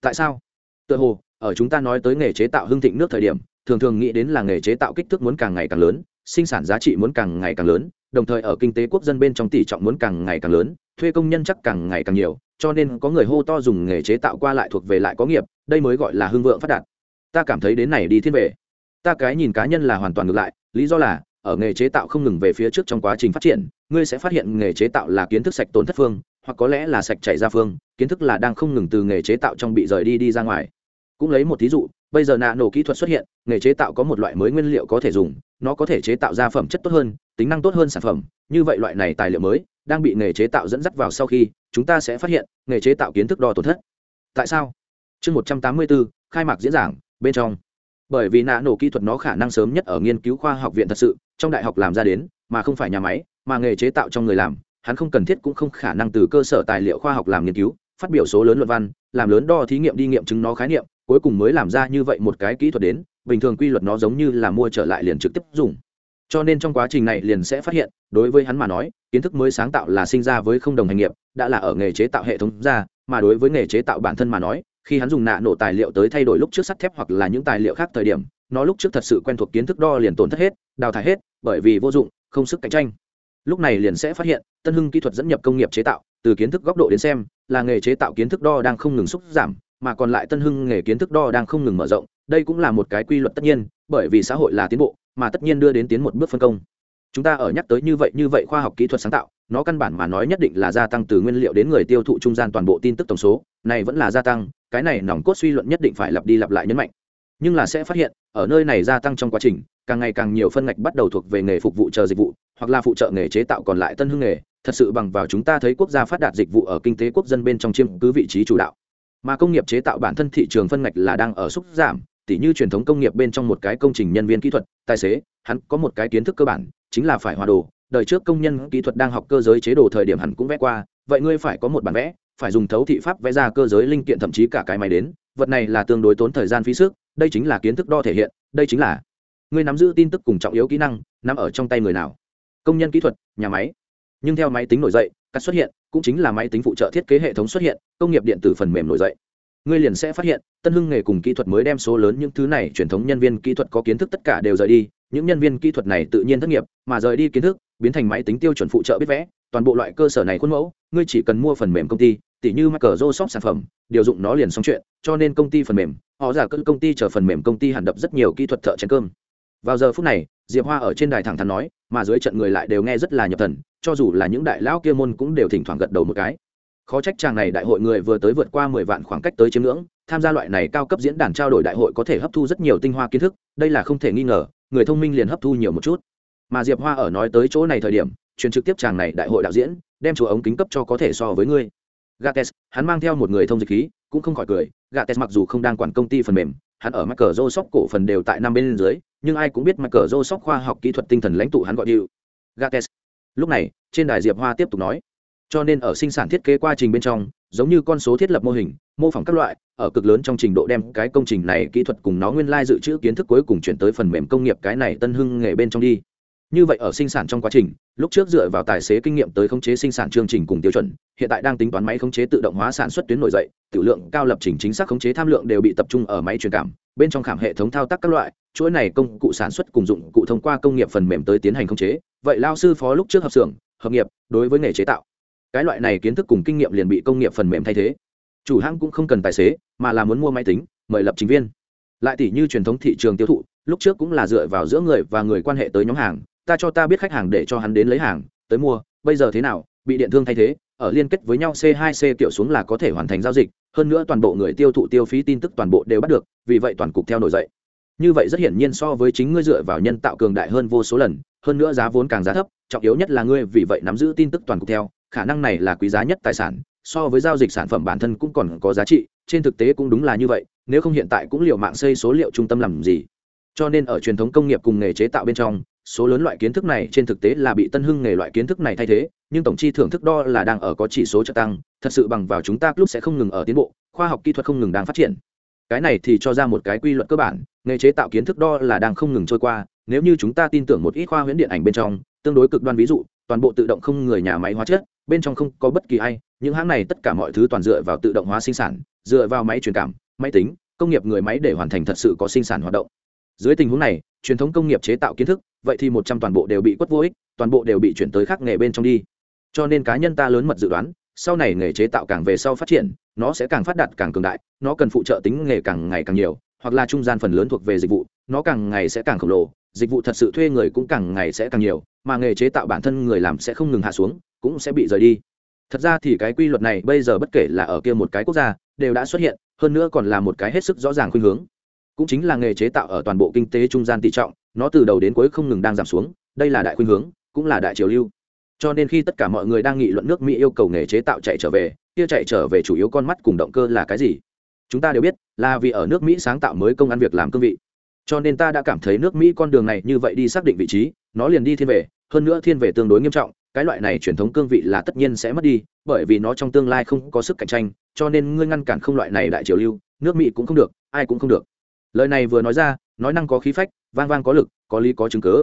Tại sao? Tựa hồ, ở chúng ta nói tới nghề chế tạo hưng thịnh nước thời điểm thường thường nghĩ đến là nghề chế tạo kích thước muốn càng ngày càng lớn, sinh sản giá trị muốn càng ngày càng lớn, đồng thời ở kinh tế quốc dân bên trong tỷ trọng muốn càng ngày càng lớn, thuê công nhân chắc càng ngày càng nhiều, cho nên có người hô to dùng nghề chế tạo qua lại thuộc về lại có nghiệp, đây mới gọi là hưng vượng phát đạt. Ta cảm thấy đến này đi thiên về. Ta cái nhìn cá nhân là hoàn toàn ngược lại, lý do là, ở nghề chế tạo không ngừng về phía trước trong quá trình phát triển, ngươi sẽ phát hiện nghề chế tạo là kiến thức sạch tổn thất phương, hoặc có lẽ là sạch chảy ra phương, kiến thức là đang không ngừng từ nghề chế tạo trong bị rời đi đi ra ngoài. Cũng lấy một thí dụ bây giờ nạ nổ kỹ thuật xuất hiện, nghề chế tạo có một loại mới nguyên liệu có thể dùng, nó có thể chế tạo ra phẩm chất tốt hơn, tính năng tốt hơn sản phẩm. Như vậy loại này tài liệu mới, đang bị nghề chế tạo dẫn dắt vào sau khi, chúng ta sẽ phát hiện, nghề chế tạo kiến thức đo tổn thất. Tại sao? Chương một trăm tám mươi bốn khai mạc diễn giảng, bên trong. Bởi vì nạ nổ kỹ thuật nó khả năng sớm nhất ở nghiên cứu khoa học viện thật sự, trong đại học làm ra đến, mà không phải nhà máy, mà nghề chế tạo trong người làm, hắn không cần thiết cũng không khả năng từ cơ sở tài liệu khoa học làm nghiên cứu, phát biểu số lớn luận văn, làm lớn đo thí nghiệm đi nghiệm chứng nó khái niệm cuối cùng mới làm ra như vậy một cái kỹ thuật đến, bình thường quy luật nó giống như là mua trở lại liền trực tiếp dùng. Cho nên trong quá trình này liền sẽ phát hiện, đối với hắn mà nói, kiến thức mới sáng tạo là sinh ra với không đồng hành nghiệp, đã là ở nghề chế tạo hệ thống ra, mà đối với nghề chế tạo bản thân mà nói, khi hắn dùng nạ nổ tài liệu tới thay đổi lúc trước sắt thép hoặc là những tài liệu khác thời điểm, nó lúc trước thật sự quen thuộc kiến thức đo liền tổn thất hết, đào thải hết, bởi vì vô dụng, không sức cạnh tranh. Lúc này liền sẽ phát hiện, tân hưng kỹ thuật dẫn nhập công nghiệp chế tạo, từ kiến thức góc độ đến xem, là nghề chế tạo kiến thức đo đang không ngừng xúc giảm mà còn lại tân hưng nghề kiến thức đo đang không ngừng mở rộng, đây cũng là một cái quy luật tất nhiên, bởi vì xã hội là tiến bộ, mà tất nhiên đưa đến tiến một bước phân công. Chúng ta ở nhắc tới như vậy như vậy khoa học kỹ thuật sáng tạo, nó căn bản mà nói nhất định là gia tăng từ nguyên liệu đến người tiêu thụ trung gian toàn bộ tin tức tổng số, này vẫn là gia tăng, cái này nòng cốt suy luận nhất định phải lặp đi lặp lại nhấn mạnh. Nhưng là sẽ phát hiện, ở nơi này gia tăng trong quá trình, càng ngày càng nhiều phân ngạch bắt đầu thuộc về nghề phục vụ chờ dịch vụ, hoặc là phụ trợ nghề chế tạo còn lại tân hưng nghề, thật sự bằng vào chúng ta thấy quốc gia phát đạt dịch vụ ở kinh tế quốc dân bên trong chiếm cứ vị trí chủ đạo mà công nghiệp chế tạo bản thân thị trường phân ngạch là đang ở xúc giảm, tỉ như truyền thống công nghiệp bên trong một cái công trình nhân viên kỹ thuật, tài xế, hắn có một cái kiến thức cơ bản, chính là phải hòa đồ. Đời trước công nhân kỹ thuật đang học cơ giới chế đồ thời điểm hắn cũng vẽ qua, vậy ngươi phải có một bản vẽ, phải dùng thấu thị pháp vẽ ra cơ giới linh kiện, thậm chí cả cái máy đến. Vật này là tương đối tốn thời gian phí sức, đây chính là kiến thức đo thể hiện, đây chính là ngươi nắm giữ tin tức cùng trọng yếu kỹ năng nằm ở trong tay người nào. Công nhân kỹ thuật, nhà máy. Nhưng theo máy tính nổi dậy, cắt xuất hiện cũng chính là máy tính phụ trợ thiết kế hệ thống xuất hiện, công nghiệp điện tử phần mềm nổi dậy. Ngươi liền sẽ phát hiện, tân hưng nghề cùng kỹ thuật mới đem số lớn những thứ này truyền thống nhân viên kỹ thuật có kiến thức tất cả đều rời đi, những nhân viên kỹ thuật này tự nhiên thất nghiệp, mà rời đi kiến thức, biến thành máy tính tiêu chuẩn phụ trợ biết vẽ, toàn bộ loại cơ sở này khuôn mẫu, ngươi chỉ cần mua phần mềm công ty, tỉ như Microsoft sản phẩm, điều dụng nó liền xong chuyện, cho nên công ty phần mềm, họ giả cơn công ty chờ phần mềm công ty hẳn đập rất nhiều kỹ thuật thợ chén cơm. Vào giờ phút này diệp hoa ở trên đài thẳng thắn nói mà dưới trận người lại đều nghe rất là nhập thần cho dù là những đại lão kia môn cũng đều thỉnh thoảng gật đầu một cái. Khó trách chàng này đại hội người vừa tới vượt qua mười vạn khoảng cách tới chiếm ngưỡng tham gia loại này cao cấp diễn đàn trao đổi đại hội có thể hấp thu rất nhiều tinh hoa kiến thức đây là không thể nghi ngờ người thông minh liền hấp thu nhiều một chút. Mà diệp hoa ở nói tới chỗ này thời điểm truyền trực tiếp chàng này đại hội đạo diễn đem chỗ ống kính cấp cho có thể so với ngươi. Gates hắn mang theo một người thông dịch khí cũng không khỏi cười. Gates mặc dù không đang quản công ty phần mềm hắn ở Microsoft cổ phần đều tại năm bên dưới, nhưng ai cũng biết Microsoft khoa học kỹ thuật tinh thần lãnh tụ hắn gọi điệu. Gates. Lúc này, trên đài Diệp Hoa tiếp tục nói, cho nên ở sinh sản thiết kế quá trình bên trong, giống như con số thiết lập mô hình mô phỏng các loại ở cực lớn trong trình độ đem cái công trình này kỹ thuật cùng nó nguyên lai dự trữ kiến thức cuối cùng chuyển tới phần mềm công nghiệp cái này tân hưng nghề bên trong đi như vậy ở sinh sản trong quá trình, lúc trước dựa vào tài xế kinh nghiệm tới khống chế sinh sản chương trình cùng tiêu chuẩn, hiện tại đang tính toán máy khống chế tự động hóa sản xuất tuyến nổi dậy, tiểu lượng, cao lập trình chính xác khống chế tham lượng đều bị tập trung ở máy truyền cảm, bên trong khảm hệ thống thao tác các loại, chuỗi này công cụ sản xuất cùng dụng cụ thông qua công nghiệp phần mềm tới tiến hành khống chế. Vậy lao sư phó lúc trước hợp xưởng, hợp nghiệp, đối với nghề chế tạo, cái loại này kiến thức cùng kinh nghiệm liền bị công nghiệp phần mềm thay thế. Chủ hãng cũng không cần tài xế, mà là muốn mua máy tính, mời lập trình viên. Lại tỷ như truyền thống thị trường tiêu thụ, lúc trước cũng là dựa vào giữa người và người quan hệ tới nhóm hàng ta cho ta biết khách hàng để cho hắn đến lấy hàng, tới mua, bây giờ thế nào, bị điện thương thay thế, ở liên kết với nhau c 2 c kiểu xuống là có thể hoàn thành giao dịch, hơn nữa toàn bộ người tiêu thụ tiêu phí tin tức toàn bộ đều bắt được, vì vậy toàn cục theo nổi dậy. Như vậy rất hiển nhiên so với chính ngươi dựa vào nhân tạo cường đại hơn vô số lần, hơn nữa giá vốn càng giá thấp, trọng yếu nhất là ngươi vì vậy nắm giữ tin tức toàn cục theo, khả năng này là quý giá nhất tài sản, so với giao dịch sản phẩm bản thân cũng còn có giá trị, trên thực tế cũng đúng là như vậy, nếu không hiện tại cũng liệu mạng xây số liệu trung tâm làm gì. Cho nên ở truyền thống công nghiệp cùng nghề chế tạo bên trong số lớn loại kiến thức này trên thực tế là bị tân hưng nghề loại kiến thức này thay thế, nhưng tổng chi thưởng thức đo là đang ở có chỉ số trợ tăng, thật sự bằng vào chúng ta lúc sẽ không ngừng ở tiến bộ, khoa học kỹ thuật không ngừng đang phát triển. Cái này thì cho ra một cái quy luật cơ bản, nghề chế tạo kiến thức đo là đang không ngừng trôi qua, nếu như chúng ta tin tưởng một ít khoa huyễn điện ảnh bên trong, tương đối cực đoan ví dụ, toàn bộ tự động không người nhà máy hóa chất, bên trong không có bất kỳ ai, những hãng này tất cả mọi thứ toàn dựa vào tự động hóa sinh sản, dựa vào máy truyền cảm, máy tính, công nghiệp người máy để hoàn thành thật sự có sinh sản hoạt động dưới tình huống này, truyền thống công nghiệp chế tạo kiến thức, vậy thì một trăm toàn bộ đều bị quất vô ích, toàn bộ đều bị chuyển tới khác nghề bên trong đi. Cho nên cá nhân ta lớn mật dự đoán, sau này nghề chế tạo càng về sau phát triển, nó sẽ càng phát đạt, càng cường đại, nó cần phụ trợ tính nghề càng ngày càng nhiều, hoặc là trung gian phần lớn thuộc về dịch vụ, nó càng ngày sẽ càng khổng lồ, dịch vụ thật sự thuê người cũng càng ngày sẽ càng nhiều, mà nghề chế tạo bản thân người làm sẽ không ngừng hạ xuống, cũng sẽ bị rời đi. Thật ra thì cái quy luật này bây giờ bất kể là ở kia một cái quốc gia, đều đã xuất hiện, hơn nữa còn là một cái hết sức rõ ràng khuynh hướng cũng chính là nghề chế tạo ở toàn bộ kinh tế trung gian tỷ trọng, nó từ đầu đến cuối không ngừng đang giảm xuống, đây là đại khuynh hướng, cũng là đại triều lưu. Cho nên khi tất cả mọi người đang nghị luận nước mỹ yêu cầu nghề chế tạo chạy trở về, kia chạy trở về chủ yếu con mắt cùng động cơ là cái gì? Chúng ta đều biết, là vì ở nước mỹ sáng tạo mới công ăn việc làm cương vị. Cho nên ta đã cảm thấy nước mỹ con đường này như vậy đi xác định vị trí, nó liền đi thiên về, hơn nữa thiên về tương đối nghiêm trọng, cái loại này truyền thống cương vị là tất nhiên sẽ mất đi, bởi vì nó trong tương lai không có sức cạnh tranh, cho nên ngươi ngăn cản không loại này đại triều lưu, nước mỹ cũng không được, ai cũng không được lời này vừa nói ra, nói năng có khí phách, vang vang có lực, có lý có chứng cớ.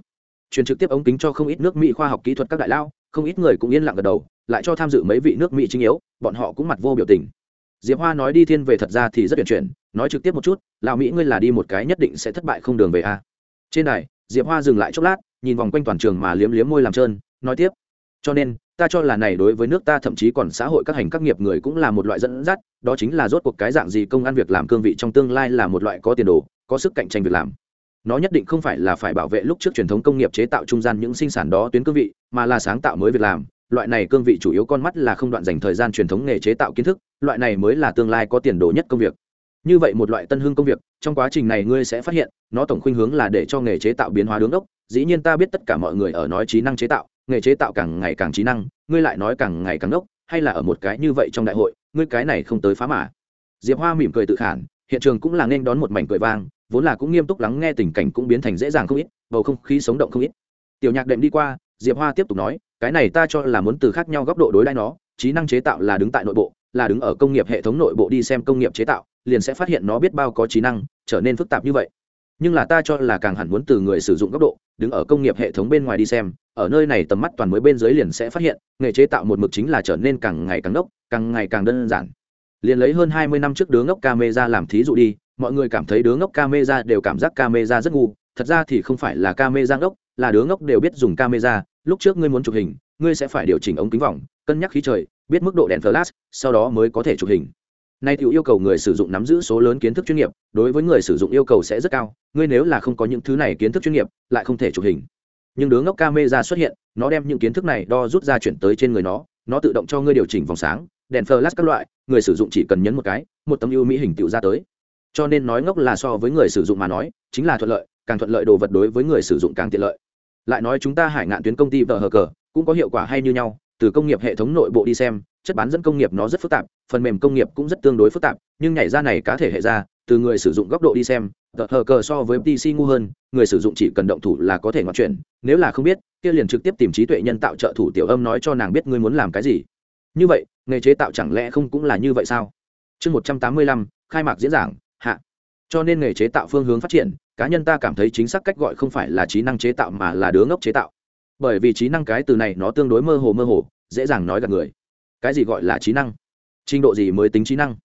Truyền trực tiếp ống kính cho không ít nước mỹ khoa học kỹ thuật các đại lao, không ít người cũng yên lặng gật đầu, lại cho tham dự mấy vị nước mỹ chính yếu, bọn họ cũng mặt vô biểu tình. Diệp hoa nói đi thiên về thật ra thì rất tuyển chuyển, nói trực tiếp một chút lào mỹ ngươi là đi một cái nhất định sẽ thất bại không đường về a. Trên đài, diệp hoa dừng lại chốc lát, nhìn vòng quanh toàn trường mà liếm liếm môi làm trơn, nói tiếp, cho nên ta cho là này đối với nước ta thậm chí còn xã hội các hành các nghiệp người cũng là một loại dẫn dắt, đó chính là rốt cuộc cái dạng gì công ăn việc làm cương vị trong tương lai là một loại có tiền đồ, có sức cạnh tranh việc làm. Nó nhất định không phải là phải bảo vệ lúc trước truyền thống công nghiệp chế tạo trung gian những sinh sản đó tuyến cương vị, mà là sáng tạo mới việc làm. Loại này cương vị chủ yếu con mắt là không đoạn dành thời gian truyền thống nghề chế tạo kiến thức, loại này mới là tương lai có tiền đồ nhất công việc. Như vậy một loại tân hương công việc, trong quá trình này ngươi sẽ phát hiện, nó tổng khuynh hướng là để cho nghề chế tạo biến hóa đứng đốc dĩ nhiên ta biết tất cả mọi người ở nói trí năng chế tạo nghề chế tạo càng ngày càng trí năng, ngươi lại nói càng ngày càng đốc, hay là ở một cái như vậy trong đại hội, ngươi cái này không tới phá mã diệp hoa mỉm cười tự khản, hiện trường cũng là nên đón một mảnh cười vang, vốn là cũng nghiêm túc lắng nghe tình cảnh cũng biến thành dễ dàng không ít, bầu không khí sống động không ít. Tiểu nhạc đệm đi qua, diệp hoa tiếp tục nói, cái này ta cho là muốn từ khác nhau góc độ đối đãi nó, trí năng chế tạo là đứng tại nội bộ, là đứng ở công nghiệp hệ thống nội bộ đi xem công nghiệp chế tạo, liền sẽ phát hiện nó biết bao có trí năng, trở nên phức tạp như vậy nhưng là ta cho là càng hẳn muốn từ người sử dụng góc độ, đứng ở công nghiệp hệ thống bên ngoài đi xem, ở nơi này tầm mắt toàn mới bên dưới liền sẽ phát hiện, nghề chế tạo một mực chính là trở nên càng ngày càng đốc, càng ngày càng đơn giản. Liền lấy hơn hai mươi năm trước đứa ngốc camera làm thí dụ đi, mọi người cảm thấy đứa ngốc camera đều cảm giác camera rất ngu, thật ra thì không phải là camera ngốc, là đứa ngốc đều biết dùng camera, lúc trước ngươi muốn chụp hình, ngươi sẽ phải điều chỉnh ống kính vòng, cân nhắc khí trời, biết mức độ đèn flash, sau đó mới có thể chụp hình nay tiểu yêu cầu người sử dụng nắm giữ số lớn kiến thức chuyên nghiệp, đối với người sử dụng yêu cầu sẽ rất cao, ngươi nếu là không có những thứ này kiến thức chuyên nghiệp, lại không thể chụp hình. Nhưng đứa ngốc camera xuất hiện, nó đem những kiến thức này đo rút ra chuyển tới trên người nó nó tự động cho ngươi điều chỉnh vòng sáng, đèn flash các loại, người sử dụng chỉ cần nhấn một cái, một tấm ưu mỹ hình tựu ra tới. Cho nên nói ngốc là so với người sử dụng mà nói, chính là thuận lợi, càng thuận lợi đồ vật đối với người sử dụng càng tiện lợi. Lại nói chúng ta hải ngạn tuyến công ty vợ hờ cờ cũng có hiệu quả hay như nhau, từ công nghiệp hệ thống nội bộ đi xem chất bán dẫn công nghiệp nó rất phức tạp, phần mềm công nghiệp cũng rất tương đối phức tạp, nhưng nhảy ra này cá thể hệ ra, từ người sử dụng góc độ đi xem, tờ hờ cờ so với pc ngu hơn, người sử dụng chỉ cần động thủ là có thể ngoặt chuyển, nếu là không biết, kia liền trực tiếp tìm trí tuệ nhân tạo trợ thủ tiểu âm nói cho nàng biết ngươi muốn làm cái gì. Như vậy, nghề chế tạo chẳng lẽ không cũng là như vậy sao? Chương một trăm tám mươi lăm, khai mạc diễn giảng, hạ. Cho nên nghề chế tạo phương hướng phát triển, cá nhân ta cảm thấy chính xác cách gọi không phải là trí năng chế tạo mà là đứa ngốc chế tạo. Bởi vì trí năng cái từ này nó tương đối mơ hồ mơ hồ, dễ dàng nói gặp người cái gì gọi là trí năng? Trình độ gì mới tính trí năng?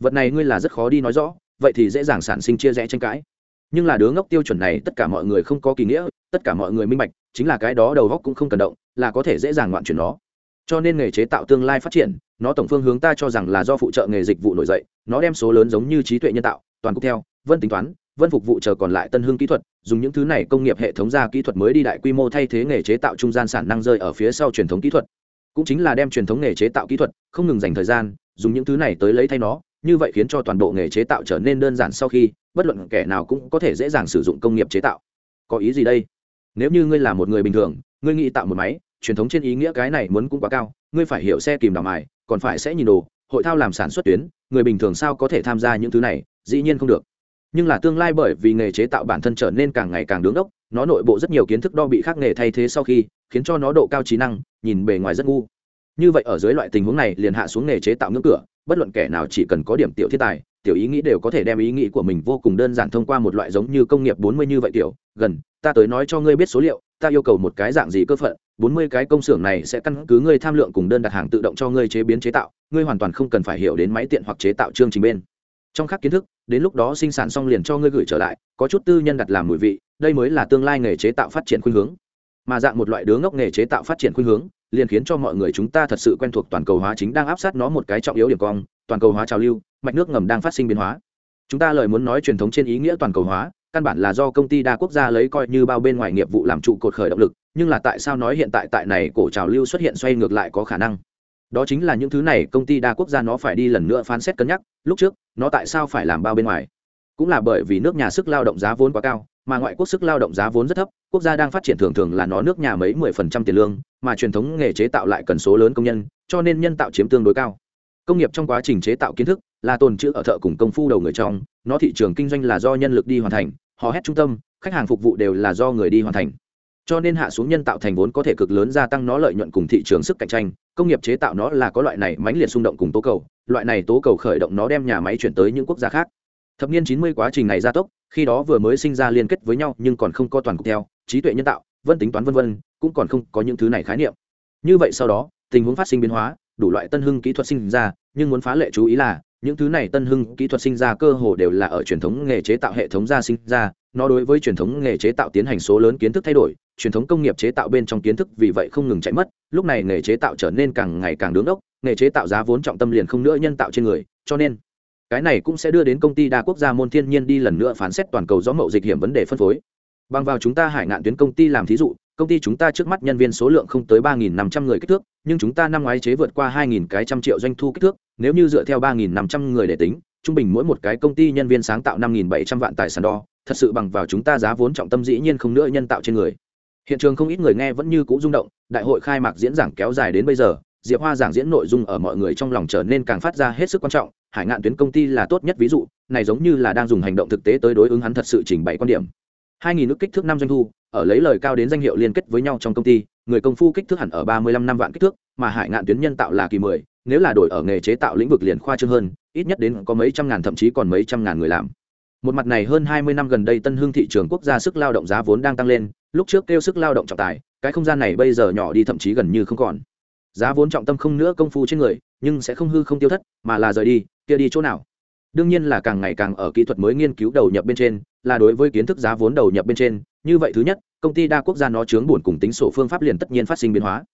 Vật này ngươi là rất khó đi nói rõ, vậy thì dễ dàng sản sinh chia rẽ tranh cãi. Nhưng là đứa ngốc tiêu chuẩn này tất cả mọi người không có kỳ nghĩa, tất cả mọi người minh bạch, chính là cái đó đầu góc cũng không cần động, là có thể dễ dàng ngoạn chuyển nó. Cho nên nghề chế tạo tương lai phát triển, nó tổng phương hướng ta cho rằng là do phụ trợ nghề dịch vụ nổi dậy, nó đem số lớn giống như trí tuệ nhân tạo, toàn cục theo, vân tính toán, vân phục vụ chờ còn lại tân hương kỹ thuật, dùng những thứ này công nghiệp hệ thống ra kỹ thuật mới đi đại quy mô thay thế nghề chế tạo trung gian sản năng rơi ở phía sau truyền thống kỹ thuật cũng chính là đem truyền thống nghề chế tạo kỹ thuật, không ngừng dành thời gian, dùng những thứ này tới lấy thay nó, như vậy khiến cho toàn bộ nghề chế tạo trở nên đơn giản sau khi, bất luận kẻ nào cũng có thể dễ dàng sử dụng công nghiệp chế tạo. Có ý gì đây? Nếu như ngươi là một người bình thường, ngươi nghĩ tạo một máy, truyền thống trên ý nghĩa cái này muốn cũng quá cao, ngươi phải hiểu xe kìm đào mài, còn phải sẽ nhìn đồ, hội thao làm sản xuất tuyến, người bình thường sao có thể tham gia những thứ này, dĩ nhiên không được. Nhưng là tương lai bởi vì nghề chế tạo bản thân trở nên càng ngày càng đứng đốc nó nội bộ rất nhiều kiến thức đo bị khác nghề thay thế sau khi, khiến cho nó độ cao trí năng, nhìn bề ngoài rất ngu. Như vậy ở dưới loại tình huống này liền hạ xuống nghề chế tạo ngưỡng cửa, bất luận kẻ nào chỉ cần có điểm tiểu thiên tài, tiểu ý nghĩ đều có thể đem ý nghĩ của mình vô cùng đơn giản thông qua một loại giống như công nghiệp bốn mươi như vậy tiểu gần, ta tới nói cho ngươi biết số liệu, ta yêu cầu một cái dạng gì cơ phận, bốn mươi cái công xưởng này sẽ căn cứ ngươi tham lượng cùng đơn đặt hàng tự động cho ngươi chế biến chế tạo, ngươi hoàn toàn không cần phải hiểu đến máy tiện hoặc chế tạo chương trình bên trong khác kiến thức, đến lúc đó sinh sản xong liền cho ngươi gửi trở lại, có chút tư nhân đặt làm mùi vị, đây mới là tương lai nghề chế tạo phát triển khuynh hướng. Mà dạng một loại đứa ngốc nghề chế tạo phát triển khuynh hướng, liền khiến cho mọi người chúng ta thật sự quen thuộc toàn cầu hóa chính đang áp sát nó một cái trọng yếu điểm cong toàn cầu hóa trào lưu, mạch nước ngầm đang phát sinh biến hóa. Chúng ta lời muốn nói truyền thống trên ý nghĩa toàn cầu hóa, căn bản là do công ty đa quốc gia lấy coi như bao bên ngoài nghiệp vụ làm trụ cột khởi động lực, nhưng là tại sao nói hiện tại tại này cổ trào lưu xuất hiện xoay ngược lại có khả năng? Đó chính là những thứ này công ty đa quốc gia nó phải đi lần nữa phán xét cân nhắc, lúc trước, nó tại sao phải làm bao bên ngoài? Cũng là bởi vì nước nhà sức lao động giá vốn quá cao, mà ngoại quốc sức lao động giá vốn rất thấp, quốc gia đang phát triển thường thường là nó nước nhà mấy mười phần trăm tiền lương, mà truyền thống nghề chế tạo lại cần số lớn công nhân, cho nên nhân tạo chiếm tương đối cao. Công nghiệp trong quá trình chế tạo kiến thức, là tồn chữ ở thợ cùng công phu đầu người trong, nó thị trường kinh doanh là do nhân lực đi hoàn thành, họ hét trung tâm, khách hàng phục vụ đều là do người đi hoàn thành. Cho nên hạ xuống nhân tạo thành vốn có thể cực lớn gia tăng nó lợi nhuận cùng thị trường sức cạnh tranh công nghiệp chế tạo nó là có loại này mãnh liệt xung động cùng tố cầu, loại này tố cầu khởi động nó đem nhà máy chuyển tới những quốc gia khác. Thập niên chín mươi quá trình này gia tốc, khi đó vừa mới sinh ra liên kết với nhau nhưng còn không có toàn cục theo, trí tuệ nhân tạo, vân tính toán vân vân, cũng còn không có những thứ này khái niệm. Như vậy sau đó, tình huống phát sinh biến hóa, đủ loại tân hưng kỹ thuật sinh ra, nhưng muốn phá lệ chú ý là, những thứ này tân hưng kỹ thuật sinh ra cơ hồ đều là ở truyền thống nghề chế tạo hệ thống gia sinh ra nó đối với truyền thống nghề chế tạo tiến hành số lớn kiến thức thay đổi, truyền thống công nghiệp chế tạo bên trong kiến thức vì vậy không ngừng chạy mất, lúc này nghề chế tạo trở nên càng ngày càng đứng đốc, nghề chế tạo giá vốn trọng tâm liền không nữa nhân tạo trên người, cho nên cái này cũng sẽ đưa đến công ty đa quốc gia môn thiên nhiên đi lần nữa phán xét toàn cầu gió mậu dịch hiểm vấn đề phân phối. Bằng vào chúng ta hải ngạn tuyến công ty làm thí dụ, công ty chúng ta trước mắt nhân viên số lượng không tới ba nghìn năm trăm người kích thước, nhưng chúng ta năm ngoái chế vượt qua hai nghìn cái trăm triệu doanh thu kích thước, nếu như dựa theo ba nghìn năm trăm người để tính trung bình mỗi một cái công ty nhân viên sáng tạo năm nghìn bảy trăm vạn tài sản đo, thật sự bằng vào chúng ta giá vốn trọng tâm dĩ nhiên không nữa nhân tạo trên người. Hiện trường không ít người nghe vẫn như cũ rung động, đại hội khai mạc diễn giảng kéo dài đến bây giờ, diệp hoa giảng diễn nội dung ở mọi người trong lòng trở nên càng phát ra hết sức quan trọng, hải ngạn tuyến công ty là tốt nhất ví dụ, này giống như là đang dùng hành động thực tế tới đối ứng hắn thật sự trình bày quan điểm. Hai nghìn nước kích thước năm doanh thu, ở lấy lời cao đến danh hiệu liên kết với nhau trong công ty, người công phu kích thước hẳn ở ba mươi lăm năm vạn kích thước, mà hải ngạn tuyến nhân tạo là kỳ mười nếu là đổi ở nghề chế tạo lĩnh vực liền khoa trương hơn, ít nhất đến có mấy trăm ngàn thậm chí còn mấy trăm ngàn người làm. Một mặt này hơn hai mươi năm gần đây tân hương thị trường quốc gia sức lao động giá vốn đang tăng lên, lúc trước kêu sức lao động trọng tài, cái không gian này bây giờ nhỏ đi thậm chí gần như không còn. Giá vốn trọng tâm không nữa công phu trên người, nhưng sẽ không hư không tiêu thất, mà là rời đi, kia đi chỗ nào? Đương nhiên là càng ngày càng ở kỹ thuật mới nghiên cứu đầu nhập bên trên, là đối với kiến thức giá vốn đầu nhập bên trên, như vậy thứ nhất, công ty đa quốc gia nó chướng buồn cùng tính sổ phương pháp liền tất nhiên phát sinh biến hóa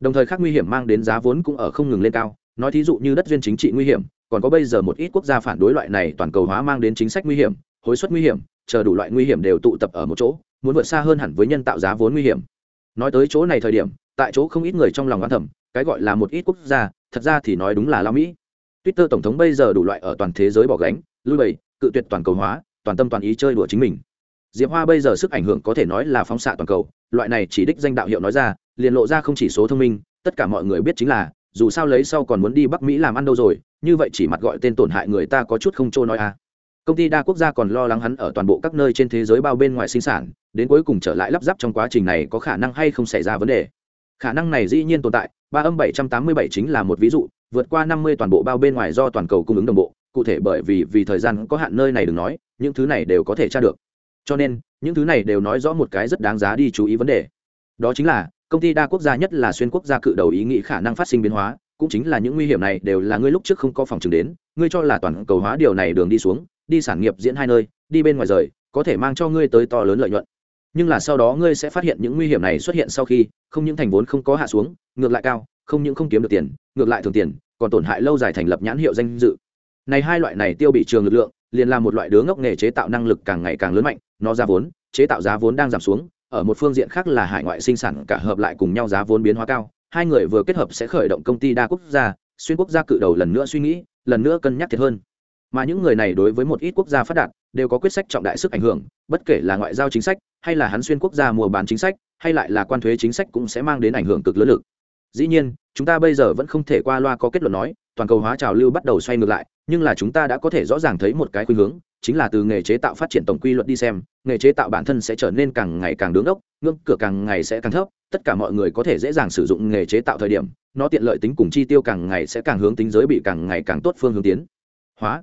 đồng thời khác nguy hiểm mang đến giá vốn cũng ở không ngừng lên cao. Nói thí dụ như đất duyên chính trị nguy hiểm còn có bây giờ một ít quốc gia phản đối loại này toàn cầu hóa mang đến chính sách nguy hiểm hối suất nguy hiểm chờ đủ loại nguy hiểm đều tụ tập ở một chỗ muốn vượt xa hơn hẳn với nhân tạo giá vốn nguy hiểm. Nói tới chỗ này thời điểm tại chỗ không ít người trong lòng oán thầm, cái gọi là một ít quốc gia thật ra thì nói đúng là lao mỹ. Twitter tổng thống bây giờ đủ loại ở toàn thế giới bỏ gánh lui bày cự tuyệt toàn cầu hóa toàn tâm toàn ý chơi đùa chính mình. Diệp hoa bây giờ sức ảnh hưởng có thể nói là phóng xạ toàn cầu loại này chỉ đích danh đạo hiệu nói ra liền lộ ra không chỉ số thông minh, tất cả mọi người biết chính là, dù sao lấy sau còn muốn đi bắc mỹ làm ăn đâu rồi, như vậy chỉ mặt gọi tên tổn hại người ta có chút không trôi nói à. Công ty đa quốc gia còn lo lắng hắn ở toàn bộ các nơi trên thế giới bao bên ngoài sinh sản, đến cuối cùng trở lại lắp ráp trong quá trình này có khả năng hay không xảy ra vấn đề. Khả năng này dĩ nhiên tồn tại, ba âm bảy trăm tám mươi bảy chính là một ví dụ, vượt qua năm mươi toàn bộ bao bên ngoài do toàn cầu cung ứng đồng bộ, cụ thể bởi vì vì thời gian có hạn nơi này đừng nói, những thứ này đều có thể tra được. Cho nên, những thứ này đều nói rõ một cái rất đáng giá đi chú ý vấn đề. Đó chính là công ty đa quốc gia nhất là xuyên quốc gia cự đầu ý nghĩ khả năng phát sinh biến hóa, cũng chính là những nguy hiểm này đều là ngươi lúc trước không có phòng chứng đến, ngươi cho là toàn cầu hóa điều này đường đi xuống, đi sản nghiệp diễn hai nơi, đi bên ngoài rời, có thể mang cho ngươi tới to lớn lợi nhuận. Nhưng là sau đó ngươi sẽ phát hiện những nguy hiểm này xuất hiện sau khi, không những thành vốn không có hạ xuống, ngược lại cao, không những không kiếm được tiền, ngược lại thường tiền, còn tổn hại lâu dài thành lập nhãn hiệu danh dự. Này hai loại này tiêu bị trường lực lượng, liền là một loại đứa ngốc nghề chế tạo năng lực càng ngày càng lớn mạnh, nó ra vốn, chế tạo giá vốn đang giảm xuống ở một phương diện khác là hải ngoại sinh sản cả hợp lại cùng nhau giá vốn biến hóa cao, hai người vừa kết hợp sẽ khởi động công ty đa quốc gia, xuyên quốc gia cự đầu lần nữa suy nghĩ, lần nữa cân nhắc thiệt hơn. Mà những người này đối với một ít quốc gia phát đạt, đều có quyết sách trọng đại sức ảnh hưởng, bất kể là ngoại giao chính sách, hay là hắn xuyên quốc gia mua bán chính sách, hay lại là quan thuế chính sách cũng sẽ mang đến ảnh hưởng cực lớn lực. Dĩ nhiên, chúng ta bây giờ vẫn không thể qua loa có kết luận nói, toàn cầu hóa trào lưu bắt đầu xoay ngược lại, nhưng là chúng ta đã có thể rõ ràng thấy một cái khuynh hướng chính là từ nghề chế tạo phát triển tổng quy luật đi xem, nghề chế tạo bản thân sẽ trở nên càng ngày càng đứng đốc, ngưỡng cửa càng ngày sẽ càng thấp, tất cả mọi người có thể dễ dàng sử dụng nghề chế tạo thời điểm, nó tiện lợi tính cùng chi tiêu càng ngày sẽ càng hướng tính giới bị càng ngày càng tốt phương hướng tiến. Hóa.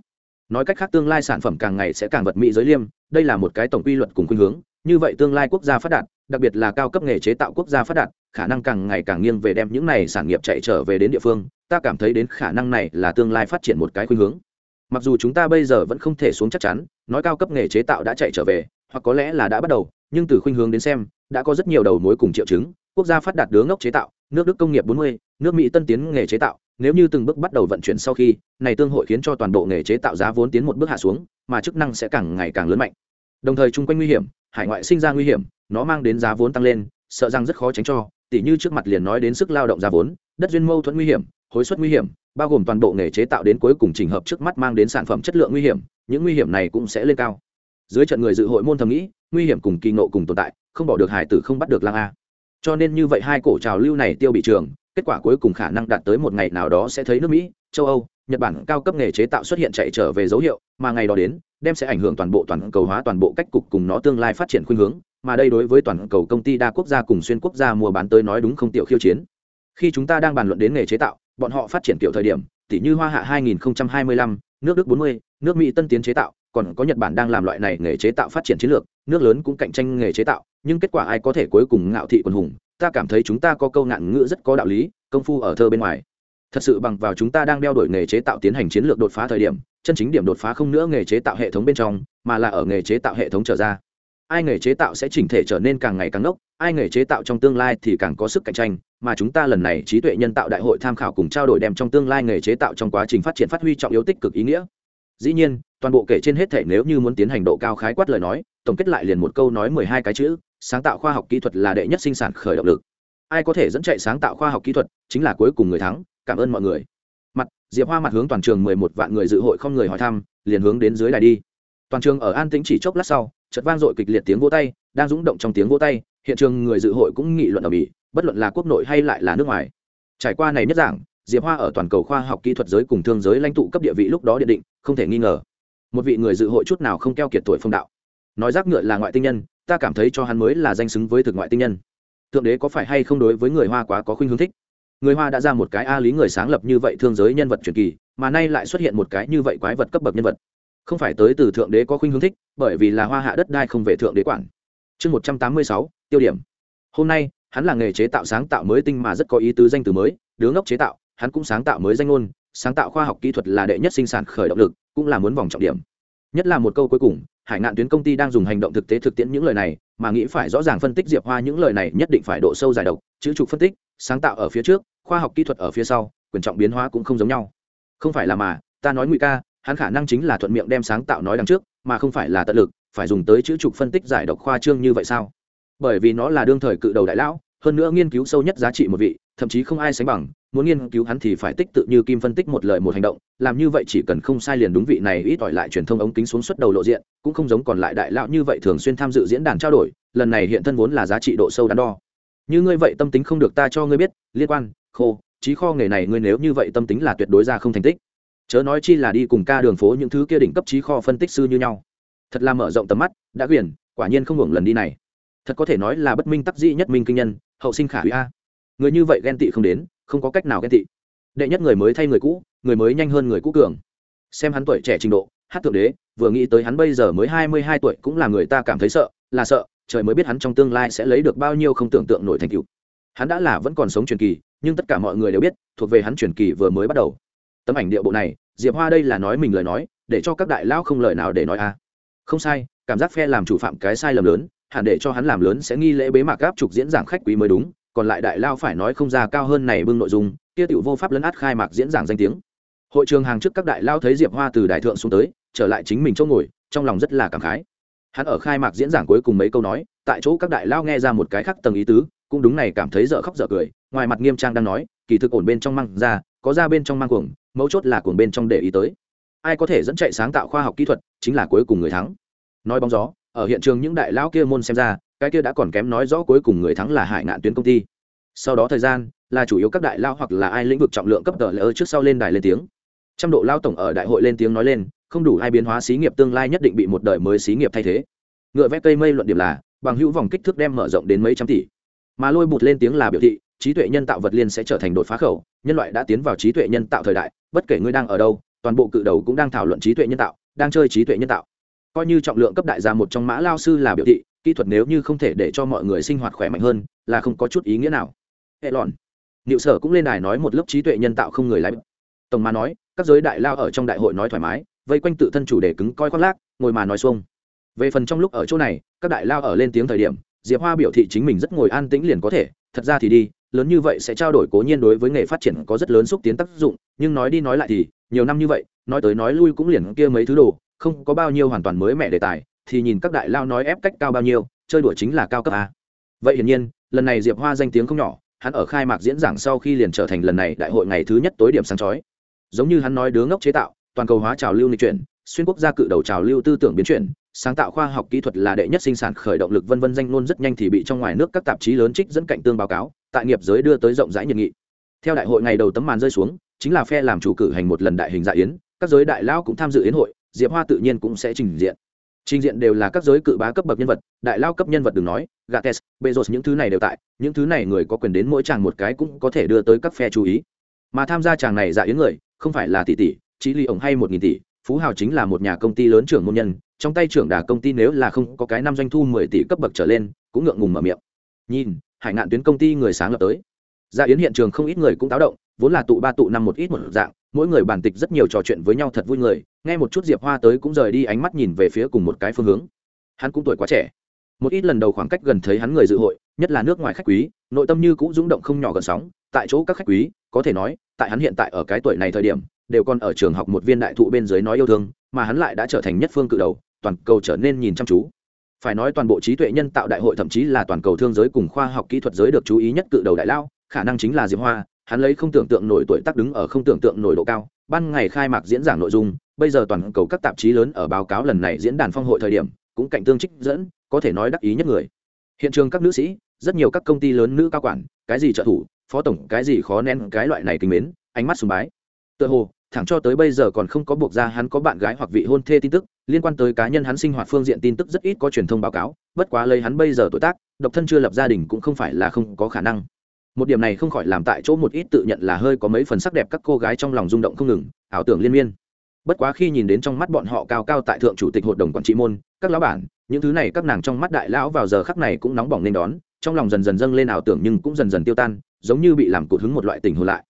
Nói cách khác tương lai sản phẩm càng ngày sẽ càng vật mỹ giới liêm, đây là một cái tổng quy luật cùng khuynh hướng, như vậy tương lai quốc gia phát đạt, đặc biệt là cao cấp nghề chế tạo quốc gia phát đạt, khả năng càng ngày càng nghiêng về đem những này sản nghiệp chạy trở về đến địa phương, ta cảm thấy đến khả năng này là tương lai phát triển một cái khuynh hướng mặc dù chúng ta bây giờ vẫn không thể xuống chắc chắn nói cao cấp nghề chế tạo đã chạy trở về hoặc có lẽ là đã bắt đầu nhưng từ khuynh hướng đến xem đã có rất nhiều đầu mối cùng triệu chứng. Quốc gia phát đạt đứa ngốc chế tạo nước đức công nghiệp 40, nước mỹ tân tiến nghề chế tạo. Nếu như từng bước bắt đầu vận chuyển sau khi này tương hội khiến cho toàn bộ nghề chế tạo giá vốn tiến một bước hạ xuống mà chức năng sẽ càng ngày càng lớn mạnh. Đồng thời chung quanh nguy hiểm hải ngoại sinh ra nguy hiểm nó mang đến giá vốn tăng lên sợ rằng rất khó tránh cho. Tỉ như trước mặt liền nói đến sức lao động giá vốn đất duyên mâu thuẫn nguy hiểm hối suất nguy hiểm, bao gồm toàn bộ nghề chế tạo đến cuối cùng trình hợp trước mắt mang đến sản phẩm chất lượng nguy hiểm, những nguy hiểm này cũng sẽ lên cao. Dưới trận người dự hội môn thầm nghĩ, nguy hiểm cùng kỳ nộ cùng tồn tại, không bỏ được hải tử không bắt được lang a. Cho nên như vậy hai cổ trào lưu này tiêu bị trường, kết quả cuối cùng khả năng đạt tới một ngày nào đó sẽ thấy nước mỹ, châu âu, nhật bản cao cấp nghề chế tạo xuất hiện chạy trở về dấu hiệu, mà ngày đó đến, đem sẽ ảnh hưởng toàn bộ toàn cầu hóa toàn bộ cách cục cùng nó tương lai phát triển khuynh hướng, mà đây đối với toàn cầu công ty đa quốc gia cùng xuyên quốc gia mua bán tới nói đúng không tiểu khiêu chiến. Khi chúng ta đang bàn luận đến nghề chế tạo bọn họ phát triển tiểu thời điểm tỷ như hoa hạ 2025, nước đức 40, nước mỹ tân tiến chế tạo còn có nhật bản đang làm loại này nghề chế tạo phát triển chiến lược nước lớn cũng cạnh tranh nghề chế tạo nhưng kết quả ai có thể cuối cùng ngạo thị quần hùng ta cảm thấy chúng ta có câu ngạn ngữ rất có đạo lý công phu ở thơ bên ngoài. Thật sự bằng vào chúng ta đang đeo đổi nghề chế tạo tiến hành chiến lược đột phá thời điểm chân chính điểm đột phá không nữa nghề chế tạo hệ thống bên trong mà là ở nghề chế tạo hệ thống trở ra ai nghề chế tạo sẽ chỉnh thể trở nên càng ngày càng ngốc, ai nghề chế tạo trong tương lai thì càng có sức cạnh tranh, mà chúng ta lần này trí tuệ nhân tạo đại hội tham khảo cùng trao đổi đem trong tương lai nghề chế tạo trong quá trình phát triển phát huy trọng yếu tích cực ý nghĩa. Dĩ nhiên, toàn bộ kể trên hết thể nếu như muốn tiến hành độ cao khái quát lời nói, tổng kết lại liền một câu nói mười hai cái chữ, sáng tạo khoa học kỹ thuật là đệ nhất sinh sản khởi động lực. Ai có thể dẫn chạy sáng tạo khoa học kỹ thuật chính là cuối cùng người thắng, cảm ơn mọi người. Mặt, diệp hoa mặt hướng toàn trường mười một vạn người dự hội không người hỏi thăm, liền hướng đến dưới đài đi. Toàn trường ở an tĩnh chỉ chốc lát sau chợt vang dội kịch liệt tiếng vỗ tay đang dũng động trong tiếng vỗ tay hiện trường người dự hội cũng nghị luận ở mỹ, bất luận là quốc nội hay lại là nước ngoài. Trải qua này nhất giảng diệp hoa ở toàn cầu khoa học kỹ thuật giới cùng thương giới lãnh tụ cấp địa vị lúc đó địa định không thể nghi ngờ. Một vị người dự hội chút nào không keo kiệt tuổi phong đạo. Nói rác ngựa là ngoại tinh nhân ta cảm thấy cho hắn mới là danh xứng với thực ngoại tinh nhân. Thượng đế có phải hay không đối với người hoa quá có khuynh hướng thích? Người hoa đã ra một cái a lý người sáng lập như vậy thương giới nhân vật truyền kỳ mà nay lại xuất hiện một cái như vậy quái vật cấp bậc nhân vật không phải tới từ thượng đế có khuynh hướng thích, bởi vì là hoa hạ đất đai không về thượng đế quản. Chương một trăm tám mươi sáu, tiêu điểm. Hôm nay, hắn là nghề chế tạo sáng tạo mới tinh mà rất có ý tứ danh từ mới, đứa ngốc chế tạo, hắn cũng sáng tạo mới danh ngôn, sáng tạo khoa học kỹ thuật là đệ nhất sinh sản khởi động lực, cũng là muốn vòng trọng điểm. Nhất là một câu cuối cùng, hải ngạn tuyến công ty đang dùng hành động thực tế thực tiễn những lời này, mà nghĩ phải rõ ràng phân tích diệp hoa những lời này nhất định phải độ sâu giải độc, chữ trục phân tích, sáng tạo ở phía trước, khoa học kỹ thuật ở phía sau, quyền trọng biến hóa cũng không giống nhau. Không phải là mà, ta nói ngụy ca hắn khả năng chính là thuận miệng đem sáng tạo nói đằng trước, mà không phải là tận lực, phải dùng tới chữ trục phân tích giải độc khoa trương như vậy sao? Bởi vì nó là đương thời cự đầu đại lão, hơn nữa nghiên cứu sâu nhất giá trị một vị, thậm chí không ai sánh bằng, muốn nghiên cứu hắn thì phải tích tự như kim phân tích một lời một hành động, làm như vậy chỉ cần không sai liền đúng vị này ít ỏi lại truyền thông ống kính xuống suất đầu lộ diện, cũng không giống còn lại đại lão như vậy thường xuyên tham dự diễn đàn trao đổi, lần này hiện thân vốn là giá trị độ sâu đắn đo. Như ngươi vậy tâm tính không được ta cho ngươi biết, liên quan, khô, trí kho nghề này ngươi nếu như vậy tâm tính là tuyệt đối ra không thành tích chớ nói chi là đi cùng ca đường phố những thứ kia đỉnh cấp trí kho phân tích sư như nhau. Thật là mở rộng tầm mắt, đã quyền, quả nhiên không hưởng lần đi này. Thật có thể nói là bất minh tắc dĩ nhất minh kinh nhân, hậu sinh khả hủy a. Người như vậy ghen tị không đến, không có cách nào ghen tị. Đệ nhất người mới thay người cũ, người mới nhanh hơn người cũ cường. Xem hắn tuổi trẻ trình độ, hát thượng đế, vừa nghĩ tới hắn bây giờ mới hai mươi hai tuổi cũng là người ta cảm thấy sợ, là sợ, trời mới biết hắn trong tương lai sẽ lấy được bao nhiêu không tưởng tượng nổi thành tựu. Hắn đã là vẫn còn sống truyền kỳ, nhưng tất cả mọi người đều biết, thuộc về hắn truyền kỳ vừa mới bắt đầu tấm ảnh điệu bộ này, diệp hoa đây là nói mình lời nói, để cho các đại lão không lời nào để nói a không sai, cảm giác phe làm chủ phạm cái sai lầm lớn, hẳn để cho hắn làm lớn sẽ nghi lễ bế mạc gáp trục diễn giảng khách quý mới đúng, còn lại đại lao phải nói không ra cao hơn này bưng nội dung, kia tiểu vô pháp lấn át khai mạc diễn giảng danh tiếng. Hội trường hàng trước các đại lao thấy diệp hoa từ đại thượng xuống tới, trở lại chính mình chỗ ngồi, trong lòng rất là cảm khái. Hắn ở khai mạc diễn giảng cuối cùng mấy câu nói, tại chỗ các đại lao nghe ra một cái khác tầng ý tứ, cũng đúng này cảm thấy dở khóc dở cười, ngoài mặt nghiêm trang đang nói, kỳ thực ổn bên trong mang ra, có ra bên trong mang cuồng mấu chốt là cuồng bên trong để ý tới. Ai có thể dẫn chạy sáng tạo khoa học kỹ thuật, chính là cuối cùng người thắng. Nói bóng gió, ở hiện trường những đại lão kia môn xem ra, cái kia đã còn kém nói rõ cuối cùng người thắng là hải ngạn tuyến công ty. Sau đó thời gian, là chủ yếu các đại lao hoặc là ai lĩnh vực trọng lượng cấp tờ lỡ trước sau lên đài lên tiếng. Trăm độ lao tổng ở đại hội lên tiếng nói lên, không đủ ai biến hóa xí nghiệp tương lai nhất định bị một đời mới xí nghiệp thay thế. Ngựa vẽ cây mây luận điểm là, bằng hữu vòng kích thước đem mở rộng đến mấy trăm tỷ. Mà lôi bụt lên tiếng là biểu thị, trí tuệ nhân tạo vật liên sẽ trở thành đột phá khẩu, nhân loại đã tiến vào trí tuệ nhân tạo thời đại bất kể ngươi đang ở đâu, toàn bộ cự đầu cũng đang thảo luận trí tuệ nhân tạo, đang chơi trí tuệ nhân tạo. Coi như trọng lượng cấp đại gia một trong mã lao sư là biểu thị, kỹ thuật nếu như không thể để cho mọi người sinh hoạt khỏe mạnh hơn, là không có chút ý nghĩa nào. Hệ lòn liệu sở cũng lên đài nói một lớp trí tuệ nhân tạo không người lái. Tổng mà nói, các giới đại lao ở trong đại hội nói thoải mái, vây quanh tự thân chủ đề cứng coi khoác lác, ngồi mà nói xuông. Về phần trong lúc ở chỗ này, các đại lao ở lên tiếng thời điểm, diệp hoa biểu thị chính mình rất ngồi an tĩnh liền có thể, thật ra thì đi lớn như vậy sẽ trao đổi cố nhiên đối với nghề phát triển có rất lớn xúc tiến tác dụng, nhưng nói đi nói lại thì, nhiều năm như vậy, nói tới nói lui cũng liền kia mấy thứ đồ, không có bao nhiêu hoàn toàn mới mẻ đề tài, thì nhìn các đại lao nói ép cách cao bao nhiêu, chơi đùa chính là cao cấp a. Vậy hiển nhiên, lần này diệp hoa danh tiếng không nhỏ, hắn ở khai mạc diễn giảng sau khi liền trở thành lần này đại hội ngày thứ nhất tối điểm sáng chói. Giống như hắn nói đứa ngốc chế tạo, toàn cầu hóa trào lưu lịch chuyển, xuyên quốc gia cự đầu trào lưu tư tưởng biến chuyển sáng tạo khoa học kỹ thuật là đệ nhất sinh sản khởi động lực vân vân danh luôn rất nhanh thì bị trong ngoài nước các tạp chí lớn trích dẫn cạnh tương báo cáo, tại nghiệp giới đưa tới rộng rãi nhiệt nghị. Theo đại hội ngày đầu tấm màn rơi xuống, chính là phe làm chủ cử hành một lần đại hình dạ yến, các giới đại lao cũng tham dự yến hội, diệp hoa tự nhiên cũng sẽ trình diện. Trình diện đều là các giới cự bá cấp bậc nhân vật, đại lao cấp nhân vật đừng nói, gates, bezos những thứ này đều tại, những thứ này người có quyền đến mỗi chàng một cái cũng có thể đưa tới các phe chú ý. Mà tham gia chàng này dạ yến người, không phải là tỷ tỷ chỉ ly ổng hay một nghìn tỷ, phú hào chính là một nhà công ty lớn trưởng môn nhân trong tay trưởng đà công ty nếu là không có cái năm doanh thu mười tỷ cấp bậc trở lên, cũng ngượng ngùng mở miệng. Nhìn, hải ngạn tuyến công ty người sáng lập tới. Dạ yến hiện trường không ít người cũng táo động, vốn là tụ ba tụ năm một ít một dạng, mỗi người bản tịch rất nhiều trò chuyện với nhau thật vui người, nghe một chút diệp hoa tới cũng rời đi ánh mắt nhìn về phía cùng một cái phương hướng. Hắn cũng tuổi quá trẻ. Một ít lần đầu khoảng cách gần thấy hắn người dự hội, nhất là nước ngoài khách quý, nội tâm như cũng rung động không nhỏ gần sóng, tại chỗ các khách quý, có thể nói, tại hắn hiện tại ở cái tuổi này thời điểm đều còn ở trường học một viên đại thụ bên dưới nói yêu thương, mà hắn lại đã trở thành nhất phương cự đầu, toàn cầu trở nên nhìn chăm chú. Phải nói toàn bộ trí tuệ nhân tạo đại hội thậm chí là toàn cầu thương giới cùng khoa học kỹ thuật giới được chú ý nhất cự đầu đại lao khả năng chính là diệp hoa, hắn lấy không tưởng tượng nổi tuổi tác đứng ở không tưởng tượng nổi độ cao, ban ngày khai mạc diễn giảng nội dung, bây giờ toàn cầu các tạp chí lớn ở báo cáo lần này diễn đàn phong hội thời điểm, cũng cạnh tương trích dẫn, có thể nói đắc ý nhất người. Hiện trường các nữ sĩ, rất nhiều các công ty lớn nữ cao quản, cái gì trợ thủ, phó tổng, cái gì khó nén, cái loại này kính mến, ánh mắt sùng bái tựa hồ, thẳng cho tới bây giờ còn không có buộc ra hắn có bạn gái hoặc vị hôn thê tin tức, liên quan tới cá nhân hắn sinh hoạt phương diện tin tức rất ít có truyền thông báo cáo, bất quá lấy hắn bây giờ tuổi tác, độc thân chưa lập gia đình cũng không phải là không có khả năng. Một điểm này không khỏi làm tại chỗ một ít tự nhận là hơi có mấy phần sắc đẹp các cô gái trong lòng rung động không ngừng, ảo tưởng liên miên. Bất quá khi nhìn đến trong mắt bọn họ cao cao tại thượng chủ tịch hội đồng quản trị môn, các lão bản, những thứ này các nàng trong mắt đại lão vào giờ khắc này cũng nóng bỏng nên đón, trong lòng dần dần dâng lên ảo tưởng nhưng cũng dần dần tiêu tan, giống như bị làm cụt hứng một loại tình hồn lại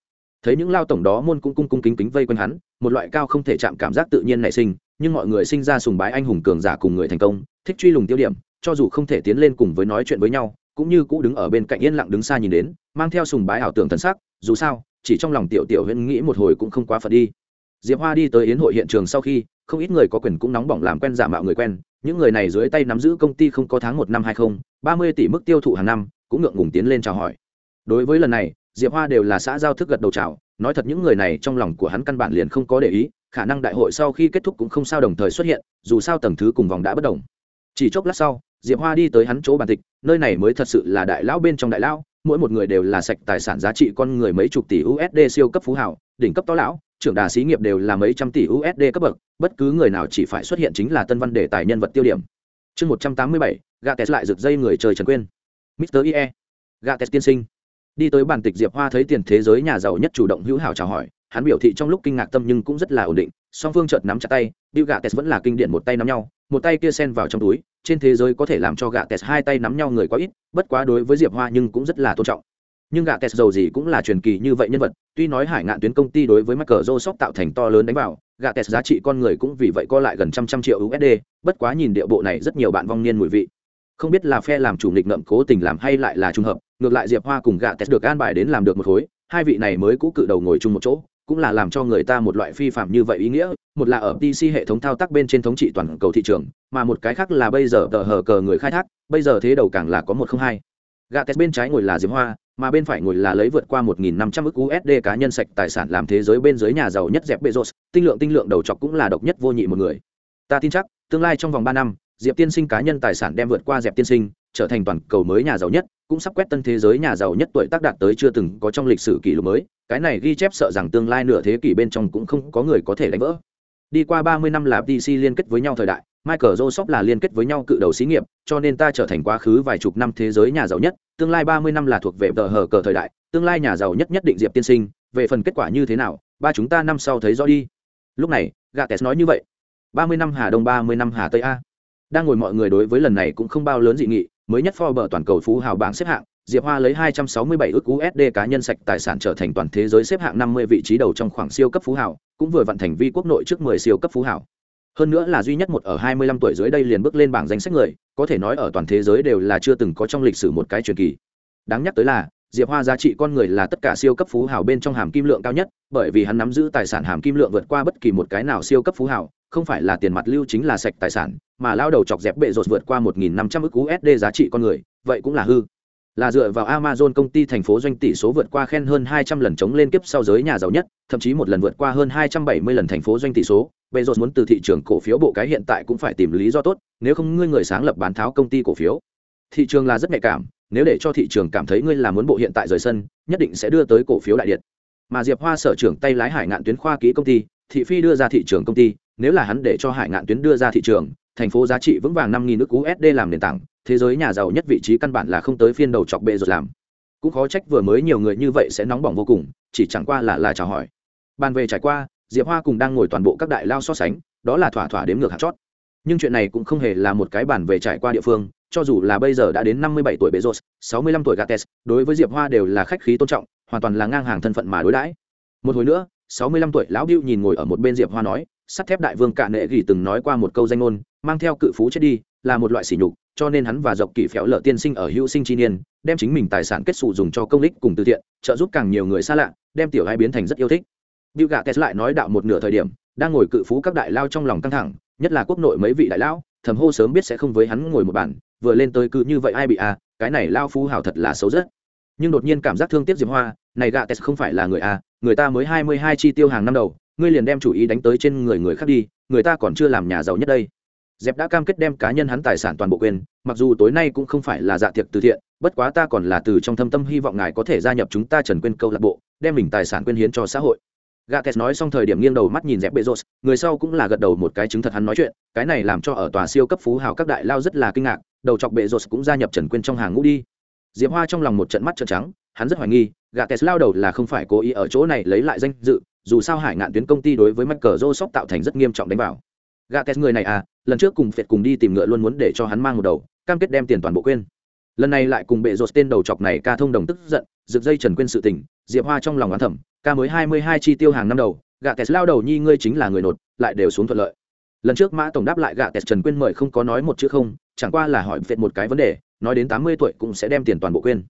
thấy những lao tổng đó môn cũng cung cung kính kính vây quanh hắn, một loại cao không thể chạm cảm giác tự nhiên nảy sinh, nhưng mọi người sinh ra sùng bái anh hùng cường giả cùng người thành công, thích truy lùng tiêu điểm, cho dù không thể tiến lên cùng với nói chuyện với nhau, cũng như cũ đứng ở bên cạnh yên lặng đứng xa nhìn đến, mang theo sùng bái ảo tưởng thần sắc, dù sao, chỉ trong lòng tiểu tiểu huyễn nghĩ một hồi cũng không quá phật đi. Diệp hoa đi tới yến hội hiện trường sau khi, không ít người có quyền cũng nóng bỏng làm quen giả mạo người quen, những người này dưới tay nắm giữ công ty không có tháng một năm hai không, ba mươi tỷ mức tiêu thụ hàng năm, cũng ngượng ngùng tiến lên chào hỏi. Đối với lần này diệp hoa đều là xã giao thức gật đầu chào, nói thật những người này trong lòng của hắn căn bản liền không có để ý, khả năng đại hội sau khi kết thúc cũng không sao đồng thời xuất hiện, dù sao tầng thứ cùng vòng đã bất đồng. Chỉ chốc lát sau, diệp hoa đi tới hắn chỗ bàn tịch, nơi này mới thật sự là đại lão bên trong đại lão, mỗi một người đều là sạch tài sản giá trị con người mấy chục tỷ usd siêu cấp phú hảo đỉnh cấp to lão, trưởng đà xí nghiệp đều là mấy trăm tỷ usd cấp bậc, bất cứ người nào chỉ phải xuất hiện chính là tân văn đề tài nhân vật tiêu điểm. Chương một trăm tám mươi bảy gà tes lại rực dây người trời trần quyên. mister ie gà tes tiên sinh đi tới bàn tịch diệp hoa thấy tiền thế giới nhà giàu nhất chủ động hữu hảo chào hỏi, hắn biểu thị trong lúc kinh ngạc tâm nhưng cũng rất là ổn định, song phương chợt nắm chặt tay, bill gà tes vẫn là kinh điển một tay nắm nhau, một tay kia sen vào trong túi, trên thế giới có thể làm cho gà tes hai tay nắm nhau người quá ít, bất quá đối với diệp hoa nhưng cũng rất là tôn trọng. Nhưng gà tes dầu gì cũng là truyền kỳ như vậy nhân vật, tuy nói hải ngạn tuyến công ty đối với michael joseph tạo thành to lớn đánh vào gà tes giá trị con người cũng vì vậy co lại gần trăm trăm triệu usd bất quá nhìn địa bộ này rất nhiều bạn vong niên mùi vị. Không biết là phe làm chủ nghịch ngợm cố tình làm hay lại là trùng hợp ngược lại diệp hoa cùng gạ Tét được an bài đến làm được một khối hai vị này mới cũ cự đầu ngồi chung một chỗ cũng là làm cho người ta một loại phi phạm như vậy ý nghĩa một là ở pc hệ thống thao tác bên trên thống trị toàn cầu thị trường mà một cái khác là bây giờ tờ hờ cờ người khai thác bây giờ thế đầu càng là có một không hai gạ Tét bên trái ngồi là diệp hoa mà bên phải ngồi là lấy vượt qua 1.500 ức USD cá nhân sạch tài sản làm thế giới bên dưới nhà giàu nhất dẹp Bezos, tinh lượng tinh lượng đầu chọc cũng là độc nhất vô nhị một người. Ta tin chắc, tương lai trong vòng 3 năm, Diệp Tiên Sinh cá nhân tài sản đem vượt qua dẹp Tiên Sinh, trở thành toàn cầu mới nhà giàu nhất, cũng sắp quét tân thế giới nhà giàu nhất tuổi tác đạt tới chưa từng có trong lịch sử kỷ lục mới, cái này ghi chép sợ rằng tương lai nửa thế kỷ bên trong cũng không có người có thể đánh vỡ. Đi qua 30 năm là DC liên kết với nhau thời đại, Michael Joseph là liên kết với nhau cự đầu xí nghiệp, cho nên ta trở thành quá khứ vài chục năm thế giới nhà giàu nhất, tương lai 30 năm là thuộc về tờ hở cờ thời đại, tương lai nhà giàu nhất nhất định Diệp tiên sinh, về phần kết quả như thế nào, ba chúng ta năm sau thấy rõ đi. Lúc này, Gates nói như vậy. 30 năm Hà Đông 30 năm Hà Tây a. Đang ngồi mọi người đối với lần này cũng không bao lớn dị nghị, mới nhất Forbes toàn cầu phú hào bảng xếp hạng, Diệp Hoa lấy 267 ức USD cá nhân sạch tài sản trở thành toàn thế giới xếp hạng 50 vị trí đầu trong khoảng siêu cấp phú hào, cũng vừa vận thành vi quốc nội trước 10 siêu cấp phú hào. Hơn nữa là duy nhất một ở 25 tuổi dưới đây liền bước lên bảng danh sách người có thể nói ở toàn thế giới đều là chưa từng có trong lịch sử một cái truyền kỳ. Đáng nhắc tới là diệp hoa giá trị con người là tất cả siêu cấp phú hào bên trong hàm kim lượng cao nhất bởi vì hắn nắm giữ tài sản hàm kim lượng vượt qua bất kỳ một cái nào siêu cấp phú hào không phải là tiền mặt lưu chính là sạch tài sản mà lao đầu chọc dẹp bệ rột vượt qua 1.500 ức usd giá trị con người vậy cũng là hư là dựa vào Amazon công ty thành phố doanh tỷ số vượt qua khen hơn 200 lần chống lên kiếp sau giới nhà giàu nhất, thậm chí một lần vượt qua hơn 270 lần thành phố doanh tỷ số, Bezos muốn từ thị trường cổ phiếu bộ cái hiện tại cũng phải tìm lý do tốt, nếu không ngươi người sáng lập bán tháo công ty cổ phiếu. Thị trường là rất nhạy cảm, nếu để cho thị trường cảm thấy ngươi là muốn bộ hiện tại rời sân, nhất định sẽ đưa tới cổ phiếu đại điện. Mà Diệp Hoa sở trưởng tay lái Hải Ngạn tuyến khoa kỹ công ty, thị phi đưa ra thị trường công ty, nếu là hắn để cho Hải Ngạn tuyến đưa ra thị trường, thành phố giá trị vững vàng 5000 nước USD làm nền tảng, thế giới nhà giàu nhất vị trí căn bản là không tới phiên đầu chọc bệ rồi làm. Cũng khó trách vừa mới nhiều người như vậy sẽ nóng bỏng vô cùng, chỉ chẳng qua là là chào hỏi. Bàn về trải qua, diệp hoa cùng đang ngồi toàn bộ các đại lao so sánh đó là thỏa thỏa đếm ngược hạt chót nhưng chuyện này cũng không hề là một cái bản về trải qua địa phương cho dù là bây giờ đã đến năm mươi bảy tuổi bezos sáu mươi lăm tuổi gates đối với diệp hoa đều là khách khí tôn trọng hoàn toàn là ngang hàng thân phận mà đối đãi một hồi nữa sáu mươi lăm tuổi lão biu nhìn ngồi ở một bên diệp hoa nói sắt thép đại vương cả nệ gỉ từng nói qua một câu danh ngôn mang theo cự phú chết đi là một loại sỉ nhục cho nên hắn và dọc kỷ phéo lợ tiên sinh ở hữu sinh chi niên đem chính mình tài sản kết xù dùng cho công lích cùng từ thiện trợ giúp càng nhiều người xa lạ đem tiểu hai biến thành rất yêu thích Bill Gates lại nói đạo một nửa thời điểm, đang ngồi cự phú các đại lao trong lòng căng thẳng, nhất là quốc nội mấy vị đại lão thầm hô sớm biết sẽ không với hắn ngồi một bàn, vừa lên tới cứ như vậy ai bị à, cái này lao phú hào thật là xấu rất. Nhưng đột nhiên cảm giác thương tiếc Diệp Hoa, này Gates không phải là người à, người ta mới 22 chi tiêu hàng năm đầu, ngươi liền đem chủ ý đánh tới trên người người khác đi, người ta còn chưa làm nhà giàu nhất đây. Dẹp đã cam kết đem cá nhân hắn tài sản toàn bộ quyền, mặc dù tối nay cũng không phải là dạ tiệc từ thiện, bất quá ta còn là từ trong thâm tâm hy vọng ngài có thể gia nhập chúng ta Trần Quyên câu lạc bộ, đem mình tài sản quyên hiến cho xã hội Gates nói xong thời điểm nghiêng đầu mắt nhìn dẹp Bezos, người sau cũng là gật đầu một cái chứng thật hắn nói chuyện, cái này làm cho ở tòa siêu cấp phú hào các đại lao rất là kinh ngạc, đầu chọc Bezos cũng gia nhập Trần Quyên trong hàng ngũ đi. Diệp Hoa trong lòng một trận mắt trợn trắng, hắn rất hoài nghi, Gates lao đầu là không phải cố ý ở chỗ này lấy lại danh dự, dù sao Hải Ngạn tuyến công ty đối với Michael Joseph tạo thành rất nghiêm trọng đánh vào. Gates người này à, lần trước cùng phiệt cùng đi tìm ngựa luôn muốn để cho hắn mang một đầu, cam kết đem tiền toàn bộ quên. Lần này lại cùng bệ rột tên đầu chọc này ca thông đồng tức giận, rực dây Trần quên sự tình, Diệp Hoa trong lòng oán thầm, ca mới hai mươi hai chi tiêu hàng năm đầu gạ tes lao đầu nhi ngươi chính là người nột lại đều xuống thuận lợi lần trước mã tổng đáp lại gạ tes trần quên mời không có nói một chữ không chẳng qua là hỏi phiệt một cái vấn đề nói đến tám mươi tuổi cũng sẽ đem tiền toàn bộ quên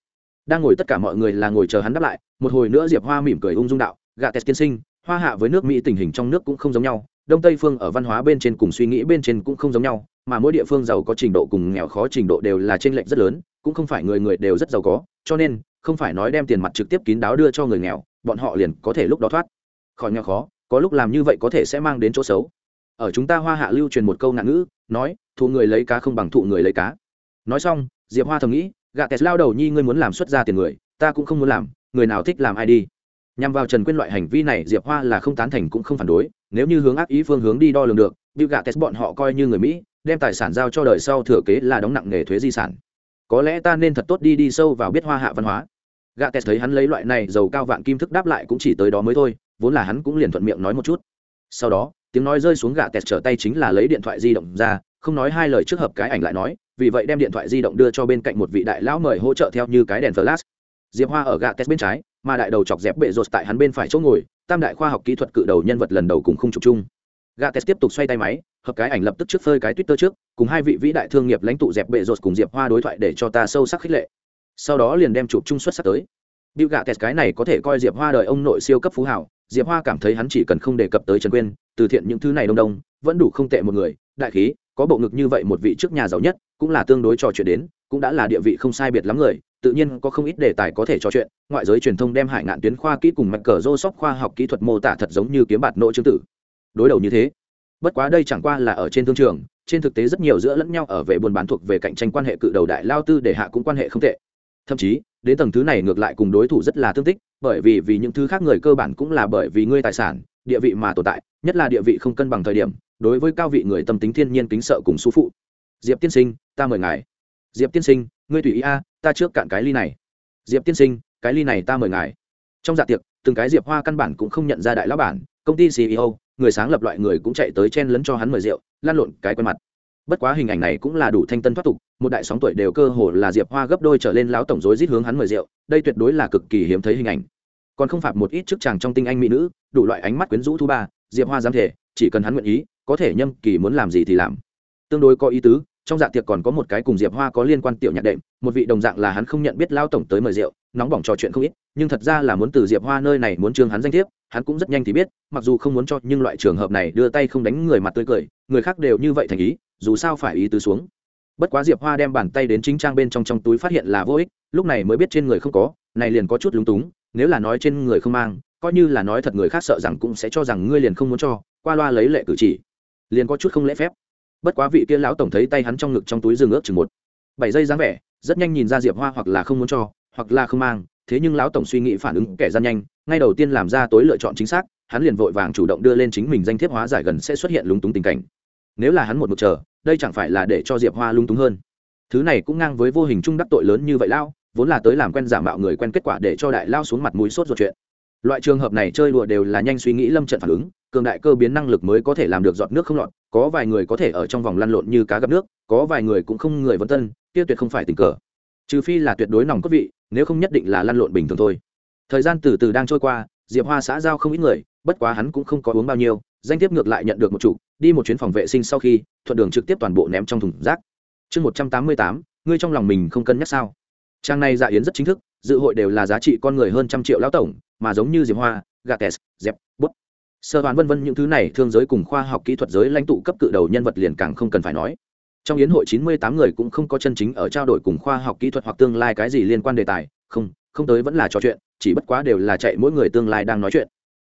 đang ngồi tất cả mọi người là ngồi chờ hắn đáp lại một hồi nữa diệp hoa mỉm cười ung dung đạo gạ tes tiên sinh, hoa hạ với nước mỹ tình hình trong nước cũng không giống nhau, đông tây phương ở văn hóa bên trên cùng suy nghĩ bên trên cũng không giống nhau, mà mỗi địa phương giàu có trình độ cùng nghèo khó trình độ đều là t r ê n lệch rất lớn, cũng không phải người người đều rất giàu có, cho nên, không phải nói đem tiền mặt trực tiếp kín đáo đưa cho người nghèo, bọn họ liền có thể lúc đó thoát. Khỏi nghèo khó, có lúc làm như vậy có thể sẽ mang đến chỗ xấu. Ở chúng ta hoa hạ lưu truyền một câu ngạn ngữ, nói thụ người lấy cá không bằng thụ người lấy cá. Nói xong, diệp hoa thầm nghĩ, gạ tẹt lao đầu nhi ngươi muốn làm xuất ra tiền người, ta cũng không muốn làm, người nào thích làm ai đi? Nhằm vào trần quyên loại hành vi này, diệp hoa là không tán thành cũng không phản đối. Nếu như hướng ác ý phương hướng đi đo lường được, bill gates bọn họ coi như người mỹ, đem tài sản giao cho đời sau thừa kế là đóng nặng nghề thuế di sản. Có lẽ ta nên thật tốt đi đi sâu vào biết hoa hạ văn hóa. Gạ tes thấy hắn lấy loại này giàu cao vạn kim thức đáp lại cũng chỉ tới đó mới thôi, vốn là hắn cũng liền thuận miệng nói một chút. Sau đó, tiếng nói rơi xuống gạ tes trở tay chính là lấy điện thoại di động ra, không nói hai lời trước hợp cái ảnh lại nói, vì vậy đem điện thoại di động đưa cho bên cạnh một vị đại lão mời hỗ trợ theo như cái đèn flash diệp hoa ở gạ test bên trái mà đại đầu chọc dẹp bệ rột tại hắn bên phải chỗ ngồi tam đại khoa học kỹ thuật cự đầu nhân vật lần đầu cùng không chụp chung. Gạ test tiếp tục xoay tay máy hợp cái ảnh lập tức trước phơi cái twitter trước cùng hai vị vĩ đại thương nghiệp lãnh tụ dẹp bệ rột cùng diệp hoa đối thoại để cho ta sâu sắc khích lệ. Sau đó liền đem chụp chung xuất sắc tới. Bill Gates cái này có thể coi Diệp Hoa đời ông nội siêu cấp phú hào, Diệp Hoa cảm thấy hắn chỉ cần không đề cập tới Trần Quyên, từ thiện những thứ này đông đông, vẫn đủ không tệ một người, đại khí, có bộ ngực như vậy một vị trước nhà giàu nhất, cũng là tương đối trò chuyện đến, cũng đã là địa vị không sai biệt lắm người, tự nhiên có không ít đề tài có thể trò chuyện, ngoại giới truyền thông đem Hải Ngạn tuyến khoa kỹ cùng mạch cờ Microsoft khoa học kỹ thuật mô tả thật giống như kiếm bạt nội chứng tử. Đối đầu như thế. Bất quá đây chẳng qua là ở trên thương trường, trên thực tế rất nhiều giữa lẫn nhau ở về buôn bán thuộc về cạnh tranh quan hệ cự đầu đại lao tư để hạ cũng quan hệ không tệ. Thậm chí, đến tầng thứ này ngược lại cùng đối thủ rất là tương tích bởi vì vì những thứ khác người cơ bản cũng là bởi vì ngươi tài sản địa vị mà tồn tại nhất là địa vị không cân bằng thời điểm đối với cao vị người tâm tính thiên nhiên kính sợ cùng xú phụ diệp tiên sinh ta mời ngài diệp tiên sinh, ngươi tùy ý a, ta trước cạn cái ly này. Diệp tiên sinh, cái ly này ta mời ngài. Trong dạ tiệc, từng cái diệp hoa căn bản cũng không nhận ra đại lão bản, công ty ceo người sáng lập loại người cũng chạy tới chen lấn cho hắn mời rượu, lan lộn cái quen mặt. Bất quá hình ảnh này cũng là đủ thanh tân thoát tục, một đại sóng tuổi đều cơ hồ là diệp hoa gấp đôi trở lên lão tổng rối rít hướng hắn mời rượu, đây tuyệt đối là cực kỳ hiếm thấy hình ảnh. Còn không phạt một ít chức chàng trong tinh anh mỹ nữ, đủ loại ánh mắt quyến rũ thu ba, diệp hoa dám thể, chỉ cần hắn nguyện ý, có thể nhâm kỳ muốn làm gì thì làm. Tương đối có ý tứ trong dạ tiệc còn có một cái cùng diệp hoa có liên quan tiểu nhạc đệm, một vị đồng dạng là hắn không nhận biết lao tổng tới mời rượu, nóng bỏng trò chuyện không ít, nhưng thật ra là muốn từ diệp hoa nơi này muốn trương hắn danh thiếp, hắn cũng rất nhanh thì biết, mặc dù không muốn cho nhưng loại trường hợp này đưa tay không đánh người mặt tươi cười, người khác đều như vậy thành ý, dù sao phải ý tứ xuống. Bất quá diệp hoa đem bàn tay đến chính trang bên trong trong túi phát hiện là vô ích, lúc này mới biết trên người không có, này liền có chút lúng túng, nếu là nói trên người không mang, coi như là nói thật người khác sợ rằng cũng sẽ cho rằng ngươi liền không muốn cho, qua loa lấy lệ cử chỉ, liền có chút không lễ phép bất quá vị kia lão tổng thấy tay hắn trong ngực trong túi dừng ước chừng một, bảy giây dáng vẻ, rất nhanh nhìn ra diệp hoa hoặc là không muốn cho, hoặc là không mang. Thế nhưng lão tổng suy nghĩ phản ứng kẻ gian nhanh, ngay đầu tiên làm ra tối lựa chọn chính xác, hắn liền vội vàng chủ động đưa lên chính mình danh thiếp hóa giải gần sẽ xuất hiện lúng túng tình cảnh. Nếu là hắn một mực chờ, đây chẳng phải là để cho diệp hoa lung túng hơn? Thứ này cũng ngang với vô hình trung đắc tội lớn như vậy lao vốn là tới làm quen giả mạo người quen kết quả để cho đại lao xuống mặt mũi sốt ruột chuyện loại trường hợp này chơi đùa đều là nhanh suy nghĩ lâm trận phản ứng, cường đại cơ biến năng lực mới có thể làm được giọt nước không lọt, có vài người có thể ở trong vòng lăn lộn như cá gặp nước, có vài người cũng không người vân tân, kia tuyệt không phải tình cờ. Trừ phi là tuyệt đối nòng cốt vị, nếu không nhất định là lăn lộn bình thường thôi. Thời gian từ từ đang trôi qua, diệp hoa xã giao không ít người, bất quá hắn cũng không có uống bao nhiêu, danh tiếp ngược lại nhận được một chủ, đi một chuyến phòng vệ sinh sau khi, thuận đường trực tiếp toàn bộ ném trong thùng rác. Chương một trăm tám mươi tám, ngươi trong lòng mình không cân nhắc sao? Trang này dạ yến rất chính thức dự hội đều là giá trị con người hơn trăm triệu lão tổng, mà giống như diệp hoa, gates dẹp bút, sơ đoán vân vân những thứ này thương giới cùng khoa học kỹ thuật giới lãnh tụ cấp cự đầu nhân vật liền càng không cần phải nói. Trong yến hội chín mươi tám người cũng không có chân chính ở trao đổi cùng khoa học kỹ thuật hoặc tương lai cái gì liên quan đề tài, không không tới vẫn là trò chuyện, chỉ bất quá đều là chạy mỗi người tương lai đang nói chuyện.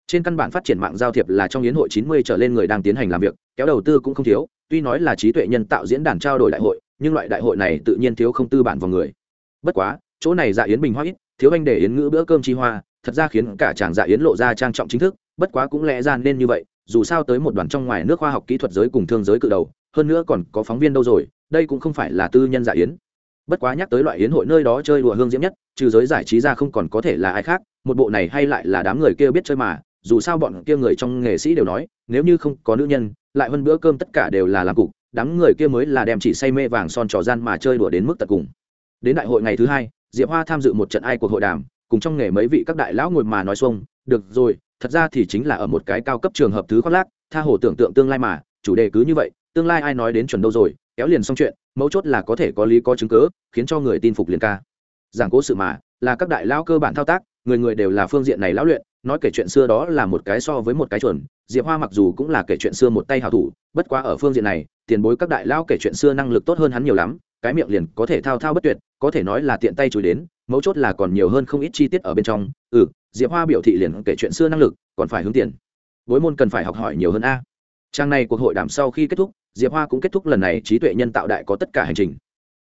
Trên căn bản phát triển mạng giao thiệp là trong yến hội chín mươi trở lên người đang tiến hành làm việc, kéo đầu tư cũng không thiếu, tuy nói là trí tuệ nhân tạo diễn đàn trao đổi đại hội, nhưng loại đại hội này tự nhiên thiếu không tư bản vào người. Bất quá chỗ này dạ yến bình hoa ít, thiếu anh để yến ngữ bữa cơm chi hoa, thật ra khiến cả chàng dạ yến lộ ra trang trọng chính thức, bất quá cũng lẽ ra nên như vậy, dù sao tới một đoàn trong ngoài nước khoa học kỹ thuật giới cùng thương giới cự đầu, hơn nữa còn có phóng viên đâu rồi, đây cũng không phải là tư nhân dạ yến. Bất quá nhắc tới loại yến hội nơi đó chơi đùa hương diễm nhất, trừ giới giải trí ra không còn có thể là ai khác, một bộ này hay lại là đám người kia biết chơi mà, dù sao bọn kia người trong nghệ sĩ đều nói, nếu như không có nữ nhân, lại hơn bữa cơm tất cả đều là làm cục, đám người kia mới là đem chỉ say mê vàng son trò gian mà chơi đùa đến mức tận cùng. Đến đại hội ngày thứ hai diệp hoa tham dự một trận ai cuộc hội đàm, cùng trong nghề mấy vị các đại lão ngồi mà nói xuông, được rồi, thật ra thì chính là ở một cái cao cấp trường hợp thứ khoác lác, tha hồ tưởng tượng tương lai mà, chủ đề cứ như vậy, tương lai ai nói đến chuẩn đâu rồi, kéo liền xong chuyện, mấu chốt là có thể có lý có chứng cớ khiến cho người tin phục liền ca. Giảng cố sự mà, là các đại lão cơ bản thao tác, người người đều là phương diện này lão luyện, nói kể chuyện xưa đó là một cái so với một cái chuẩn, diệp hoa mặc dù cũng là kể chuyện xưa một tay hào thủ, bất quá ở phương diện này, tiền bối các đại lão kể chuyện xưa năng lực tốt hơn hắn nhiều lắm cái miệng liền có thể thao thao bất tuyệt, có thể nói là tiện tay chùi đến, mấu chốt là còn nhiều hơn không ít chi tiết ở bên trong. Ừ diệp hoa biểu thị liền kể chuyện xưa năng lực, còn phải hướng tiền. Bối môn cần phải học hỏi nhiều hơn a. Trang này cuộc hội đàm sau khi kết thúc, diệp hoa cũng kết thúc lần này trí tuệ nhân tạo đại có tất cả hành trình.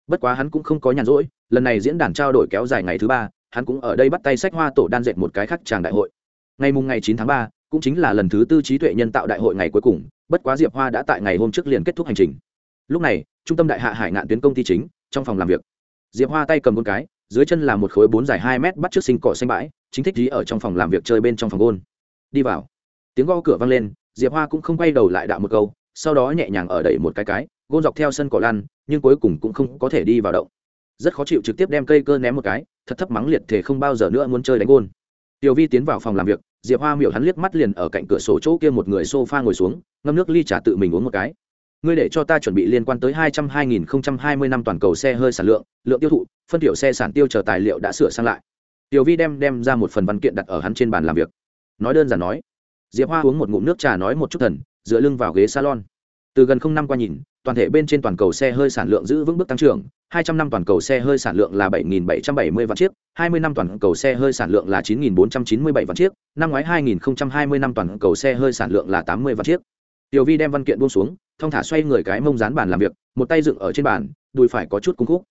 Bất quá hắn cũng không có nhàn rỗi, lần này diễn đàn trao đổi kéo dài ngày thứ ba, hắn cũng ở đây bắt tay sách hoa tổ đan dệt một cái khác tràng đại hội. Ngày mùng ngày chín tháng ba, cũng chính là lần thứ tư trí tuệ nhân tạo đại hội ngày cuối cùng, bất quá diệp hoa đã tại ngày hôm trước liền kết thúc hành trình lúc này, trung tâm đại hạ hải ngạn tuyến công ty chính, trong phòng làm việc. Diệp hoa tay cầm một cái, dưới chân là một khối bốn dài hai mét bắt trước sinh cỏ xanh bãi, chính thích dí ở trong phòng làm việc chơi bên trong phòng gôn đi vào. Tiếng gõ cửa vang lên, diệp hoa cũng không quay đầu lại đạo một câu, sau đó nhẹ nhàng ở đẩy một cái cái, gôn dọc theo sân cỏ lăn, nhưng cuối cùng cũng không có thể đi vào động. Rất khó chịu trực tiếp đem cây cơ ném một cái, thật thấp mắng liệt thể không bao giờ nữa muốn chơi đánh gôn. Tiểu vi tiến vào phòng làm việc, diệp hoa miểu hắn liếc mắt liền ở cạnh cửa sổ chỗ kia một người s o f a ngồi xuống, ngâm nước ly trả tự mình uống một cái ngươi để cho ta chuẩn bị liên quan tới hai trăm hai nghìn không trăm hai mươi năm toàn cầu xe hơi sản lượng lượng tiêu thụ, phân tiểu xe sản tiêu chờ tài liệu đã sửa sang lại. Tiểu vi đem đem ra một phần văn kiện đặt ở hắn trên bàn làm việc. Nói đơn giản nói, diệp hoa uống một ngụm nước trà nói một chút thần, dựa lưng vào ghế salon. Từ gần không năm qua nhìn, toàn thể bên trên toàn cầu xe hơi sản lượng giữ vững bước tăng trưởng 200 năm toàn cầu xe hơi sản lượng là 7.770 vạn chiếc 20 năm toàn cầu xe hơi sản lượng là 9.497 vạn chiếc, năm ngoái 2020 năm toàn cầu xe hơi sản lượng là 80 vạn chiếc. Tiểu vi đem văn kiện buông xuống thong thả xoay người cái mông dán bàn làm việc, một tay dựng ở trên bàn, đùi phải có chút cung khúc.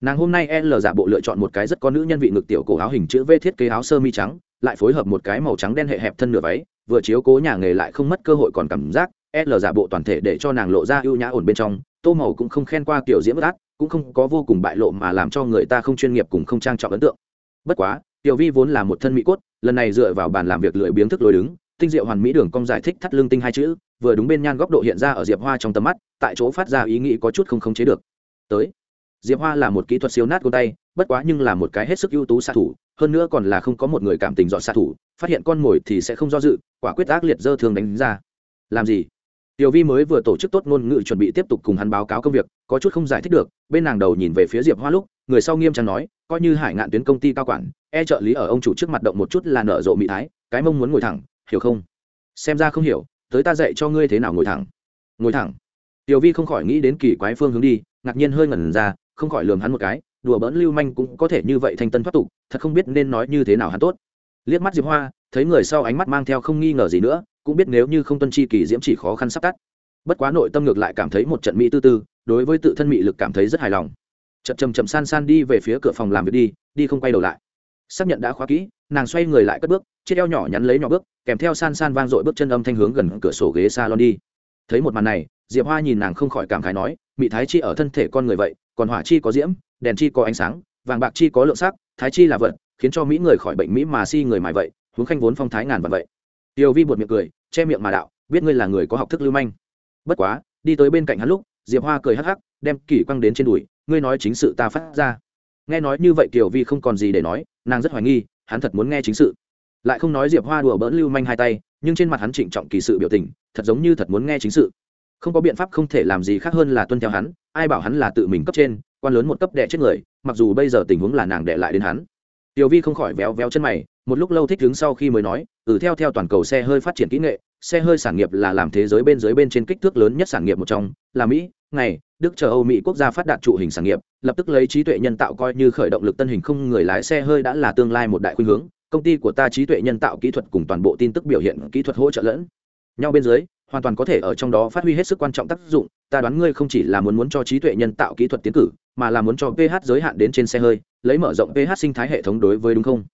Nàng hôm nay l giả bộ lựa chọn một cái rất có nữ nhân vị ngực tiểu cổ áo hình chữ v thiết kế áo sơ mi trắng, lại phối hợp một cái màu trắng đen hệ hẹp thân nửa váy, vừa chiếu cố nhà nghề lại không mất cơ hội còn cảm giác, l giả bộ toàn thể để cho nàng lộ ra ưu nhã ổn bên trong, tô màu cũng không khen qua kiểu diễm bất ác cũng không có vô cùng bại lộ mà làm cho người ta không chuyên nghiệp cùng không trang trọng ấn tượng. Bất quá, tiểu vi vốn là một thân mỹ cốt, lần này dựa vào bàn làm việc lười biếng thức lối đứng, tinh diệu hoàn mỹ đường cong giải thích thắt lưng tinh hai chữ vừa đúng bên nhan góc độ hiện ra ở diệp hoa trong tầm mắt tại chỗ phát ra ý nghĩ có chút không khống chế được tới diệp hoa là một kỹ thuật siêu nát gôn tay bất quá nhưng là một cái hết sức ưu tú xạ thủ hơn nữa còn là không có một người cảm tình dọn xạ thủ phát hiện con mồi thì sẽ không do dự quả quyết ác liệt dơ thường đánh ra làm gì tiểu vi mới vừa tổ chức tốt ngôn ngữ chuẩn bị tiếp tục cùng hắn báo cáo công việc có chút không giải thích được bên nàng đầu nhìn về phía diệp hoa lúc người sau nghiêm trang nói coi như hải ngạn tuyến công ty cao quản e trợ lý ở ông chủ trước mặt động một chút là nở rộ mỹ thái cái mông muốn ngồi thẳng hiểu không xem ra không hiểu tới ta dạy cho ngươi thế nào ngồi thẳng. Ngồi thẳng. Tiểu vi không khỏi nghĩ đến kỳ quái phương hướng đi, ngạc nhiên hơi ngẩn ra, không khỏi lườm hắn một cái, đùa bỡn lưu manh cũng có thể như vậy thanh tân thoát tục, thật không biết nên nói như thế nào hắn tốt. Liếc mắt diệp hoa, thấy người sau ánh mắt mang theo không nghi ngờ gì nữa, cũng biết nếu như không tuân chi kỳ diễm chỉ khó khăn sắp tắt. Bất quá nội tâm ngược lại cảm thấy một trận mỹ tư tư, đối với tự thân mỹ lực cảm thấy rất hài lòng. Chậm chậm chậm san san đi về phía cửa phòng làm việc đi đi không quay đầu lại. Xác nhận đã khóa kỹ, nàng xoay người lại cất bước chiếc eo nhỏ nhắn lấy nhỏ bước, kèm theo san san vang dội bước chân âm thanh hướng gần cửa sổ ghế salon đi. Thấy một màn này, diệp hoa nhìn nàng không khỏi cảm khái nói mỹ thái chi ở thân thể con người vậy, còn hỏa chi có diễm, đèn chi có ánh sáng, vàng bạc chi có lượng sắc, thái chi là vật, khiến cho mỹ người khỏi bệnh mỹ mà si người mài vậy huống khanh vốn phong thái ngàn vật vậy. Tiêu vi buột miệng cười, che miệng mà đạo, biết ngươi là người có học thức lưu manh. Bất quá, đi tới bên cạnh hắn lúc, diệp hoa cười hắc hắc, đem kỷ quăng đến trên đùi, ngươi nói chính sự ta phát ra. Nghe nói như vậy kiều vi không còn gì để nói, nàng rất hoài nghi, hắn thật muốn nghe chính sự lại không nói diệp hoa đùa bỡn lưu manh hai tay, nhưng trên mặt hắn trịnh trọng kỳ sự biểu tình, thật giống như thật muốn nghe chính sự. Không có biện pháp không thể làm gì khác hơn là tuân theo hắn, ai bảo hắn là tự mình cấp trên, quan lớn một cấp đẻ chết người, mặc dù bây giờ tình huống là nàng đẻ lại đến hắn. Tiểu vi không khỏi véo véo chân mày, một lúc lâu thích đứng sau khi mới nói ừ theo theo toàn cầu xe hơi phát triển kỹ nghệ, xe hơi sản nghiệp là làm thế giới bên dưới bên trên kích thước lớn nhất sản nghiệp một trong, là mỹ, ngày, đức chờ âu mỹ quốc gia phát đạt trụ hình sản nghiệp, lập tức lấy trí tuệ nhân tạo coi như khởi động lực tân hình không người lái xe hơi đã là tương lai một đại khuynh hướng công ty của ta trí tuệ nhân tạo kỹ thuật cùng toàn bộ tin tức biểu hiện kỹ thuật hỗ trợ lẫn nhau bên dưới, hoàn toàn có thể ở trong đó phát huy hết sức quan trọng tác dụng. Ta đoán ngươi không chỉ là muốn muốn cho trí tuệ nhân tạo kỹ thuật tiến cử, mà là muốn cho ph giới hạn đến trên xe hơi, lấy mở rộng ph sinh thái hệ thống đối với đúng không?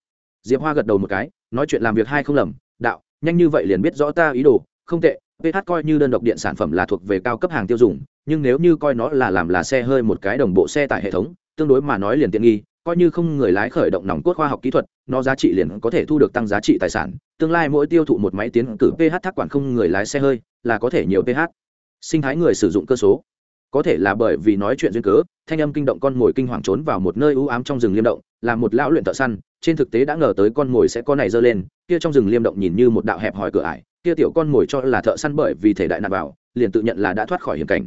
Diệp hoa gật đầu một cái, nói chuyện làm việc hai không lầm, đạo, nhanh như vậy liền biết rõ ta ý đồ, không tệ ph coi như đơn độc điện sản phẩm là thuộc về cao cấp hàng tiêu dùng, nhưng nếu như coi nó là làm là xe hơi một cái đồng bộ xe tải hệ thống, tương đối mà nói liền tiện nghi coi như không người lái khởi động nòng cốt khoa học kỹ thuật, nó giá trị liền có thể thu được tăng giá trị tài sản. Tương lai mỗi tiêu thụ một máy tiến cử ph thác quản không người lái xe hơi, là có thể nhiều ph sinh thái người sử dụng cơ số. Có thể là bởi vì nói chuyện duyên cớ, thanh âm kinh động con mồi kinh hoàng trốn vào một nơi ưu ám trong rừng liêm động, là một lão luyện thợ săn, trên thực tế đã ngờ tới con mồi sẽ có này dơ lên, kia trong rừng liêm động nhìn như một đạo hẹp hòi cửa ải, kia tiểu con mồi cho là thợ săn bởi vì thể đại nạp vào, liền tự nhận là đã thoát khỏi hiểm cảnh.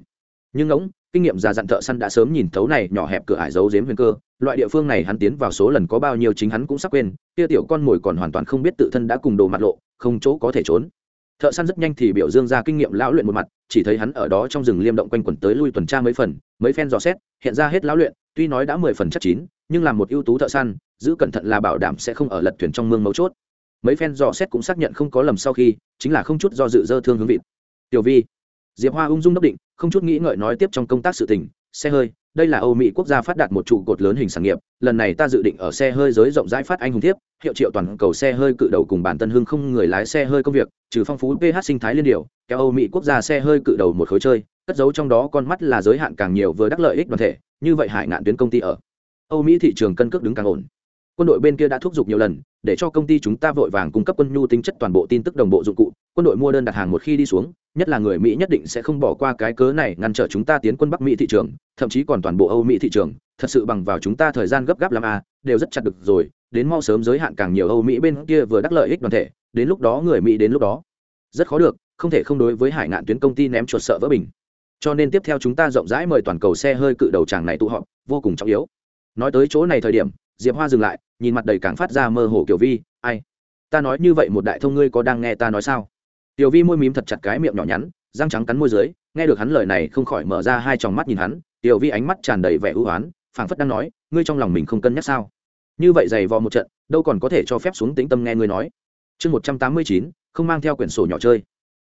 Nhưng ngỗng kinh nghiệm già dặn thợ săn đã sớm nhìn thấu này nhỏ hẹp cửa ải giấu giếm huyền cơ, loại địa phương này hắn tiến vào số lần có bao nhiêu chính hắn cũng sắp quên, kia tiểu con mồi còn hoàn toàn không biết tự thân đã cùng đồ mặt lộ, không chỗ có thể trốn. Thợ săn rất nhanh thì biểu dương ra kinh nghiệm lão luyện một mặt, chỉ thấy hắn ở đó trong rừng liêm động quanh quẩn tới lui tuần tra mấy phần, mấy phen dò xét, hiện ra hết lão luyện, tuy nói đã mười phần chắc chín, nhưng làm một ưu tú thợ săn, giữ cẩn thận là bảo đảm sẽ không ở lật thuyền trong mương mấu chốt. Mấy phen dò xét cũng xác nhận không có lầm sau khi, chính là không chút do dự dơ thương hướng vịt. Tiểu vi. Diệp hoa ung dung đốc định không chút nghĩ ngợi nói tiếp trong công tác sự tình, xe hơi, đây là âu mỹ quốc gia phát đạt một trụ cột lớn hình sản nghiệp, lần này ta dự định ở xe hơi giới rộng rãi phát anh hùng thiếp, hiệu triệu toàn cầu xe hơi cự đầu cùng bản tân hưng không người lái xe hơi công việc, trừ phong phú ph sinh thái liên điều, kéo âu mỹ quốc gia xe hơi cự đầu một khối chơi, cất giấu trong đó con mắt là giới hạn càng nhiều vừa đắc lợi ích đoàn thể, như vậy hải ngạn tuyến công ty ở âu mỹ thị trường cân cước đứng càng ổn quân đội bên kia đã thúc giục nhiều lần, để cho công ty chúng ta vội vàng cung cấp quân nhu tính chất toàn bộ tin tức đồng bộ dụng cụ. Quân đội mua đơn đặt hàng một khi đi xuống, nhất là người mỹ nhất định sẽ không bỏ qua cái cớ này ngăn trở chúng ta tiến quân bắc mỹ thị trường, thậm chí còn toàn bộ âu mỹ thị trường. Thật sự bằng vào chúng ta thời gian gấp gáp làm a à, đều rất chặt được rồi, đến mau sớm giới hạn càng nhiều âu mỹ bên kia vừa đắc lợi ích đoàn thể, đến lúc đó người mỹ đến lúc đó. Rất khó được, không thể không đối với hải ngạn tuyến công ty ném chuột sợ vỡ bình. Cho nên tiếp theo chúng ta rộng rãi mời toàn cầu xe hơi cự đầu tràng này tụ họp, vô cùng trọng yếu. Nói tới chỗ này thời điểm diệp hoa dừng lại, nhìn mặt đầy càng phát ra mơ hồ kiểu vi, ai? Ta nói như vậy một đại thông ngươi có đang nghe ta nói sao? Tiểu vi môi mím thật chặt cái miệng nhỏ nhắn, răng trắng cắn môi dưới, nghe được hắn lời này không khỏi mở ra hai tròng mắt nhìn hắn tiểu vi ánh mắt tràn đầy vẻ ưu oán, phảng phất đang nói, ngươi trong lòng mình không cân nhắc sao? Như vậy giày vò một trận, đâu còn có thể cho phép xuống tĩnh tâm nghe ngươi nói. Chương một trăm tám mươi chín, không mang theo quyển sổ nhỏ chơi.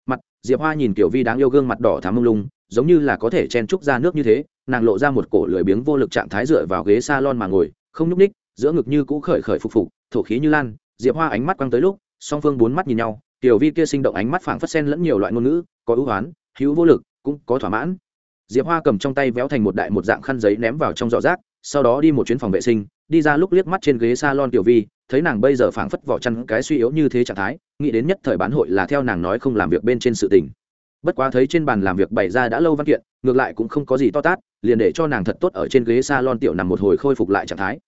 Mặt, diệp hoa nhìn tiểu vi đáng yêu gương mặt đỏ thám mông lung, giống như là có thể chen trúc ra nước như thế, nàng lộ ra một cổ lười biếng vô lực trạng thái dựa vào ghế s a lon mà ngồi, không nhúc ních giữa ngực như cũ khởi khởi phục phục, thổ khí như lan, diệp hoa ánh mắt quăng tới lúc, song phương bốn mắt nhìn nhau, tiểu vi kia sinh động ánh mắt phảng phất sen lẫn nhiều loại ngôn ngữ, có ưu hoán, hữu vô lực, cũng có thỏa mãn. Diệp hoa cầm trong tay véo thành một đại một dạng khăn giấy ném vào trong giỏ rác, sau đó đi một chuyến phòng vệ sinh, đi ra lúc liếc mắt trên ghế salon tiểu vi, thấy nàng bây giờ phảng phất vỏ chăn cái suy yếu như thế trạng thái, nghĩ đến nhất thời bán hội là theo nàng nói không làm việc bên trên sự tình. Bất quá thấy trên bàn làm việc bày ra đã lâu văn kiện, ngược lại cũng không có gì to tát, liền để cho nàng thật tốt ở trên ghế salon tiểu nằm một hồi khôi phục lại trạng thái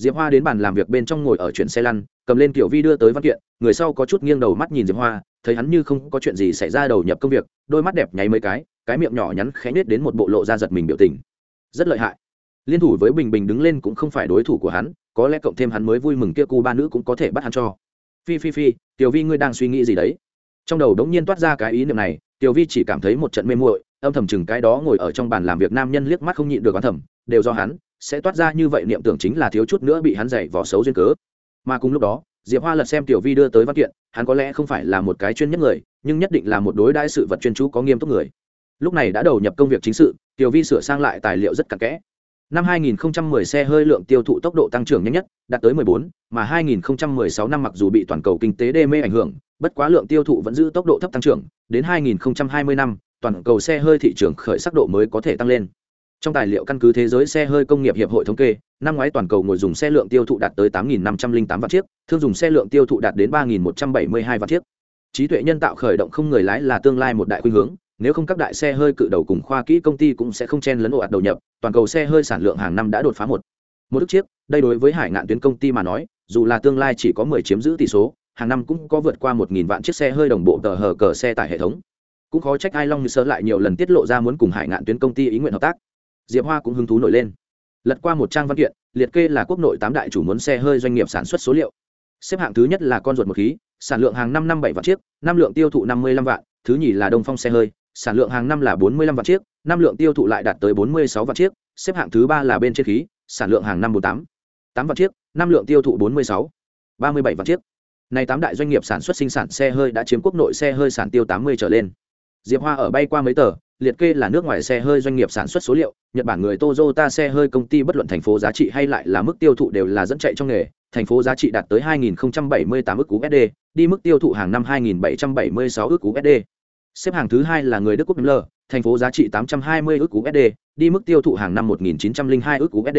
diệp hoa đến bàn làm việc bên trong ngồi ở chuyển xe lăn, cầm lên kiểu vi đưa tới văn kiện, người sau có chút nghiêng đầu mắt nhìn diệp hoa, thấy hắn như không có chuyện gì xảy ra đầu nhập công việc, đôi mắt đẹp nháy mấy cái cái miệng nhỏ nhắn khẽ nết đến một bộ lộ ra giật mình biểu tình. Rất lợi hại. Liên thủ với bình bình đứng lên cũng không phải đối thủ của hắn, có lẽ cộng thêm hắn mới vui mừng kia cu ba nữ cũng có thể bắt hắn cho. Phi phi phi, tiểu vi ngươi đang suy nghĩ gì đấy? Trong đầu đống nhiên toát ra cái ý niệm này, tiểu vi chỉ cảm thấy một trận mê muội, âm thầm chừng cái đó ngồi ở trong bàn làm việc nam nhân liếc mắt không nhịn được oán thầm, đều do hắn sẽ toát ra như vậy niệm tưởng chính là thiếu chút nữa bị hắn dạy vỏ xấu duyên cớ. Mà cùng lúc đó diệp hoa lật xem tiểu vi đưa tới văn kiện hắn có lẽ không phải là một cái chuyên nhất người nhưng nhất định là một đối đãi sự vật chuyên chú có nghiêm túc người. Lúc này đã đầu nhập công việc chính sự tiểu vi sửa sang lại tài liệu rất cặn kẽ. Năm 2010 xe hơi lượng tiêu thụ tốc độ tăng trưởng nhanh nhất đạt tới 14, mà 2016 năm mặc dù bị toàn cầu kinh tế đê mê ảnh hưởng bất quá lượng tiêu thụ vẫn giữ tốc độ thấp tăng trưởng đến 2020 năm toàn cầu xe hơi thị trường khởi sắc độ mới có thể tăng lên trong tài liệu căn cứ thế giới xe hơi công nghiệp hiệp hội thống kê, năm ngoái toàn cầu ngồi dùng xe lượng tiêu thụ đạt tới 8.508 vạn chiếc, thương dùng xe lượng tiêu thụ đạt đến 3.172 vạn chiếc. Trí tuệ nhân tạo khởi động không người lái là tương lai một đại khuynh hướng, nếu không các đại xe hơi cự đầu cùng khoa kỹ công ty cũng sẽ không chen lấn ồ ạt đầu nhập, toàn cầu xe hơi sản lượng hàng năm đã đột phá một. Một ức chiếc, đây đối với hải ngạn tuyến công ty mà nói, dù là tương lai chỉ có 10 chiếm giữ tỷ số, hàng năm cũng có vượt qua 1.000 vạn chiếc xe hơi đồng bộ tờ hờ cờ xe tải hệ thống. Cũng khó trách ai long như sơ lại nhiều lần tiết lộ ra muốn cùng hải ngạn tuyến công ty ý nguyện hợp tác diệp hoa cũng hứng thú nổi lên. Lật qua một trang văn kiện, liệt kê là quốc nội tám đại chủ muốn xe hơi doanh nghiệp sản xuất số liệu. Xếp hạng thứ nhất là con ruột một khí, sản lượng hàng năm năm bảy vạn chiếc, năm lượng tiêu thụ năm mươi lăm vạn, thứ nhì là đông phong xe hơi, sản lượng hàng năm là bốn mươi lăm vạn chiếc, năm lượng tiêu thụ lại đạt tới bốn mươi sáu vạn chiếc, xếp hạng thứ ba là bên trên khí, sản lượng hàng năm bốn tám tám vạn chiếc, năm lượng tiêu thụ bốn mươi sáu, ba mươi bảy vạn chiếc. Này tám đại doanh nghiệp sản xuất sinh sản xe hơi đã chiếm quốc nội xe hơi sản tiêu tám mươi trở lên. Diệp hoa ở bay qua mấy tờ liệt kê là nước ngoài xe hơi doanh nghiệp sản xuất số liệu nhật bản người toyota xe hơi công ty bất luận thành phố giá trị hay lại là mức tiêu thụ đều là dẫn chạy trong nghề thành phố giá trị đạt tới 2.078 ức USD, đi mức tiêu thụ hàng năm 2.776 ức USD. Xếp hàng thứ hai là người Đức Quốc L, thành phố giá trị 820 ức USD, đi mức tiêu thụ hàng năm 1.902 ức USD.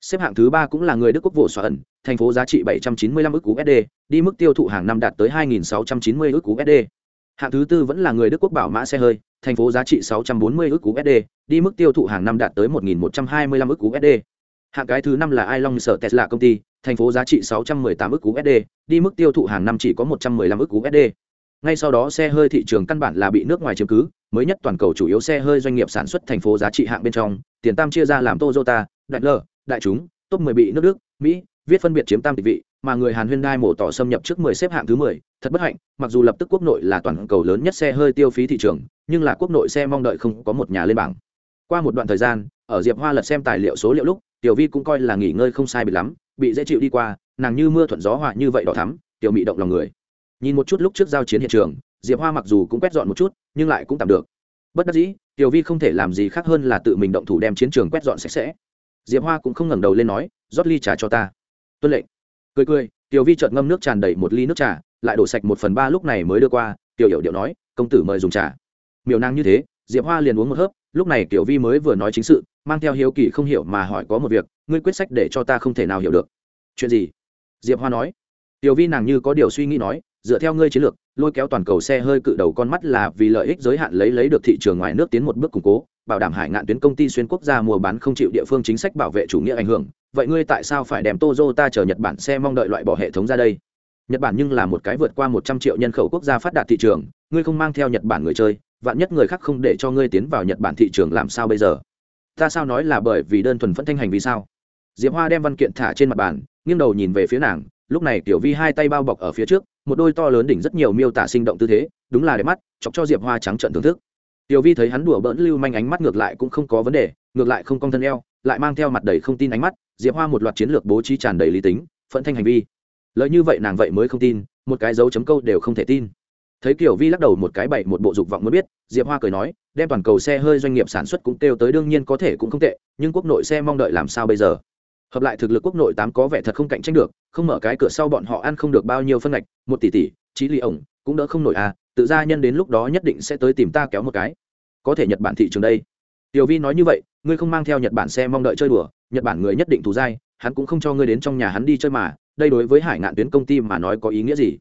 Xếp hạng thứ ba cũng là người Đức Quốc Vụ ẩn, thành phố giá trị 795 ức USD, đi mức tiêu thụ hàng năm đạt tới 2.690 ức USD. Hạng thứ tư vẫn là người Đức Quốc Bảo Mã xe hơi, thành phố giá trị 640 ức USD, đi mức tiêu thụ hàng năm đạt tới 1.125 ức USD. Hạng cái thứ năm là Ailong sở Tesla công ty, thành phố giá trị 618 ức USD, đi mức tiêu thụ hàng năm chỉ có 115 ức USD. Ngay sau đó xe hơi thị trường căn bản là bị nước ngoài chiếm cứ, mới nhất toàn cầu chủ yếu xe hơi doanh nghiệp sản xuất thành phố giá trị hạng bên trong, tiền tam chia ra làm Toyota, Daimler, đại chúng, top 10 bị nước Đức, Mỹ, viết phân biệt chiếm tam tịch vị, mà người Hàn Hyundai mổ tỏ xâm nhập trước 10 xếp hạng thứ 10, thật bất hạnh, mặc dù lập tức quốc nội là toàn cầu lớn nhất xe hơi tiêu phí thị trường, nhưng là quốc nội xe mong đợi không có một nhà lên bảng. Qua một đoạn thời gian, ở Diệp Hoa lật xem tài liệu số liệu lúc, Tiểu Vi cũng coi là nghỉ ngơi không sai bị lắm, bị dễ chịu đi qua, nàng như mưa thuận gió hòa như vậy đỏ thắm, tiểu mị động lòng người. Nhìn một chút lúc trước giao chiến hiện trường, Diệp Hoa mặc dù cũng quét dọn một chút, nhưng lại cũng tạm được. Bất đắc dĩ, Tiểu Vi không thể làm gì khác hơn là tự mình động thủ đem chiến trường quét dọn sạch sẽ. Diệp Hoa cũng không ngẩng đầu lên nói, "Rót ly trà cho ta." Tuân lệnh. Cười cười, Tiểu Vi chợt ngâm nước tràn đầy một ly nước trà, lại đổ sạch một phần ba lúc này mới đưa qua, Tiểu Hiểu điệu nói, "Công tử mời dùng trà." miều nàng như thế, Diệp Hoa liền uống một hớp, lúc này Tiểu Vi mới vừa nói chính sự, mang theo hiếu kỳ không hiểu mà hỏi có một việc, ngươi quyết sách để cho ta không thể nào hiểu được. Chuyện gì? Diệp hoa nói. Tiểu vi nàng như có điều suy nghĩ nói dựa theo ngươi chiến lược lôi kéo toàn cầu xe hơi cự đầu con mắt là vì lợi ích giới hạn lấy lấy được thị trường ngoài nước tiến một bước củng cố bảo đảm hải ngạn tuyến công ty xuyên quốc gia mua bán không chịu địa phương chính sách bảo vệ chủ nghĩa ảnh hưởng. Vậy ngươi tại sao phải đem Toyota chờ Nhật Bản xe mong đợi loại bỏ hệ thống ra đây? Nhật Bản nhưng là một cái vượt qua một trăm triệu nhân khẩu quốc gia phát đạt thị trường, ngươi không mang theo Nhật Bản người chơi, vạn nhất người khác không để cho ngươi tiến vào Nhật Bản thị trường làm sao bây giờ? Ta sao nói là bởi vì đơn thuần phẫn thanh hành vì sao? Diệp hoa đem văn kiện thả trên mặt bàn, nghiêng đầu nhìn về phía nàng, lúc này tiểu vi hai tay bao bọc ở phía trước, một đôi to lớn đỉnh rất nhiều miêu tả sinh động tư thế, đúng là đẹp mắt, chọc cho diệp hoa trắng trận thưởng thức. Tiểu vi thấy hắn đùa bỡn lưu manh ánh mắt ngược lại cũng không có vấn đề, ngược lại không cong thân eo, lại mang theo mặt đầy không tin ánh mắt, diệp hoa một loạt chiến lược bố trí tràn đầy lý tính, phẫn thanh hành vi lời như vậy nàng vậy mới không tin, một cái dấu chấm câu đều không thể tin. Thấy kiểu vi lắc đầu một cái bậy một bộ dục vọng muốn biết, diệp hoa cười nói, đem toàn cầu xe hơi doanh nghiệp sản xuất cũng kêu tới đương nhiên có thể cũng không tệ, nhưng quốc nội xe mong đợi làm sao bây giờ? Hợp lại thực lực quốc nội tám có vẻ thật không cạnh tranh được, không mở cái cửa sau bọn họ ăn không được bao nhiêu phân ngạch, một tỷ tỷ trí lì ổng cũng đỡ không nổi à tự ra nhân đến lúc đó nhất định sẽ tới tìm ta kéo một cái. Có thể nhật bản thị trường đây. Tiểu vi nói như vậy, ngươi không mang theo nhật bản xe mong đợi chơi đùa, nhật bản người nhất định thù dai, hắn cũng không cho ngươi đến trong nhà hắn đi chơi mà đây đối với hải ngạn tuyến công ty mà nói có ý nghĩa gì?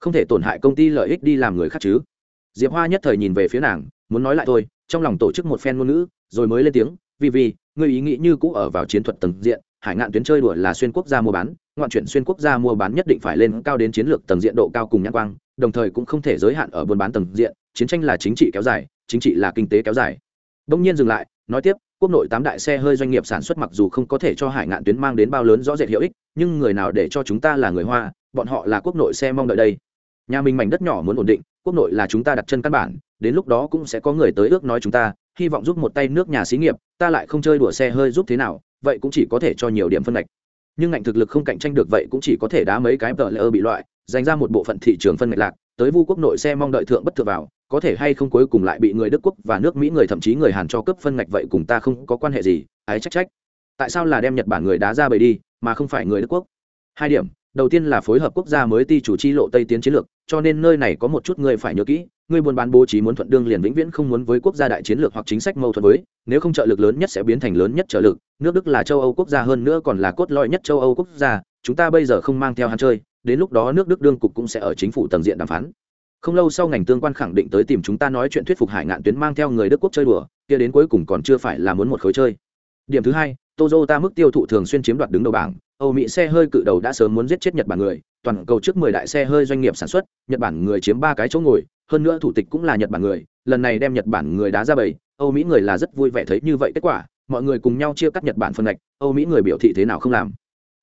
Không thể tổn hại công ty lợi ích đi làm người khác chứ? Diệp hoa nhất thời nhìn về phía nàng, muốn nói lại thôi, trong lòng tổ chức một phen ngôn ngữ, rồi mới lên tiếng, vì vì người ý nghĩ như cũ ở vào chiến thuật tầng diện, hải ngạn tuyến chơi đùa là xuyên quốc gia mua bán, ngoạn chuyển xuyên quốc gia mua bán nhất định phải lên cao đến chiến lược tầng diện độ cao cùng nhãn quang, đồng thời cũng không thể giới hạn ở buôn bán tầng diện, chiến tranh là chính trị kéo dài, chính trị là kinh tế kéo dài. Đông nhiên dừng lại, nói tiếp quốc nội tám đại xe hơi doanh nghiệp sản xuất mặc dù không có thể cho hải ngạn tuyến mang đến bao lớn rõ rệt hiệu ích, nhưng người nào để cho chúng ta là người hoa, bọn họ là quốc nội xe mong đợi đây. Nhà mình mảnh đất nhỏ muốn ổn định, quốc nội là chúng ta đặt chân căn bản, đến lúc đó cũng sẽ có người tới ước nói chúng ta, hy vọng giúp một tay nước nhà xí nghiệp, ta lại không chơi đùa xe hơi giúp thế nào, vậy cũng chỉ có thể cho nhiều điểm phân lệch nhưng ngành thực lực không cạnh tranh được vậy cũng chỉ có thể đá mấy cái tờ lỡ bị loại, dành ra một bộ phận thị trường phân lệch lạc, tới vu quốc nội xe mong đợi thượng bất thượng vào có thể hay không cuối cùng lại bị người đức quốc và nước mỹ người thậm chí người hàn cho cấp phân ngạch vậy cùng ta không có quan hệ gì, ái trách trách. Tại sao là đem nhật bản người đá ra bầy đi, mà không phải người đức quốc? Hai điểm, đầu tiên là phối hợp quốc gia mới ti chủ chi lộ tây tiến chiến lược, cho nên nơi này có một chút người phải nhớ kỹ, người buôn bán bố trí muốn thuận đương liền vĩnh viễn không muốn với quốc gia đại chiến lược hoặc chính sách mâu thuẫn với, nếu không trợ lực lớn nhất sẽ biến thành lớn nhất trợ lực, nước đức là châu âu quốc gia hơn nữa còn là cốt lõi nhất châu âu quốc gia, chúng ta bây giờ không mang theo hắn chơi, đến lúc đó nước đức đương cục cũng sẽ ở chính phủ tầng diện đàm phán không lâu sau ngành tương quan khẳng định tới tìm chúng ta nói chuyện thuyết phục hải ngạn tuyến mang theo người đức quốc chơi đùa kia đến cuối cùng còn chưa phải là muốn một khối chơi điểm thứ hai Toyota mức tiêu thụ thường xuyên chiếm đoạt đứng đầu bảng Âu Mỹ xe hơi cự đầu đã sớm muốn giết chết Nhật Bản người, toàn cầu trước 10 đại xe hơi doanh nghiệp sản xuất, Nhật Bản người chiếm ba cái chỗ ngồi, hơn nữa thủ tịch cũng là Nhật Bản người, lần này đem Nhật Bản người đá ra bầy, Âu Mỹ người là rất vui vẻ thấy như vậy kết quả, mọi người cùng nhau chia cắt Nhật Bản phân ngạch, Âu Mỹ người biểu thị thế nào không làm.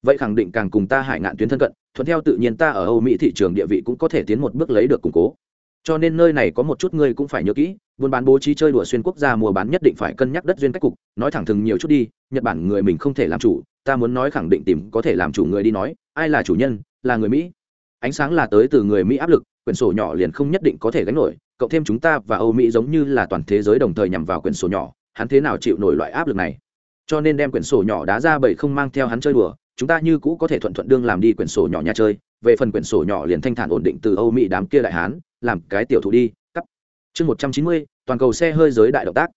Vậy khẳng định càng cùng ta hải ngạn tuyến thân cận, thuận theo tự nhiên ta ở Âu Mỹ thị trường địa vị cũng có thể tiến một bước lấy được củng cố. Cho nên nơi này có một chút ngươi cũng phải nhớ kỹ, buôn bán bố trí chơi đùa xuyên quốc gia mua bán nhất định phải cân nhắc đất duyên cách cục, nói thẳng thừng nhiều chút đi, nhật bản người mình không thể làm chủ, ta muốn nói khẳng định tìm có thể làm chủ người đi nói, ai là chủ nhân, là người mỹ. Ánh sáng là tới từ người mỹ áp lực, quyển sổ nhỏ liền không nhất định có thể gánh nổi cộng thêm chúng ta và âu mỹ giống như là toàn thế giới đồng thời nhằm vào quyển sổ nhỏ, hắn thế nào chịu nổi loại áp lực này? Cho nên đem quyển sổ nhỏ đá ra bảy không mang theo hắn chơi đùa chúng ta như cũ có thể thuận thuận đương làm đi quyển sổ nhỏ nhà chơi, về phần quyển sổ nhỏ liền thanh thản ổn định từ âu mỹ đám kia đại hán, làm cái tiểu thủ đi, cắt. Chương một trăm chín mươi, toàn cầu xe hơi giới đại động tác.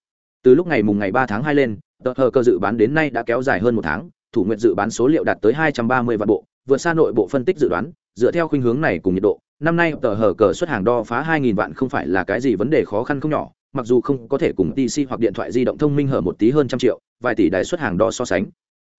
Từ lúc ngày mùng ngày ba tháng hai lên, tờ hờ cơ dự bán đến nay đã kéo dài hơn một tháng, thủ nguyện dự bán số liệu đạt tới hai trăm ba mươi vạn bộ, vượt xa nội bộ phân tích dự đoán, dựa theo khuynh hướng này cùng nhiệt độ, năm nay tờ hờ cờ xuất hàng đo phá hai nghìn vạn không phải là cái gì vấn đề khó khăn không nhỏ, mặc dù không có thể cùng tc hoặc điện thoại di động thông minh hở một tí hơn trăm triệu, vài tỷ đài xuất hàng đo so sánh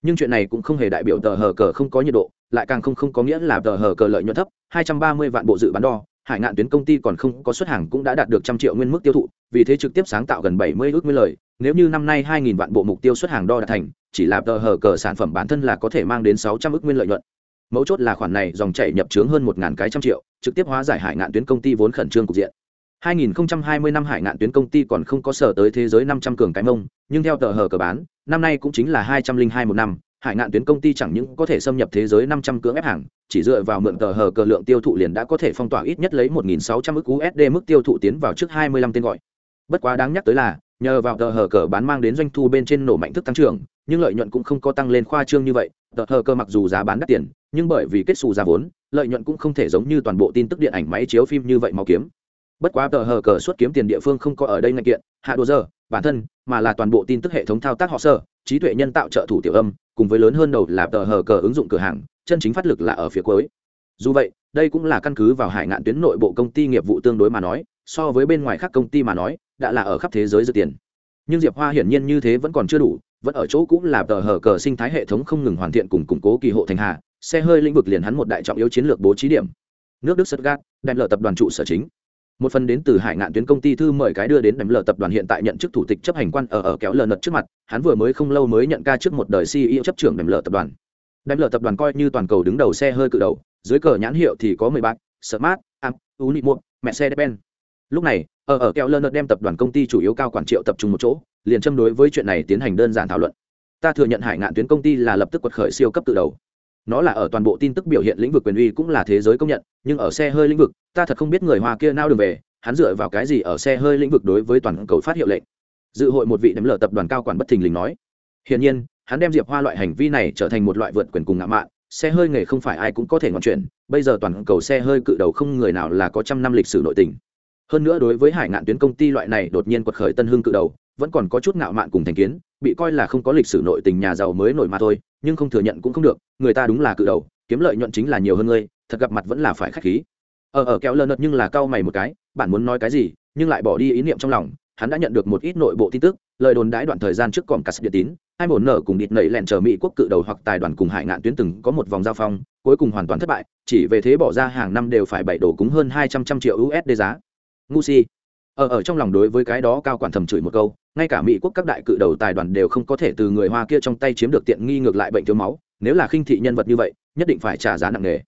nhưng chuyện này cũng không hề đại biểu tờ hờ cờ không có nhiệt độ, lại càng không không có nghĩa là tờ hờ cờ lợi nhuận thấp, hai trăm ba mươi vạn bộ dự bán đo, hải ngạn tuyến công ty còn không có xuất hàng cũng đã đạt được trăm triệu nguyên mức tiêu thụ, vì thế trực tiếp sáng tạo gần bảy mươi ước nguyên lời, nếu như năm nay hai nghìn vạn bộ mục tiêu xuất hàng đo đạt thành, chỉ là tờ hờ cờ sản phẩm bản thân là có thể mang đến sáu trăm ước nguyên lợi nhuận. Mấu chốt là khoản này dòng chảy nhập trướng hơn một ngàn cái trăm triệu, trực tiếp hóa giải hải ngạn tuyến công ty vốn khẩn trương cục diện. 2020 năm hải ngạn tuyến công ty còn không có sở tới thế giới 500 cường cái mông, nhưng theo tờ hở cờ bán, năm nay cũng chính là 202 một năm, hải ngạn tuyến công ty chẳng những có thể xâm nhập thế giới 500 cưỡng ép hàng, chỉ dựa vào mượn tờ hở cờ lượng tiêu thụ liền đã có thể phong tỏa ít nhất lấy 1.600 ức USD mức tiêu thụ tiến vào trước 25 tên gọi. Bất quá đáng nhắc tới là, nhờ vào tờ hở cờ bán mang đến doanh thu bên trên nổ mạnh thức tăng trưởng, nhưng lợi nhuận cũng không có tăng lên khoa trương như vậy. Tờ hở cờ mặc dù giá bán đắt tiền, nhưng bởi vì kết xù giá vốn, lợi nhuận cũng không thể giống như toàn bộ tin tức điện ảnh máy chiếu phim như vậy mau kiếm. Bất quá tờ hờ cờ suất kiếm tiền địa phương không có ở đây ngành kiện, hạ đồ giờ, bản thân mà là toàn bộ tin tức hệ thống thao tác họ sơ trí tuệ nhân tạo trợ thủ tiểu âm cùng với lớn hơn đầu là tờ hờ cờ ứng dụng cửa hàng chân chính phát lực là ở phía cuối. Dù vậy đây cũng là căn cứ vào hải ngạn tuyến nội bộ công ty nghiệp vụ tương đối mà nói so với bên ngoài khác công ty mà nói đã là ở khắp thế giới dự tiền. Nhưng diệp hoa hiển nhiên như thế vẫn còn chưa đủ vẫn ở chỗ cũng là tờ hờ cờ sinh thái hệ thống không ngừng hoàn thiện cùng củng cố kỳ hộ thành hà xe hơi lĩnh vực liền hắn một đại trọng yếu chiến lược bố trí điểm. Nước đức stuttgart đại lờ tập đoàn trụ sở chính một phần đến từ hải ngạn tuyến công ty thư mời cái đưa đến đánh lờ tập đoàn hiện tại nhận chức thủ tịch chấp hành quan ở ở kéo lờ nật trước mặt, hắn vừa mới không lâu mới nhận ca trước một đời ceo chấp trưởng đánh lờ tập đoàn. Đánh lờ tập đoàn coi như toàn cầu đứng đầu xe hơi cự đầu, dưới cờ nhãn hiệu thì có mười bạc, smart am unimo mercedes benz lúc này, ở ở kéo lờ nật đem tập đoàn công ty chủ yếu cao quản triệu tập trung một chỗ, liền châm đối với chuyện này tiến hành đơn giản thảo luận. Ta thừa nhận hải ngạn tuyến công ty là lập tức quật khởi siêu cấp tự đầu nó là ở toàn bộ tin tức biểu hiện lĩnh vực quyền uy cũng là thế giới công nhận, nhưng ở xe hơi lĩnh vực, ta thật không biết người hoa kia nao đường về, hắn dựa vào cái gì ở xe hơi lĩnh vực đối với toàn cầu phát hiệu lệnh. Dự hội một vị nắm lờ tập đoàn cao quản bất thình lình nói. Hiển nhiên, hắn đem diệp hoa loại hành vi này trở thành một loại vượt quyền cùng ngạo mạn, xe hơi nghề không phải ai cũng có thể ngọn chuyện bây giờ toàn cầu xe hơi cự đầu không người nào là có trăm năm lịch sử nội tình. Hơn nữa đối với hải ngạn tuyến công ty loại này đột nhiên quật khởi tân Hưng cự đầu, vẫn còn có chút ngạo mạn cùng thành kiến, bị coi là không có lịch sử nội tình nhà giàu mới nổi mà thôi nhưng không thừa nhận cũng không được, người ta đúng là cự đầu, kiếm lợi nhuận chính là nhiều hơn ngươi, thật gặp mặt vẫn là phải khách khí. Ờ, ờ, ở ở kéo lơ nợt nhưng là cau mày một cái, bạn muốn nói cái gì, nhưng lại bỏ đi ý niệm trong lòng, hắn đã nhận được một ít nội bộ tin tức, lời đồn đãi đoạn thời gian trước còn cắt điện tín, hai bổn nở cùng địt nẩy lẹn chờ mỹ quốc cự đầu hoặc tài đoàn cùng hải ngạn tuyến từng có một vòng giao phong, cuối cùng hoàn toàn thất bại, chỉ về thế bỏ ra hàng năm đều phải bảy đổ cúng hơn hai trăm trăm triệu usd giá. Ngu si. Ở ở trong lòng đối với cái đó cao quản thầm chửi một câu ngay cả mỹ quốc các đại cự đầu tài đoàn đều không có thể từ người hoa kia trong tay chiếm được tiện nghi ngược lại bệnh thiếu máu, nếu là khinh thị nhân vật như vậy, nhất định phải trả giá nặng nề.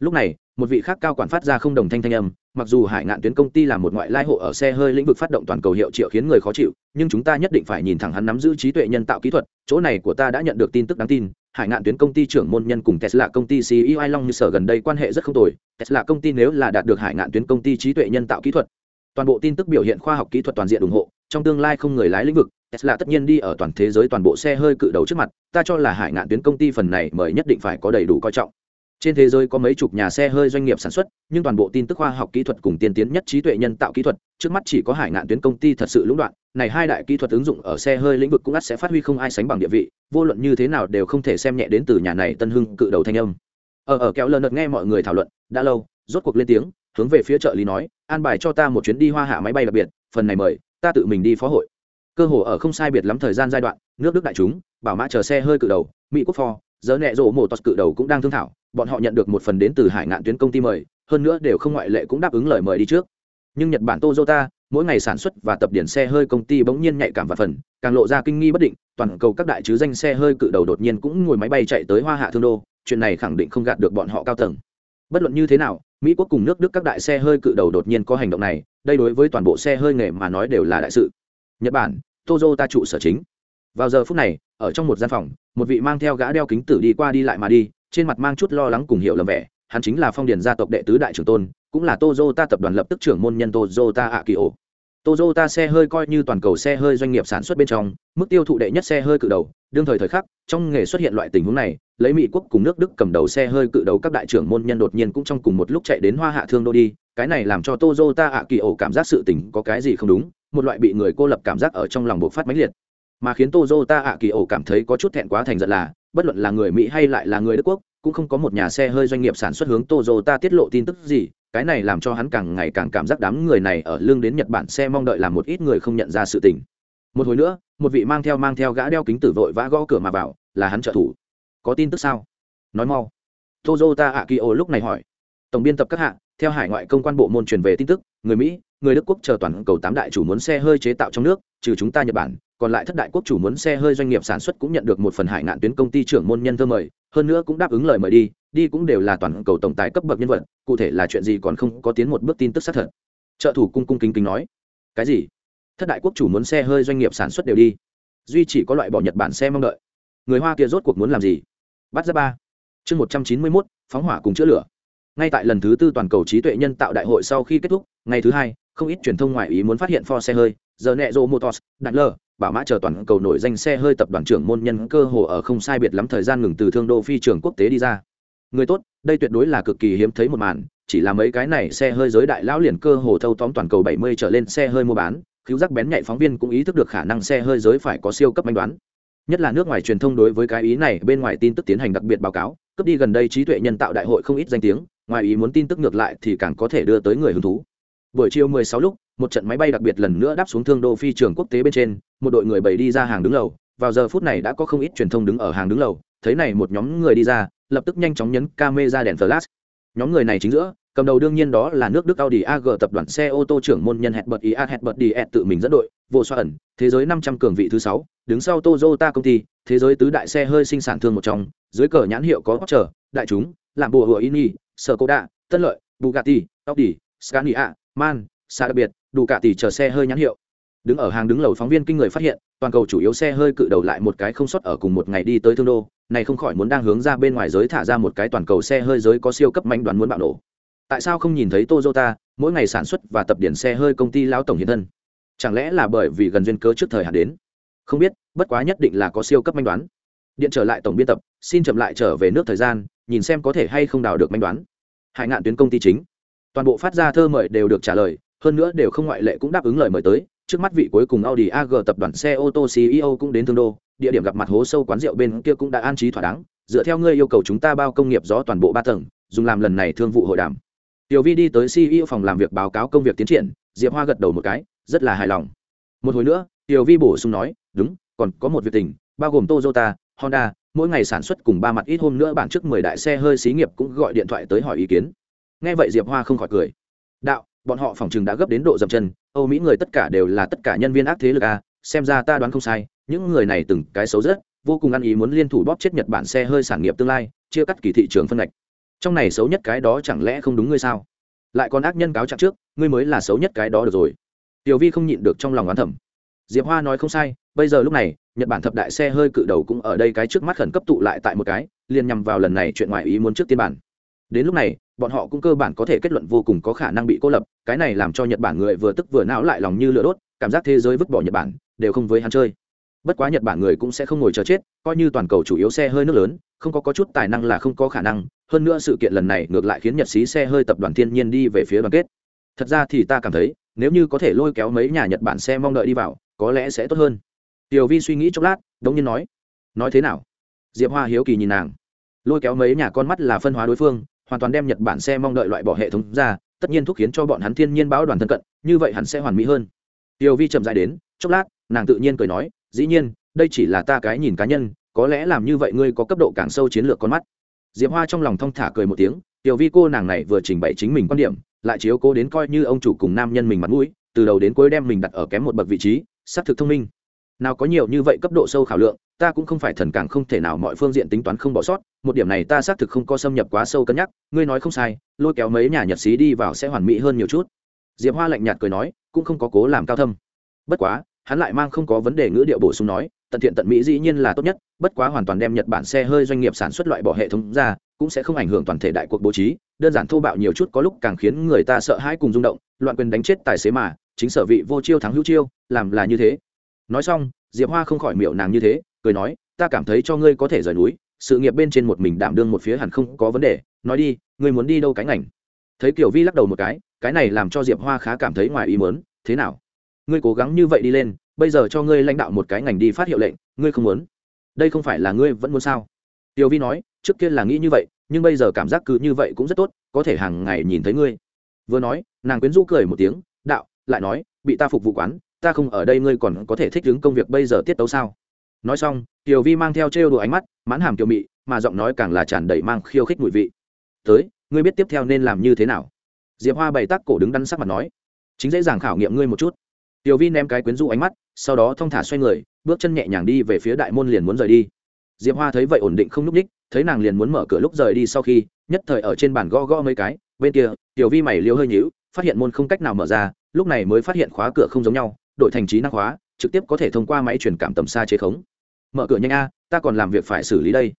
Lúc này, một vị khác cao quản phát ra không đồng thanh thanh âm, mặc dù hải ngạn tuyến công ty là một ngoại lai hộ ở xe hơi lĩnh vực phát động toàn cầu hiệu triệu khiến người khó chịu, nhưng chúng ta nhất định phải nhìn thẳng hắn nắm giữ trí tuệ nhân tạo kỹ thuật, chỗ này của ta đã nhận được tin tức đáng tin, hải ngạn tuyến công ty trưởng môn nhân cùng tesla công ty ceo long như sở gần đây quan hệ rất không tồi, tesla công ty nếu là đạt được hải ngạn tuyến công ty trí tuệ nhân tạo kỹ thuật, toàn bộ tin tức biểu hiện khoa học kỹ thuật toàn diện ủng hộ trong tương lai không người lái lĩnh vực, tesla tất nhiên đi ở toàn thế giới toàn bộ xe hơi cự đầu trước mặt, ta cho là hải ngạn tuyến công ty phần này mời nhất định phải có đầy đủ coi trọng. Trên thế giới có mấy chục nhà xe hơi doanh nghiệp sản xuất, nhưng toàn bộ tin tức khoa học kỹ thuật cùng tiên tiến nhất trí tuệ nhân tạo kỹ thuật, trước mắt chỉ có hải ngạn tuyến công ty thật sự lũng đoạn, này hai đại kỹ thuật ứng dụng ở xe hơi lĩnh vực cũng ắt sẽ phát huy không ai sánh bằng địa vị, vô luận như thế nào đều không thể xem nhẹ đến từ nhà này tân hưng cự đầu thanh âm. Ở ở kéo lơ nợt nghe mọi người thảo luận, đã lâu, rốt cuộc lên tiếng, hướng về phía trợ lý nói, an bài cho ta một chuyến đi hoa hạ máy bay đặc biệt, phần này mời ta tự mình đi phó hội. Cơ hồ ở không sai biệt lắm thời gian giai đoạn, nước đức đại chúng, bảo mã chờ xe hơi cự đầu, mỹ quốc pho, giờ nẹ rộ mổ tos cự đầu cũng đang thương thảo, bọn họ nhận được một phần đến từ hải ngạn tuyến công ty mời, hơn nữa đều không ngoại lệ cũng đáp ứng lời mời đi trước. Nhưng nhật bản toyota, mỗi ngày sản xuất và tập điển xe hơi công ty bỗng nhiên nhạy cảm và phần, càng lộ ra kinh nghi bất định, toàn cầu các đại chứ danh xe hơi cự đầu đột nhiên cũng ngồi máy bay chạy tới hoa hạ thương đô, chuyện này khẳng định không gạt được bọn họ cao tầng. Bất luận như thế nào mỹ quốc cùng nước đức các đại xe hơi cự đầu đột nhiên có hành động này, đây đối với toàn bộ xe hơi nghề mà nói đều là đại sự. Nhật bản toyota trụ sở chính. Vào giờ phút này, ở trong một gian phòng, một vị mang theo gã đeo kính tử đi qua đi lại mà đi, trên mặt mang chút lo lắng cùng hiểu lầm vẻ, hắn chính là phong điền gia tộc đệ tứ đại trưởng tôn, cũng là toyota tập đoàn lập tức trưởng môn nhân toyota ạ kỳ ổ toyota xe hơi coi như toàn cầu xe hơi doanh nghiệp sản xuất bên trong, mức tiêu thụ đệ nhất xe hơi cự đầu, đương thời thời khắc, trong nghề xuất hiện loại tình huống này lấy mỹ quốc cùng nước đức cầm đầu xe hơi cự đầu các đại trưởng môn nhân đột nhiên cũng trong cùng một lúc chạy đến hoa hạ thương đô đi. Cái này làm cho toyota ạ kỳ ổ cảm giác sự tình có cái gì không đúng, một loại bị người cô lập cảm giác ở trong lòng bộc phát mãnh liệt. Mà khiến toyota ạ kỳ ổ cảm thấy có chút thẹn quá thành giận là, bất luận là người mỹ hay lại là người đức quốc, cũng không có một nhà xe hơi doanh nghiệp sản xuất hướng toyota tiết lộ tin tức gì. Cái này làm cho hắn càng ngày càng cảm giác đám người này ở lương đến nhật bản xe mong đợi làm một ít người không nhận ra sự tình. Một hồi nữa, một vị mang theo mang theo gã đeo kính tử vội vã gõ cửa mà vào, là hắn trợ thủ có tin tức sao? Nói mau. Toyota akio lúc này hỏi. Tổng biên tập các hạng theo hải ngoại công quan bộ môn truyền về tin tức, người mỹ, người đức quốc chờ toàn cầu tám đại chủ muốn xe hơi chế tạo trong nước, trừ chúng ta nhật bản, còn lại thất đại quốc chủ muốn xe hơi doanh nghiệp sản xuất cũng nhận được một phần hải ngạn tuyến công ty trưởng môn nhân thơ mời, hơn nữa cũng đáp ứng lời mời đi đi cũng đều là toàn cầu tổng tài cấp bậc nhân vật, cụ thể là chuyện gì còn không có tiến một bước tin tức xác thật. Trợ thủ cung cung kính kính nói. Cái gì? Thất đại quốc chủ muốn xe hơi doanh nghiệp sản xuất đều đi. Duy chỉ có loại bỏ nhật bản xe mong đợi. Người hoa kia rốt cuộc muốn làm gì? Bắt ra ba. Chương một trăm chín mươi mốt, phóng hỏa cùng chữa lửa. Ngay tại lần thứ tư toàn cầu trí tuệ nhân tạo đại hội sau khi kết thúc, ngày thứ hai, không ít truyền thông ngoại ý muốn phát hiện for xe hơi giờ nẹ rô motors đặt lờ bảo mã chờ toàn cầu nổi danh xe hơi tập đoàn trưởng môn nhân cơ hồ ở không sai biệt lắm thời gian ngừng từ thương đô phi trường quốc tế đi ra. Người tốt, đây tuyệt đối là cực kỳ hiếm thấy một màn, chỉ là mấy cái này xe hơi giới đại lão liền cơ hồ thâu tóm toàn cầu 70 trở lên xe hơi mua bán cứu giác bén nhạy phóng viên cũng ý thức được khả năng xe hơi giới phải có siêu cấp manh đoán nhất là nước ngoài truyền thông đối với cái ý này bên ngoài tin tức tiến hành đặc biệt báo cáo, cướp đi gần đây trí tuệ nhân tạo đại hội không ít danh tiếng, ngoài ý muốn tin tức ngược lại thì càng có thể đưa tới người hứng thú. Buổi chiều 16 lúc, một trận máy bay đặc biệt lần nữa đáp xuống thương đô phi trường quốc tế bên trên, một đội người bày đi ra hàng đứng lầu, vào giờ phút này đã có không ít truyền thông đứng ở hàng đứng lầu, thấy này một nhóm người đi ra, lập tức nhanh chóng nhấn camera đèn flash. Nhóm người này chính giữa cầm đầu đương nhiên đó là nước đức audi ag tập đoàn xe ô tô trưởng môn nhân hẹn bật ý a hẹn bật đi ed tự mình dẫn đội, vô xoa ẩn, thế giới 500 cường vị thứ sáu, đứng sau tozota công ty, thế giới tứ đại xe hơi sinh sản thương một trong, dưới cờ nhãn hiệu có trở đại chúng làm bùa hựa ini sở cô đạ tân lợi, bugatti, audi, scania, man xa đặc biệt đủ cả tỷ chờ xe hơi nhãn hiệu. Đứng ở hàng đứng lầu phóng viên kinh người phát hiện, toàn cầu chủ yếu xe hơi cự đầu lại một cái không sót ở cùng một ngày đi tới thương đô, này không khỏi muốn đang hướng ra bên ngoài giới thả ra một cái toàn cầu xe hơi giới có siêu cấp manh đoán muốn bạo nổ tại sao không nhìn thấy toyota mỗi ngày sản xuất và tập điển xe hơi công ty lão tổng hiện thân? Chẳng lẽ là bởi vì gần duyên cớ trước thời hạn đến? Không biết bất quá nhất định là có siêu cấp manh đoán. Điện trở lại tổng biên tập xin chậm lại trở về nước thời gian nhìn xem có thể hay không đào được manh đoán. Hải ngạn tuyến công ty chính. Toàn bộ phát ra thơ mời đều được trả lời hơn nữa đều không ngoại lệ cũng đáp ứng lời mời tới. Trước mắt vị cuối cùng Audi AG tập đoàn xe ô tô CEO cũng đến Thương Đô, địa điểm gặp mặt hố sâu quán rượu bên kia cũng đã an trí thỏa đáng, dựa theo ngươi yêu cầu chúng ta bao công nghiệp gió toàn bộ ba tầng, dùng làm lần này thương vụ hội đàm. Tiểu Vi đi tới CEO phòng làm việc báo cáo công việc tiến triển, Diệp Hoa gật đầu một cái, rất là hài lòng. Một hồi nữa, Tiểu Vi bổ sung nói, đúng, còn có một việc tình, bao gồm Toyota, Honda, mỗi ngày sản xuất cùng ba mặt ít hôm nữa bản trước mười đại xe hơi xí nghiệp cũng gọi điện thoại tới hỏi ý kiến. Nghe vậy Diệp Hoa không khỏi cười. Đạo, bọn họ phòng trường đã gấp đến độ dậm chân âu mỹ người tất cả đều là tất cả nhân viên ác thế lực a xem ra ta đoán không sai những người này từng cái xấu rất vô cùng ăn ý muốn liên thủ bóp chết nhật bản xe hơi sản nghiệp tương lai chia cắt kỳ thị trường phân ngạch trong này xấu nhất cái đó chẳng lẽ không đúng ngươi sao? Lại còn ác nhân cáo trạng trước, ngươi mới là xấu nhất cái đó được rồi. Tiểu vi không nhịn được trong lòng oán thẩm diệp hoa nói không sai, bây giờ lúc này, nhật bản thập đại xe hơi cự đầu cũng ở đây cái trước mắt khẩn cấp tụ lại tại một cái, liền nhằm vào lần này chuyện ngoài ý muốn trước tiên bản. Đến lúc này, bọn họ cũng cơ bản có thể kết luận vô cùng có khả năng bị cô lập, cái này làm cho nhật bản người vừa tức vừa não lại lòng như lửa đốt, cảm giác thế giới vứt bỏ nhật bản, đều không với hắn chơi bất quá nhật bản người cũng sẽ không ngồi chờ chết coi như toàn cầu chủ yếu xe hơi nước lớn không có, có chút tài năng là không có khả năng. Hơn nữa sự kiện lần này ngược lại khiến nhật xí xe hơi tập đoàn thiên nhiên đi về phía đoàn kết. Thật ra thì ta cảm thấy nếu như có thể lôi kéo mấy nhà nhật bản xe mong đợi đi vào có lẽ sẽ tốt hơn. Tiểu vi suy nghĩ chốc lát đống nhiên nói nói thế nào? Diệp hoa hiếu kỳ nhìn nàng. Lôi kéo mấy nhà con mắt là phân hóa đối phương hoàn toàn đem nhật bản xe mong đợi loại bỏ hệ thống ra tất nhiên thúc khiến cho bọn hắn thiên nhiên báo đoàn thân cận như vậy hắn sẽ hoàn mỹ hơn. Tiểu vi chậm dại đến chốc lát nàng tự nhiên cười nói dĩ nhiên, đây chỉ là ta cái nhìn cá nhân, có lẽ làm như vậy ngươi có cấp độ càng sâu chiến lược con mắt. Diệp hoa trong lòng thong thả cười một tiếng, tiểu vi cô nàng này vừa trình bày chính mình quan điểm, lại chiếu cố đến coi như ông chủ cùng nam nhân mình mặt mũi, từ đầu đến cuối đem mình đặt ở kém một bậc vị trí, xác thực thông minh. Nào có nhiều như vậy cấp độ sâu khảo lượng, ta cũng không phải thần càng không thể nào mọi phương diện tính toán không bỏ sót, một điểm này ta xác thực không có xâm nhập quá sâu cân nhắc, ngươi nói không sai, lôi kéo mấy nhà nhật xí đi vào sẽ hoàn mỹ hơn nhiều chút. Diệp hoa lạnh nhạt cười nói, cũng không có cố làm cao thâm. Bất quá hắn lại mang không có vấn đề ngữ điệu bổ sung nói, tận thiện tận mỹ dĩ nhiên là tốt nhất, bất quá hoàn toàn đem nhật bản xe hơi doanh nghiệp sản xuất loại bỏ hệ thống ra, cũng sẽ không ảnh hưởng toàn thể đại cuộc bố trí, đơn giản thô bạo nhiều chút có lúc càng khiến người ta sợ hãi cùng rung động, loạn quyền đánh chết tài xế mà, chính sở vị vô chiêu thắng hữu chiêu, làm là như thế. Nói xong, diệp hoa không khỏi miệu nàng như thế, cười nói, ta cảm thấy cho ngươi có thể rời núi, sự nghiệp bên trên một mình đảm đương một phía hẳn không có vấn đề, nói đi, ngươi muốn đi đâu cái ngành? Thấy kiểu vi lắc đầu một cái cái này làm cho diệp hoa khá cảm thấy ngoài ý mớn thế nào? Ngươi cố gắng như vậy đi lên, bây giờ cho ngươi lãnh đạo một cái ngành đi phát hiệu lệnh, ngươi không muốn. Đây không phải là ngươi vẫn muốn sao? Tiểu vi nói, trước kia là nghĩ như vậy, nhưng bây giờ cảm giác cứ như vậy cũng rất tốt, có thể hàng ngày nhìn thấy ngươi. Vừa nói, nàng quyến rũ cười một tiếng, đạo, lại nói, bị ta phục vụ quán, ta không ở đây ngươi còn có thể thích ứng công việc bây giờ tiết tấu sao? Nói xong, tiểu vi mang theo trêu đùa ánh mắt, mãn hàm kiều mị, mà giọng nói càng là tràn đầy mang khiêu khích mùi vị. Tới, ngươi biết tiếp theo nên làm như thế nào? Diệp hoa bày tắc cổ đứng đắn sắc mặt nói, chính dễ dàng khảo nghiệm ngươi một chút tiểu vi ném cái quyến rũ ánh mắt, sau đó thong thả xoay người, bước chân nhẹ nhàng đi về phía đại môn liền muốn rời đi. Diệp hoa thấy vậy ổn định không n ú c ních thấy nàng liền muốn mở cửa lúc rời đi sau khi, nhất thời ở trên bàn gõ gõ mấy cái, bên kia, tiểu vi mày liếu hơi nhữu phát hiện môn không cách nào mở ra, lúc này mới phát hiện khóa cửa không giống nhau, đổi thành trí năng khóa, trực tiếp có thể thông qua máy truyền cảm tầm xa chế khống. Mở cửa nhanh a, ta còn làm việc phải xử lý đây.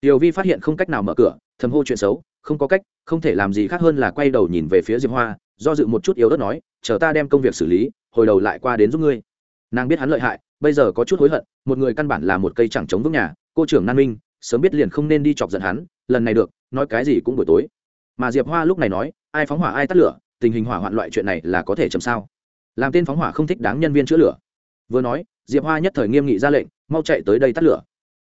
Tiểu vi phát hiện không cách nào mở cửa, thầm hô chuyện xấu, không có cách, không thể làm gì khác hơn là quay đầu nhìn về phía diệp hoa do dự một chút yếu ớt nói, chờ ta đem công việc xử lý, hồi đầu lại qua đến giúp ngươi. Nàng biết hắn lợi hại, bây giờ có chút hối hận, một người căn bản là một cây chẳng chống vững nhà, cô trưởng nan minh, sớm biết liền không nên đi chọc giận hắn, lần này được, nói cái gì cũng buổi tối. Mà diệp hoa lúc này nói, ai phóng hỏa ai tắt lửa, tình hình hỏa hoạn loại chuyện này là có thể chậm sao? Làm tên phóng hỏa không thích đáng nhân viên chữa lửa. Vừa nói, diệp hoa nhất thời nghiêm nghị ra lệnh, mau chạy tới đây tắt lửa.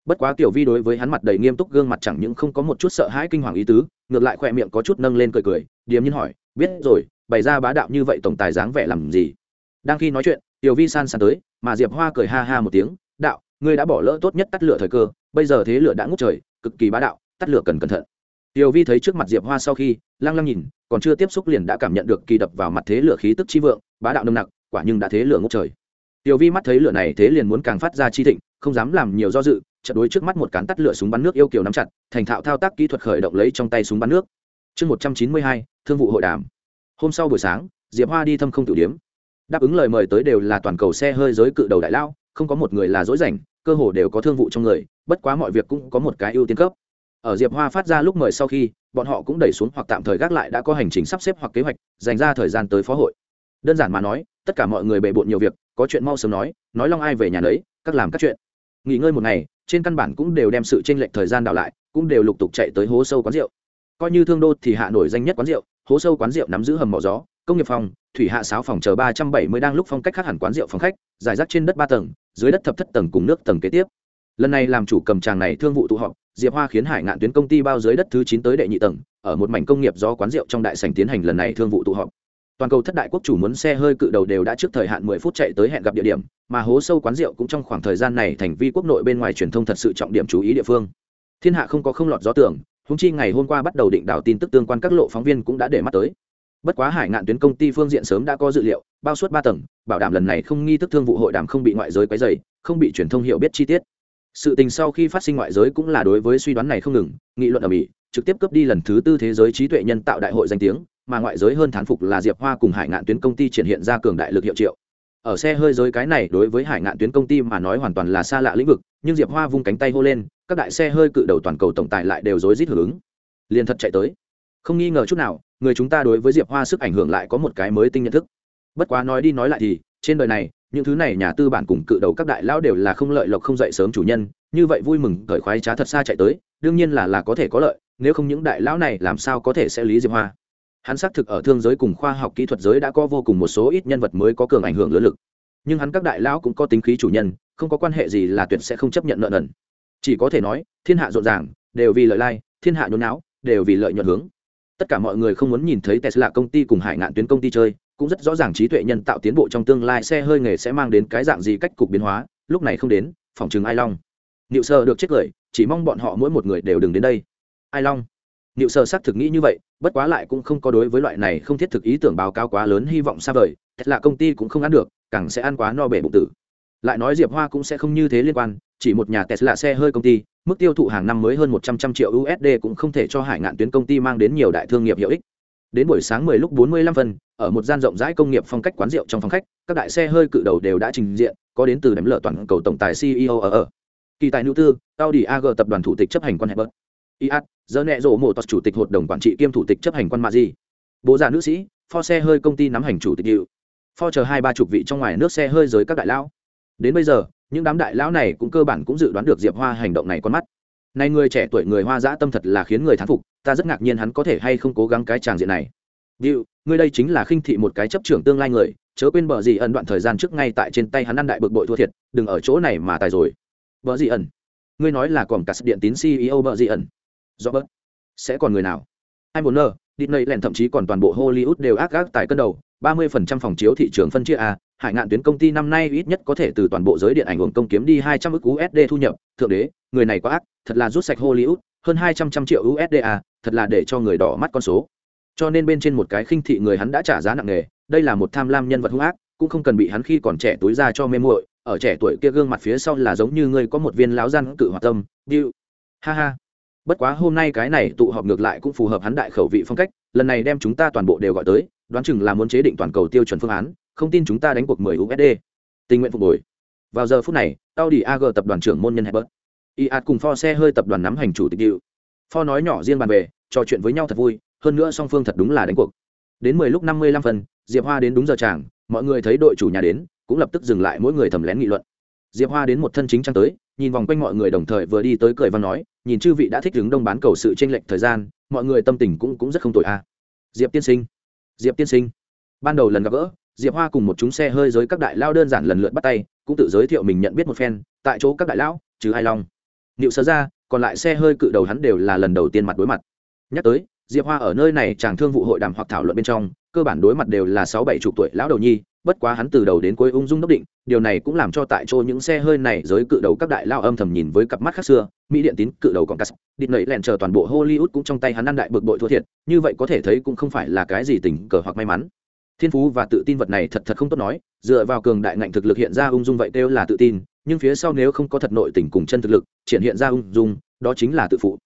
Bất quá tiểu vi đối với hắn mặt đầy nghiêm túc gương mặt chẳng những không có một chút sợ hãi kinh hoàng ý tứ, ngược lại khỏe miệng có chút nâng lên cười cười, điềm nhiên hỏi, biết rồi bày ra bá đạo như vậy tổng tài dáng vẻ làm gì? Đang khi nói chuyện, tiểu vi san san tới, mà diệp hoa cười ha ha một tiếng, đạo, ngươi đã bỏ lỡ tốt nhất tắt lửa thời cơ, bây giờ thế lửa đã ngút trời, cực kỳ bá đạo, tắt lửa cần cẩn thận. Tiểu vi thấy trước mặt diệp hoa sau khi, lăng lăng nhìn, còn chưa tiếp xúc liền đã cảm nhận được kỳ đập vào mặt thế lửa khí tức chi vượng, bá đạo nồng nặc, quả nhưng đã thế lửa ngút trời. Tiểu vi mắt thấy lửa này thế liền muốn càng phát ra chi thịnh, không dám làm nhiều do dự trận đối trước mắt một cán tắt lửa súng bắn nước yêu kiều nắm chặt, thành thạo thao tác kỹ thuật khởi động lấy trong tay súng bắn nước. Chương một trăm chín mươi hai, thương vụ hội đàm hôm sau buổi sáng, diệp hoa đi thâm không tử điếm. Đáp ứng lời mời tới đều là toàn cầu xe hơi giới cự đầu đại lao, không có một người là dối rảnh, cơ hồ đều có thương vụ trong người, bất quá mọi việc cũng có một cái ưu tiên cấp. Ở diệp hoa phát ra lúc mời sau khi, bọn họ cũng đẩy xuống hoặc tạm thời gác lại đã có hành trình sắp xếp hoặc kế hoạch, dành ra thời gian tới phó hội. Đơn giản mà nói, tất cả mọi người bề bộn nhiều việc, có chuyện mau sớm nói nói long ai về nhà lấy các làm các chuyện. Nghỉ ngơi một ngày, trên căn bản cũng đều đem sự tranh lệch thời gian đảo lại, cũng đều lục tục chạy tới hố sâu quán rượu. Coi như thương đô thì hạ nổi danh nhất quán rượu hố sâu quán rượu nắm giữ hầm mỏ gió, công nghiệp phòng, thủy hạ sáo phòng chờ ba trăm bảy mươi đang lúc phong cách khác hẳn quán rượu phòng khách, giải rác trên đất ba tầng, dưới đất thập thất tầng cùng nước tầng kế tiếp. Lần này làm chủ cầm tràng này thương vụ tụ họp, diệp hoa khiến hải ngạn tuyến công ty bao dưới đất thứ chín tới đệ nhị tầng, ở một mảnh công nghiệp do quán rượu trong đại sành tiến hành lần này thương vụ tụ họp. Toàn cầu thất đại quốc chủ muốn xe hơi cự đầu đều đã trước thời hạn mười phút chạy tới hẹn gặp địa điểm, mà hố sâu quán rượu cũng trong khoảng thời gian này thành vi quốc nội bên ngoài truyền thông thật sự trọng điểm chú ý địa phương. Thiên hạ không có không lọt gió tưởng húng chi ngày hôm qua bắt đầu định đảo tin tức tương quan các lộ phóng viên cũng đã để mắt tới. Bất quá hải ngạn tuyến công ty phương diện sớm đã có dự liệu, bao suốt ba tầng, bảo đảm lần này không nghi thức thương vụ hội đàm không bị ngoại giới quấy dày không bị truyền thông hiểu biết chi tiết. Sự tình sau khi phát sinh ngoại giới cũng là đối với suy đoán này không ngừng, nghị luận ở mỹ, trực tiếp cướp đi lần thứ tư thế giới trí tuệ nhân tạo đại hội danh tiếng, mà ngoại giới hơn thán phục là diệp hoa cùng hải ngạn tuyến công ty triển hiện ra cường đại lực hiệu triệu ở xe hơi giới cái này đối với hải ngạn tuyến công ty mà nói hoàn toàn là xa lạ lĩnh vực, nhưng diệp hoa vung cánh tay hô lên, các đại xe hơi cự đầu toàn cầu tổng tài lại đều rối rít hưởng ứng. Liền thật chạy tới. Không nghi ngờ chút nào, người chúng ta đối với diệp hoa sức ảnh hưởng lại có một cái mới tinh nhận thức. Bất quá nói đi nói lại thì, trên đời này, những thứ này nhà tư bản cùng cự đầu các đại lão đều là không lợi lộc không dậy sớm chủ nhân, như vậy vui mừng cởi khoái trá thật xa chạy tới, đương nhiên là là có thể có lợi, nếu không những đại lão này làm sao có thể sẽ lý diệp hoa? Hắn xác thực ở thương giới cùng khoa học kỹ thuật giới đã có vô cùng một số ít nhân vật mới có cường ảnh hưởng lớn lực. Nhưng hắn các đại lão cũng có tính khí chủ nhân, không có quan hệ gì là tuyệt sẽ không chấp nhận nợ nần. Chỉ có thể nói, thiên hạ rộn ràng, đều vì lợi lai, thiên hạ nhốn não đều vì lợi nhuận hướng. Tất cả mọi người không muốn nhìn thấy tesla công ty cùng hải ngạn tuyến công ty chơi, cũng rất rõ ràng trí tuệ nhân tạo tiến bộ trong tương lai xe hơi nghề sẽ mang đến cái dạng gì cách cục biến hóa, lúc này không đến, phòng chừng ai long. Niệu sơ được chết cười, chỉ mong bọn họ mỗi một người đều đừng đến đây. Ai long niệu sơ xác thực nghĩ như vậy, bất quá lại cũng không có đối với loại này không thiết thực ý tưởng báo cáo quá lớn hy vọng xa vời tesla công ty cũng không ăn được, càng sẽ ăn quá no bể bụng tử. Lại nói diệp hoa cũng sẽ không như thế liên quan, chỉ một nhà tesla xe hơi công ty, mức tiêu thụ hàng năm mới hơn một trăm trăm triệu usd cũng không thể cho hải ngạn tuyến công ty mang đến nhiều đại thương nghiệp hiệu ích. Đến buổi sáng 10 lúc 45 phân, ở một gian rộng rãi công nghiệp phong cách quán rượu trong phòng khách, các đại xe hơi cự đầu đều đã trình diện, có đến từ đánh lở toàn cầu tổng tài ceo ở ở. Kỳ tài nữ tư, audi ag tập đoàn thủ tịch chấp hành quan hệ bớt iat giờ nẹ rộ mộ chủ tịch hội đồng quản trị kiêm thủ tịch chấp hành quan mạ di bố già nữ sĩ pho xe hơi công ty nắm hành chủ tịch hiệu. Pho chờ hai ba chục vị trong ngoài nước xe hơi giới các đại lão. Đến bây giờ những đám đại lão này cũng cơ bản cũng dự đoán được diệp hoa hành động này con mắt. Này người trẻ tuổi người hoa dã tâm thật là khiến người thán phục ta rất ngạc nhiên hắn có thể hay không cố gắng cái tràng diện này. Diệu, người đây chính là khinh thị một cái chấp trưởng tương lai người chớ quên bờ gì ẩn đoạn thời gian trước ngay tại trên tay hắn ăn đại bực bội thua thiệt đừng ở chỗ này mà tài rồi. Bờ gì ẩn? Ngươi nói là còn cả sự điện tín ceo bờ gì ẩn? Do bớt. Sẽ còn người nào? Ai muốn nơ Disney lèn thậm chí còn toàn bộ Hollywood đều ác gác tại cân đầu. 30% phòng chiếu thị trường phân chia a, hải ngạn tuyến công ty năm nay ít nhất có thể từ toàn bộ giới điện ảnh hưởng công kiếm đi 200 ức USD thu nhập. Thượng đế, người này quá ác, thật là rút sạch Hollywood, hơn 200 trăm triệu USD a, thật là để cho người đỏ mắt con số. Cho nên bên trên một cái khinh thị người hắn đã trả giá nặng nề. Đây là một tham lam nhân vật hung ác, cũng không cần bị hắn khi còn trẻ túi ra cho mê muội. Ở trẻ tuổi kia gương mặt phía sau là giống như người có một viên láo gian cự hoạt tâm. Điệu. Ha ha bất quá hôm nay cái này tụ họp ngược lại cũng phù hợp hắn đại khẩu vị phong cách, lần này đem chúng ta toàn bộ đều gọi tới, đoán chừng là muốn chế định toàn cầu tiêu chuẩn phương án, không tin chúng ta đánh cuộc 10 USD tình nguyện phục hồi. Vào giờ phút này tao đi AG tập đoàn trưởng môn nhân hebert iat cùng For xe hơi tập đoàn nắm hành chủ tịch điệu. Ford nói nhỏ riêng bàn về, trò chuyện với nhau thật vui, hơn nữa song phương thật đúng là đánh cuộc. Đến 10 lúc 55 phần diệp hoa đến đúng giờ chàng mọi người thấy đội chủ nhà đến, cũng lập tức dừng lại mỗi người thầm lén nghị luận. Diệp hoa đến một thân chính trang tới nhìn vòng quanh mọi người đồng thời vừa đi tới cười và nói, nhìn chư vị đã thích đứng đông bán cầu sự tranh lệch thời gian, mọi người tâm tình cũng cũng rất không tồi a à. diệp tiên sinh, diệp tiên sinh. Ban đầu lần gặp gỡ, diệp hoa cùng một chúng xe hơi giới các đại lao đơn giản lần lượt bắt tay, cũng tự giới thiệu mình nhận biết một phen, tại chỗ các đại lão, trừ hai long. Niệu sơ ra, còn lại xe hơi cự đầu hắn đều là lần đầu tiên mặt đối mặt. Nhắc tới diệp hoa ở nơi này chàng thương vụ hội đàm hoặc thảo luận bên trong, cơ bản đối mặt đều là sáu bảy chục tuổi lão đầu nhi, bất quá hắn từ đầu đến cuối ung dung đốc định, điều này cũng làm cho tại chỗ những xe hơi này giới cự đầu các đại lao âm thầm nhìn với cặp mắt khác xưa, mỹ điện tín, cự đầu còn cắt địt nẩy lẹn chờ toàn bộ hollywood cũng trong tay hắn ăn đại bực bội thua thiệt, như vậy có thể thấy cũng không phải là cái gì tình cờ hoặc may mắn. Thiên phú và tự tin vật này thật thật không tốt nói, dựa vào cường đại ngạnh thực lực hiện ra ung dung vậy kêu là tự tin, nhưng phía sau nếu không có thật nội tình cùng chân thực lực, triển hiện ra ung dung, đó chính là tự phụ.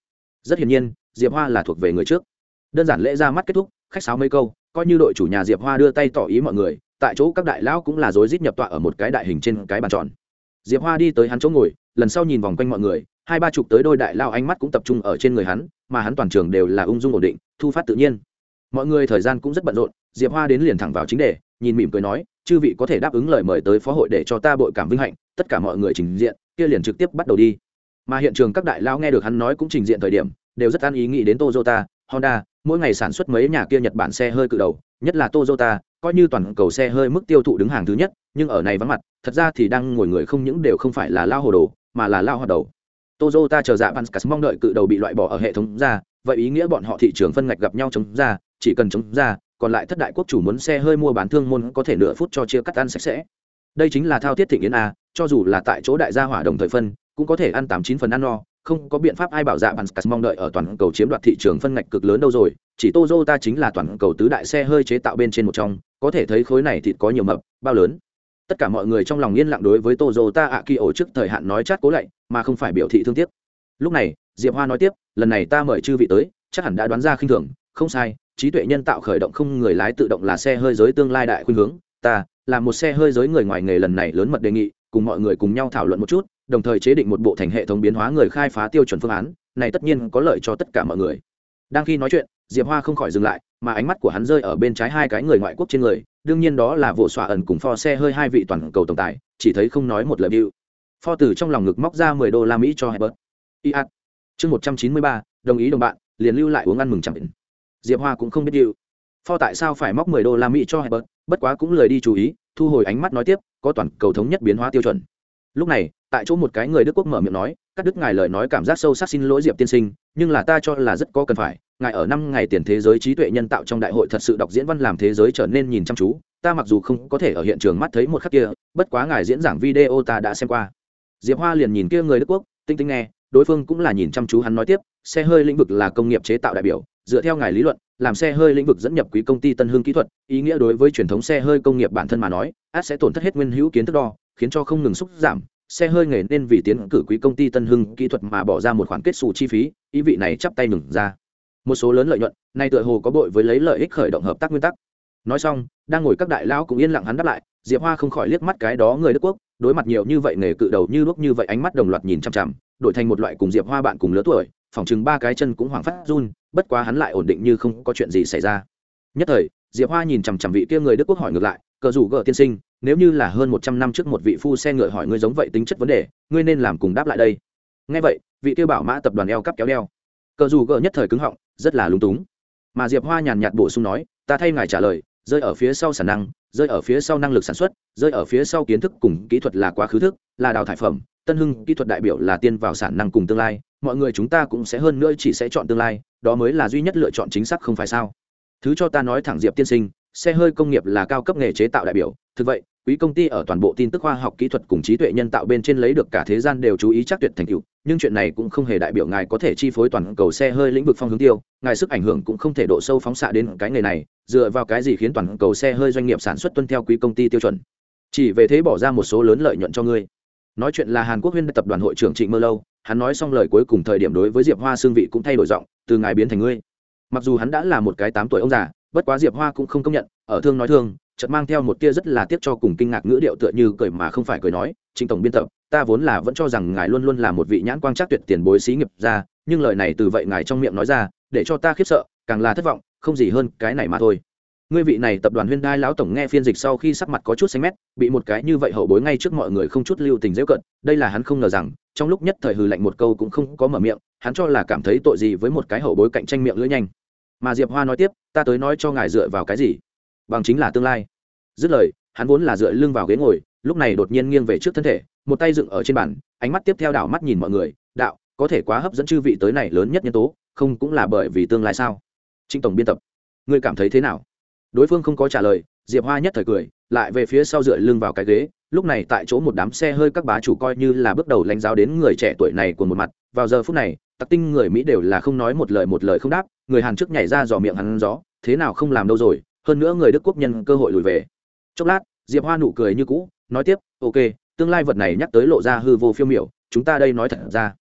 Rất hiển nhiên, diệp hoa là thuộc về người trước đơn giản lễ ra mắt kết thúc khách sáo mấy câu coi như đội chủ nhà diệp hoa đưa tay tỏ ý mọi người tại chỗ các đại lão cũng là rối rít nhập tọa ở một cái đại hình trên cái bàn tròn. Diệp hoa đi tới hắn chỗ ngồi lần sau nhìn vòng quanh mọi người hai ba chục tới đôi đại lao ánh mắt cũng tập trung ở trên người hắn mà hắn toàn trường đều là ung dung ổn định thu phát tự nhiên. Mọi người thời gian cũng rất bận rộn diệp hoa đến liền thẳng vào chính đề nhìn mỉm cười nói chư vị có thể đáp ứng lời mời tới phó hội để cho ta bội cảm vinh hạnh tất cả mọi người trình diện kia liền trực tiếp bắt đầu đi. Mà hiện trường các đại lao nghe được hắn nói cũng trình diện thời điểm đều rất an ý nghĩ đến Toyota, Honda, mỗi ngày sản xuất mấy nhà kia Nhật Bản xe hơi cự đầu, nhất là Toyota, coi như toàn cầu xe hơi mức tiêu thụ đứng hàng thứ nhất, nhưng ở này vắng mặt, thật ra thì đang ngồi người không những đều không phải là lao hồ đồ, mà là lao hoạt đầu. Toyota chờ dạ Vanskas mong đợi cự đầu bị loại bỏ ở hệ thống ra, vậy ý nghĩa bọn họ thị trường phân ngạch gặp nhau chống ra, chỉ cần chống ra, còn lại thất đại quốc chủ muốn xe hơi mua bán thương môn có thể nửa phút cho chia cắt ăn sạch sẽ. Đây chính là thao thiết thịnh yến a, cho dù là tại chỗ đại gia hỏa đồng thời phân, cũng có thể ăn tám chín phần ăn no, không có biện pháp ai bảo dạ Vanskas mong đợi ở toàn cầu chiếm đoạt thị trường phân ngạch cực lớn đâu rồi, chỉ Toyota chính là toàn cầu tứ đại xe hơi chế tạo bên trên một trong, có thể thấy khối này thịt có nhiều mập, bao lớn. Tất cả mọi người trong lòng yên lặng đối với Toyota ổ trước thời hạn nói chát cố lạy, mà không phải biểu thị thương tiếc. Lúc này, Diệp Hoa nói tiếp, lần này ta mời chư vị tới, chắc hẳn đã đoán ra khinh thường, không sai, trí tuệ nhân tạo khởi động không người lái tự động là xe hơi giới tương lai đại khuynh hướng, ta là một xe hơi giới người ngoài nghề lần này lớn mật đề nghị, cùng mọi người cùng nhau thảo luận một chút, đồng thời chế định một bộ thành hệ thống biến hóa người khai phá tiêu chuẩn phương án, này tất nhiên có lợi cho tất cả mọi người. Đang khi nói chuyện, diệp hoa không khỏi dừng lại, mà ánh mắt của hắn rơi ở bên trái hai cái người ngoại quốc trên người, đương nhiên đó là vụ xoa ẩn cùng pho xe hơi hai vị toàn cầu tổng tài, chỉ thấy không nói một lời bịu. Pho từ trong lòng ngực móc ra mười đô la mỹ cho hebert iat chương một trăm chín mươi ba, đồng ý đồng bạn, liền lưu lại uống ăn mừng chẳng định. Diệp hoa cũng không biết bịu. Pho tại sao phải móc mười đô la mỹ cho hebert bất quá cũng lời đi chú ý, thu hồi ánh mắt nói tiếp, có toàn cầu thống nhất biến hóa tiêu chuẩn lúc này, tại chỗ một cái người đức quốc mở miệng nói, cắt đứt ngài lời nói cảm giác sâu sắc xin lỗi diệp tiên sinh, nhưng là ta cho là rất có cần phải. Ngài ở năm ngày tiền thế giới trí tuệ nhân tạo trong đại hội thật sự đọc diễn văn làm thế giới trở nên nhìn chăm chú. Ta mặc dù không có thể ở hiện trường mắt thấy một khắc kia, bất quá ngài diễn giảng video ta đã xem qua. Diệp hoa liền nhìn kia người đức quốc, tinh tinh nghe, đối phương cũng là nhìn chăm chú hắn nói tiếp, xe hơi lĩnh vực là công nghiệp chế tạo đại biểu, dựa theo ngài lý luận, làm xe hơi lĩnh vực dẫn nhập quý công ty tân hương kỹ thuật, ý nghĩa đối với truyền thống xe hơi công nghiệp bản thân mà nói át sẽ tổn thất hết nguyên hữu kiến thức đo khiến cho không ngừng xúc giảm, xe hơi nghề nên vì tiến cử quý công ty tân hưng kỹ thuật mà bỏ ra một khoản kết xù chi phí, ý vị này chắp tay ngừng ra. Một số lớn lợi nhuận, nay tựa hồ có bội với lấy lợi ích khởi động hợp tác nguyên tắc. Nói xong, đang ngồi các đại lão cũng yên lặng hắn đáp lại, diệp hoa không khỏi liếc mắt cái đó người đức quốc, đối mặt nhiều như vậy nghề cự đầu như lúc như vậy ánh mắt đồng loạt nhìn chằm chằm, đổi thành một loại cùng diệp hoa bạn cùng lứa tuổi phỏng chừng ba cái chân cũng hoảng phát run, bất quá hắn lại ổn định như không có chuyện gì xảy ra. Nhất thời, diệp hoa nhìn chằm chằm vị kia người đức quốc hỏi ngược lại cờ rủ gờ tiên sinh, nếu như là hơn một trăm năm trước một vị phu xe ngựa hỏi ngươi giống vậy tính chất vấn đề, ngươi nên làm cùng đáp lại đây. Ngay vậy, vị tiêu bảo mã tập đoàn eo cắp kéo đeo. Cờ dù gờ nhất thời cứng họng, rất là lúng túng. Mà diệp hoa nhàn nhạt bổ sung nói, ta thay ngài trả lời, rơi ở phía sau sản năng, rơi ở phía sau năng lực sản xuất, rơi ở phía sau kiến thức cùng kỹ thuật là quá khứ thức, là đào thải phẩm, tân hưng kỹ thuật đại biểu là tiên vào sản năng cùng tương lai, mọi người chúng ta cũng sẽ hơn nữa chỉ sẽ chọn tương lai, đó mới là duy nhất lựa chọn chính xác không phải sao? Thứ cho ta nói thẳng diệp tiên sinh xe hơi công nghiệp là cao cấp nghề chế tạo đại biểu, thực vậy, quý công ty ở toàn bộ tin tức khoa học kỹ thuật cùng trí tuệ nhân tạo bên trên lấy được cả thế gian đều chú ý chắc tuyệt thành tựu, nhưng chuyện này cũng không hề đại biểu ngài có thể chi phối toàn cầu xe hơi lĩnh vực phong hướng tiêu, ngài sức ảnh hưởng cũng không thể độ sâu phóng xạ đến cái nghề này, dựa vào cái gì khiến toàn cầu xe hơi doanh nghiệp sản xuất tuân theo quý công ty tiêu chuẩn. Chỉ về thế bỏ ra một số lớn lợi nhuận cho ngươi. Nói chuyện là hàn quốc huyên tập đoàn hội trưởng trịnh mơ lâu, hắn nói xong lời cuối cùng thời điểm đối với diệp hoa xương vị cũng thay đổi giọng, từ ngài biến thành ngươi. Mặc dù hắn đã là một cái tám tuổi ông già bất quá diệp hoa cũng không công nhận, ở thương nói thương, chợt mang theo một tia rất là tiếc cho cùng kinh ngạc ngữ điệu tựa như cười mà không phải cười nói, trịnh tổng biên tập, ta vốn là vẫn cho rằng ngài luôn luôn là một vị nhãn quang trắc tuyệt tiền bối xí nghiệp ra nhưng lời này từ vậy ngài trong miệng nói ra, để cho ta khiếp sợ, càng là thất vọng, không gì hơn cái này mà thôi. Ngươi vị này tập đoàn huyên đai lão tổng nghe phiên dịch sau khi sắc mặt có chút xanh mét, bị một cái như vậy hậu bối ngay trước mọi người không chút lưu tình dễ cận, đây là hắn không ngờ rằng, trong lúc nhất thời hừ lạnh một câu cũng không có mở miệng, hắn cho là cảm thấy tội gì với một cái hậu bối cạnh tranh miệng lưỡi nhanh mà diệp hoa nói tiếp, ta tới nói cho ngài dựa vào cái gì? Bằng chính là tương lai. Dứt lời, hắn vốn là dựa lưng vào ghế ngồi, lúc này đột nhiên nghiêng về trước thân thể, một tay dựng ở trên bàn, ánh mắt tiếp theo đảo mắt nhìn mọi người, đạo, có thể quá hấp dẫn chư vị tới này lớn nhất nhân tố, không cũng là bởi vì tương lai sao? Trịnh tổng biên tập. Ngươi cảm thấy thế nào? Đối phương không có trả lời, diệp hoa nhất thời cười, lại về phía sau dựa lưng vào cái ghế, lúc này tại chỗ một đám xe hơi các bá chủ coi như là bước đầu lãnh giáo đến người trẻ tuổi này của một mặt, vào giờ phút này, tặc tinh người mỹ đều là không nói một lời một lời không đáp người hàn trước nhảy ra dò miệng hắn gió, thế nào không làm đâu rồi, hơn nữa người đức quốc nhân cơ hội lùi về. Chốc lát, diệp hoa nụ cười như cũ, nói tiếp, ok, tương lai vật này nhắc tới lộ ra hư vô phiêu miểu, chúng ta đây nói thật ra.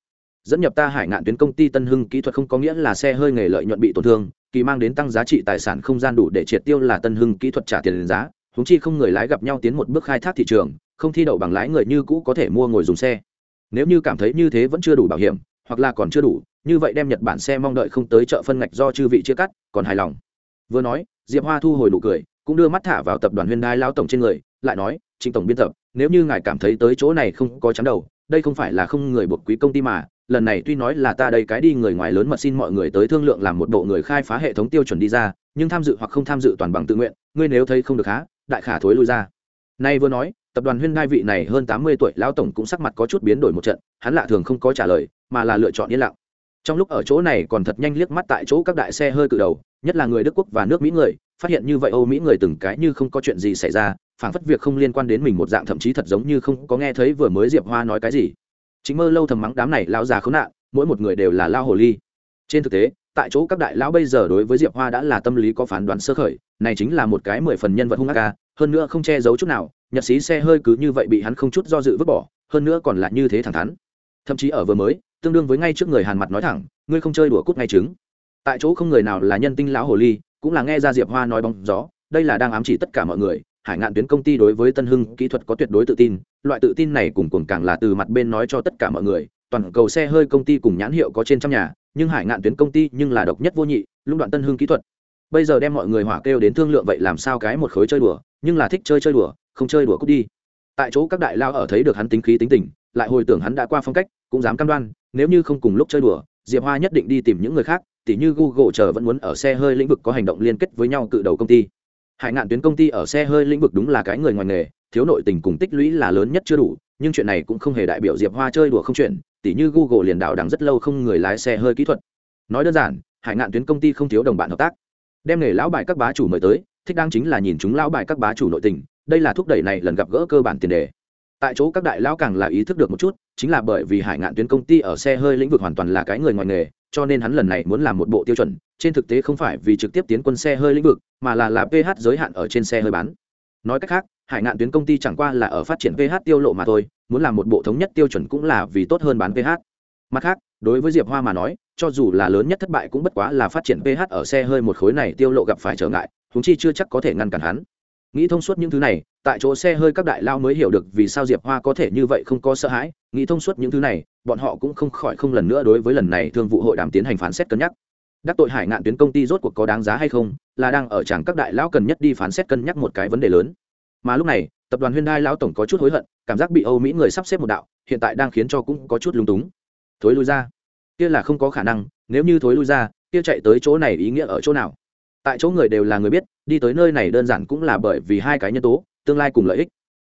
Dẫn nhập ta hải ngạn tuyến công ty tân hưng kỹ thuật không có nghĩa là xe hơi nghề lợi nhuận bị tổn thương, kỳ mang đến tăng giá trị tài sản không gian đủ để triệt tiêu là tân hưng kỹ thuật trả tiền giá húng chi không người lái gặp nhau tiến một bước khai thác thị trường, không thi đậu bằng lái người như cũ có thể mua ngồi dùng xe. Nếu như cảm thấy như thế vẫn chưa đủ bảo hiểm, hoặc là còn chưa đủ như vậy đem nhật bản xe mong đợi không tới chợ phân ngạch do chư vị chia cắt, còn hài lòng. Vừa nói, diệp hoa thu hồi nụ cười, cũng đưa mắt thả vào tập đoàn huyên đai lao tổng trên người, lại nói, trịnh tổng biên tập, nếu như ngài cảm thấy tới chỗ này không có chắn đầu, đây không phải là không người buộc quý công ty mà, lần này tuy nói là ta đây cái đi người ngoài lớn mật xin mọi người tới thương lượng làm một bộ người khai phá hệ thống tiêu chuẩn đi ra, nhưng tham dự hoặc không tham dự toàn bằng tự nguyện, ngươi nếu thấy không được há, đại khả thối lui ra. Nay vừa nói, tập đoàn huyên đai vị này hơn tám mươi tuổi lão tổng cũng sắc mặt có chút biến đổi một trận, hắn lạ thường không có trả lời, mà là lựa chọn yên lặng trong lúc ở chỗ này còn thật nhanh liếc mắt tại chỗ các đại xe hơi cự đầu, nhất là người đức quốc và nước mỹ người, phát hiện như vậy âu mỹ người từng cái như không có chuyện gì xảy ra, phảng phất việc không liên quan đến mình một dạng thậm chí thật giống như không có nghe thấy vừa mới diệp hoa nói cái gì. Chính mơ lâu thầm mắng đám này lão già khốn nạn, mỗi một người đều là lao hồ ly. Trên thực tế, tại chỗ các đại lão bây giờ đối với diệp hoa đã là tâm lý có phán đoán sơ khởi, này chính là một cái mười phần nhân vật hung ác ca, hơn nữa không che giấu chút nào, nhật sĩ xe hơi cứ như vậy bị hắn không chút do dự vứt bỏ, hơn nữa còn lại như thế thẳng thắn. Thậm chí ở vừa mới tương đương với ngay trước người hàn mặt nói thẳng, ngươi không chơi đùa cút ngay trứng. Tại chỗ không người nào là nhân tinh lão hồ ly, cũng là nghe ra diệp hoa nói bóng gió, đây là đang ám chỉ tất cả mọi người, hải ngạn tuyến công ty đối với tân hưng kỹ thuật có tuyệt đối tự tin, loại tự tin này cùng cuồng càng là từ mặt bên nói cho tất cả mọi người, toàn cầu xe hơi công ty cùng nhãn hiệu có trên trăm nhà, nhưng hải ngạn tuyến công ty nhưng là độc nhất vô nhị, lũng đoạn tân hưng kỹ thuật. Bây giờ đem mọi người hỏa kêu đến thương lượng vậy làm sao cái một khối chơi đùa, nhưng là thích chơi chơi đùa, không chơi đùa cút đi. Tại chỗ các đại lao ở thấy được hắn tính khí tính tình, lại hồi tưởng hắn đã qua phong cách, cũng dám cam đoan nếu như không cùng lúc chơi đùa, diệp hoa nhất định đi tìm những người khác, tỉ như google chờ vẫn muốn ở xe hơi lĩnh vực có hành động liên kết với nhau cự đầu công ty. Hải ngạn tuyến công ty ở xe hơi lĩnh vực đúng là cái người ngoài nghề, thiếu nội tình cùng tích lũy là lớn nhất chưa đủ, nhưng chuyện này cũng không hề đại biểu diệp hoa chơi đùa không chuyện, tỉ như google liền đạo đằng rất lâu không người lái xe hơi kỹ thuật. Nói đơn giản, hải ngạn tuyến công ty không thiếu đồng bạn hợp tác. Đem nghề lão bài các bá chủ mời tới, thích đáng chính là nhìn chúng lão bài các bá chủ nội tình, đây là thúc đẩy này lần gặp gỡ cơ bản tiền đề tại chỗ các đại lão càng là ý thức được một chút, chính là bởi vì hải ngạn tuyến công ty ở xe hơi lĩnh vực hoàn toàn là cái người ngoài nghề, cho nên hắn lần này muốn làm một bộ tiêu chuẩn, trên thực tế không phải vì trực tiếp tiến quân xe hơi lĩnh vực, mà là là ph giới hạn ở trên xe hơi bán. Nói cách khác, hải ngạn tuyến công ty chẳng qua là ở phát triển ph tiêu lộ mà thôi, muốn làm một bộ thống nhất tiêu chuẩn cũng là vì tốt hơn bán ph mặt khác, đối với diệp hoa mà nói, cho dù là lớn nhất thất bại cũng bất quá là phát triển ph ở xe hơi một khối này tiêu lộ gặp phải trở ngại húng chi chưa chắc có thể ngăn cản hắn. Nghĩ thông suốt những thứ này tại chỗ xe hơi các đại lao mới hiểu được vì sao diệp hoa có thể như vậy không có sợ hãi, nghĩ thông suốt những thứ này, bọn họ cũng không khỏi không lần nữa đối với lần này thương vụ hội đàm tiến hành phán xét cân nhắc. Đắc tội hải ngạn tuyến công ty rốt cuộc có đáng giá hay không, là đang ở chẳng các đại lão cần nhất đi phán xét cân nhắc một cái vấn đề lớn. Mà lúc này, tập đoàn hyundai lão tổng có chút hối hận, cảm giác bị âu mỹ người sắp xếp một đạo, hiện tại đang khiến cho cũng có chút lúng túng. Thối lui ra. Kia là không có khả năng, nếu như thối lui ra, kia chạy tới chỗ này ý nghĩa ở chỗ nào? Tại chỗ người đều là người biết, đi tới nơi này đơn giản cũng là bởi vì hai cái nhân tố tương lai cùng lợi ích.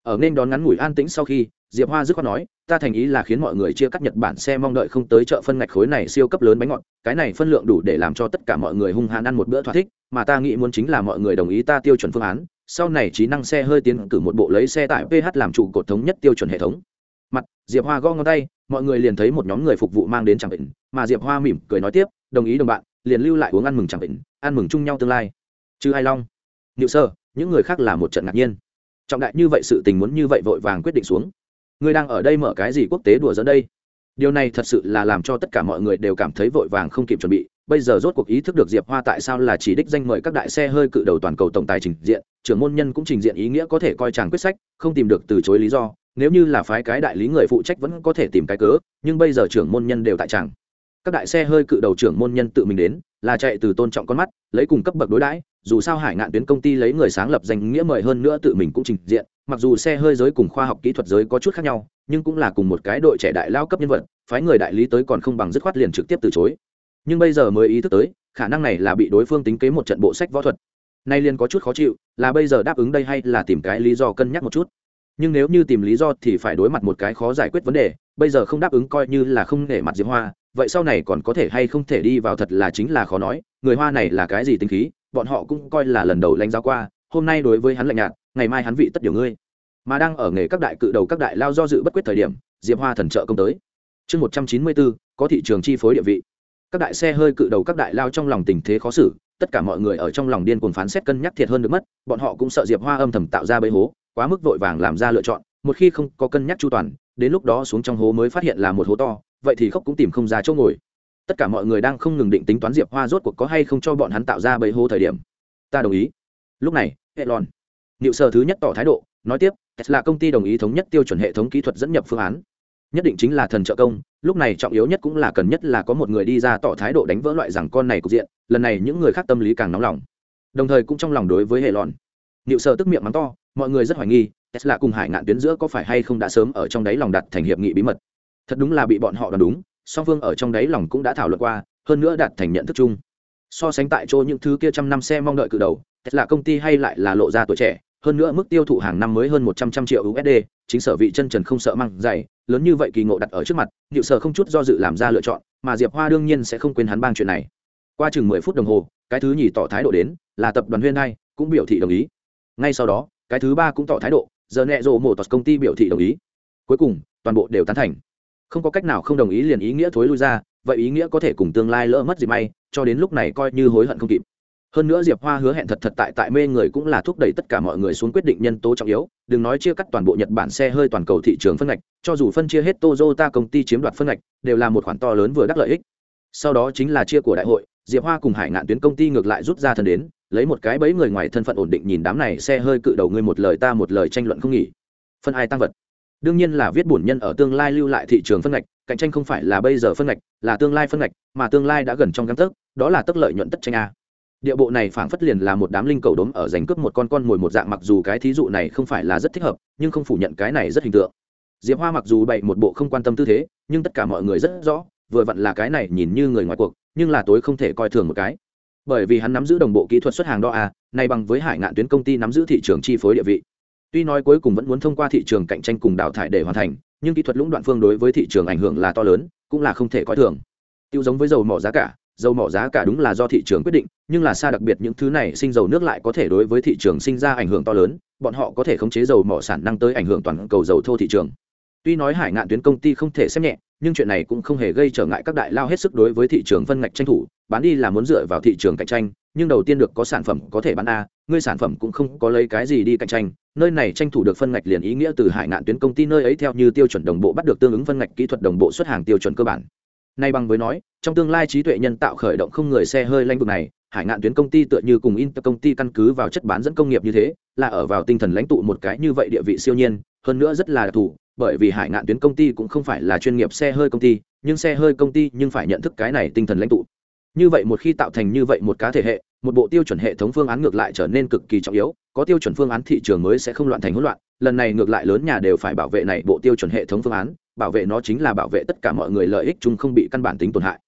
Ở nên đón ngắn ngủi an tĩnh sau khi, diệp hoa dứt khoát nói, ta thành ý là khiến mọi người chia cắt nhật bản xe mong đợi không tới chợ phân ngạch khối này siêu cấp lớn bánh ngọt. Cái này phân lượng đủ để làm cho tất cả mọi người hung hãn ăn một bữa thỏa thích, mà ta nghĩ muốn chính là mọi người đồng ý ta tiêu chuẩn phương án. Sau này trí năng xe hơi tiến cử một bộ lấy xe tải ph làm trụ cột thống nhất tiêu chuẩn hệ thống. Mặt, diệp hoa gõ ngón tay, mọi người liền thấy một nhóm người phục vụ mang đến chẳng bệnh mà diệp hoa mỉm cười nói tiếp, đồng ý đồng bạn, liền lưu lại uống ăn mừng chẳng bệnh ăn mừng chung nhau tương lai. Chứ hai long nhự sơ, những người khác là một trận ngạc nhiên trọng đại như vậy sự tình muốn như vậy vội vàng quyết định xuống. Ngươi đang ở đây mở cái gì quốc tế đùa dẫn đây? Điều này thật sự là làm cho tất cả mọi người đều cảm thấy vội vàng không kịp chuẩn bị. Bây giờ rốt cuộc ý thức được diệp hoa tại sao là chỉ đích danh mời các đại xe hơi cự đầu toàn cầu tổng tài trình diện, trưởng môn nhân cũng trình diện ý nghĩa có thể coi chàng quyết sách, không tìm được từ chối lý do. Nếu như là phái cái đại lý người phụ trách vẫn có thể tìm cái cớ, nhưng bây giờ trưởng môn nhân đều tại chàng. Các đại xe hơi cự đầu trưởng môn nhân tự mình đến là chạy từ tôn trọng con mắt, lấy cùng cấp bậc đối đãi, dù sao hải ngạn tuyến công ty lấy người sáng lập danh nghĩa mời hơn nữa tự mình cũng trình diện, mặc dù xe hơi giới cùng khoa học kỹ thuật giới có chút khác nhau, nhưng cũng là cùng một cái đội trẻ đại lao cấp nhân vật, phái người đại lý tới còn không bằng dứt khoát liền trực tiếp từ chối. Nhưng bây giờ mới ý thức tới, khả năng này là bị đối phương tính kế một trận bộ sách võ thuật. Nay liền có chút khó chịu, là bây giờ đáp ứng đây hay là tìm cái lý do cân nhắc một chút. Nhưng nếu như tìm lý do thì phải đối mặt một cái khó giải quyết vấn đề, bây giờ không đáp ứng coi như là không nể mặt diệp hoa vậy sau này còn có thể hay không thể đi vào thật là chính là khó nói, người hoa này là cái gì tính khí, bọn họ cũng coi là lần đầu lãnh giáo qua, hôm nay đối với hắn lạnh nhạt, ngày mai hắn vị tất điều ngươi. Mà đang ở nghề các đại cự đầu các đại lao do dự bất quyết thời điểm, diệp hoa thần trợ công tới. Chương một trăm chín mươi bốn, có thị trường chi phối địa vị. Các đại xe hơi cự đầu các đại lao trong lòng tình thế khó xử, tất cả mọi người ở trong lòng điên cuồng phán xét cân nhắc thiệt hơn được mất, bọn họ cũng sợ diệp hoa âm thầm tạo ra bẫy hố, quá mức vội vàng làm ra lựa chọn, một khi không có cân nhắc chu toàn, đến lúc đó xuống trong hố mới phát hiện là một hố to vậy thì khóc cũng tìm không ra chỗ ngồi. Tất cả mọi người đang không ngừng định tính toán diệp hoa rốt cuộc có hay không cho bọn hắn tạo ra bẫy hố thời điểm. Ta đồng ý. Lúc này hệ lòn niệu sở thứ nhất tỏ thái độ, nói tiếp là công ty đồng ý thống nhất tiêu chuẩn hệ thống kỹ thuật dẫn nhập phương án. Nhất định chính là thần trợ công, lúc này trọng yếu nhất cũng là cần nhất là có một người đi ra tỏ thái độ đánh vỡ loại rằng con này cục diện, lần này những người khác tâm lý càng nóng lòng. Đồng thời cũng trong lòng đối với hệ lòn niệu sở tức miệng mắng to, mọi người rất hoài nghi, tesla cùng hải ngạn tuyến giữa có phải hay không đã sớm ở trong đáy lòng đặt thành hiệp nghị bí mật thật đúng là bị bọn họ đoán đúng, song phương ở trong đấy lòng cũng đã thảo luận qua, hơn nữa đạt thành nhận thức chung. So sánh tại chỗ những thứ kia trăm năm xe mong đợi cự đầu là công ty hay lại là lộ ra tuổi trẻ, hơn nữa mức tiêu thụ hàng năm mới hơn một trăm trăm triệu usd chính sở vị chân trần không sợ măng dày, lớn như vậy kỳ ngộ đặt ở trước mặt liệu sở không chút do dự làm ra lựa chọn, mà diệp hoa đương nhiên sẽ không quên hắn bang chuyện này. Qua chừng mười phút đồng hồ, cái thứ nhì tỏ thái độ đến, là tập đoàn huyên hai cũng biểu thị đồng ý. Ngay sau đó, cái thứ ba cũng tỏ thái độ, giờ nẹ rộ mổ tọt công ty biểu thị đồng ý. Cuối cùng, toàn bộ đều tán thành không có cách nào không đồng ý liền ý nghĩa thối lui ra, vậy ý nghĩa có thể cùng tương lai lỡ mất gì may, cho đến lúc này coi như hối hận không kịp. Hơn nữa diệp hoa hứa hẹn thật thật tại tại mê người cũng là thúc đẩy tất cả mọi người xuống quyết định nhân tố trọng yếu, đừng nói chia cắt toàn bộ nhật bản xe hơi toàn cầu thị trường phân ngạch, cho dù phân chia hết toyota công ty chiếm đoạt phân ngạch, đều là một khoản to lớn vừa đắc lợi ích. Sau đó chính là chia của đại hội, diệp hoa cùng hải ngạn tuyến công ty ngược lại rút ra thân đến, lấy một cái bẫy người ngoài thân phận ổn định nhìn đám này xe hơi cự đầu ngươi một lời ta một lời tranh luận không nghỉ. Phân ai tăng vật? Đương nhiên là viết bổn nhân ở tương lai lưu lại thị trường phân ngạch, cạnh tranh không phải là bây giờ phân ngạch, là tương lai phân ngạch, mà tương lai đã gần trong găng tấc, đó là tức lợi nhuận tất tranh a. Địa bộ này phảng phất liền là một đám linh cầu đốm ở giành cướp một con con mồi một dạng, mặc dù cái thí dụ này không phải là rất thích hợp, nhưng không phủ nhận cái này rất hình tượng. Diệp hoa mặc dù bày một bộ không quan tâm tư thế, nhưng tất cả mọi người rất rõ, vừa vặn là cái này nhìn như người ngoài cuộc, nhưng là tối không thể coi thường một cái. Bởi vì hắn nắm giữ đồng bộ kỹ thuật xuất hàng đo a này bằng với hải ngạn tuyến công ty nắm giữ thị trường chi phối địa vị tuy nói cuối cùng vẫn muốn thông qua thị trường cạnh tranh cùng đào thải để hoàn thành, nhưng kỹ thuật lũng đoạn phương đối với thị trường ảnh hưởng là to lớn, cũng là không thể coi thường. Tiêu giống với dầu mỏ giá cả, dầu mỏ giá cả đúng là do thị trường quyết định, nhưng là xa đặc biệt những thứ này sinh dầu nước lại có thể đối với thị trường sinh ra ảnh hưởng to lớn, bọn họ có thể khống chế dầu mỏ sản năng tới ảnh hưởng toàn cầu dầu thô thị trường. Tuy nói hải ngạn tuyến công ty không thể xem nhẹ, nhưng chuyện này cũng không hề gây trở ngại các đại lao hết sức đối với thị trường phân ngạch tranh thủ, bán đi là muốn dựa vào thị trường cạnh tranh nhưng đầu tiên được có sản phẩm có thể bán a, ngươi sản phẩm cũng không có lấy cái gì đi cạnh tranh. Nơi này tranh thủ được phân ngạch liền ý nghĩa từ hải ngạn tuyến công ty nơi ấy theo như tiêu chuẩn đồng bộ bắt được tương ứng phân ngạch kỹ thuật đồng bộ xuất hàng tiêu chuẩn cơ bản. Nay bằng với nói, trong tương lai trí tuệ nhân tạo khởi động không người xe hơi lãnh vực này, hải ngạn tuyến công ty tựa như cùng inter công ty căn cứ vào chất bán dẫn công nghiệp như thế, là ở vào tinh thần lãnh tụ một cái như vậy địa vị siêu nhiên, hơn nữa rất là đặc thù, bởi vì hải ngạn tuyến công ty cũng không phải là chuyên nghiệp xe hơi công ty, nhưng xe hơi công ty nhưng phải nhận thức cái này tinh thần lãnh tụ như vậy một khi tạo thành như vậy một cá thể hệ, một bộ tiêu chuẩn hệ thống phương án ngược lại trở nên cực kỳ trọng yếu, có tiêu chuẩn phương án thị trường mới sẽ không loạn thành hỗn loạn, lần này ngược lại lớn nhà đều phải bảo vệ này bộ tiêu chuẩn hệ thống phương án, bảo vệ nó chính là bảo vệ tất cả mọi người lợi ích chung không bị căn bản tính tổn hại.